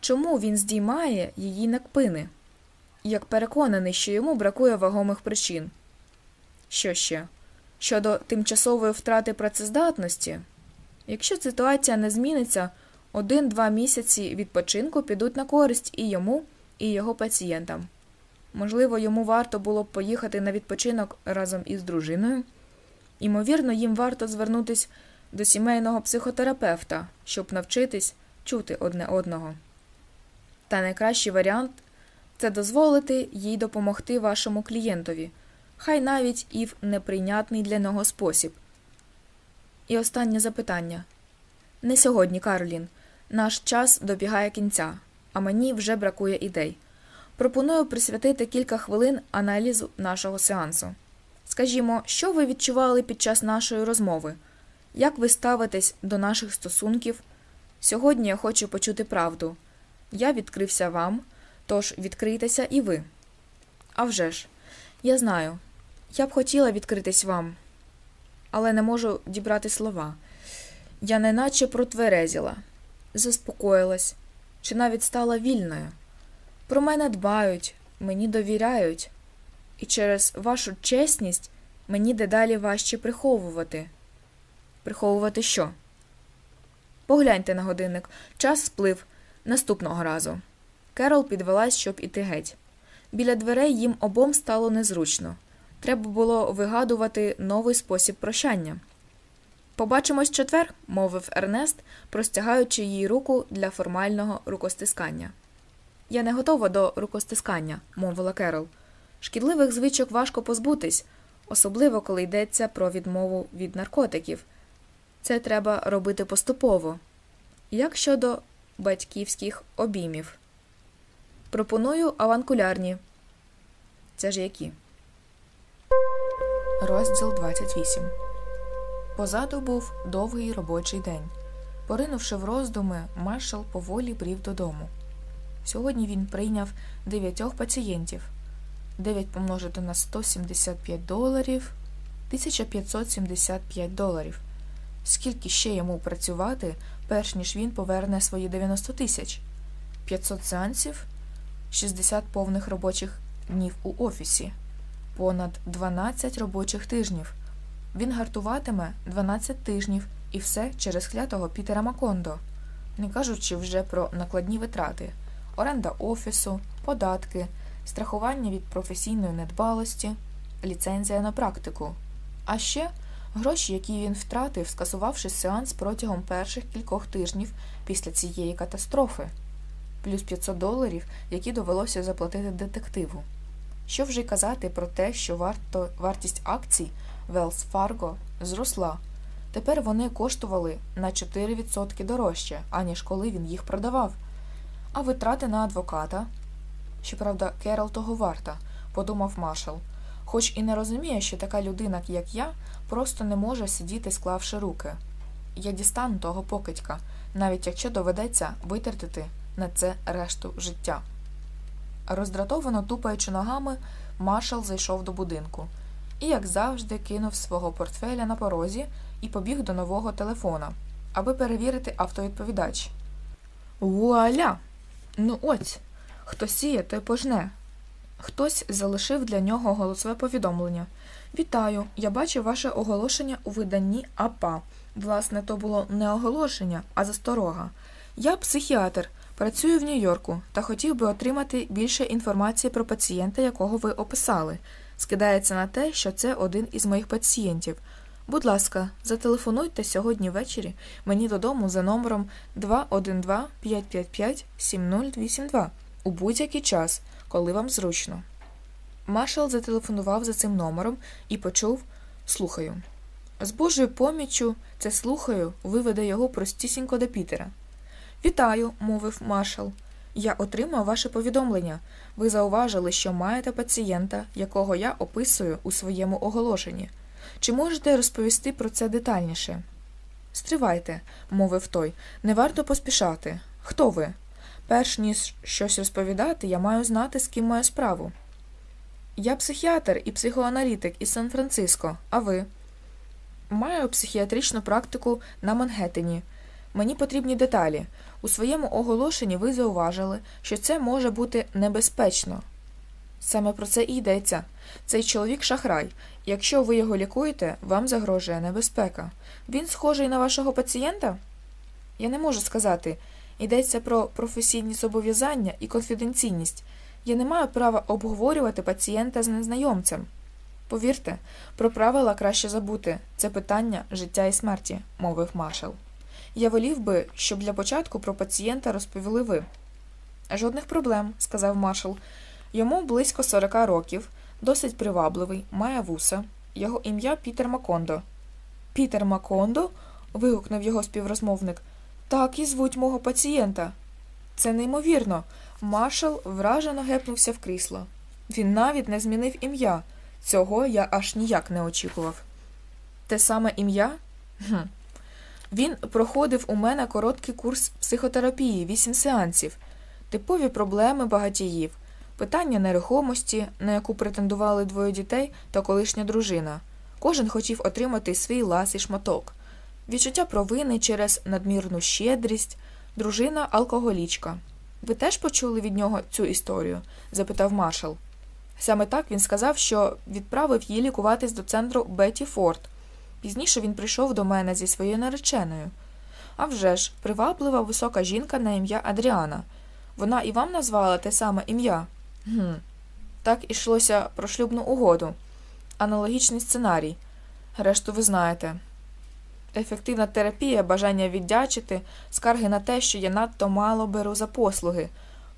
Speaker 1: чому він здіймає її накпини, як переконаний, що йому бракує вагомих причин. Що ще? Щодо тимчасової втрати працездатності, якщо ситуація не зміниться, один-два місяці відпочинку підуть на користь і йому, і його пацієнтам. Можливо, йому варто було б поїхати на відпочинок разом із дружиною. Ймовірно, їм варто звернутися до сімейного психотерапевта, щоб навчитись чути одне одного. Та найкращий варіант це дозволити їй допомогти вашому клієнтові, хай навіть і в неприйнятний для нього спосіб. І останнє запитання не сьогодні, Каролін. Наш час добігає кінця, а мені вже бракує ідей. Пропоную присвятити кілька хвилин аналізу нашого сеансу. Скажімо, що ви відчували під час нашої розмови? Як ви ставитесь до наших стосунків? Сьогодні я хочу почути правду. Я відкрився вам, тож відкрийтеся і ви. А вже ж, я знаю, я б хотіла відкритись вам, але не можу дібрати слова. Я неначе протверезіла, заспокоїлась чи навіть стала вільною. Про мене дбають, мені довіряють, і через вашу чесність мені дедалі важче приховувати. Приховувати що? Погляньте на годинник. Час сплив наступного разу. Керол підвелась, щоб іти геть. Біля дверей їм обом стало незручно. Треба було вигадувати новий спосіб прощання. Побачимось четвер, мовив Ернест, простягаючи їй руку для формального рукостискання. Я не готова до рукостискання, мовила Керол. Шкідливих звичок важко позбутись, особливо коли йдеться про відмову від наркотиків. Це треба робити поступово. Як щодо батьківських обіймів? Пропоную аванкулярні. Це ж які? Розділ 28 Позаду був довгий робочий день. Поринувши в роздуми, маршал поволі брів додому. Сьогодні він прийняв дев'ятьох пацієнтів. 9 помножити на 175 доларів 1575 доларів. Скільки ще йому працювати, перш ніж він поверне свої 90 тисяч? 500 сеансів, 60 повних робочих днів у офісі, понад 12 робочих тижнів. Він гартуватиме 12 тижнів і все через клятого Пітера Макондо, не кажучи вже про накладні витрати, оренда офісу, податки, страхування від професійної недбалості, ліцензія на практику. А ще гроші, які він втратив, скасувавши сеанс протягом перших кількох тижнів після цієї катастрофи, плюс 500 доларів, які довелося заплатити детективу. Що вже казати про те, що варто, вартість акцій Wells Fargo зросла. Тепер вони коштували на 4% дорожче, аніж коли він їх продавав. А витрати на адвоката. Щоправда, Керол того варта, подумав маршал, хоч і не розуміє, що така людина, як я, просто не може сидіти, склавши руки. Я дістану того покидька, навіть якщо доведеться витратити на це решту життя. Роздратовано тупаючи ногами, маршал зайшов до будинку і, як завжди, кинув свого портфеля на порозі і побіг до нового телефона, аби перевірити автовідповідач. Вуаля! Ну ось, хто сіє, той пожне. Хтось залишив для нього голосове повідомлення. Вітаю, я бачив ваше оголошення у виданні АПА. Власне, то було не оголошення, а засторога. Я психіатр, працюю в Нью-Йорку та хотів би отримати більше інформації про пацієнта, якого ви описали. Скидається на те, що це один із моїх пацієнтів. Будь ласка, зателефонуйте сьогодні ввечері мені додому за номером 212 555 7082 у будь-який час, коли вам зручно. Маршал зателефонував за цим номером і почув слухаю. З Божою поміччю це слухаю виведе його простісінько до Пітера. Вітаю, мовив маршал. Я отримав ваше повідомлення. Ви зауважили, що маєте пацієнта, якого я описую у своєму оголошенні. Чи можете розповісти про це детальніше? Стривайте, мовив той, не варто поспішати. Хто ви? Перш ніж щось розповідати, я маю знати, з ким маю справу. Я психіатр і психоаналітик із Сан-Франциско, а ви? Маю психіатричну практику на Мангеттені. Мені потрібні деталі. У своєму оголошенні ви зауважили, що це може бути небезпечно. Саме про це і йдеться. Цей чоловік шахрай. Якщо ви його лікуєте, вам загрожує небезпека. Він схожий на вашого пацієнта? Я не можу сказати. Йдеться про професійні зобов'язання і конфіденційність. Я не маю права обговорювати пацієнта з незнайомцем. Повірте, про правила краще забути це питання життя і смерті, мовив маршал. Я волів би, щоб для початку про пацієнта розповіли ви. Жодних проблем, сказав маршал. Йому близько 40 років, досить привабливий, має вуса. Його ім'я Пітер Макондо. Пітер Макондо? вигукнув його співрозмовник. Так і звуть мого пацієнта. Це неймовірно. Маршал вражено гепнувся в крісло. Він навіть не змінив ім'я. Цього я аж ніяк не очікував. Те саме ім'я? Хм. Він проходив у мене короткий курс психотерапії, вісім сеансів, типові проблеми багатіїв, питання нерухомості, на яку претендували двоє дітей та колишня дружина. Кожен хотів отримати свій ласий шматок, відчуття провини через надмірну щедрість, дружина алкоголічка. Ви теж почули від нього цю історію? запитав маршал. Саме так він сказав, що відправив її лікуватись до центру Бетті Форд. Пізніше він прийшов до мене зі своєю нареченою. А вже ж, приваблива висока жінка на ім'я Адріана. Вона і вам назвала те саме ім'я? Гм. Так ішлося про шлюбну угоду. Аналогічний сценарій. Решту ви знаєте. Ефективна терапія, бажання віддячити, скарги на те, що я надто мало беру за послуги,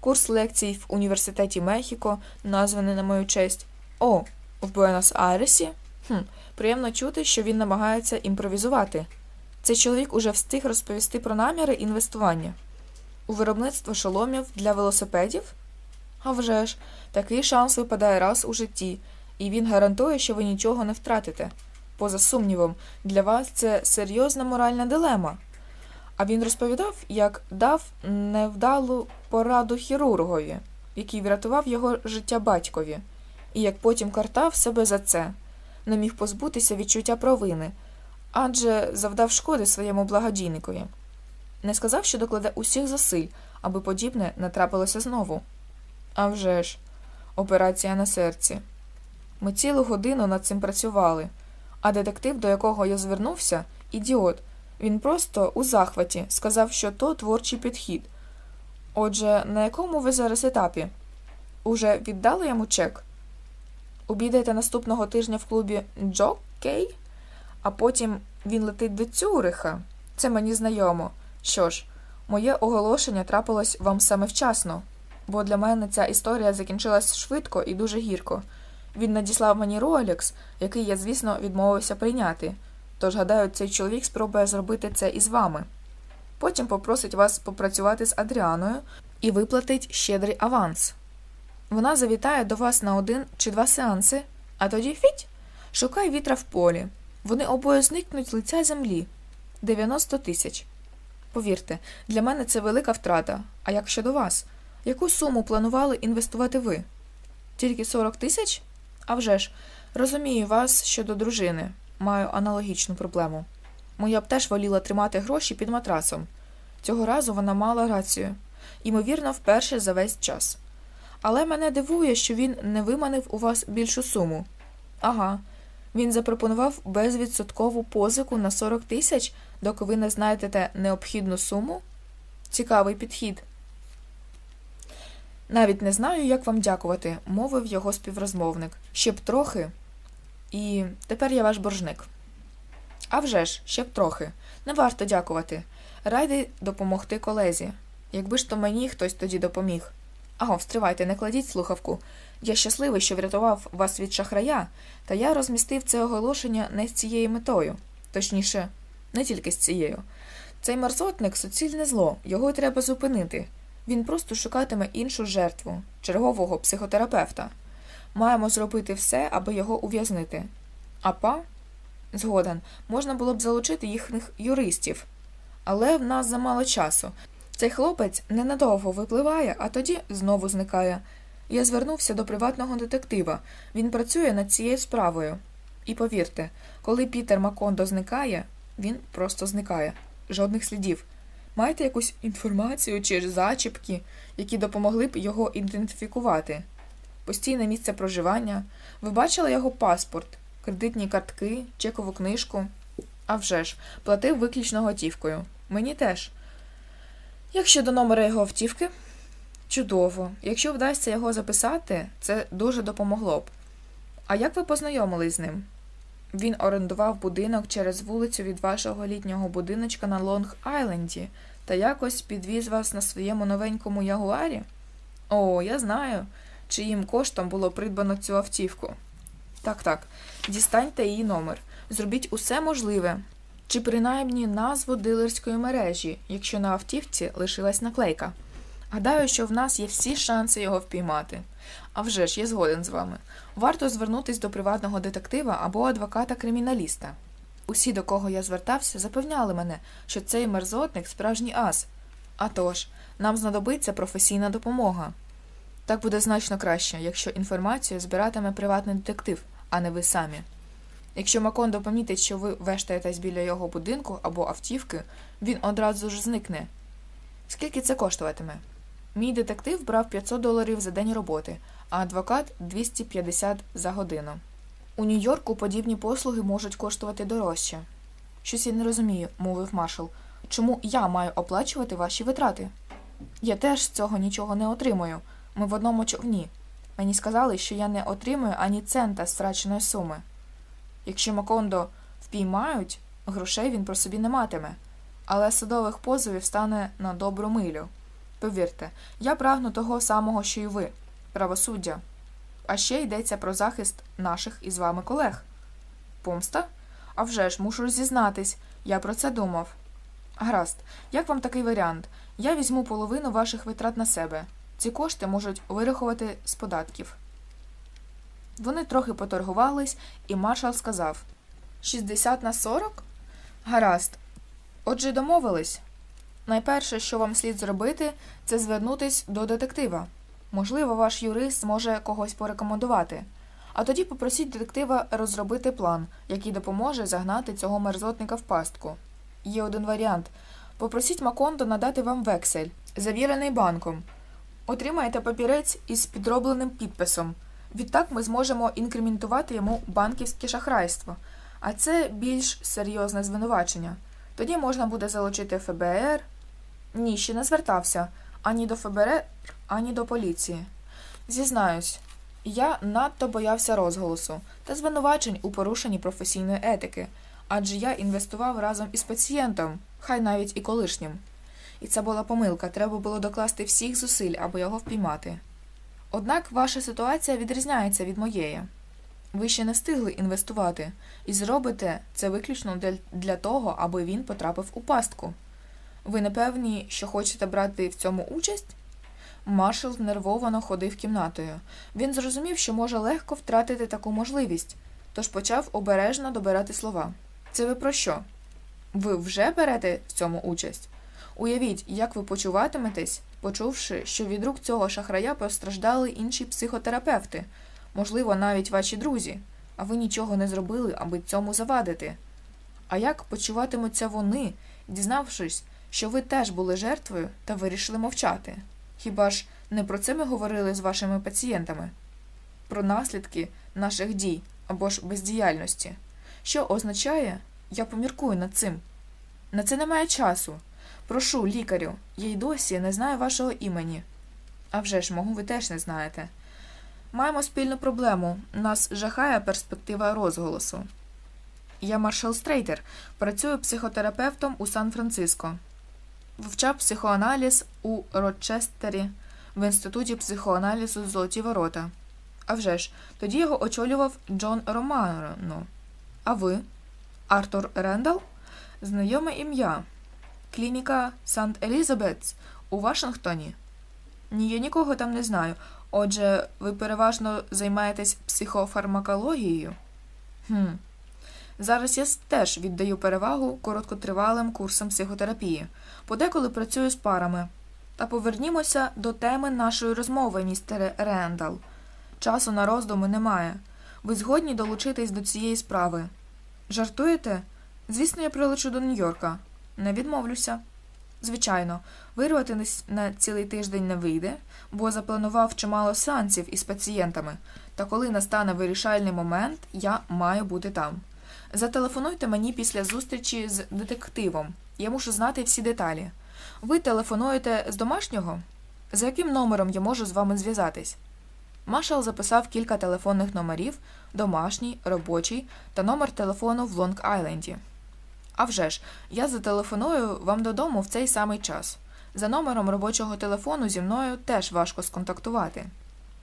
Speaker 1: курс лекцій в університеті Мехіко, названий на мою честь. О, в Буенос-Айресі? Хм, Приємно чути, що він намагається імпровізувати. Цей чоловік уже встиг розповісти про наміри інвестування у виробництво шоломів для велосипедів? А вже ж, такий шанс випадає раз у житті, і він гарантує, що ви нічого не втратите. Поза сумнівом, для вас це серйозна моральна дилема. А він розповідав, як дав невдалу пораду хірургові, який врятував його життя батькові, і як потім картав себе за це не міг позбутися відчуття провини, адже завдав шкоди своєму благодійникові. Не сказав, що докладе усіх зусиль, аби подібне не трапилося знову. А вже ж, операція на серці. Ми цілу годину над цим працювали, а детектив, до якого я звернувся, ідіот. Він просто у захваті сказав, що то творчий підхід. Отже, на якому ви зараз етапі? Уже віддали йому чек? Обідаєте наступного тижня в клубі Джокей, а потім він летить до Цюриха. Це мені знайомо. Що ж, моє оголошення трапилось вам саме вчасно, бо для мене ця історія закінчилась швидко і дуже гірко. Він надіслав мені Ролекс, який я, звісно, відмовився прийняти. Тож, гадаю, цей чоловік спробує зробити це із вами. Потім попросить вас попрацювати з Адріаною і виплатить щедрий аванс. Вона завітає до вас на один чи два сеанси, а тоді фіть, шукай вітра в полі. Вони обоє зникнуть з лиця землі 90 тисяч. Повірте, для мене це велика втрата. А як щодо вас? Яку суму планували інвестувати ви? Тільки 40 тисяч? А вже ж, розумію вас щодо дружини. Маю аналогічну проблему. Моя б теж воліла тримати гроші під матрасом. Цього разу вона мала рацію, ймовірно, вперше за весь час. Але мене дивує, що він не виманив у вас більшу суму. Ага, він запропонував безвідсоткову позику на 40 тисяч, доки ви не знайдете необхідну суму? Цікавий підхід. Навіть не знаю, як вам дякувати, мовив його співрозмовник. Ще б трохи. І тепер я ваш боржник. А вже ж, ще б трохи. Не варто дякувати. Райди допомогти колезі. Якби ж то мені хтось тоді допоміг. Аго, встривайте, не кладіть слухавку. Я щасливий, що врятував вас від шахрая, та я розмістив це оголошення не з цією метою. Точніше, не тільки з цією. Цей мерзотник суцільне зло, його треба зупинити. Він просто шукатиме іншу жертву, чергового психотерапевта. Маємо зробити все, аби його ув'язнити. А па? Згоден, можна було б залучити їхніх юристів. Але в нас замало часу. Цей хлопець ненадовго випливає, а тоді знову зникає. Я звернувся до приватного детектива. Він працює над цією справою. І повірте, коли Пітер Макондо зникає, він просто зникає. Жодних слідів. Маєте якусь інформацію чи зачіпки, які допомогли б його ідентифікувати? Постійне місце проживання. Ви бачили його паспорт, кредитні картки, чекову книжку? А вже ж, платив виключно готівкою. Мені теж. Як щодо номера його автівки? Чудово. Якщо вдасться його записати, це дуже допомогло б. А як ви познайомились з ним? Він орендував будинок через вулицю від вашого літнього будиночка на Лонг Айленді та якось підвіз вас на своєму новенькому ягуарі? О, я знаю, чиїм коштом було придбано цю автівку. Так, так, дістаньте її номер, зробіть усе можливе, чи принаймні назву дилерської мережі, якщо на автівці лишилась наклейка. Гадаю, що в нас є всі шанси його впіймати. А вже ж, я згоден з вами. Варто звернутись до приватного детектива або адвоката-криміналіста. Усі, до кого я звертався, запевняли мене, що цей мерзотник справжній ас. А тож, нам знадобиться професійна допомога. Так буде значно краще, якщо інформацію збиратиме приватний детектив, а не ви самі. Якщо Макондо помітить, що ви вештаєтесь біля його будинку або автівки, він одразу ж зникне. Скільки це коштуватиме? Мій детектив брав 500 доларів за день роботи, а адвокат 250 за годину. У Нью-Йорку подібні послуги можуть коштувати дорожче. Щось я не розумію, мовив маршал. Чому я маю оплачувати ваші витрати? Я теж з цього нічого не отримую. Ми в одному човні. Мені сказали, що я не отримую ані цента з втраченої суми. Якщо Макондо впіймають, грошей він про собі не матиме, але судових позовів стане на добру милю. Повірте, я прагну того самого, що й ви правосуддя. А ще йдеться про захист наших із вами колег. Помста? А вже ж, мушу зізнатись, я про це думав. Гаразд, як вам такий варіант? Я візьму половину ваших витрат на себе. Ці кошти можуть вирахувати з податків. Вони трохи поторгувались, і маршал сказав 60 на 40? Гаразд. Отже, домовились. Найперше, що вам слід зробити, це звернутись до детектива. Можливо, ваш юрист зможе когось порекомендувати. А тоді попросіть детектива розробити план, який допоможе загнати цього мерзотника в пастку. Є один варіант. Попросіть Макондо надати вам вексель, завірений банком. Отримаєте папірець із підробленим підписом. Відтак ми зможемо інкрементувати йому банківське шахрайство, а це більш серйозне звинувачення. Тоді можна буде залучити ФБР. Ні, ще не звертався ані до ФБР, ані до поліції. Зізнаюсь, я надто боявся розголосу та звинувачень у порушенні професійної етики, адже я інвестував разом із пацієнтом, хай навіть і колишнім. І це була помилка, треба було докласти всіх зусиль, аби його впіймати. Однак ваша ситуація відрізняється від моєї. Ви ще не встигли інвестувати, і зробите це виключно для, того, аби він потрапив у пастку. Ви не певні, що хочете брати в цьому участь? Маршал знервовано ходив кімнатою. Він зрозумів, що може легко втратити таку можливість, тож почав обережно добирати слова. Це ви про що? Ви вже берете в цьому участь? Уявіть, як ви почуватиметесь, почувши, що від рук цього шахрая постраждали інші психотерапевти, можливо, навіть ваші друзі, а ви нічого не зробили, аби цьому завадити. А як почуватимуться вони, дізнавшись, що ви теж були жертвою та вирішили мовчати? Хіба ж не про це ми говорили з вашими пацієнтами? Про наслідки наших дій або ж бездіяльності, що означає, я поміркую над цим. На це немає часу. Прошу, лікарю, я й досі не знаю вашого імені. А вже ж, мого ви теж не знаєте. Маємо спільну проблему. Нас жахає перспектива розголосу. Я маршал Стрейтер, працюю психотерапевтом у Сан-Франциско. Вивчав психоаналіз у Рочестері. в інституті психоаналізу Золоті ворота. А вже ж, тоді його очолював Джон Романо. А ви? Артур Рендал? Знайоме ім'я. Клініка Сант Елізабетс у Вашингтоні? Ні, я нікого там не знаю. Отже, ви переважно займаєтесь психофармакологією? Хм. Зараз я теж віддаю перевагу короткотривалим курсам психотерапії, подеколи працюю з парами. Та повернімося до теми нашої розмови, містере Рендал. Часу на роздуми немає. Ви згодні долучитись до цієї справи. Жартуєте? Звісно, я прилечу до Нью-Йорка. Не відмовлюся. Звичайно, вирвати на цілий тиждень не вийде, бо запланував чимало сеансів із пацієнтами, та коли настане вирішальний момент, я маю бути там. Зателефонуйте мені після зустрічі з детективом. Я мушу знати всі деталі. Ви телефонуєте з домашнього? За яким номером я можу з вами зв'язатись? Маршал записав кілька телефонних номерів домашній, робочий та номер телефону в Лонг-Айленді. А вже ж, я зателефоную вам додому в цей самий час. За номером робочого телефону зі мною теж важко сконтактувати.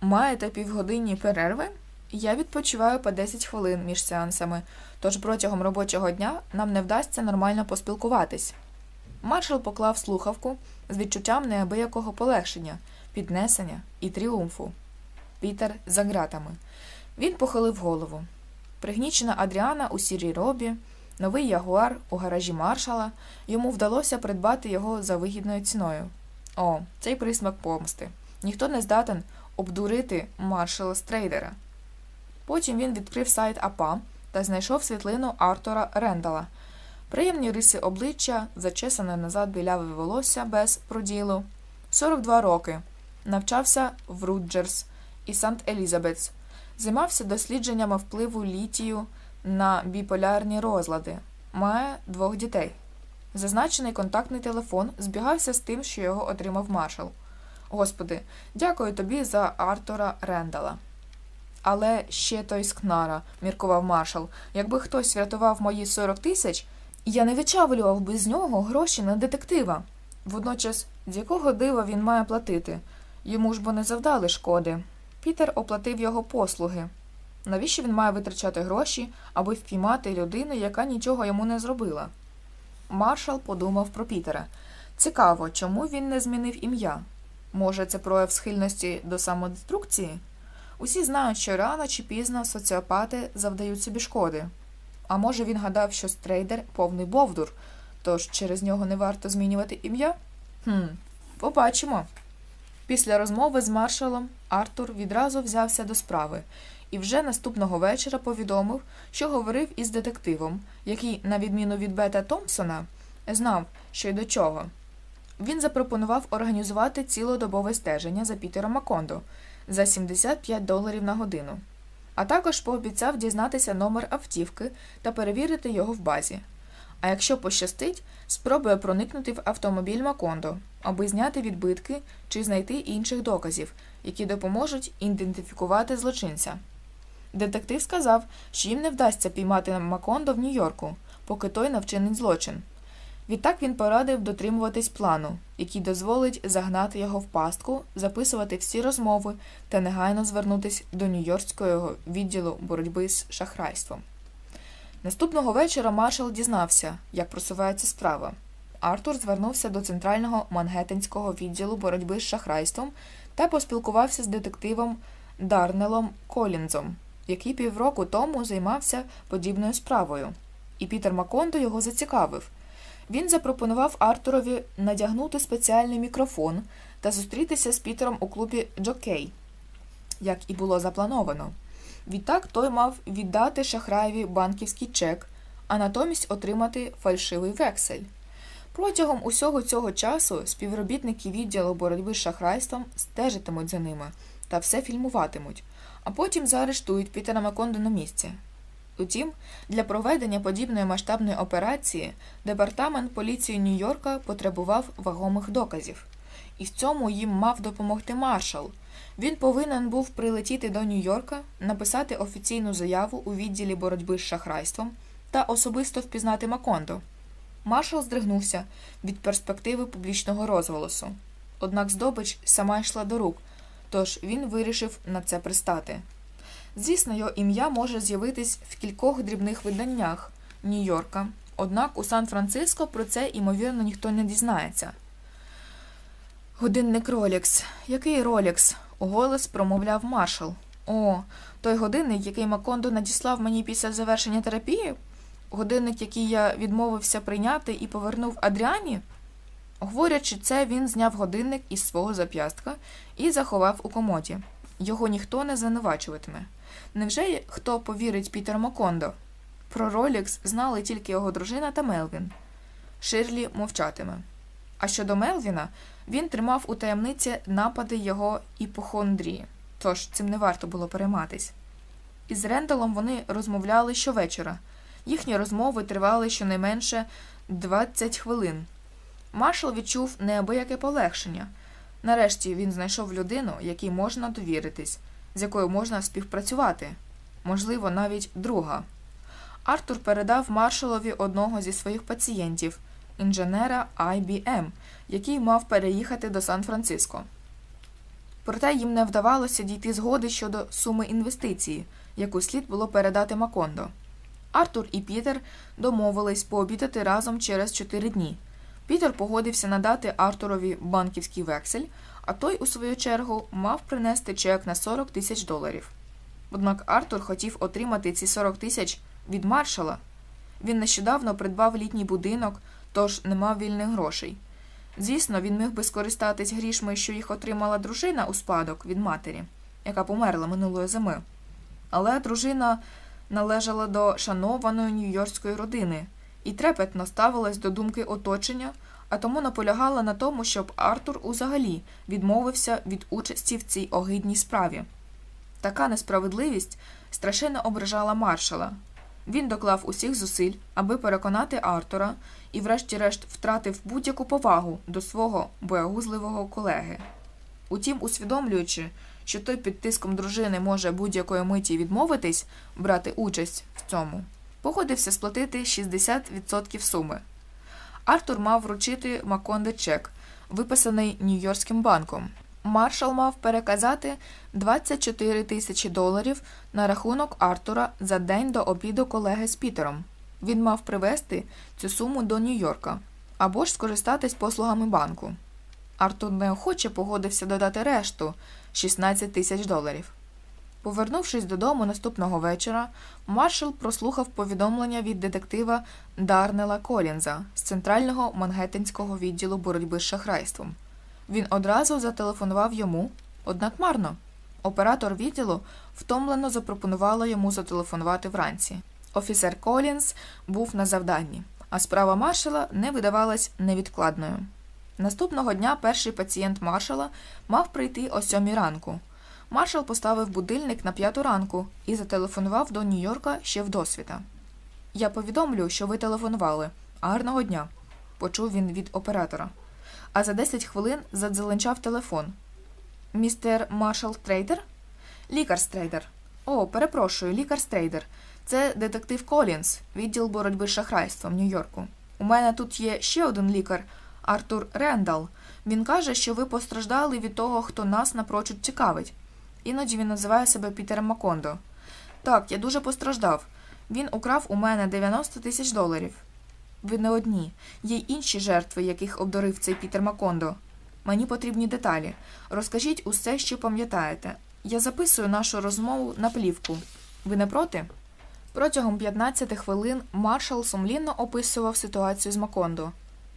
Speaker 1: Маєте півгодинні перерви? Я відпочиваю по 10 хвилин між сеансами, тож протягом робочого дня нам не вдасться нормально поспілкуватись. Маршал поклав слухавку з відчуттям неабиякого полегшення, піднесення і тріумфу. Пітер за ґратами. Він похилив голову. Пригнічена Адріана у сірій робі, новий ягуар у гаражі маршала, йому вдалося придбати його за вигідною ціною. О, цей присмак помсти. Ніхто не здатен обдурити маршала Стрейдера. Потім він відкрив сайт АПА та знайшов світлину Артура Рендала. Приємні риси обличчя, зачесане назад біляве волосся без проділу. 42 роки. Навчався в Руджерс і Сант Елізабетс. Займався дослідженнями впливу літію на біполярні розлади. Має двох дітей. Зазначений контактний телефон збігався з тим, що його отримав маршал. Господи, дякую тобі за Артура Рендала. Але ще той скнара, міркував маршал. Якби хтось врятував мої 40 тисяч, я не вичавлював би з нього гроші на детектива. Водночас, з якого дива він має платити? Йому ж бо не завдали шкоди. Пітер оплатив його послуги. Навіщо він має витрачати гроші, аби впіймати людину, яка нічого йому не зробила? Маршал подумав про Пітера. Цікаво, чому він не змінив ім'я? Може, це прояв схильності до самодеструкції? Усі знають, що рано чи пізно соціопати завдають собі шкоди. А може, він гадав, що стрейдер повний бовдур, тож через нього не варто змінювати ім'я? Хм, побачимо. Після розмови з маршалом Артур відразу взявся до справи і вже наступного вечора повідомив, що говорив із детективом, який, на відміну від Бета Томпсона, знав, що й до чого. Він запропонував організувати цілодобове стеження за Пітером Макондо за 75 доларів на годину, а також пообіцяв дізнатися номер автівки та перевірити його в базі. А якщо пощастить, спробує проникнути в автомобіль Макондо, аби зняти відбитки чи знайти інших доказів, які допоможуть ідентифікувати злочинця. Детектив сказав, що їм не вдасться піймати Макондо в Нью-Йорку, поки той навчинить злочин. Відтак він порадив дотримуватись плану, який дозволить загнати його в пастку, записувати всі розмови та негайно звернутися до Нью-Йоркського відділу боротьби з шахрайством. Наступного вечора маршал дізнався, як просувається справа. Артур звернувся до центрального мангеттенського відділу боротьби з шахрайством та поспілкувався з детективом Дарнелом Колінзом, який півроку тому займався подібною справою. І Пітер Макондо його зацікавив. Він запропонував Артурові надягнути спеціальний мікрофон та зустрітися з Пітером у клубі Джокей, як і було заплановано. Відтак той мав віддати шахраєві банківський чек, а натомість отримати фальшивий вексель. Протягом усього цього часу співробітники відділу боротьби з шахрайством стежитимуть за ними та все фільмуватимуть, а потім заарештують Пітера Макондо на місці. Утім, для проведення подібної масштабної операції департамент поліції Нью-Йорка потребував вагомих доказів, і в цьому їм мав допомогти маршал. Він повинен був прилетіти до Нью-Йорка, написати офіційну заяву у відділі боротьби з шахрайством та особисто впізнати Макондо. Маршал здригнувся від перспективи публічного розголосу. однак здобич сама йшла до рук, тож він вирішив на це пристати. Звісно, його ім'я може з'явитись в кількох дрібних виданнях Нью-Йорка, однак у Сан-Франциско про це, ймовірно, ніхто не дізнається. Годинник Ролікс. Який Ролікс? уголос промовляв маршал. О, той годинник, який Макондо надіслав мені після завершення терапії? Годинник, який я відмовився прийняти і повернув Адріані? Говорячи це, він зняв годинник із свого зап'ястка і заховав у комоді. Його ніхто не звинувачуватиме. Невже хто повірить Пітер Макондо? Про Ролікс знали тільки його дружина та Мелвін. Ширлі мовчатиме. А щодо Мелвіна, він тримав у таємниці напади його іпохондрії, тож цим не варто було перейматись. Із Рендалом вони розмовляли щовечора. Їхні розмови тривали щонайменше 20 хвилин. Маршал відчув неабияке полегшення. Нарешті він знайшов людину, якій можна довіритись, з якою можна співпрацювати, можливо, навіть друга. Артур передав маршалові одного зі своїх пацієнтів, інженера IBM, який мав переїхати до Сан-Франциско. Проте їм не вдавалося дійти згоди щодо суми інвестиції, яку слід було передати Макондо. Артур і Пітер домовились пообідати разом через чотири дні. Пітер погодився надати Артурові банківський вексель, а той, у свою чергу, мав принести чек на 40 тисяч доларів. Однак Артур хотів отримати ці 40 тисяч від маршала. Він нещодавно придбав літній будинок, тож не мав вільних грошей. Звісно, він міг би скористатись грішми, що їх отримала дружина у спадок від матері, яка померла минулої зими. Але дружина належала до шанованої нью-йоркської родини і трепетно ставилась до думки оточення, а тому наполягала на тому, щоб Артур узагалі відмовився від участі в цій огидній справі. Така несправедливість страшенно ображала маршала. Він доклав усіх зусиль, аби переконати Артура і, врешті-решт, втратив будь-яку повагу до свого боягузливого колеги. Утім, усвідомлюючи, що той під тиском дружини може будь-якої миті відмовитись брати участь в цьому, погодився сплатити 60% суми. Артур мав вручити Маконде чек, виписаний Нью-Йоркським банком. Маршал мав переказати 24 тисячі доларів на рахунок Артура за день до обіду колеги з Пітером. Він мав привезти цю суму до Нью-Йорка або ж скористатись послугами банку. Артур неохоче погодився додати решту 16 тисяч доларів. Повернувшись додому наступного вечора, маршал прослухав повідомлення від детектива Дарнела Колінза з центрального мангеттенського відділу боротьби з шахрайством. Він одразу зателефонував йому, однак марно. Оператор відділу втомлено запропонувала йому зателефонувати вранці. Офіцер Колінз був на завданні, а справа маршала не видавалась невідкладною. Наступного дня перший пацієнт маршала мав прийти о сьомій ранку. Маршал поставив будильник на п'яту ранку і зателефонував до Нью-Йорка ще в досвіта. Я повідомлю, що ви телефонували. Гарного дня, почув він від оператора. А за 10 хвилин задзеленчав телефон. Містер Маршал Трейдер? Лікар Стрейдер. О, перепрошую, лікар Стрейдер. Це детектив Колінс, відділ боротьби з шахрайством Нью-Йорку. У мене тут є ще один лікар, Артур Рендал. Він каже, що ви постраждали від того, хто нас напрочуд цікавить. Іноді він називає себе Пітером Макондо. Так, я дуже постраждав. Він украв у мене 90 тисяч доларів. Ви не одні, є й інші жертви, яких обдурив цей Пітер Макондо. Мені потрібні деталі. Розкажіть усе, що пам'ятаєте. Я записую нашу розмову на плівку. Ви не проти? Протягом 15 хвилин маршал сумлінно описував ситуацію з Макондо.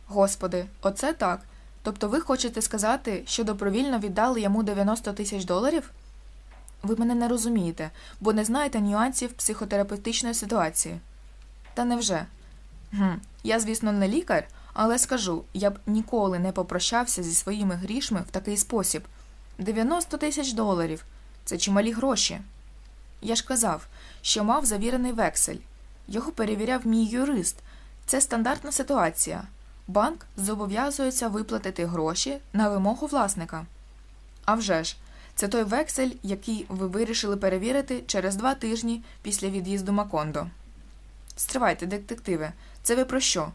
Speaker 1: Господи, оце так. Тобто ви хочете сказати, що добровільно віддали йому 90 тисяч доларів? Ви мене не розумієте, бо не знаєте нюансів психотерапевтичної ситуації. Та невже? Гм, Я, звісно, не лікар, але скажу, я б ніколи не попрощався зі своїми грішми в такий спосіб. 90 тисяч доларів це чималі гроші. Я ж казав, що мав завірений вексель. Його перевіряв мій юрист. Це стандартна ситуація. Банк зобов'язується виплатити гроші на вимогу власника. А вже ж, це той вексель, який ви вирішили перевірити через два тижні після від'їзду Макондо. Стривайте, детективи, це ви про що?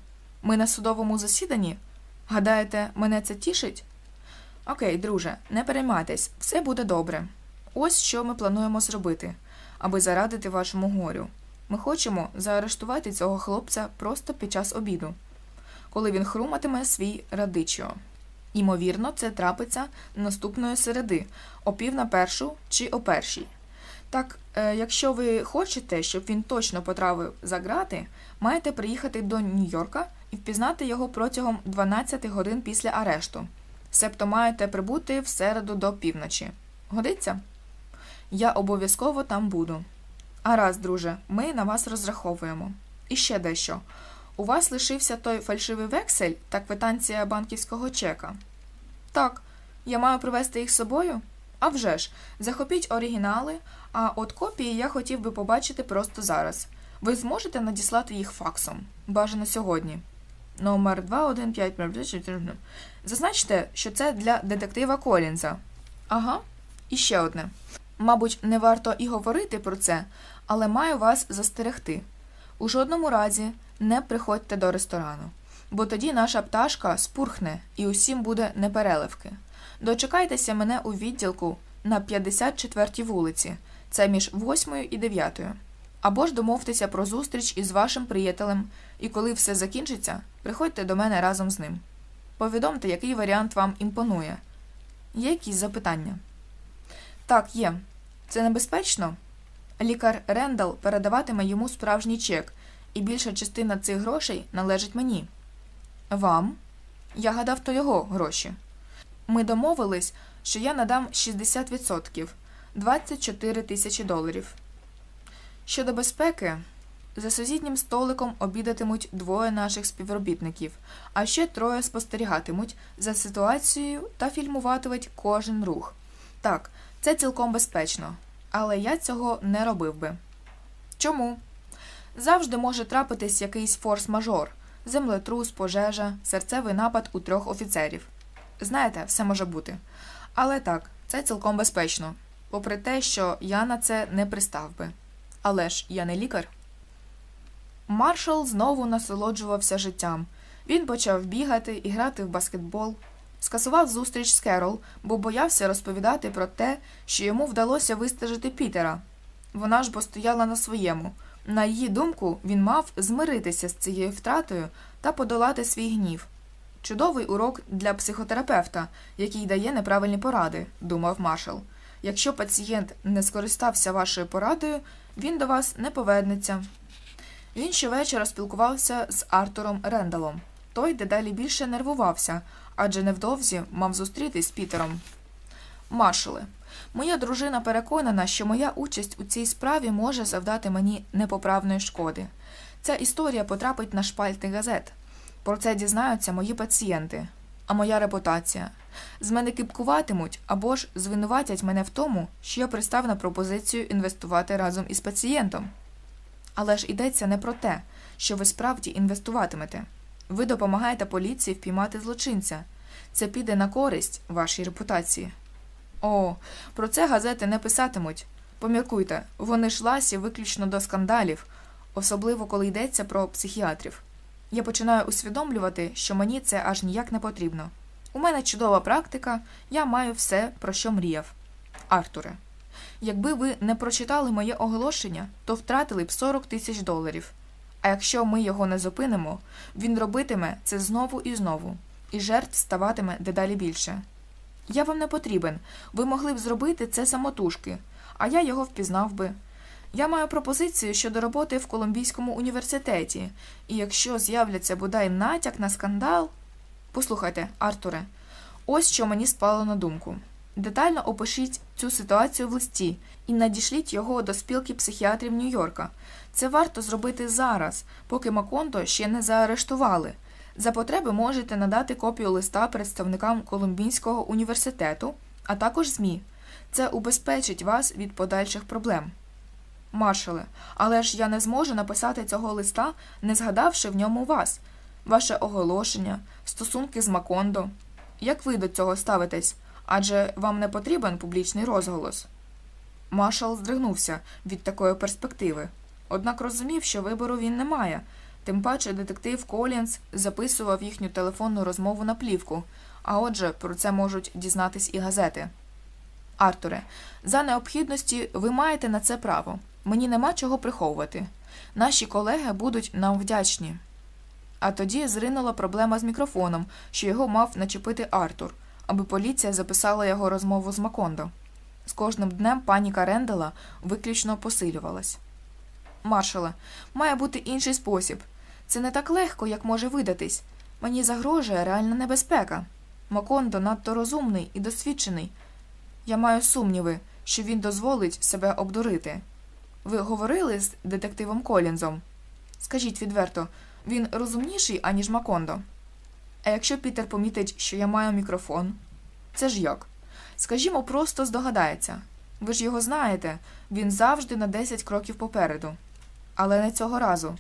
Speaker 1: Ми на судовому засіданні? Гадаєте, мене це тішить? Окей, друже, не переймайтесь, все буде добре. Ось що ми плануємо зробити, аби зарадити вашому горю. Ми хочемо заарештувати цього хлопця просто під час обіду, коли він хруматиме свій радичо. Імовірно, це трапиться наступної середи, о пів на першу чи о першій. Так, е, якщо ви хочете, щоб він точно потрапив за грати, маєте приїхати до Нью-Йорка і впізнати його протягом 12 годин після арешту. Себто маєте прибути в середу до півночі. Годиться? Я обов'язково там буду. А раз, друже, ми на вас розраховуємо. І ще дещо. У вас лишився той фальшивий вексель та квитанція банківського чека. Так, я маю привезти їх з собою? А вже ж, захопіть оригінали, а от копії я хотів би побачити просто зараз. Ви зможете надіслати їх факсом. Бажано сьогодні. Номер 215. Зазначте, що це для детектива Колінза. Ага, і ще одне. Мабуть, не варто і говорити про це, але маю вас застерегти. У жодному разі не приходьте до ресторану, бо тоді наша пташка спурхне і усім буде непереливки. Дочекайтеся мене у відділку на 54-й вулиці, це між 8 і 9. Або ж домовтеся про зустріч із вашим приятелем, і коли все закінчиться, приходьте до мене разом з ним. Повідомте, який варіант вам імпонує. Є якісь запитання? Так, є. Це небезпечно? Лікар Рендал передаватиме йому справжній чек, і більша частина цих грошей належить мені. Вам? Я гадав, то його гроші. Ми домовились, що я надам 60%, 24 тисячі доларів. Щодо безпеки, за сусіднім столиком обідатимуть двоє наших співробітників, а ще троє спостерігатимуть за ситуацією та фільмуватимуть кожен рух. Так, це цілком безпечно, але я цього не робив би. Чому? Завжди може трапитись якийсь форс-мажор, землетрус, пожежа, серцевий напад у трьох офіцерів. Знаєте, все може бути. Але так, це цілком безпечно, попри те, що я на це не пристав би. Але ж я не лікар. Маршал знову насолоджувався життям. Він почав бігати і грати в баскетбол. Скасував зустріч з Керол, бо боявся розповідати про те, що йому вдалося вистежити Пітера. Вона ж бо стояла на своєму. На її думку, він мав змиритися з цією втратою та подолати свій гнів. Чудовий урок для психотерапевта, який дає неправильні поради, думав маршал. Якщо пацієнт не скористався вашою порадою, він до вас не повернеться. Він щовечора спілкувався з Артуром Рендалом. Той дедалі більше нервувався, адже невдовзі мав зустрітись з Пітером. Маршале, моя дружина переконана, що моя участь у цій справі може завдати мені непоправної шкоди. Ця історія потрапить на шпальти газет. Про це дізнаються мої пацієнти, а моя репутація. З мене кипкуватимуть або ж звинуватять мене в тому, що я пристав на пропозицію інвестувати разом із пацієнтом. Але ж йдеться не про те, що ви справді інвестуватимете. Ви допомагаєте поліції впіймати злочинця. Це піде на користь вашій репутації. О, про це газети не писатимуть. Поміркуйте, вони ж ласі виключно до скандалів, особливо коли йдеться про психіатрів. Я починаю усвідомлювати, що мені це аж ніяк не потрібно. У мене чудова практика, я маю все, про що мріяв. Артуре, якби ви не прочитали моє оголошення, то втратили б 40 тисяч доларів. А якщо ми його не зупинимо, він робитиме це знову і знову, і жертв ставатиме дедалі більше. Я вам не потрібен, ви могли б зробити це самотужки, а я його впізнав би. Я маю пропозицію щодо роботи в Колумбійському університеті, і якщо з'являться бодай натяк на скандал. Послухайте, Артуре, ось що мені спало на думку. Детально опишіть цю ситуацію в листі і надішліть його до спілки психіатрів Нью-Йорка. Це варто зробити зараз, поки Макондо ще не заарештували. За потреби можете надати копію листа представникам Колумбійського університету, а також ЗМІ. Це убезпечить вас від подальших проблем. Маршале, але ж я не зможу написати цього листа, не згадавши в ньому вас, ваше оголошення, стосунки з Макондо. Як ви до цього ставитесь? Адже вам не потрібен публічний розголос. Маршал здригнувся від такої перспективи, однак розумів, що вибору він не має. Тим паче детектив Колінс записував їхню телефонну розмову на плівку, А отже, про це можуть дізнатись і газети. Артуре, за необхідності ви маєте на це право. Мені нема чого приховувати. Наші колеги будуть нам вдячні. А тоді зринула проблема з мікрофоном, що його мав начепити Артур, аби поліція записала його розмову з Макондо. З кожним днем паніка Рендела виключно посилювалась. Маршале, має бути інший спосіб. Це не так легко, як може видатись. Мені загрожує реальна небезпека. Макондо надто розумний і досвідчений. Я маю сумніви, що він дозволить себе обдурити. Ви говорили з детективом Колінзом? Скажіть відверто, він розумніший, аніж Макондо. А якщо Пітер помітить, що я маю мікрофон, це ж як? Скажімо, просто здогадається. Ви ж його знаєте, він завжди на 10 кроків попереду. Але не цього разу.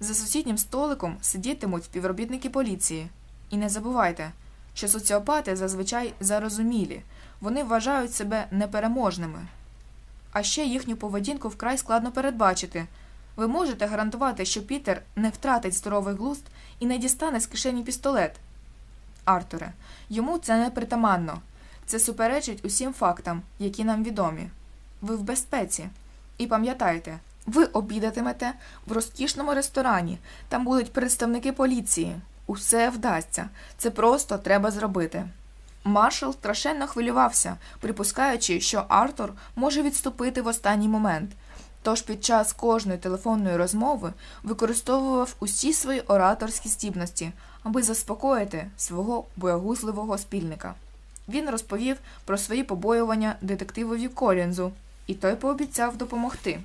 Speaker 1: За сусіднім столиком сидітимуть співробітники поліції. І не забувайте, що соціопати зазвичай зарозумілі, вони вважають себе непереможними. А ще їхню поведінку вкрай складно передбачити. Ви можете гарантувати, що Пітер не втратить здоровий глузд і не дістане з кишені пістолет. Артуре, йому це не притаманно. Це суперечить усім фактам, які нам відомі. Ви в безпеці. І пам'ятайте, ви обідатимете в розкішному ресторані, там будуть представники поліції. Усе вдасться. Це просто треба зробити. Маршал страшенно хвилювався, припускаючи, що Артур може відступити в останній момент. Тож під час кожної телефонної розмови використовував усі свої ораторські здібності, аби заспокоїти свого боягузливого спільника. Він розповів про свої побоювання детективові Колінзу, і той пообіцяв допомогти.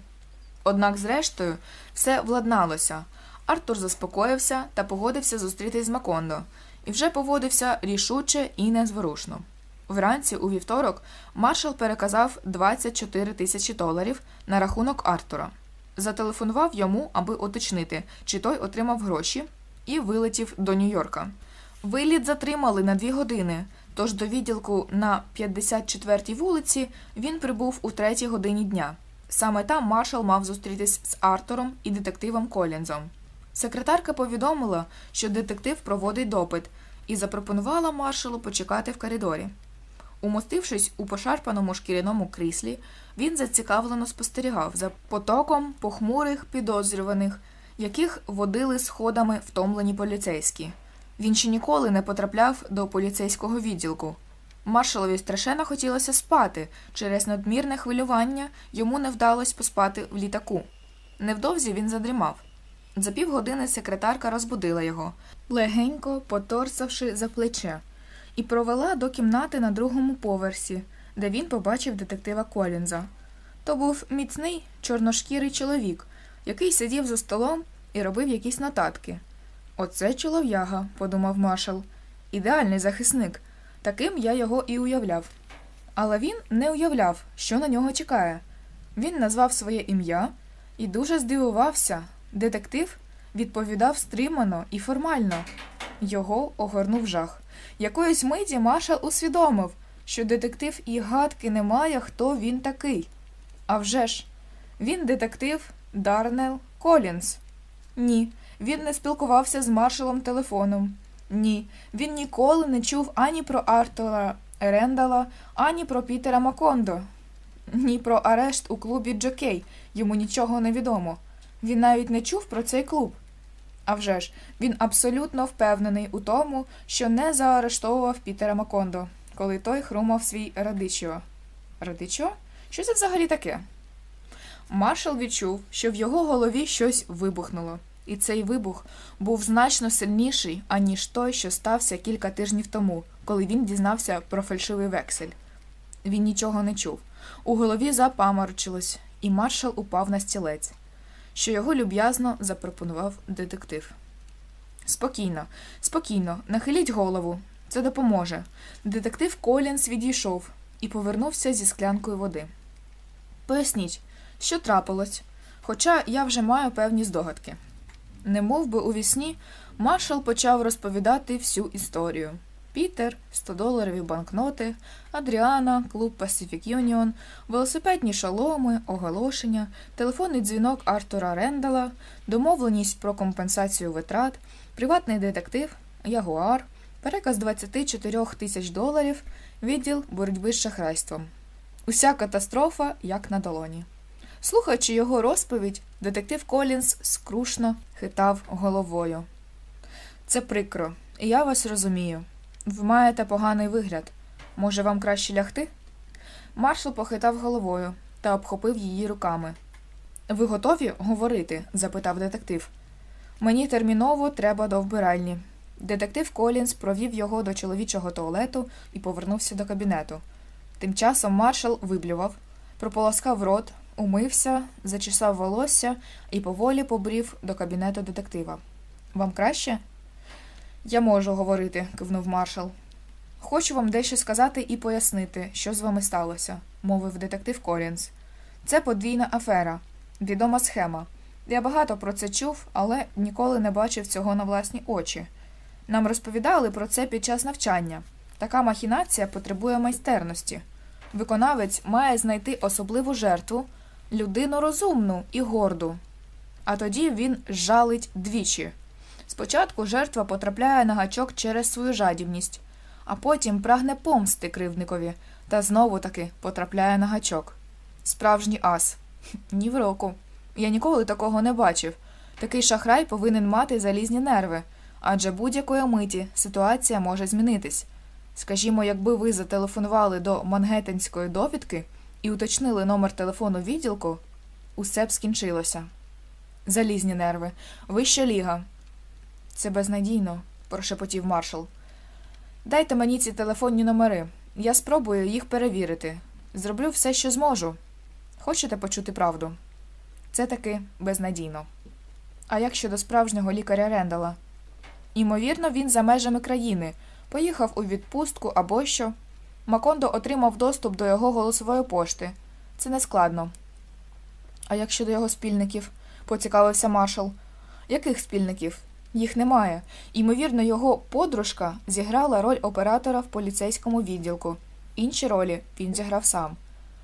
Speaker 1: Однак, зрештою, все владналося. Артур заспокоївся та погодився зустрітись з Макондо, і вже поводився рішуче і незворушно. Вранці, у вівторок, маршал переказав 24 тисячі доларів на рахунок Артура, зателефонував йому, аби уточнити, чи той отримав гроші, і вилетів до Нью-Йорка. Виліт затримали на дві години, тож до відділку на 54-й вулиці він прибув у третій годині дня. Саме там маршал мав зустрітись з Артуром і детективом Колінзом. Секретарка повідомила, що детектив проводить допит, і запропонувала маршалу почекати в коридорі. Умостившись у пошарпаному шкіряному кріслі, він зацікавлено спостерігав за потоком похмурих підозрюваних, яких водили сходами втомлені поліцейські. Він ще ніколи не потрапляв до поліцейського відділку. Маршалові страшенно хотілося спати, через надмірне хвилювання йому не вдалося поспати в літаку. Невдовзі він задрімав. За півгодини секретарка розбудила його, легенько поторсавши за плече, і провела до кімнати на другому поверсі, де він побачив детектива Колінза. То був міцний чорношкірий чоловік, який сидів за столом і робив якісь нотатки. Оце чолов'яга, подумав маршал, ідеальний захисник. Таким я його і уявляв. Але він не уявляв, що на нього чекає. Він назвав своє ім'я і дуже здивувався. Детектив відповідав стримано і формально. Його огорнув жах. Якоїсь миті маршал усвідомив, що детектив і гадки не має, хто він такий. А вже ж, він детектив Дарнел Колінс. Ні, він не спілкувався з маршалом телефоном. Ні, він ніколи не чув ані про Артура Рендала, ані про Пітера Макондо, ні про арешт у клубі Джокей. Йому нічого не відомо. Він навіть не чув про цей клуб. А вже ж, він абсолютно впевнений у тому, що не заарештовував Пітера Макондо, коли той хрумав свій Радичіо. Радичіо? Що це взагалі таке? Маршал відчув, що в його голові щось вибухнуло, і цей вибух був значно сильніший, аніж той, що стався кілька тижнів тому, коли він дізнався про фальшивий вексель. Він нічого не чув. У голові запаморочилось, і маршал упав на стілець, що його люб'язно запропонував детектив. Спокійно, спокійно, нахиліть голову. Це допоможе. Детектив Колінс відійшов і повернувся зі склянкою води. Поясніть, що трапилось, хоча я вже маю певні здогадки. Не мов би у вісні, маршал почав розповідати всю історію. Пітер, 100-доларові банкноти, Адріана, клуб Pacific Union, велосипедні шоломи, оголошення, телефонний дзвінок Артура Рендала, домовленість про компенсацію витрат, приватний детектив, ягуар, Переказ 24 тисяч доларів, відділ боротьби з шахрайством. Уся катастрофа як на долоні. Слухаючи його розповідь, детектив Колінс скрушно хитав головою. Це прикро, і я вас розумію. Ви маєте поганий вигляд. Може, вам краще лягти? Маршал похитав головою та обхопив її руками. Ви готові говорити? запитав детектив. Мені терміново треба до вбиральні. Детектив Колінс провів його до чоловічого туалету і повернувся до кабінету. Тим часом маршал виблював, прополоскав рот, умився, зачесав волосся і поволі побрів до кабінету детектива. Вам краще? Я можу говорити, кивнув маршал. Хочу вам дещо сказати і пояснити, що з вами сталося, мовив детектив Колінс. Це подвійна афера, відома схема. Я багато про це чув, але ніколи не бачив цього на власні очі. Нам розповідали про це під час навчання. Така махінація потребує майстерності. Виконавець має знайти особливу жертву, людину розумну і горду. А тоді він жалить двічі. Спочатку жертва потрапляє на гачок через свою жадібність, а потім прагне помсти кривдникові та знову таки потрапляє на гачок. Справжній ас. Ні в року. Я ніколи такого не бачив. Такий шахрай повинен мати залізні нерви, адже будь-якої миті ситуація може змінитись. Скажімо, якби ви зателефонували до Мангеттенської довідки і уточнили номер телефону відділку, усе б скінчилося. Залізні нерви, вища ліга. Це безнадійно, прошепотів маршал. Дайте мені ці телефонні номери. Я спробую їх перевірити. Зроблю все, що зможу. Хочете почути правду? Це таки безнадійно. А як щодо справжнього лікаря Рендала? Імовірно, він за межами країни, поїхав у відпустку або що. Макондо отримав доступ до його голосової пошти. Це не складно. А як щодо його спільників? поцікавився маршал. Яких спільників? Їх немає. Ймовірно, його подружка зіграла роль оператора в поліцейському відділку. Інші ролі він зіграв сам.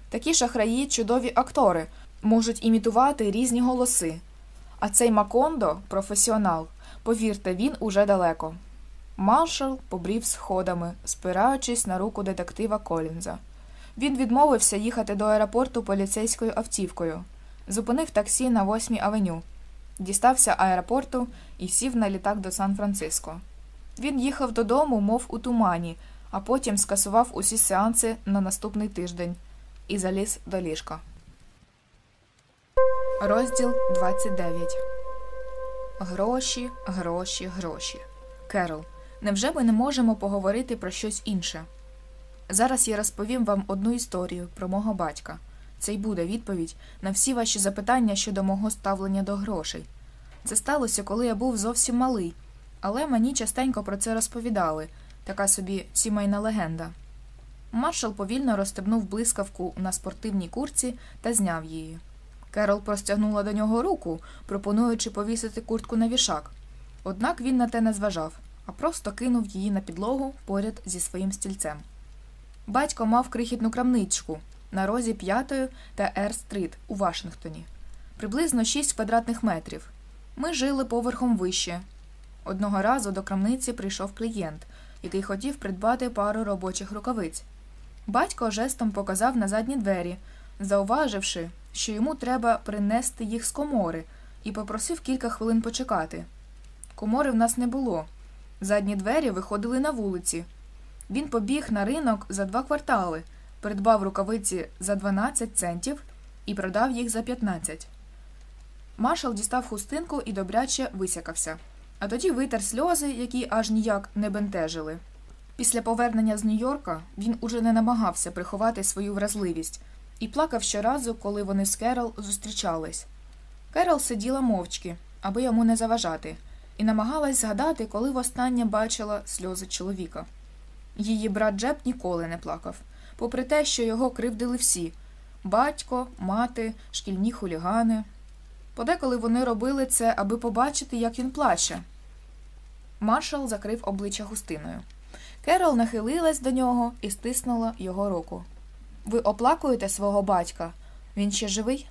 Speaker 1: Такі шахраї чудові актори, можуть імітувати різні голоси. А цей Макондо професіонал. Повірте, він уже далеко. Маршал побрів сходами, спираючись на руку детектива Колінза. Він відмовився їхати до аеропорту поліцейською автівкою, зупинив таксі на 8-й авеню, дістався аеропорту і сів на літак до Сан-Франциско. Він їхав додому, мов у тумані, а потім скасував усі сеанси на наступний тиждень і заліз до ліжка. Розділ 29 Гроші, гроші, гроші. Керол, невже ми не можемо поговорити про щось інше? Зараз я розповім вам одну історію про мого батька. Це й буде відповідь на всі ваші запитання щодо мого ставлення до грошей. Це сталося, коли я був зовсім малий, але мені частенько про це розповідали така собі сімейна легенда. Маршал повільно розстебнув блискавку на спортивній курці та зняв її. Керол простягнула до нього руку, пропонуючи повісити куртку на вішак. Однак він на те не зважав, а просто кинув її на підлогу поряд зі своїм стільцем. Батько мав крихітну крамничку на розі 5 та Р-стрит у Вашингтоні, приблизно 6 квадратних метрів. Ми жили поверхом вище. Одного разу до крамниці прийшов клієнт, який хотів придбати пару робочих рукавиць. Батько жестом показав на задні двері, зауваживши, що йому треба принести їх з комори, і попросив кілька хвилин почекати. Комори в нас не було. Задні двері виходили на вулиці. Він побіг на ринок за два квартали, придбав рукавиці за 12 центів і продав їх за 15. Маршал дістав хустинку і добряче висякався, а тоді витер сльози, які аж ніяк не бентежили. Після повернення з Нью-Йорка він уже не намагався приховати свою вразливість і плакав щоразу, коли вони з Керол зустрічались. Керол сиділа мовчки, аби йому не заважати, і намагалась згадати, коли востаннє бачила сльози чоловіка. Її брат Джеб ніколи не плакав, попри те, що його кривдили всі батько, мати, шкільні хулігани. Подеколи вони робили це, аби побачити, як він плаче. Маршал закрив обличчя густиною. Керол нахилилась до нього і стиснула його руку. Ви оплакуєте свого батька? Він ще живий?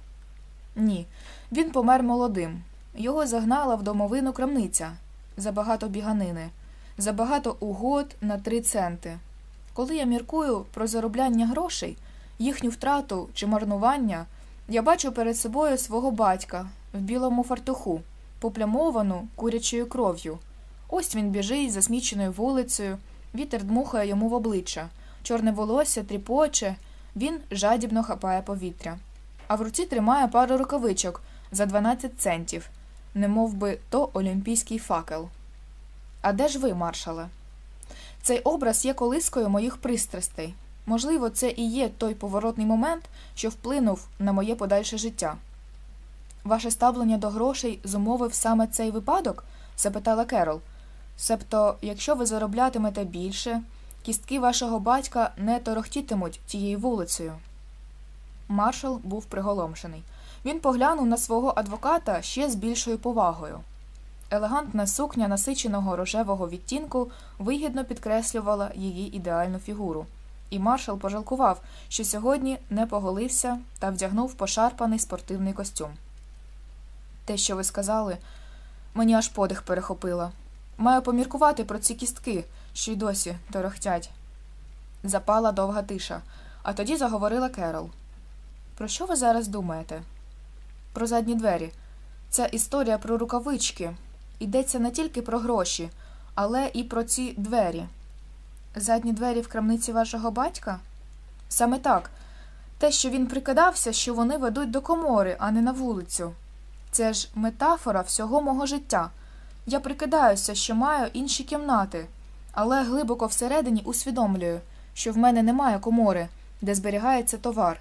Speaker 1: Ні. Він помер молодим. Його загнала в домовину крамниця забагато біганини. забагато угод на три центи. Коли я міркую про заробляння грошей, їхню втрату чи марнування, я бачу перед собою свого батька в білому фартуху, поплямовану курячою кров'ю. Ось він біжить засміченою вулицею, вітер дмухає йому в обличчя, чорне волосся тріпоче, він жадібно хапає повітря. А в руці тримає пару рукавичок за 12 центів, немов би то олімпійський факел. А де ж ви, маршале? Цей образ є колискою моїх пристрастей. Можливо, це і є той поворотний момент, що вплинув на моє подальше життя. Ваше ставлення до грошей зумовив саме цей випадок? запитала Керол. Себто, якщо ви зароблятимете більше, кістки вашого батька не торохтітимуть тією вулицею. Маршал був приголомшений. Він поглянув на свого адвоката ще з більшою повагою. Елегантна сукня насиченого рожевого відтінку вигідно підкреслювала її ідеальну фігуру, і маршал пожалкував, що сьогодні не поголився та вдягнув пошарпаний спортивний костюм. Те, що ви сказали, мені аж подих перехопило. Маю поміркувати про ці кістки, що й досі торохтять. Запала довга тиша, а тоді заговорила Керол. Про що ви зараз думаєте? Про задні двері. Ця історія про рукавички. Йдеться не тільки про гроші, але і про ці двері. Задні двері в крамниці вашого батька? Саме так. Те, що він прикидався, що вони ведуть до комори, а не на вулицю. Це ж метафора всього мого життя. Я прикидаюся, що маю інші кімнати, але глибоко всередині усвідомлюю, що в мене немає комори, де зберігається товар.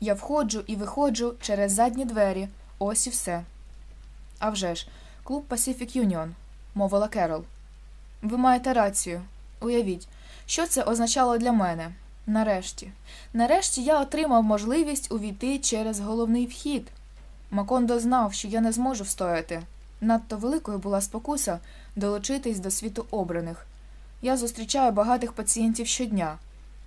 Speaker 1: Я входжу і виходжу через задні двері, ось і все. А вже ж, клуб Pacific Union, мовила Керол. Ви маєте рацію. Уявіть, що це означало для мене. Нарешті. Нарешті я отримав можливість увійти через головний вхід. Макондо знав, що я не зможу встояти. Надто великою була спокуса долучитись до світу обраних. Я зустрічаю багатих пацієнтів щодня.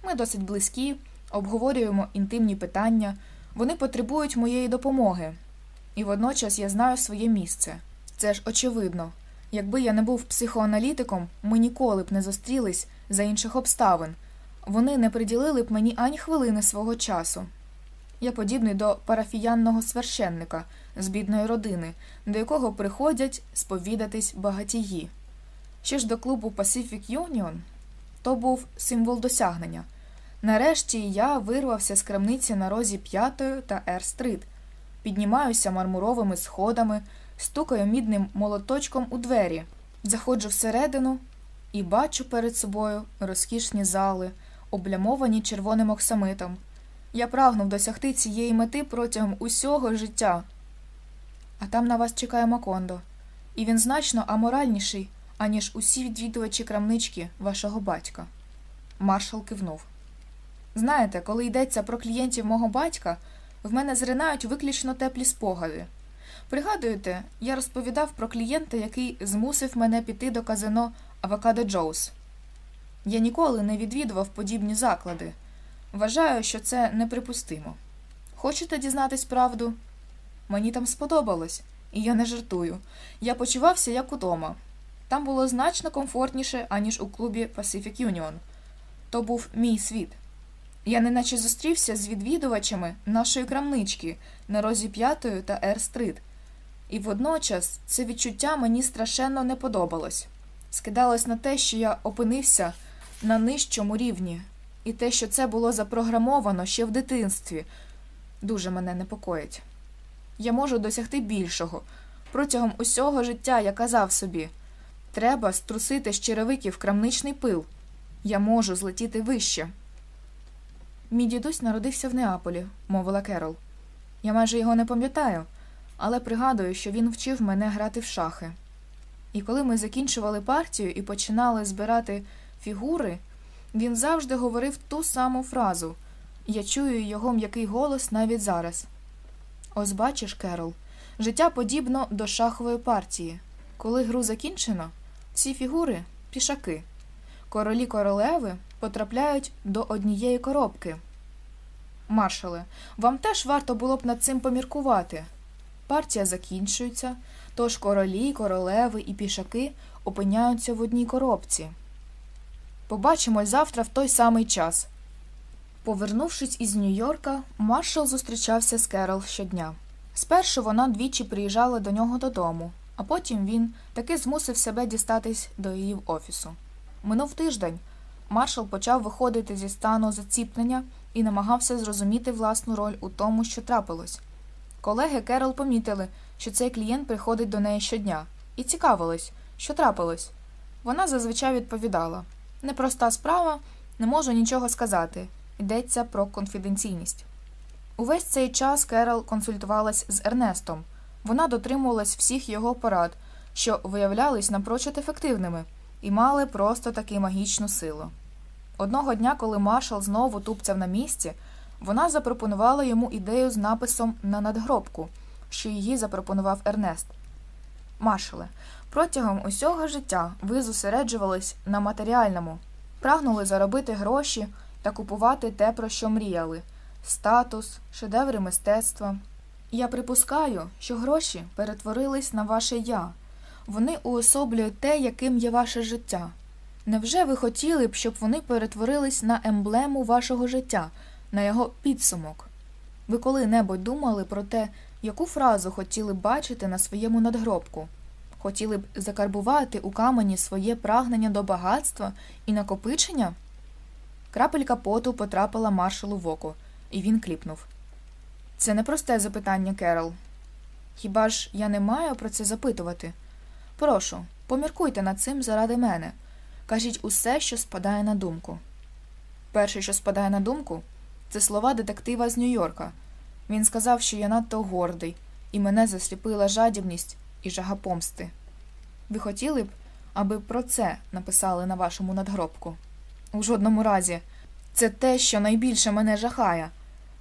Speaker 1: Ми досить близькі, обговорюємо інтимні питання, вони потребують моєї допомоги. І водночас я знаю своє місце. Це ж очевидно. Якби я не був психоаналітиком, ми ніколи б не зустрілись за інших обставин. Вони не приділили б мені ані хвилини свого часу. Я подібний до парафіянного священника з бідної родини, до якого приходять сповідатись багатії. Що ж до клубу Pacific Union, то був символ досягнення. Нарешті я вирвався з крамниці на розі п'ятої та Р-стрит, піднімаюся мармуровими сходами, стукаю мідним молоточком у двері, заходжу всередину і бачу перед собою розкішні зали, облямовані червоним оксамитом. Я прагнув досягти цієї мети протягом усього життя. А там на вас чекає Макондо, і він значно аморальніший, аніж усі відвідувачі крамнички вашого батька. Маршал кивнув. Знаєте, коли йдеться про клієнтів мого батька, в мене зринають виключно теплі спогади. Пригадуєте, я розповідав про клієнта, який змусив мене піти до казино Авокадо Джоус. Я ніколи не відвідував подібні заклади. Вважаю, що це неприпустимо. Хочете дізнатись правду? Мені там сподобалось, і я не жартую. Я почувався як удома. Там було значно комфортніше, аніж у клубі Pacific Union. То був мій світ. Я неначе зустрівся з відвідувачами нашої крамнички на розі п'ятої та Р-стрит. І водночас це відчуття мені страшенно не подобалось. Скидалось на те, що я опинився на нижчому рівні, і те, що це було запрограмовано ще в дитинстві, дуже мене непокоїть. Я можу досягти більшого. Протягом усього життя я казав собі треба струсити з черевиків крамничний пил. Я можу злетіти вище. Мій дідусь народився в Неаполі, мовила Керол. Я майже його не пам'ятаю, але пригадую, що він вчив мене грати в шахи. І коли ми закінчували партію і починали збирати фігури, він завжди говорив ту саму фразу я чую його м'який голос навіть зараз. Ось бачиш, Керол, життя подібно до шахової партії. Коли гру закінчено, всі фігури пішаки. Королі королеви потрапляють до однієї коробки. Маршале, вам теж варто було б над цим поміркувати. партія закінчується, тож королі, королеви і пішаки опиняються в одній коробці. Побачимось завтра в той самий час. Повернувшись із Нью-Йорка, маршал зустрічався з Керол щодня. Спершу вона двічі приїжджала до нього додому, а потім він таки змусив себе дістатись до її офісу. Минув тиждень. Маршал почав виходити зі стану заціпнення і намагався зрозуміти власну роль у тому, що трапилось. Колеги Керол помітили, що цей клієнт приходить до неї щодня, і цікавились, що трапилось. Вона зазвичай відповідала непроста справа, не можу нічого сказати. Йдеться про конфіденційність. Увесь цей час Керол консультувалась з Ернестом. Вона дотримувалась всіх його порад, що виявлялись напрочуд ефективними і мали просто таки магічну силу. Одного дня, коли маршал знову тупцяв на місці, вона запропонувала йому ідею з написом на надгробку, що її запропонував Ернест. Маршале, протягом усього життя ви зосереджувались на матеріальному, прагнули заробити гроші та купувати те, про що мріяли статус, шедеври мистецтва. Я припускаю, що гроші перетворились на ваше я. Вони уособлюють те, яким є ваше життя. Невже ви хотіли б, щоб вони перетворились на емблему вашого життя, на його підсумок? Ви коли-небудь думали про те, яку фразу хотіли б бачити на своєму надгробку? Хотіли б закарбувати у камені своє прагнення до багатства і накопичення? Крапелька поту потрапила маршалу в око, і він кліпнув. Це непросте запитання, Керол. Хіба ж я не маю про це запитувати? Прошу, поміркуйте над цим заради мене. Кажіть усе, що спадає на думку. Перше, що спадає на думку, це слова детектива з Нью-Йорка. Він сказав, що я надто гордий, і мене засліпила жадібність і жага помсти. Ви хотіли б, аби про це написали на вашому надгробку? У жодному разі, це те, що найбільше мене жахає.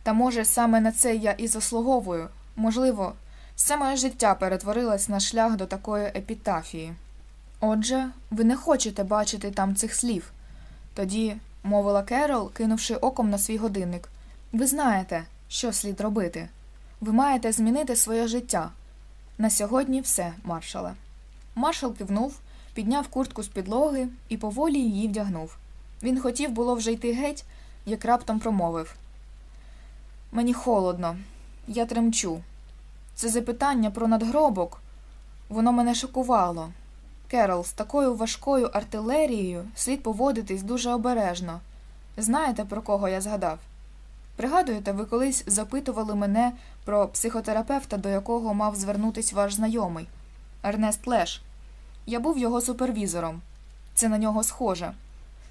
Speaker 1: Та, може, саме на це я і заслуговую. Можливо, все моє життя перетворилось на шлях до такої епітафії. Отже, ви не хочете бачити там цих слів. Тоді, мовила Керол, кинувши оком на свій годинник, ви знаєте, що слід робити. Ви маєте змінити своє життя. На сьогодні все, маршале. Маршал кивнув, підняв куртку з підлоги і поволі її вдягнув. Він хотів було вже йти геть, як раптом промовив Мені холодно, я тремчу. Це запитання про надгробок. Воно мене шокувало. Керол, з такою важкою артилерією слід поводитись дуже обережно. Знаєте, про кого я згадав? Пригадуєте, ви колись запитували мене про психотерапевта, до якого мав звернутись ваш знайомий Ернест Леш. Я був його супервізором. Це на нього схоже.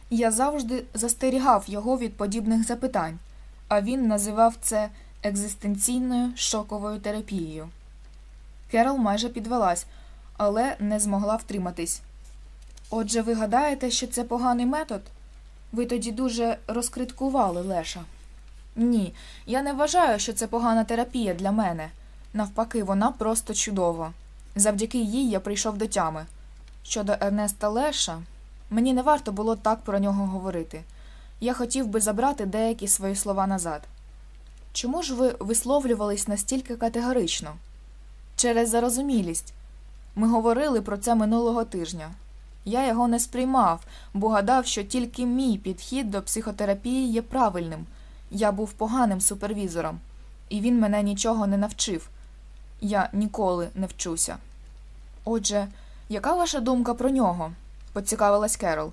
Speaker 1: Я завжди застерігав його від подібних запитань, а він називав це екзистенційною шоковою терапією. Керол майже підвелась, але не змогла втриматись. Отже, ви гадаєте, що це поганий метод? Ви тоді дуже розкриткували Леша. Ні, я не вважаю, що це погана терапія для мене. Навпаки, вона просто чудова. Завдяки їй я прийшов до тями. Щодо Ернеста Леша, мені не варто було так про нього говорити. Я хотів би забрати деякі свої слова назад. Чому ж ви висловлювались настільки категорично? Через зарозумілість. Ми говорили про це минулого тижня. Я його не сприймав, бо гадав, що тільки мій підхід до психотерапії є правильним. Я був поганим супервізором, і він мене нічого не навчив. Я ніколи не вчуся. Отже, яка ваша думка про нього? поцікавилась Керол.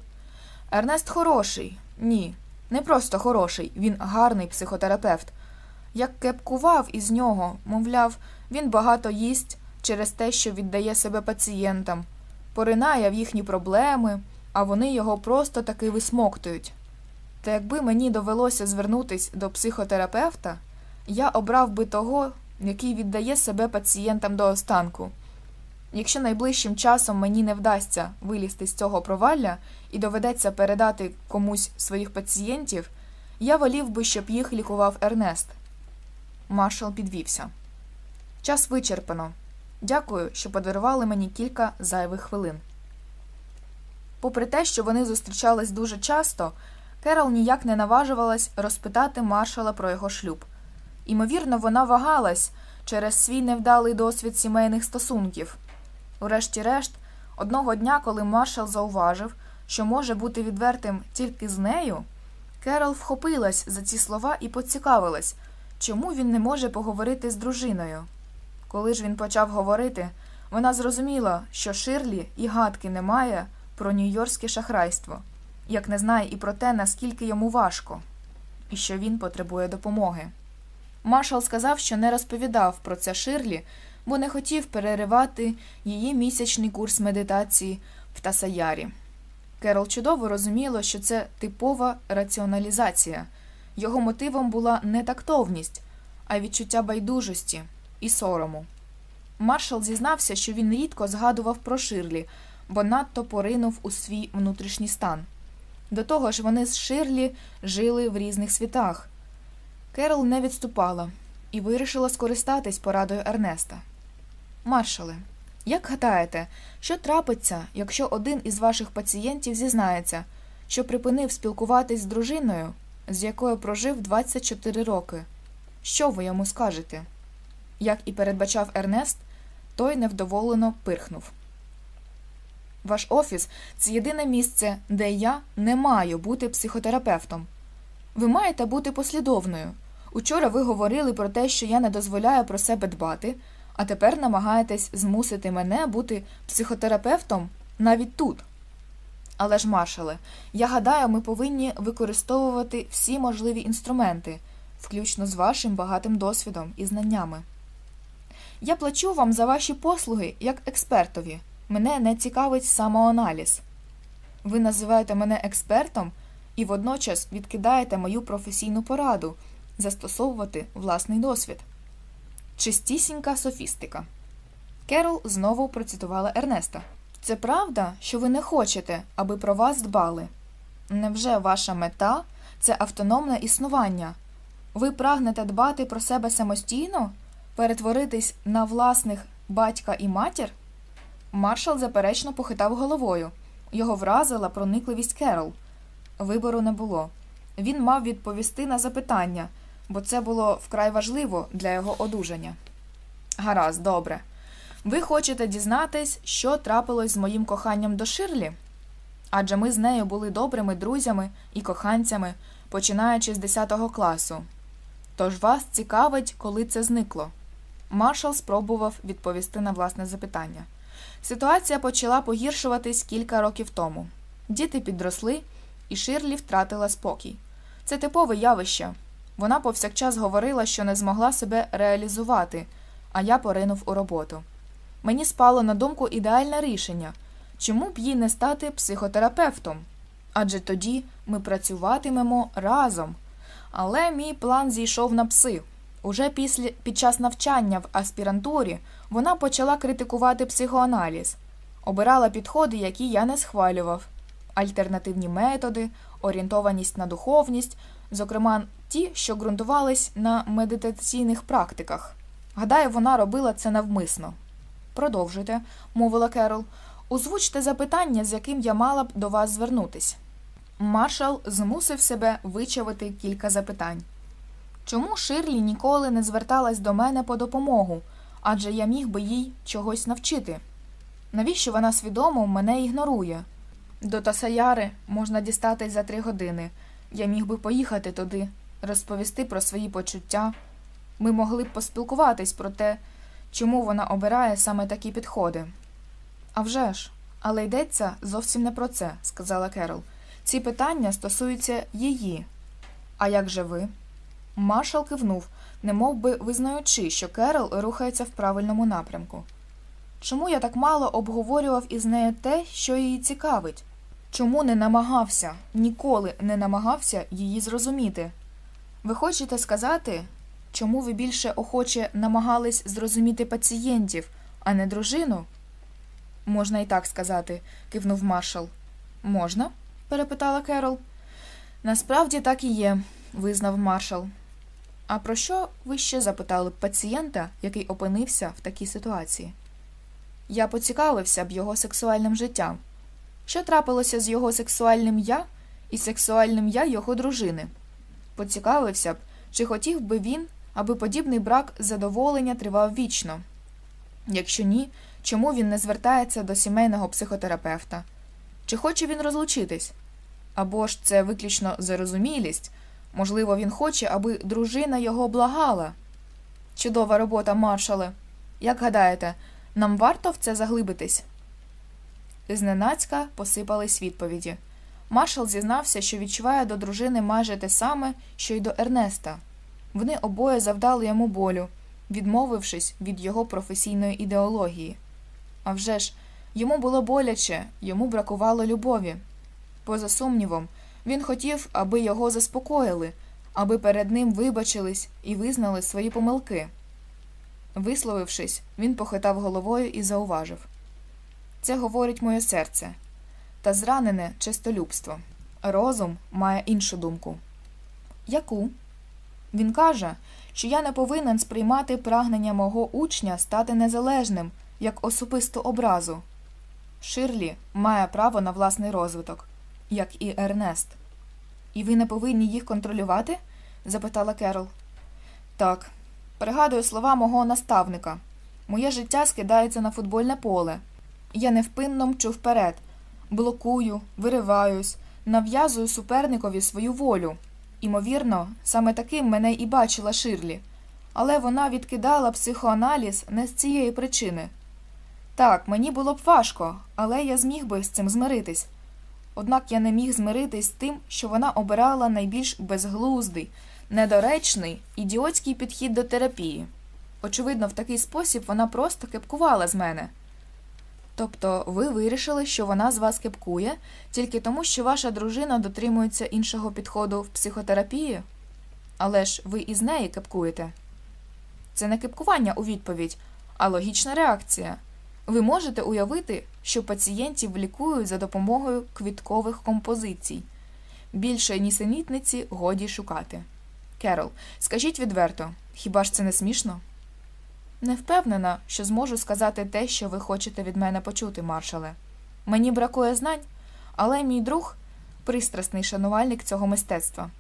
Speaker 1: Ернест хороший. Ні, не просто хороший, він гарний психотерапевт. Як кепкував із нього, мовляв, він багато їсть через те, що віддає себе пацієнтам, поринає в їхні проблеми, а вони його просто таки висмоктують. Та якби мені довелося звернутись до психотерапевта, я обрав би того, який віддає себе пацієнтам до останку. Якщо найближчим часом мені не вдасться вилізти з цього провалля і доведеться передати комусь своїх пацієнтів, я волів би, щоб їх лікував Ернест. Маршал підвівся. Час вичерпано. Дякую, що подарували мені кілька зайвих хвилин. Попри те, що вони зустрічались дуже часто, Керол ніяк не наважувалась розпитати маршала про його шлюб. Імовірно, вона вагалась, через свій невдалий досвід сімейних стосунків. Урешті-решт, одного дня, коли маршал зауважив, що може бути відвертим тільки з нею, Керол вхопилась за ці слова і поцікавилась, чому він не може поговорити з дружиною. Коли ж він почав говорити, вона зрозуміла, що Ширлі і гадки немає про нью-йоркське шахрайство, як не знає і про те, наскільки йому важко, і що він потребує допомоги. Маршал сказав, що не розповідав про це Ширлі, бо не хотів переривати її місячний курс медитації в Тасаярі. Керол чудово розуміло, що це типова раціоналізація. Його мотивом була не тактовність, а відчуття байдужості і сорому. Маршал зізнався, що він рідко згадував про Ширлі, бо надто поринув у свій внутрішній стан. До того ж, вони з Ширлі жили в різних світах. Керол не відступала і вирішила скористатись порадою Ернеста. Маршале, як гадаєте, що трапиться, якщо один із ваших пацієнтів зізнається, що припинив спілкуватись з дружиною, з якою прожив 24 роки? Що ви йому скажете? Як і передбачав Ернест, той невдоволено пирхнув. Ваш офіс це єдине місце, де я не маю бути психотерапевтом. Ви маєте бути послідовною. Учора ви говорили про те, що я не дозволяю про себе дбати, а тепер намагаєтесь змусити мене бути психотерапевтом навіть тут. Але ж, маршале, я гадаю, ми повинні використовувати всі можливі інструменти, включно з вашим багатим досвідом і знаннями. Я плачу вам за ваші послуги як експертові. Мене не цікавить самоаналіз. Ви називаєте мене експертом і водночас відкидаєте мою професійну пораду застосовувати власний досвід. Чистісінька софістика. Керол знову процитувала Ернеста. Це правда, що ви не хочете, аби про вас дбали? Невже ваша мета це автономне існування? Ви прагнете дбати про себе самостійно, перетворитись на власних батька і матір? Маршал заперечно похитав головою. Його вразила проникливість Керол. Вибору не було. Він мав відповісти на запитання, бо це було вкрай важливо для його одужання. Гаразд, добре. Ви хочете дізнатись, що трапилось з моїм коханням до Ширлі? Адже ми з нею були добрими друзями і коханцями, починаючи з 10 класу. Тож вас цікавить, коли це зникло. Маршал спробував відповісти на власне запитання. Ситуація почала погіршуватись кілька років тому. Діти підросли, і Ширлі втратила спокій. Це типове явище. Вона повсякчас говорила, що не змогла себе реалізувати, а я поринув у роботу. Мені спало на думку ідеальне рішення чому б їй не стати психотерапевтом? Адже тоді ми працюватимемо разом. Але мій план зійшов на пси. Уже після, під час навчання в аспірантурі вона почала критикувати психоаналіз, обирала підходи, які я не схвалював, альтернативні методи, орієнтованість на духовність, зокрема ті, що ґрунтувались на медитаційних практиках. Гадаю, вона робила це навмисно. Продовжуйте, мовила Керол. Озвучте запитання, з яким я мала б до вас звернутись. Маршал змусив себе вичавити кілька запитань. Чому Ширлі ніколи не зверталась до мене по допомогу, адже я міг би їй чогось навчити? Навіщо вона свідомо мене ігнорує? До Тасаяри можна дістатись за три години. Я міг би поїхати туди, розповісти про свої почуття. Ми могли б поспілкуватись про те, чому вона обирає саме такі підходи. «А вже ж, але йдеться зовсім не про це, сказала Керол. Ці питання стосуються її. А як же ви? Маршал кивнув, немов би визнаючи, що Керол рухається в правильному напрямку. Чому я так мало обговорював із нею те, що її цікавить? Чому не намагався, ніколи не намагався її зрозуміти? Ви хочете сказати, чому ви більше охоче намагались зрозуміти пацієнтів, а не дружину? Можна і так сказати, кивнув маршал. Можна? перепитала Керол. Насправді так і є, визнав маршал. А про що ви ще запитали б пацієнта, який опинився в такій ситуації? Я поцікавився б його сексуальним життям. Що трапилося з його сексуальним я і сексуальним я його дружини? Поцікавився б, чи хотів би він, аби подібний брак задоволення тривав вічно? Якщо ні, чому він не звертається до сімейного психотерапевта? Чи хоче він розлучитись? Або ж це виключно зарозумілість? Можливо, він хоче, аби дружина його благала. Чудова робота, маршале. Як гадаєте, нам варто в це заглибитись? Зненацька посипались відповіді. Маршал зізнався, що відчуває до дружини майже те саме, що й до Ернеста. Вони обоє завдали йому болю, відмовившись від його професійної ідеології. А вже ж, йому було боляче, йому бракувало любові. Поза сумнівом, він хотів, аби його заспокоїли, аби перед ним вибачились і визнали свої помилки. Висловившись, він похитав головою і зауважив це говорить моє серце та зранене чистолюбство. Розум має іншу думку. Яку? Він каже, що я не повинен сприймати прагнення мого учня стати незалежним як особисту образу. Ширлі має право на власний розвиток, як і Ернест. І ви не повинні їх контролювати? запитала Керол. Так, пригадую слова мого наставника. Моє життя скидається на футбольне поле. Я невпинно мчу вперед, блокую, вириваюсь, нав'язую суперникові свою волю. Імовірно, саме таким мене і бачила Ширлі, але вона відкидала психоаналіз не з цієї причини. Так, мені було б важко, але я зміг би з цим змиритись. Однак я не міг змиритись з тим, що вона обирала найбільш безглуздий, недоречний, ідіотський підхід до терапії. Очевидно, в такий спосіб вона просто кепкувала з мене. Тобто ви вирішили, що вона з вас кепкує тільки тому, що ваша дружина дотримується іншого підходу в психотерапії? Але ж ви із неї кепкуєте. Це не кепкування у відповідь, а логічна реакція. Ви можете уявити, що пацієнтів лікують за допомогою квіткових композицій. Більше нісенітниці годі шукати. Керол, скажіть відверто, хіба ж це не смішно? Не впевнена, що зможу сказати те, що ви хочете від мене почути, маршале. Мені бракує знань, але мій друг пристрасний шанувальник цього мистецтва.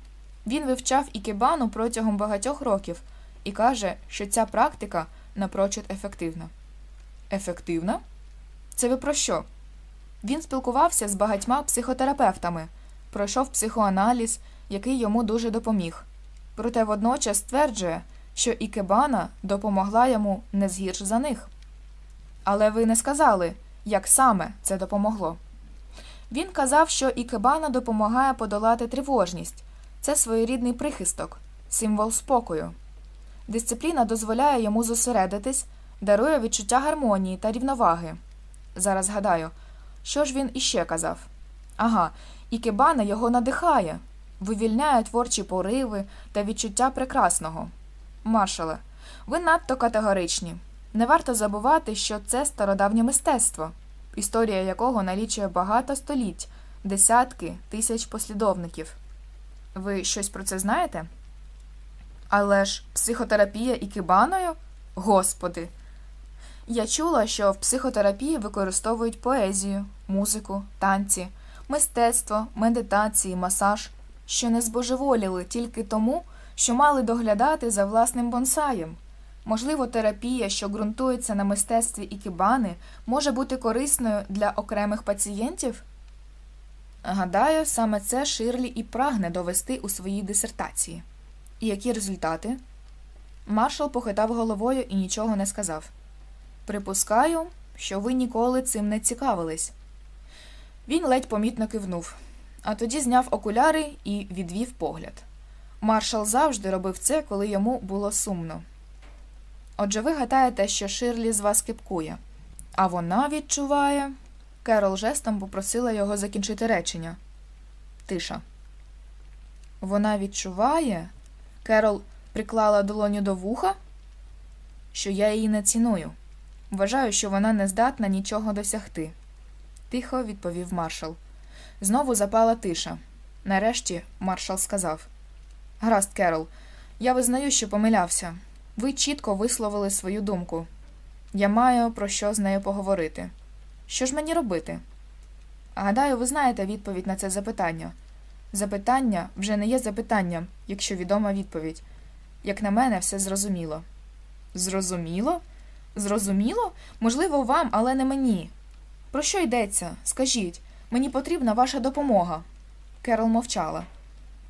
Speaker 1: Він вивчав ікебану протягом багатьох років і каже, що ця практика напрочуд ефективна. Ефективна? Це ви про що? Він спілкувався з багатьма психотерапевтами, пройшов психоаналіз, який йому дуже допоміг. Проте водночас стверджує, що Ікебана допомогла йому не згірш за них. Але ви не сказали, як саме це допомогло. Він казав, що Ікебана допомагає подолати тривожність це своєрідний прихисток, символ спокою. Дисципліна дозволяє йому зосередитись, дарує відчуття гармонії та рівноваги. Зараз гадаю, що ж він іще казав? Ага, Ікебана його надихає, вивільняє творчі пориви та відчуття прекрасного. Маршале, ви надто категоричні. Не варто забувати, що це стародавнє мистецтво, історія якого налічує багато століть, десятки тисяч послідовників. Ви щось про це знаєте? Але ж психотерапія і кибаною? Господи. Я чула, що в психотерапії використовують поезію, музику, танці, мистецтво, медитації, масаж, що не збожеволіли тільки тому, що мали доглядати за власним бонсаєм. Можливо, терапія, що ґрунтується на мистецтві ікебани, може бути корисною для окремих пацієнтів? Гадаю, саме це Ширлі і прагне довести у своїй дисертації. І які результати? Маршал похитав головою і нічого не сказав. Припускаю, що ви ніколи цим не цікавились. Він ледь помітно кивнув, а тоді зняв окуляри і відвів погляд. Маршал завжди робив це, коли йому було сумно. Отже, ви гадаєте, що Ширлі з вас кипкує, а вона відчуває. Керол жестом попросила його закінчити речення. Тиша. Вона відчуває. Керол приклала долоню до вуха, що я її не ціную. Вважаю, що вона не здатна нічого досягти. Тихо відповів маршал. Знову запала тиша. Нарешті маршал сказав. Гаразд, Керол, я визнаю, що помилявся. Ви чітко висловили свою думку. Я маю про що з нею поговорити. Що ж мені робити? Гадаю, ви знаєте відповідь на це запитання. Запитання вже не є запитанням, якщо відома відповідь. Як на мене, все зрозуміло. Зрозуміло? Зрозуміло? Можливо, вам, але не мені. Про що йдеться? Скажіть, мені потрібна ваша допомога. Керол мовчала.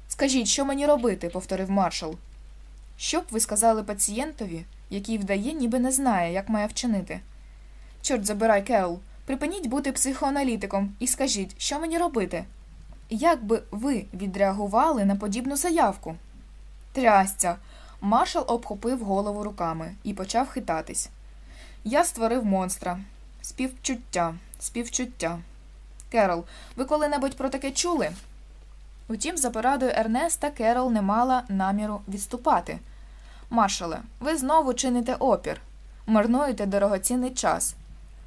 Speaker 1: Скажіть, що мені робити? повторив маршал. Що б ви сказали пацієнтові, який вдає, ніби не знає, як має вчинити? Чорт забирай, Керол, припиніть бути психоаналітиком і скажіть, що мені робити? Як би ви відреагували на подібну заявку? Трястя. Маршал обхопив голову руками і почав хитатись. Я створив монстра. Співчуття, співчуття. Керол, ви коли-небудь про таке чули? Утім, за порадою Ернеста Керол не мала наміру відступати. Маршале, ви знову чините опір, марнуєте дорогоцінний час.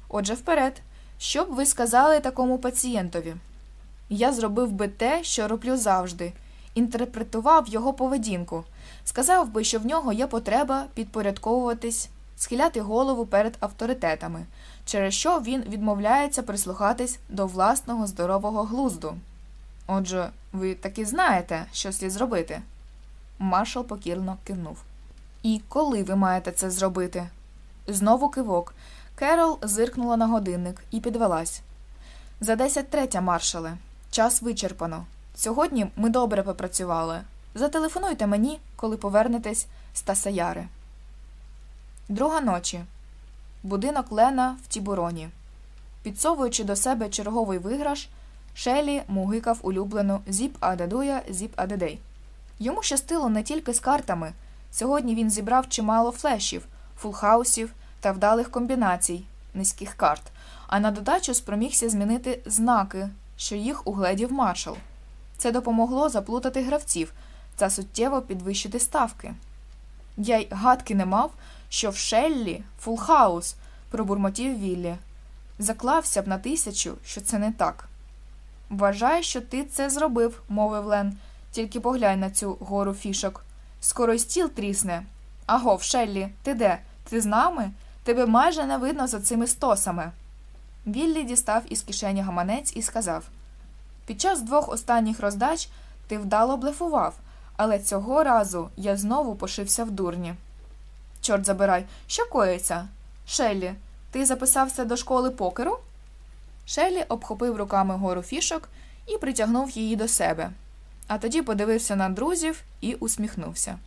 Speaker 1: Отже, вперед, що б ви сказали такому пацієнтові? Я зробив би те, що роблю завжди, інтерпретував його поведінку, сказав би, що в нього є потреба підпорядковуватись, схиляти голову перед авторитетами, через що він відмовляється прислухатись до власного здорового глузду. Отже, ви таки знаєте, що слід зробити. Маршал покірно кивнув. І коли ви маєте це зробити? Знову кивок. Керол зиркнула на годинник і підвелась. За десять третя, маршале. Час вичерпано. Сьогодні ми добре попрацювали. Зателефонуйте мені, коли повернетесь з Тасаяри. Друга ночі. Будинок Лена в Тібуроні. Підсовуючи до себе черговий виграш, Шелі мугикав улюблену зіп ададуя зіп ададей. Йому щастило не тільки з картами. Сьогодні він зібрав чимало флешів, фулхаусів та вдалих комбінацій низьких карт, а на додачу спромігся змінити знаки, що їх угледів Маршал. Це допомогло заплутати гравців та суттєво підвищити ставки. Я й гадки не мав, що в Шеллі фулхаус, пробурмотів Віллі. Заклався б на тисячу, що це не так. Вважаю, що ти це зробив, мовив Лен. Тільки поглянь на цю гору фішок. Скоро стіл трісне. Агов, Шеллі, ти де? Ти з нами? Тебе майже не видно за цими стосами. Віллі дістав із кишені гаманець і сказав Під час двох останніх роздач ти вдало блефував, але цього разу я знову пошився в дурні. Чорт забирай, що коїться? Шеллі, ти записався до школи покеру? Шеллі обхопив руками гору фішок і притягнув її до себе, а тоді подивився на друзів і усміхнувся.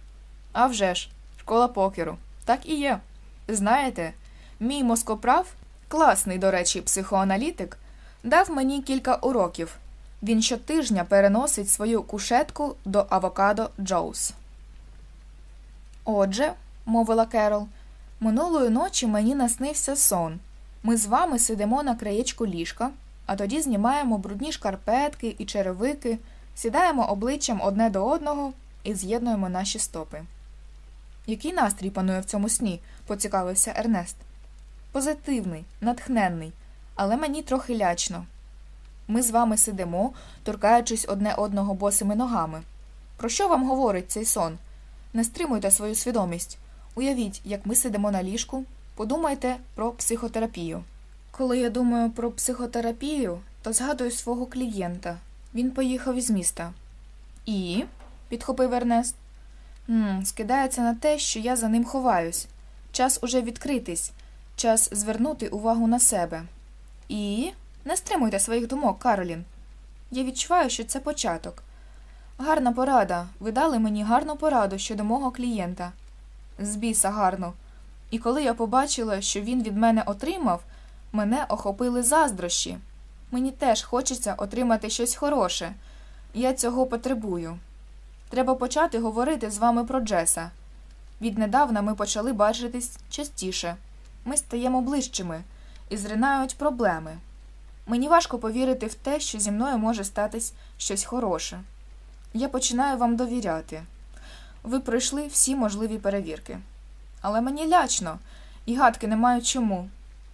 Speaker 1: «А вже ж, школа покеру. Так і є. Знаєте, мій москоправ, класний, до речі, психоаналітик, дав мені кілька уроків. Він щотижня переносить свою кушетку до Авокадо Джоус. Отже, мовила Керол, минулої ночі мені наснився сон. Ми з вами сидимо на краєчку ліжка, а тоді знімаємо брудні шкарпетки і черевики, сідаємо обличчям одне до одного і з'єднуємо наші стопи. Який настрій панує в цьому сні? поцікавився Ернест. Позитивний, натхненний, але мені трохи лячно. Ми з вами сидимо, торкаючись одне одного босими ногами. Про що вам говорить цей сон? Не стримуйте свою свідомість. Уявіть, як ми сидимо на ліжку, подумайте про психотерапію. Коли я думаю про психотерапію, то згадую свого клієнта. Він поїхав із міста. І? підхопив Ернест. «М, скидається на те, що я за ним ховаюсь. Час уже відкритись, час звернути увагу на себе. І не стримуйте своїх думок, Каролін. Я відчуваю, що це початок. Гарна порада. Ви дали мені гарну пораду щодо мого клієнта. З біса гарно. І коли я побачила, що він від мене отримав, мене охопили заздрощі. Мені теж хочеться отримати щось хороше. Я цього потребую. Треба почати говорити з вами про Джеса. Віднедавна ми почали бачитись частіше. Ми стаємо ближчими і зринають проблеми. Мені важко повірити в те, що зі мною може статись щось хороше. Я починаю вам довіряти. Ви пройшли всі можливі перевірки. Але мені лячно, і гадки не маю чому.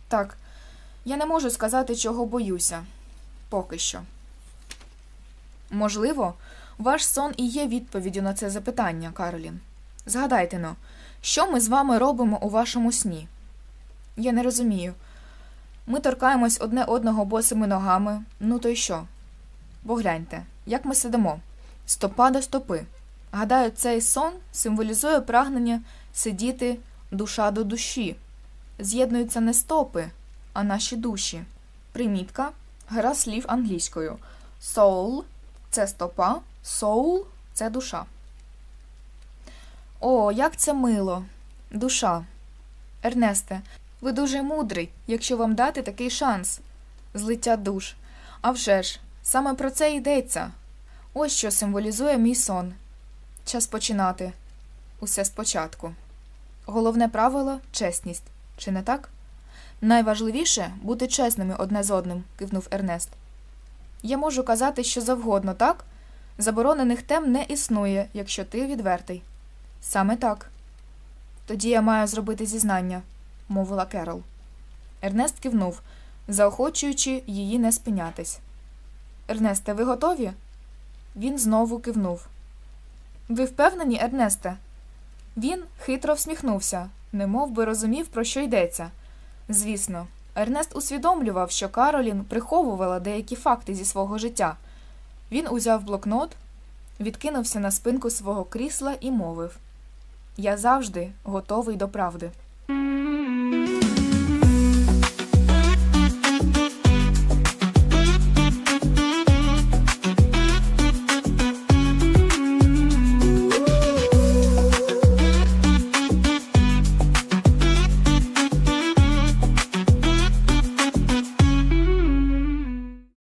Speaker 1: Так, я не можу сказати, чого боюся. Поки що. Можливо, ваш сон і є відповіддю на це запитання, Каролін. Згадайте но, що ми з вами робимо у вашому сні? Я не розумію. Ми торкаємось одне одного босими ногами, ну то й що? Погляньте, як ми сидимо, стопа до стопи. Гадаю, цей сон символізує прагнення сидіти душа до душі. З'єднуються не стопи, а наші душі. Примітка гра слів англійською. Soul – це стопа, soul – це душа. О, як це мило! Душа. Ернесте, ви дуже мудрий, якщо вам дати такий шанс. Злиття душ. А вже ж, саме про це йдеться. Ось що символізує мій сон. Час починати. Усе спочатку. Головне правило чесність. Чи не так? Найважливіше бути чесними одне з одним, кивнув Ернест. Я можу казати, що завгодно, так? Заборонених тем не існує, якщо ти відвертий. Саме так. Тоді я маю зробити зізнання, мовила Керол. Ернест кивнув, заохочуючи її не спинятись. Ернесте, ви готові? Він знову кивнув. Ви впевнені, Ернесте? Він хитро всміхнувся, немов би розумів, про що йдеться. Звісно, Ернест усвідомлював, що Каролін приховувала деякі факти зі свого життя. Він узяв блокнот, відкинувся на спинку свого крісла і мовив Я завжди готовий до правди.